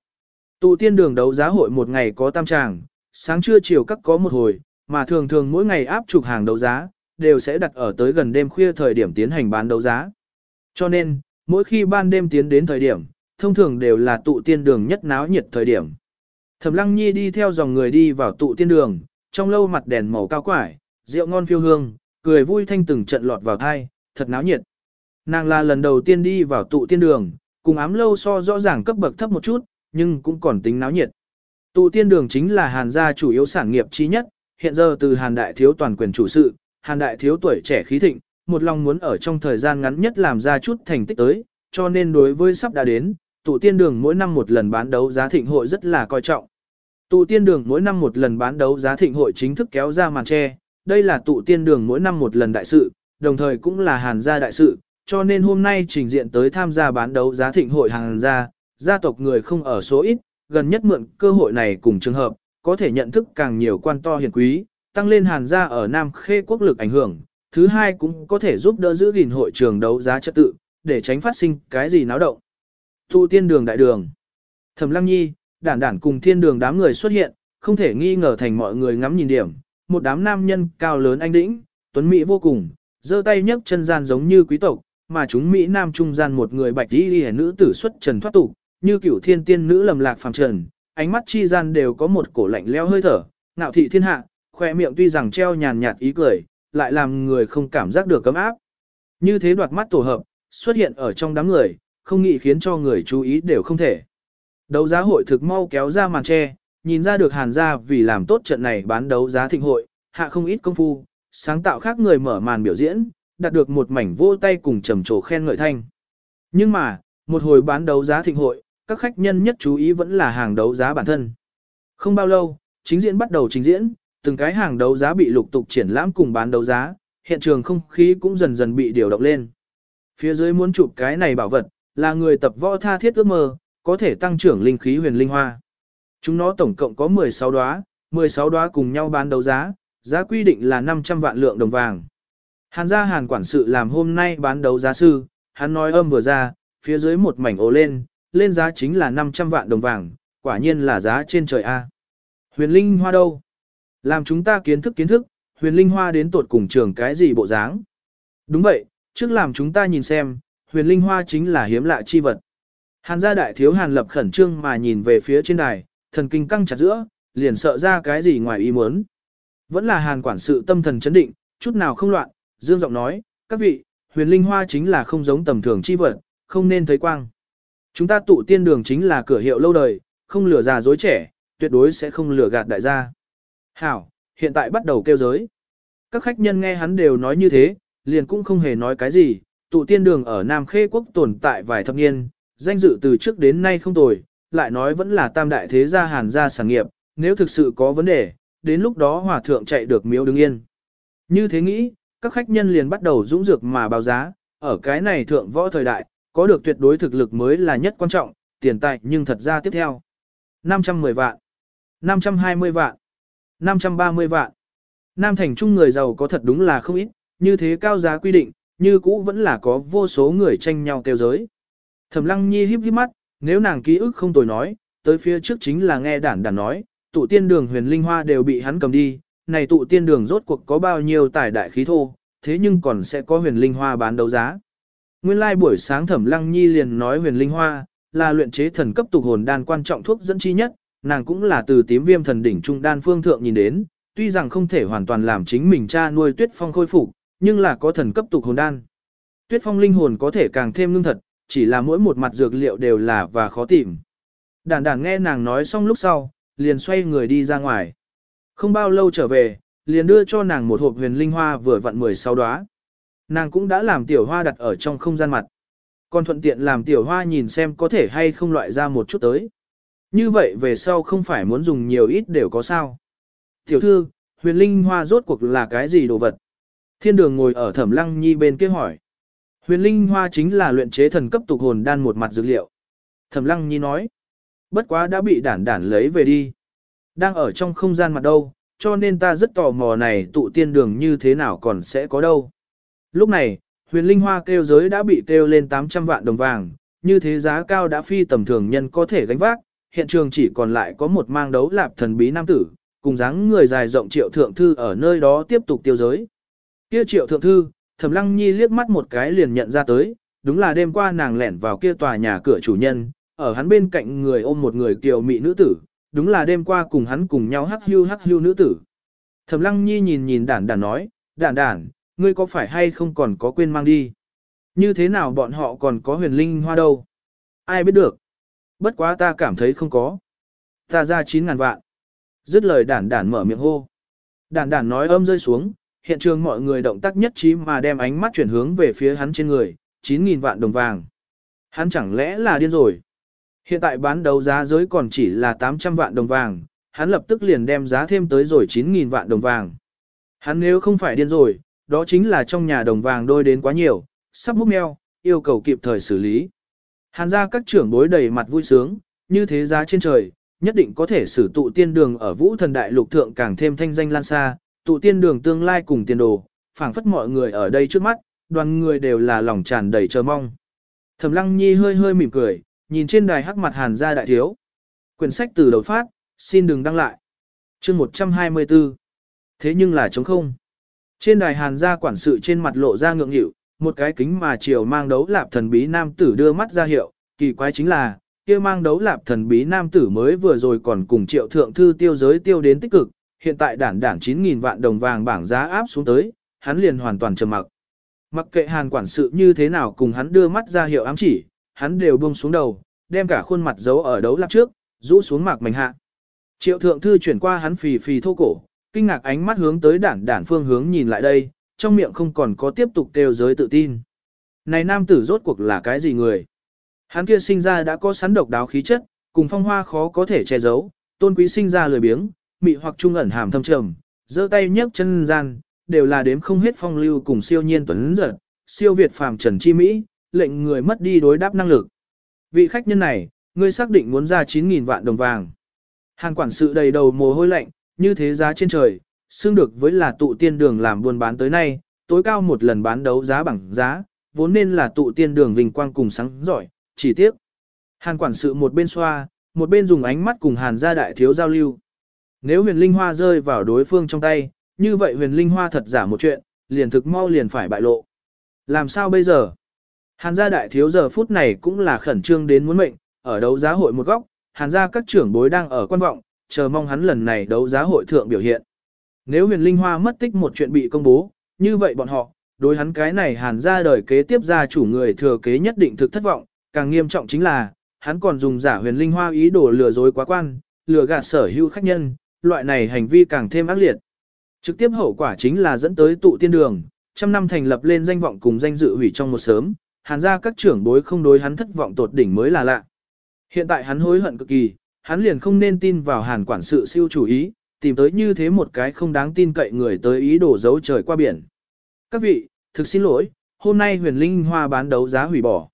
Speaker 1: Tụ tiên đường đấu giá hội một ngày có tam tràng, sáng trưa chiều các có một hồi, mà thường thường mỗi ngày áp chục hàng đấu giá, đều sẽ đặt ở tới gần đêm khuya thời điểm tiến hành bán đấu giá. Cho nên, mỗi khi ban đêm tiến đến thời điểm, thông thường đều là tụ tiên đường nhất náo nhiệt thời điểm. Thẩm Lăng Nhi đi theo dòng người đi vào tụ tiên đường, trong lâu mặt đèn màu cao quải, rượu ngon phiêu hương, cười vui thanh từng trận lọt vào thai, thật náo nhiệt. Nàng là lần đầu tiên đi vào tụ tiên đường, cùng ám lâu so rõ ràng cấp bậc thấp một chút, nhưng cũng còn tính náo nhiệt. Tụ tiên đường chính là Hàn gia chủ yếu sản nghiệp chi nhất, hiện giờ từ Hàn đại thiếu toàn quyền chủ sự, Hàn đại thiếu tuổi trẻ khí thịnh, một lòng muốn ở trong thời gian ngắn nhất làm ra chút thành tích tới, cho nên đối với sắp đã đến, tụ tiên đường mỗi năm một lần bán đấu giá thịnh hội rất là coi trọng. Tụ tiên đường mỗi năm một lần bán đấu giá thịnh hội chính thức kéo ra màn che, đây là tụ tiên đường mỗi năm một lần đại sự, đồng thời cũng là hàn gia đại sự, cho nên hôm nay trình diện tới tham gia bán đấu giá thịnh hội hàn gia, gia tộc người không ở số ít, gần nhất mượn cơ hội này cùng trường hợp, có thể nhận thức càng nhiều quan to hiền quý, tăng lên hàn gia ở Nam Khê quốc lực ảnh hưởng, thứ hai cũng có thể giúp đỡ giữ gìn hội trường đấu giá trật tự, để tránh phát sinh cái gì náo động. Thụ tiên đường đại đường. Thẩm Lăng Nhi, đản đản cùng thiên đường đám người xuất hiện, không thể nghi ngờ thành mọi người ngắm nhìn điểm. Một đám nam nhân cao lớn anh đĩnh, tuấn mỹ vô cùng, giơ tay nhấc chân gian giống như quý tộc, mà chúng mỹ nam trung gian một người bạch y liễu nữ tử xuất trần thoát tục, như cửu thiên tiên nữ lầm lạc phàm trần, ánh mắt chi gian đều có một cổ lạnh lẽo hơi thở, ngạo thị thiên hạ, khoe miệng tuy rằng treo nhàn nhạt ý cười, lại làm người không cảm giác được cấm áp. Như thế đoạt mắt tổ hợp, xuất hiện ở trong đám người, không nghĩ khiến cho người chú ý đều không thể. Đấu giá hội thực mau kéo ra màn che, nhìn ra được hàn gia vì làm tốt trận này bán đấu giá thịnh hội, hạ không ít công phu, sáng tạo khác người mở màn biểu diễn, đạt được một mảnh vô tay cùng trầm trồ khen ngợi thanh. Nhưng mà, một hồi bán đấu giá thịnh hội, các khách nhân nhất chú ý vẫn là hàng đấu giá bản thân. Không bao lâu, chính diễn bắt đầu trình diễn, từng cái hàng đấu giá bị lục tục triển lãm cùng bán đấu giá, hiện trường không khí cũng dần dần bị điều động lên. Phía dưới muốn chụp cái này bảo vật, là người tập võ tha thiết ước mơ, có thể tăng trưởng linh khí huyền linh hoa. Chúng nó tổng cộng có 16 đóa, 16 đóa cùng nhau bán đấu giá, giá quy định là 500 vạn lượng đồng vàng. Hàn gia hàn quản sự làm hôm nay bán đấu giá sư, hắn nói âm vừa ra, phía dưới một mảnh ồ lên, lên giá chính là 500 vạn đồng vàng, quả nhiên là giá trên trời A. Huyền linh hoa đâu? Làm chúng ta kiến thức kiến thức, huyền linh hoa đến tột cùng trường cái gì bộ dáng? Đúng vậy, trước làm chúng ta nhìn xem, huyền linh hoa chính là hiếm lạ chi vật. Hàn gia đại thiếu hàn lập khẩn trương mà nhìn về phía trên đài, thần kinh căng chặt giữa, liền sợ ra cái gì ngoài ý muốn. Vẫn là hàn quản sự tâm thần chấn định, chút nào không loạn, dương giọng nói, các vị, huyền linh hoa chính là không giống tầm thường chi vật, không nên thấy quang. Chúng ta tụ tiên đường chính là cửa hiệu lâu đời, không lừa già dối trẻ, tuyệt đối sẽ không lừa gạt đại gia. Hảo, hiện tại bắt đầu kêu giới. Các khách nhân nghe hắn đều nói như thế, liền cũng không hề nói cái gì, tụ tiên đường ở Nam Khê Quốc tồn tại vài thập niên, danh dự từ trước đến nay không tồi, lại nói vẫn là tam đại thế gia hàn gia sản nghiệp, nếu thực sự có vấn đề, đến lúc đó hòa thượng chạy được miếu đứng yên. Như thế nghĩ, các khách nhân liền bắt đầu dũng dược mà báo giá, ở cái này thượng võ thời đại, có được tuyệt đối thực lực mới là nhất quan trọng, tiền tài nhưng thật ra tiếp theo. 510 vạn, 520 vạn, 530 vạn. Nam thành trung người giàu có thật đúng là không ít, như thế cao giá quy định, như cũ vẫn là có vô số người tranh nhau kêu giới. Thẩm Lăng Nhi híp híp mắt, nếu nàng ký ức không tồi nói, tới phía trước chính là nghe đản đản nói, tụ tiên đường huyền linh hoa đều bị hắn cầm đi, này tụ tiên đường rốt cuộc có bao nhiêu tài đại khí thô, thế nhưng còn sẽ có huyền linh hoa bán đấu giá. Nguyên lai like buổi sáng Thẩm Lăng Nhi liền nói huyền linh hoa là luyện chế thần cấp tục hồn đan quan trọng thuốc dẫn chi nhất, nàng cũng là từ tím viêm thần đỉnh trung đan phương thượng nhìn đến, tuy rằng không thể hoàn toàn làm chính mình cha nuôi Tuyết Phong khôi phục, nhưng là có thần cấp tục hồn đan. Tuyết Phong linh hồn có thể càng thêm lương thật, chỉ là mỗi một mặt dược liệu đều là và khó tìm. Đản đản nghe nàng nói xong lúc sau, liền xoay người đi ra ngoài. Không bao lâu trở về, liền đưa cho nàng một hộp huyền linh hoa vừa vặn 16 đóa. Nàng cũng đã làm tiểu hoa đặt ở trong không gian mặt. Còn thuận tiện làm tiểu hoa nhìn xem có thể hay không loại ra một chút tới. Như vậy về sau không phải muốn dùng nhiều ít đều có sao. Tiểu thư, huyền linh hoa rốt cuộc là cái gì đồ vật? Thiên đường ngồi ở thẩm lăng nhi bên kia hỏi. Huyền linh hoa chính là luyện chế thần cấp tục hồn đan một mặt dược liệu. Thẩm lăng nhi nói. Bất quá đã bị đản đản lấy về đi. Đang ở trong không gian mặt đâu, cho nên ta rất tò mò này tụ tiên đường như thế nào còn sẽ có đâu. Lúc này, huyền linh hoa kêu giới đã bị kêu lên 800 vạn đồng vàng, như thế giá cao đã phi tầm thường nhân có thể gánh vác, hiện trường chỉ còn lại có một mang đấu lạp thần bí nam tử, cùng dáng người dài rộng triệu thượng thư ở nơi đó tiếp tục tiêu giới. Kia triệu thượng thư, thẩm lăng nhi liếc mắt một cái liền nhận ra tới, đúng là đêm qua nàng lẻn vào kia tòa nhà cửa chủ nhân, ở hắn bên cạnh người ôm một người kiều mị nữ tử, đúng là đêm qua cùng hắn cùng nhau hắc hưu hắc hưu nữ tử. Thẩm lăng nhi nhìn nhìn đản đản nói, đản đản, ngươi có phải hay không còn có quên mang đi? Như thế nào bọn họ còn có huyền linh hoa đâu? Ai biết được? Bất quá ta cảm thấy không có. Ta ra 9 ngàn vạn. Dứt lời đản đản mở miệng hô. Đản đản nói âm rơi xuống, hiện trường mọi người động tác nhất trí mà đem ánh mắt chuyển hướng về phía hắn trên người, 9.000 vạn đồng vàng. Hắn chẳng lẽ là điên rồi? Hiện tại bán đấu giá giới còn chỉ là 800 vạn đồng vàng, hắn lập tức liền đem giá thêm tới rồi 9.000 vạn đồng vàng. Hắn nếu không phải điên rồi, đó chính là trong nhà đồng vàng đôi đến quá nhiều, sắp múc meo, yêu cầu kịp thời xử lý. Hàn ra các trưởng bối đầy mặt vui sướng, như thế giá trên trời, nhất định có thể sử tụ tiên đường ở vũ thần đại lục thượng càng thêm thanh danh lan xa, tụ tiên đường tương lai cùng tiền đồ, phảng phất mọi người ở đây trước mắt, đoàn người đều là lòng tràn đầy chờ mong. Thẩm Lăng Nhi hơi hơi mỉm cười, nhìn trên đài hắc mặt Hàn gia đại thiếu. Quyển sách từ đầu phát, xin đừng đăng lại. Chương 124. Thế nhưng là trống không. Trên đài Hàn gia quản sự trên mặt lộ ra ngượng nghịu, một cái kính mà chiều mang đấu lạp thần bí nam tử đưa mắt ra hiệu, kỳ quái chính là, kia mang đấu lạp thần bí nam tử mới vừa rồi còn cùng triệu thượng thư tiêu giới tiêu đến tích cực, hiện tại đản đản 9.000 vạn đồng vàng bảng giá áp xuống tới, hắn liền hoàn toàn trầm mặc. Mặc kệ hàn quản sự như thế nào cùng hắn đưa mắt ra hiệu ám chỉ, hắn đều buông xuống đầu, đem cả khuôn mặt giấu ở đấu lạp trước, rũ xuống mạc mảnh hạ. Triệu thượng thư chuyển qua hắn phì phì thô cổ, kinh ngạc ánh mắt hướng tới đản đản phương hướng nhìn lại đây, trong miệng không còn có tiếp tục kêu giới tự tin. Này nam tử rốt cuộc là cái gì người? Hắn kia sinh ra đã có sắn độc đáo khí chất, cùng phong hoa khó có thể che giấu, tôn quý sinh ra lười biếng, mị hoặc trung ẩn hàm thâm trầm, giơ tay nhấc chân gian, đều là đếm không hết phong lưu cùng siêu nhiên tuấn giật, siêu việt phàm trần chi mỹ, lệnh người mất đi đối đáp năng lực. Vị khách nhân này, ngươi xác định muốn ra 9.000 vạn đồng vàng. Hàn quản sự đầy đầu mồ hôi lạnh, như thế giá trên trời, xương được với là tụ tiên đường làm buôn bán tới nay, tối cao một lần bán đấu giá bằng giá, vốn nên là tụ tiên đường vinh quang cùng sáng giỏi, chỉ tiếc. Hàn quản sự một bên xoa, một bên dùng ánh mắt cùng hàn gia đại thiếu giao lưu. Nếu huyền linh hoa rơi vào đối phương trong tay, như vậy huyền linh hoa thật giả một chuyện, liền thực mau liền phải bại lộ. Làm sao bây giờ? Hàn gia đại thiếu giờ phút này cũng là khẩn trương đến muốn mệnh, ở đấu giá hội một góc, hàn gia các trưởng bối đang ở quan vọng, chờ mong hắn lần này đấu giá hội thượng biểu hiện. Nếu huyền linh hoa mất tích một chuyện bị công bố, như vậy bọn họ, đối hắn cái này hàn gia đời kế tiếp gia chủ người thừa kế nhất định thực thất vọng, càng nghiêm trọng chính là, hắn còn dùng giả huyền linh hoa ý đồ lừa dối quá quan, lừa gạt sở hữu khách nhân, loại này hành vi càng thêm ác liệt. Trực tiếp hậu quả chính là dẫn tới tụ tiên đường, trăm năm thành lập lên danh vọng cùng danh dự hủy trong một sớm, hàn ra các trưởng bối không đối hắn thất vọng tột đỉnh mới là lạ. Hiện tại hắn hối hận cực kỳ, hắn liền không nên tin vào hàn quản sự siêu chủ ý, tìm tới như thế một cái không đáng tin cậy người tới ý đổ dấu trời qua biển. Các vị, thực xin lỗi, hôm nay huyền linh hoa bán đấu giá hủy bỏ.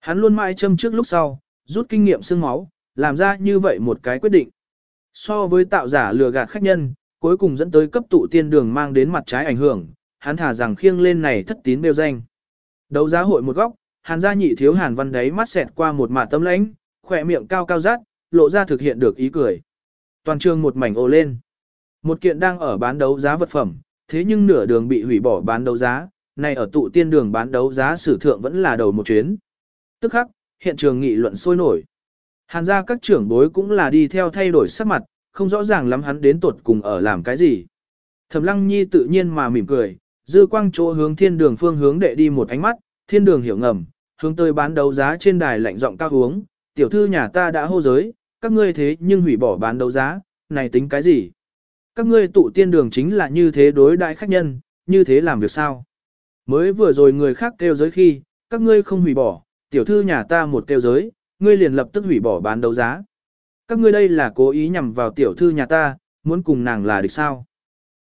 Speaker 1: Hắn luôn mãi châm trước lúc sau, rút kinh nghiệm xương máu, làm ra như vậy một cái quyết định. So với tạo giả lừa gạt khách nhân, cuối cùng dẫn tới cấp tụ tiên đường mang đến mặt trái ảnh hưởng, hắn thả rằng khiêng lên này thất tín bêu danh. Đấu giá hội một góc, hàn gia nhị thiếu hàn văn đấy mắt xẹt qua một mạt tâm lãnh, khỏe miệng cao cao rát, lộ ra thực hiện được ý cười. Toàn trường một mảnh ồ lên. Một kiện đang ở bán đấu giá vật phẩm, thế nhưng nửa đường bị hủy bỏ bán đấu giá, này ở tụ tiên đường bán đấu giá sử thượng vẫn là đầu một chuyến. Tức khắc, hiện trường nghị luận sôi nổi. Hàn gia các trưởng bối cũng là đi theo thay đổi sắc mặt, không rõ ràng lắm hắn đến tuột cùng ở làm cái gì. Thẩm Lăng Nhi tự nhiên mà mỉm cười, dư quang chỗ hướng thiên đường phương hướng đệ đi một ánh mắt, thiên đường hiểu ngầm, hướng tới bán đấu giá trên đài lạnh giọng cao uống, tiểu thư nhà ta đã hô giới, các ngươi thế nhưng hủy bỏ bán đấu giá, này tính cái gì? Các ngươi tụ tiên đường chính là như thế đối đại khách nhân, như thế làm việc sao? Mới vừa rồi người khác kêu giới khi, các ngươi không hủy bỏ, tiểu thư nhà ta một kêu giới, ngươi liền lập tức hủy bỏ bán đấu giá. Các ngươi đây là cố ý nhằm vào tiểu thư nhà ta, muốn cùng nàng là địch sao?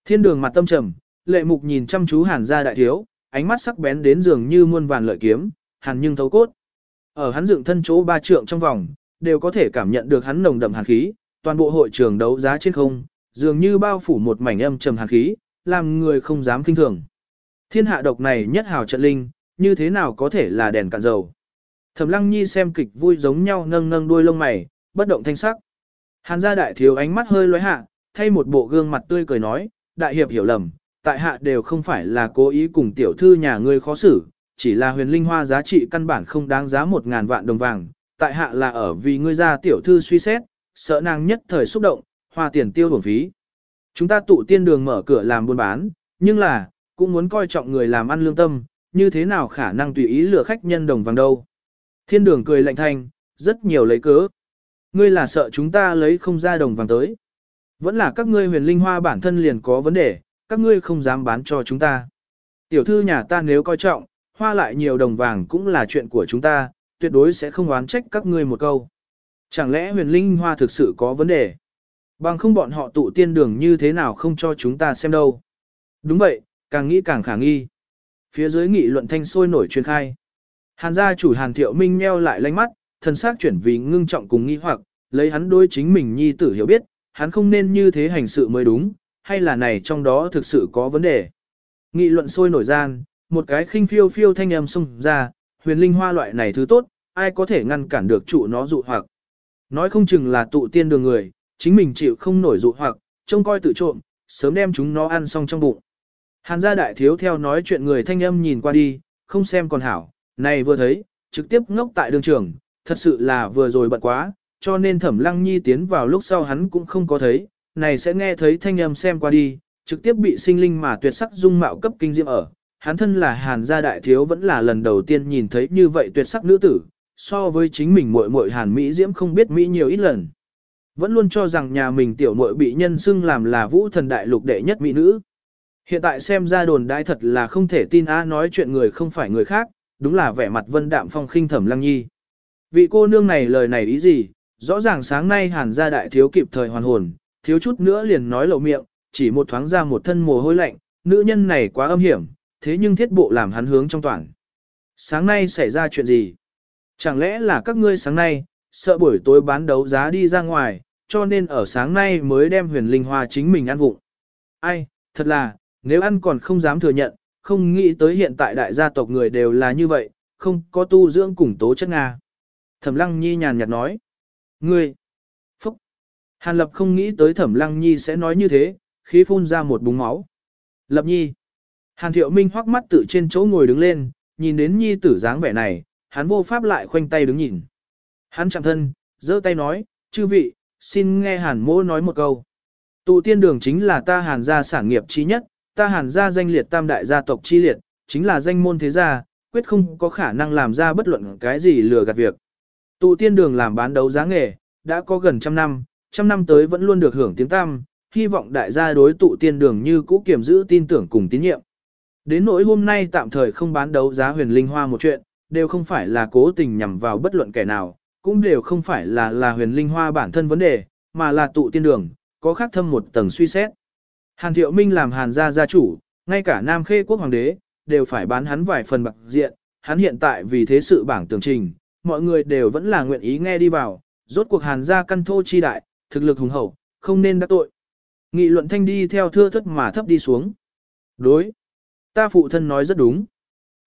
Speaker 1: Thiên đường mặt tâm trầm, lệ mục nhìn chăm chú hàn gia đại thiếu, ánh mắt sắc bén đến dường như muôn vàn lợi kiếm, hàn nhưng thấu cốt. Ở hắn dựng thân chỗ ba trượng trong vòng, đều có thể cảm nhận được hắn nồng đậm hàn khí, toàn bộ hội trường đấu giá trên không, dường như bao phủ một mảnh âm trầm hàn khí, làm người không dám kinh thường. Thiên hạ độc này nhất hào trận linh, như thế nào có thể là đèn cạn dầu. Thẩm Lăng Nhi xem kịch vui giống nhau nâng nâng đuôi lông mày, bất động thanh sắc. Hàn gia đại thiếu ánh mắt hơi lóe hạ, thay một bộ gương mặt tươi cười nói, đại hiệp hiểu lầm, tại hạ đều không phải là cố ý cùng tiểu thư nhà ngươi khó xử, chỉ là huyền linh hoa giá trị căn bản không đáng giá một ngàn vạn đồng vàng, tại hạ là ở vì ngươi ra tiểu thư suy xét, sợ nàng nhất thời xúc động, hoa tiền tiêu bổng phí. Chúng ta tụ tiên đường mở cửa làm buôn bán, nhưng là, cũng muốn coi trọng người làm ăn lương tâm, như thế nào khả năng tùy ý lừa khách nhân đồng vàng đâu. Thiên đường cười lạnh thanh, rất nhiều lấy cớ. Ngươi là sợ chúng ta lấy không ra đồng vàng tới. Vẫn là các ngươi huyền linh hoa bản thân liền có vấn đề, các ngươi không dám bán cho chúng ta. Tiểu thư nhà ta nếu coi trọng, hoa lại nhiều đồng vàng cũng là chuyện của chúng ta, tuyệt đối sẽ không oán trách các ngươi một câu. Chẳng lẽ huyền linh hoa thực sự có vấn đề? Bằng không bọn họ tụ tiên đường như thế nào không cho chúng ta xem đâu. Đúng vậy, càng nghĩ càng khả nghi. Phía dưới nghị luận thanh sôi nổi truyền khai. Hàn gia chủ Hàn Thiệu Minh nheo lại lánh mắt, thần xác chuyển vì ngưng trọng cùng nghi hoặc, lấy hắn đối chính mình nhi tử hiểu biết, hắn không nên như thế hành sự mới đúng, hay là này trong đó thực sự có vấn đề. Nghị luận sôi nổi gian, một cái khinh phiêu phiêu thanh âm xung ra, huyền linh hoa loại này thứ tốt, ai có thể ngăn cản được trụ nó dụ hoặc. Nói không chừng là tụ tiên đường người, chính mình chịu không nổi dụ hoặc, trông coi tự trộm, sớm đem chúng nó ăn xong trong bụng. Hàn gia đại thiếu theo nói chuyện người thanh âm nhìn qua đi, không xem còn hảo, này vừa thấy, trực tiếp ngốc tại đường trường, thật sự là vừa rồi bận quá, cho nên thẩm lăng nhi tiến vào lúc sau hắn cũng không có thấy, này sẽ nghe thấy thanh âm xem qua đi, trực tiếp bị sinh linh mà tuyệt sắc dung mạo cấp kinh diễm ở. Hắn thân là hàn gia đại thiếu vẫn là lần đầu tiên nhìn thấy như vậy tuyệt sắc nữ tử, so với chính mình muội muội hàn Mỹ diễm không biết Mỹ nhiều ít lần. Vẫn luôn cho rằng nhà mình tiểu muội bị nhân xưng làm là vũ thần đại lục đệ nhất mỹ nữ. Hiện tại xem ra đồn đại thật là không thể tin á nói chuyện người không phải người khác, đúng là vẻ mặt vân đạm phong khinh thẩm lăng nhi. Vị cô nương này lời này ý gì, rõ ràng sáng nay hàn gia đại thiếu kịp thời hoàn hồn, thiếu chút nữa liền nói lộ miệng, chỉ một thoáng ra một thân mồ hôi lạnh, nữ nhân này quá âm hiểm, thế nhưng thiết bộ làm hắn hướng trong toàn. Sáng nay xảy ra chuyện gì? Chẳng lẽ là các ngươi sáng nay, sợ buổi tối bán đấu giá đi ra ngoài, cho nên ở sáng nay mới đem huyền linh hoa chính mình ăn vụng. Ai, thật là, nếu ăn còn không dám thừa nhận, không nghĩ tới hiện tại đại gia tộc người đều là như vậy, không có tu dưỡng cùng tố chất Nga. Thẩm lăng nhi nhàn nhạt nói. Ngươi! Phúc! Hàn lập không nghĩ tới thẩm lăng nhi sẽ nói như thế, khí phun ra một búng máu. Lập nhi! Hàn thiệu minh hoắc mắt tự trên chỗ ngồi đứng lên, nhìn đến nhi tử dáng vẻ này, hắn vô pháp lại khoanh tay đứng nhìn. Hắn chạm thân, giơ tay nói, chư vị, xin nghe hàn mô nói một câu. Tụ tiên đường chính là ta hàn gia sản nghiệp chi nhất, ta hàn gia danh liệt tam đại gia tộc chi liệt, chính là danh môn thế gia, quyết không có khả năng làm ra bất luận cái gì lừa gạt việc. Tụ tiên đường làm bán đấu giá nghề, đã có gần trăm năm, trăm năm tới vẫn luôn được hưởng tiếng tăm, hy vọng đại gia đối tụ tiên đường như cũ kiểm giữ tin tưởng cùng tín nhiệm. Đến nỗi hôm nay tạm thời không bán đấu giá huyền linh hoa một chuyện, đều không phải là cố tình nhằm vào bất luận kẻ nào, cũng đều không phải là là huyền linh hoa bản thân vấn đề, mà là tụ tiên đường, có khác thâm một tầng suy xét. Hàn Thiệu Minh làm Hàn gia gia chủ, ngay cả Nam Khê quốc hoàng đế, đều phải bán hắn vài phần bạc diện, hắn hiện tại vì thế sự bảng tường trình, mọi người đều vẫn là nguyện ý nghe đi vào, rốt cuộc Hàn gia căn thô chi đại, thực lực hùng hậu, không nên đắc tội. Nghị luận thanh đi theo thưa thất mà thấp đi xuống. Đối. Ta phụ thân nói rất đúng.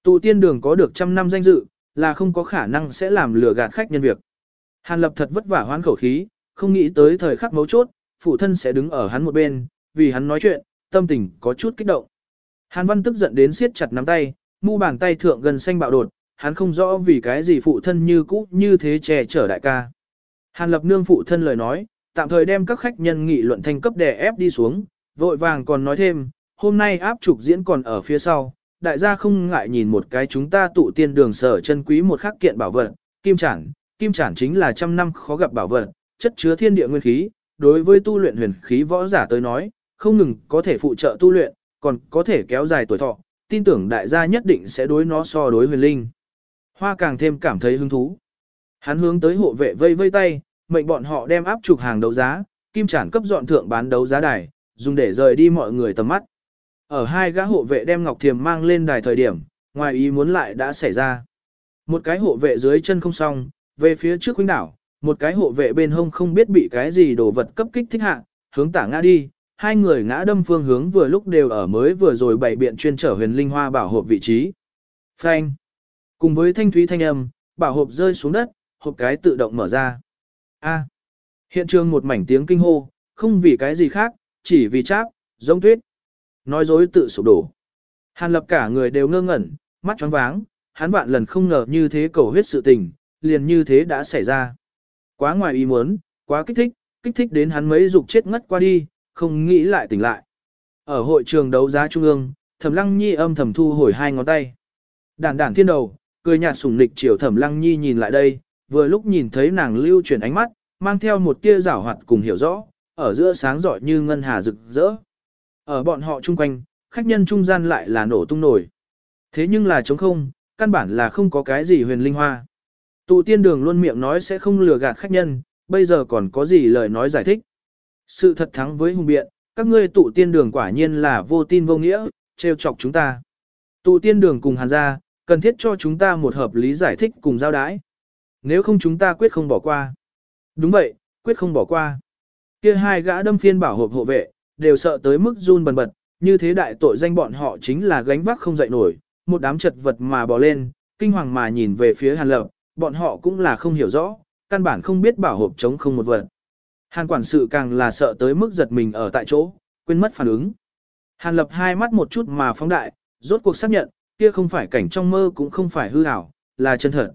Speaker 1: Tụ tiên đường có được trăm năm danh dự, là không có khả năng sẽ làm lừa gạt khách nhân việc. Hàn lập thật vất vả hoán khẩu khí, không nghĩ tới thời khắc mấu chốt, phụ thân sẽ đứng ở hắn một bên, vì hắn nói chuyện, tâm tình có chút kích động. Hàn văn tức giận đến siết chặt nắm tay, mu bàn tay thượng gần xanh bạo đột, hắn không rõ vì cái gì phụ thân như cũ như thế che chở đại ca. Hàn lập nương phụ thân lời nói, tạm thời đem các khách nhân nghị luận thanh cấp đè ép đi xuống, vội vàng còn nói thêm, hôm nay áp trục diễn còn ở phía sau, đại gia không ngại nhìn một cái chúng ta tụ tiên đường sở chân quý một khắc kiện bảo vật, kim chản, kim chản chính là trăm năm khó gặp bảo vật, chất chứa thiên địa nguyên khí, đối với tu luyện huyền khí võ giả tới nói, không ngừng có thể phụ trợ tu luyện, còn có thể kéo dài tuổi thọ, tin tưởng đại gia nhất định sẽ đối nó so đối huyền linh. Hoa càng thêm cảm thấy hứng thú. Hắn hướng tới hộ vệ vây vây tay, mệnh bọn họ đem áp trục hàng đấu giá, kim trản cấp dọn thượng bán đấu giá đài, dùng để rời đi mọi người tầm mắt. Ở hai gã hộ vệ đem Ngọc Thiềm mang lên đài thời điểm, ngoài ý muốn lại đã xảy ra. Một cái hộ vệ dưới chân không xong, về phía trước huynh đảo, một cái hộ vệ bên hông không biết bị cái gì đồ vật cấp kích thích hạ, hướng tả ngã đi, hai người ngã đâm phương hướng vừa lúc đều ở mới vừa rồi bảy biện chuyên trở huyền linh hoa bảo hộp vị trí. Phanh. Cùng với thanh thúy thanh âm, bảo hộp rơi xuống đất, hộp cái tự động mở ra. A. Hiện trường một mảnh tiếng kinh hô, không vì cái gì khác, chỉ vì cháp, giống tuyết. Nói dối tự sụp đổ. Hàn lập cả người đều ngơ ngẩn, mắt tròn váng, hắn vạn lần không ngờ như thế cầu huyết sự tình, liền như thế đã xảy ra. Quá ngoài ý muốn, quá kích thích, kích thích đến hắn mấy dục chết ngất qua đi, không nghĩ lại tỉnh lại. Ở hội trường đấu giá trung ương, Thẩm Lăng Nhi âm thầm thu hồi hai ngón tay. Đản đản thiên đầu, cười nhạt sủng lịch chiều Thẩm Lăng Nhi nhìn lại đây, vừa lúc nhìn thấy nàng lưu chuyển ánh mắt, mang theo một tia giảo hoạt cùng hiểu rõ, ở giữa sáng rọi như ngân hà rực rỡ. Ở bọn họ chung quanh, khách nhân trung gian lại là nổ tung nổi. Thế nhưng là trống không, căn bản là không có cái gì huyền linh hoa. Tụ tiên đường luôn miệng nói sẽ không lừa gạt khách nhân, bây giờ còn có gì lời nói giải thích. Sự thật thắng với hùng biện, các ngươi tụ tiên đường quả nhiên là vô tin vô nghĩa, trêu chọc chúng ta. Tụ tiên đường cùng hàn gia, cần thiết cho chúng ta một hợp lý giải thích cùng giao đái. Nếu không chúng ta quyết không bỏ qua. Đúng vậy, quyết không bỏ qua. Kia hai gã đâm phiên bảo hộp hộ vệ, đều sợ tới mức run bần bật, như thế đại tội danh bọn họ chính là gánh vác không dậy nổi, một đám chật vật mà bò lên, kinh hoàng mà nhìn về phía Hàn Lập, bọn họ cũng là không hiểu rõ, căn bản không biết bảo hộp chống không một vật. Hàn quản sự càng là sợ tới mức giật mình ở tại chỗ, quên mất phản ứng. Hàn Lập hai mắt một chút mà phóng đại, rốt cuộc xác nhận, kia không phải cảnh trong mơ cũng không phải hư ảo, là chân thật.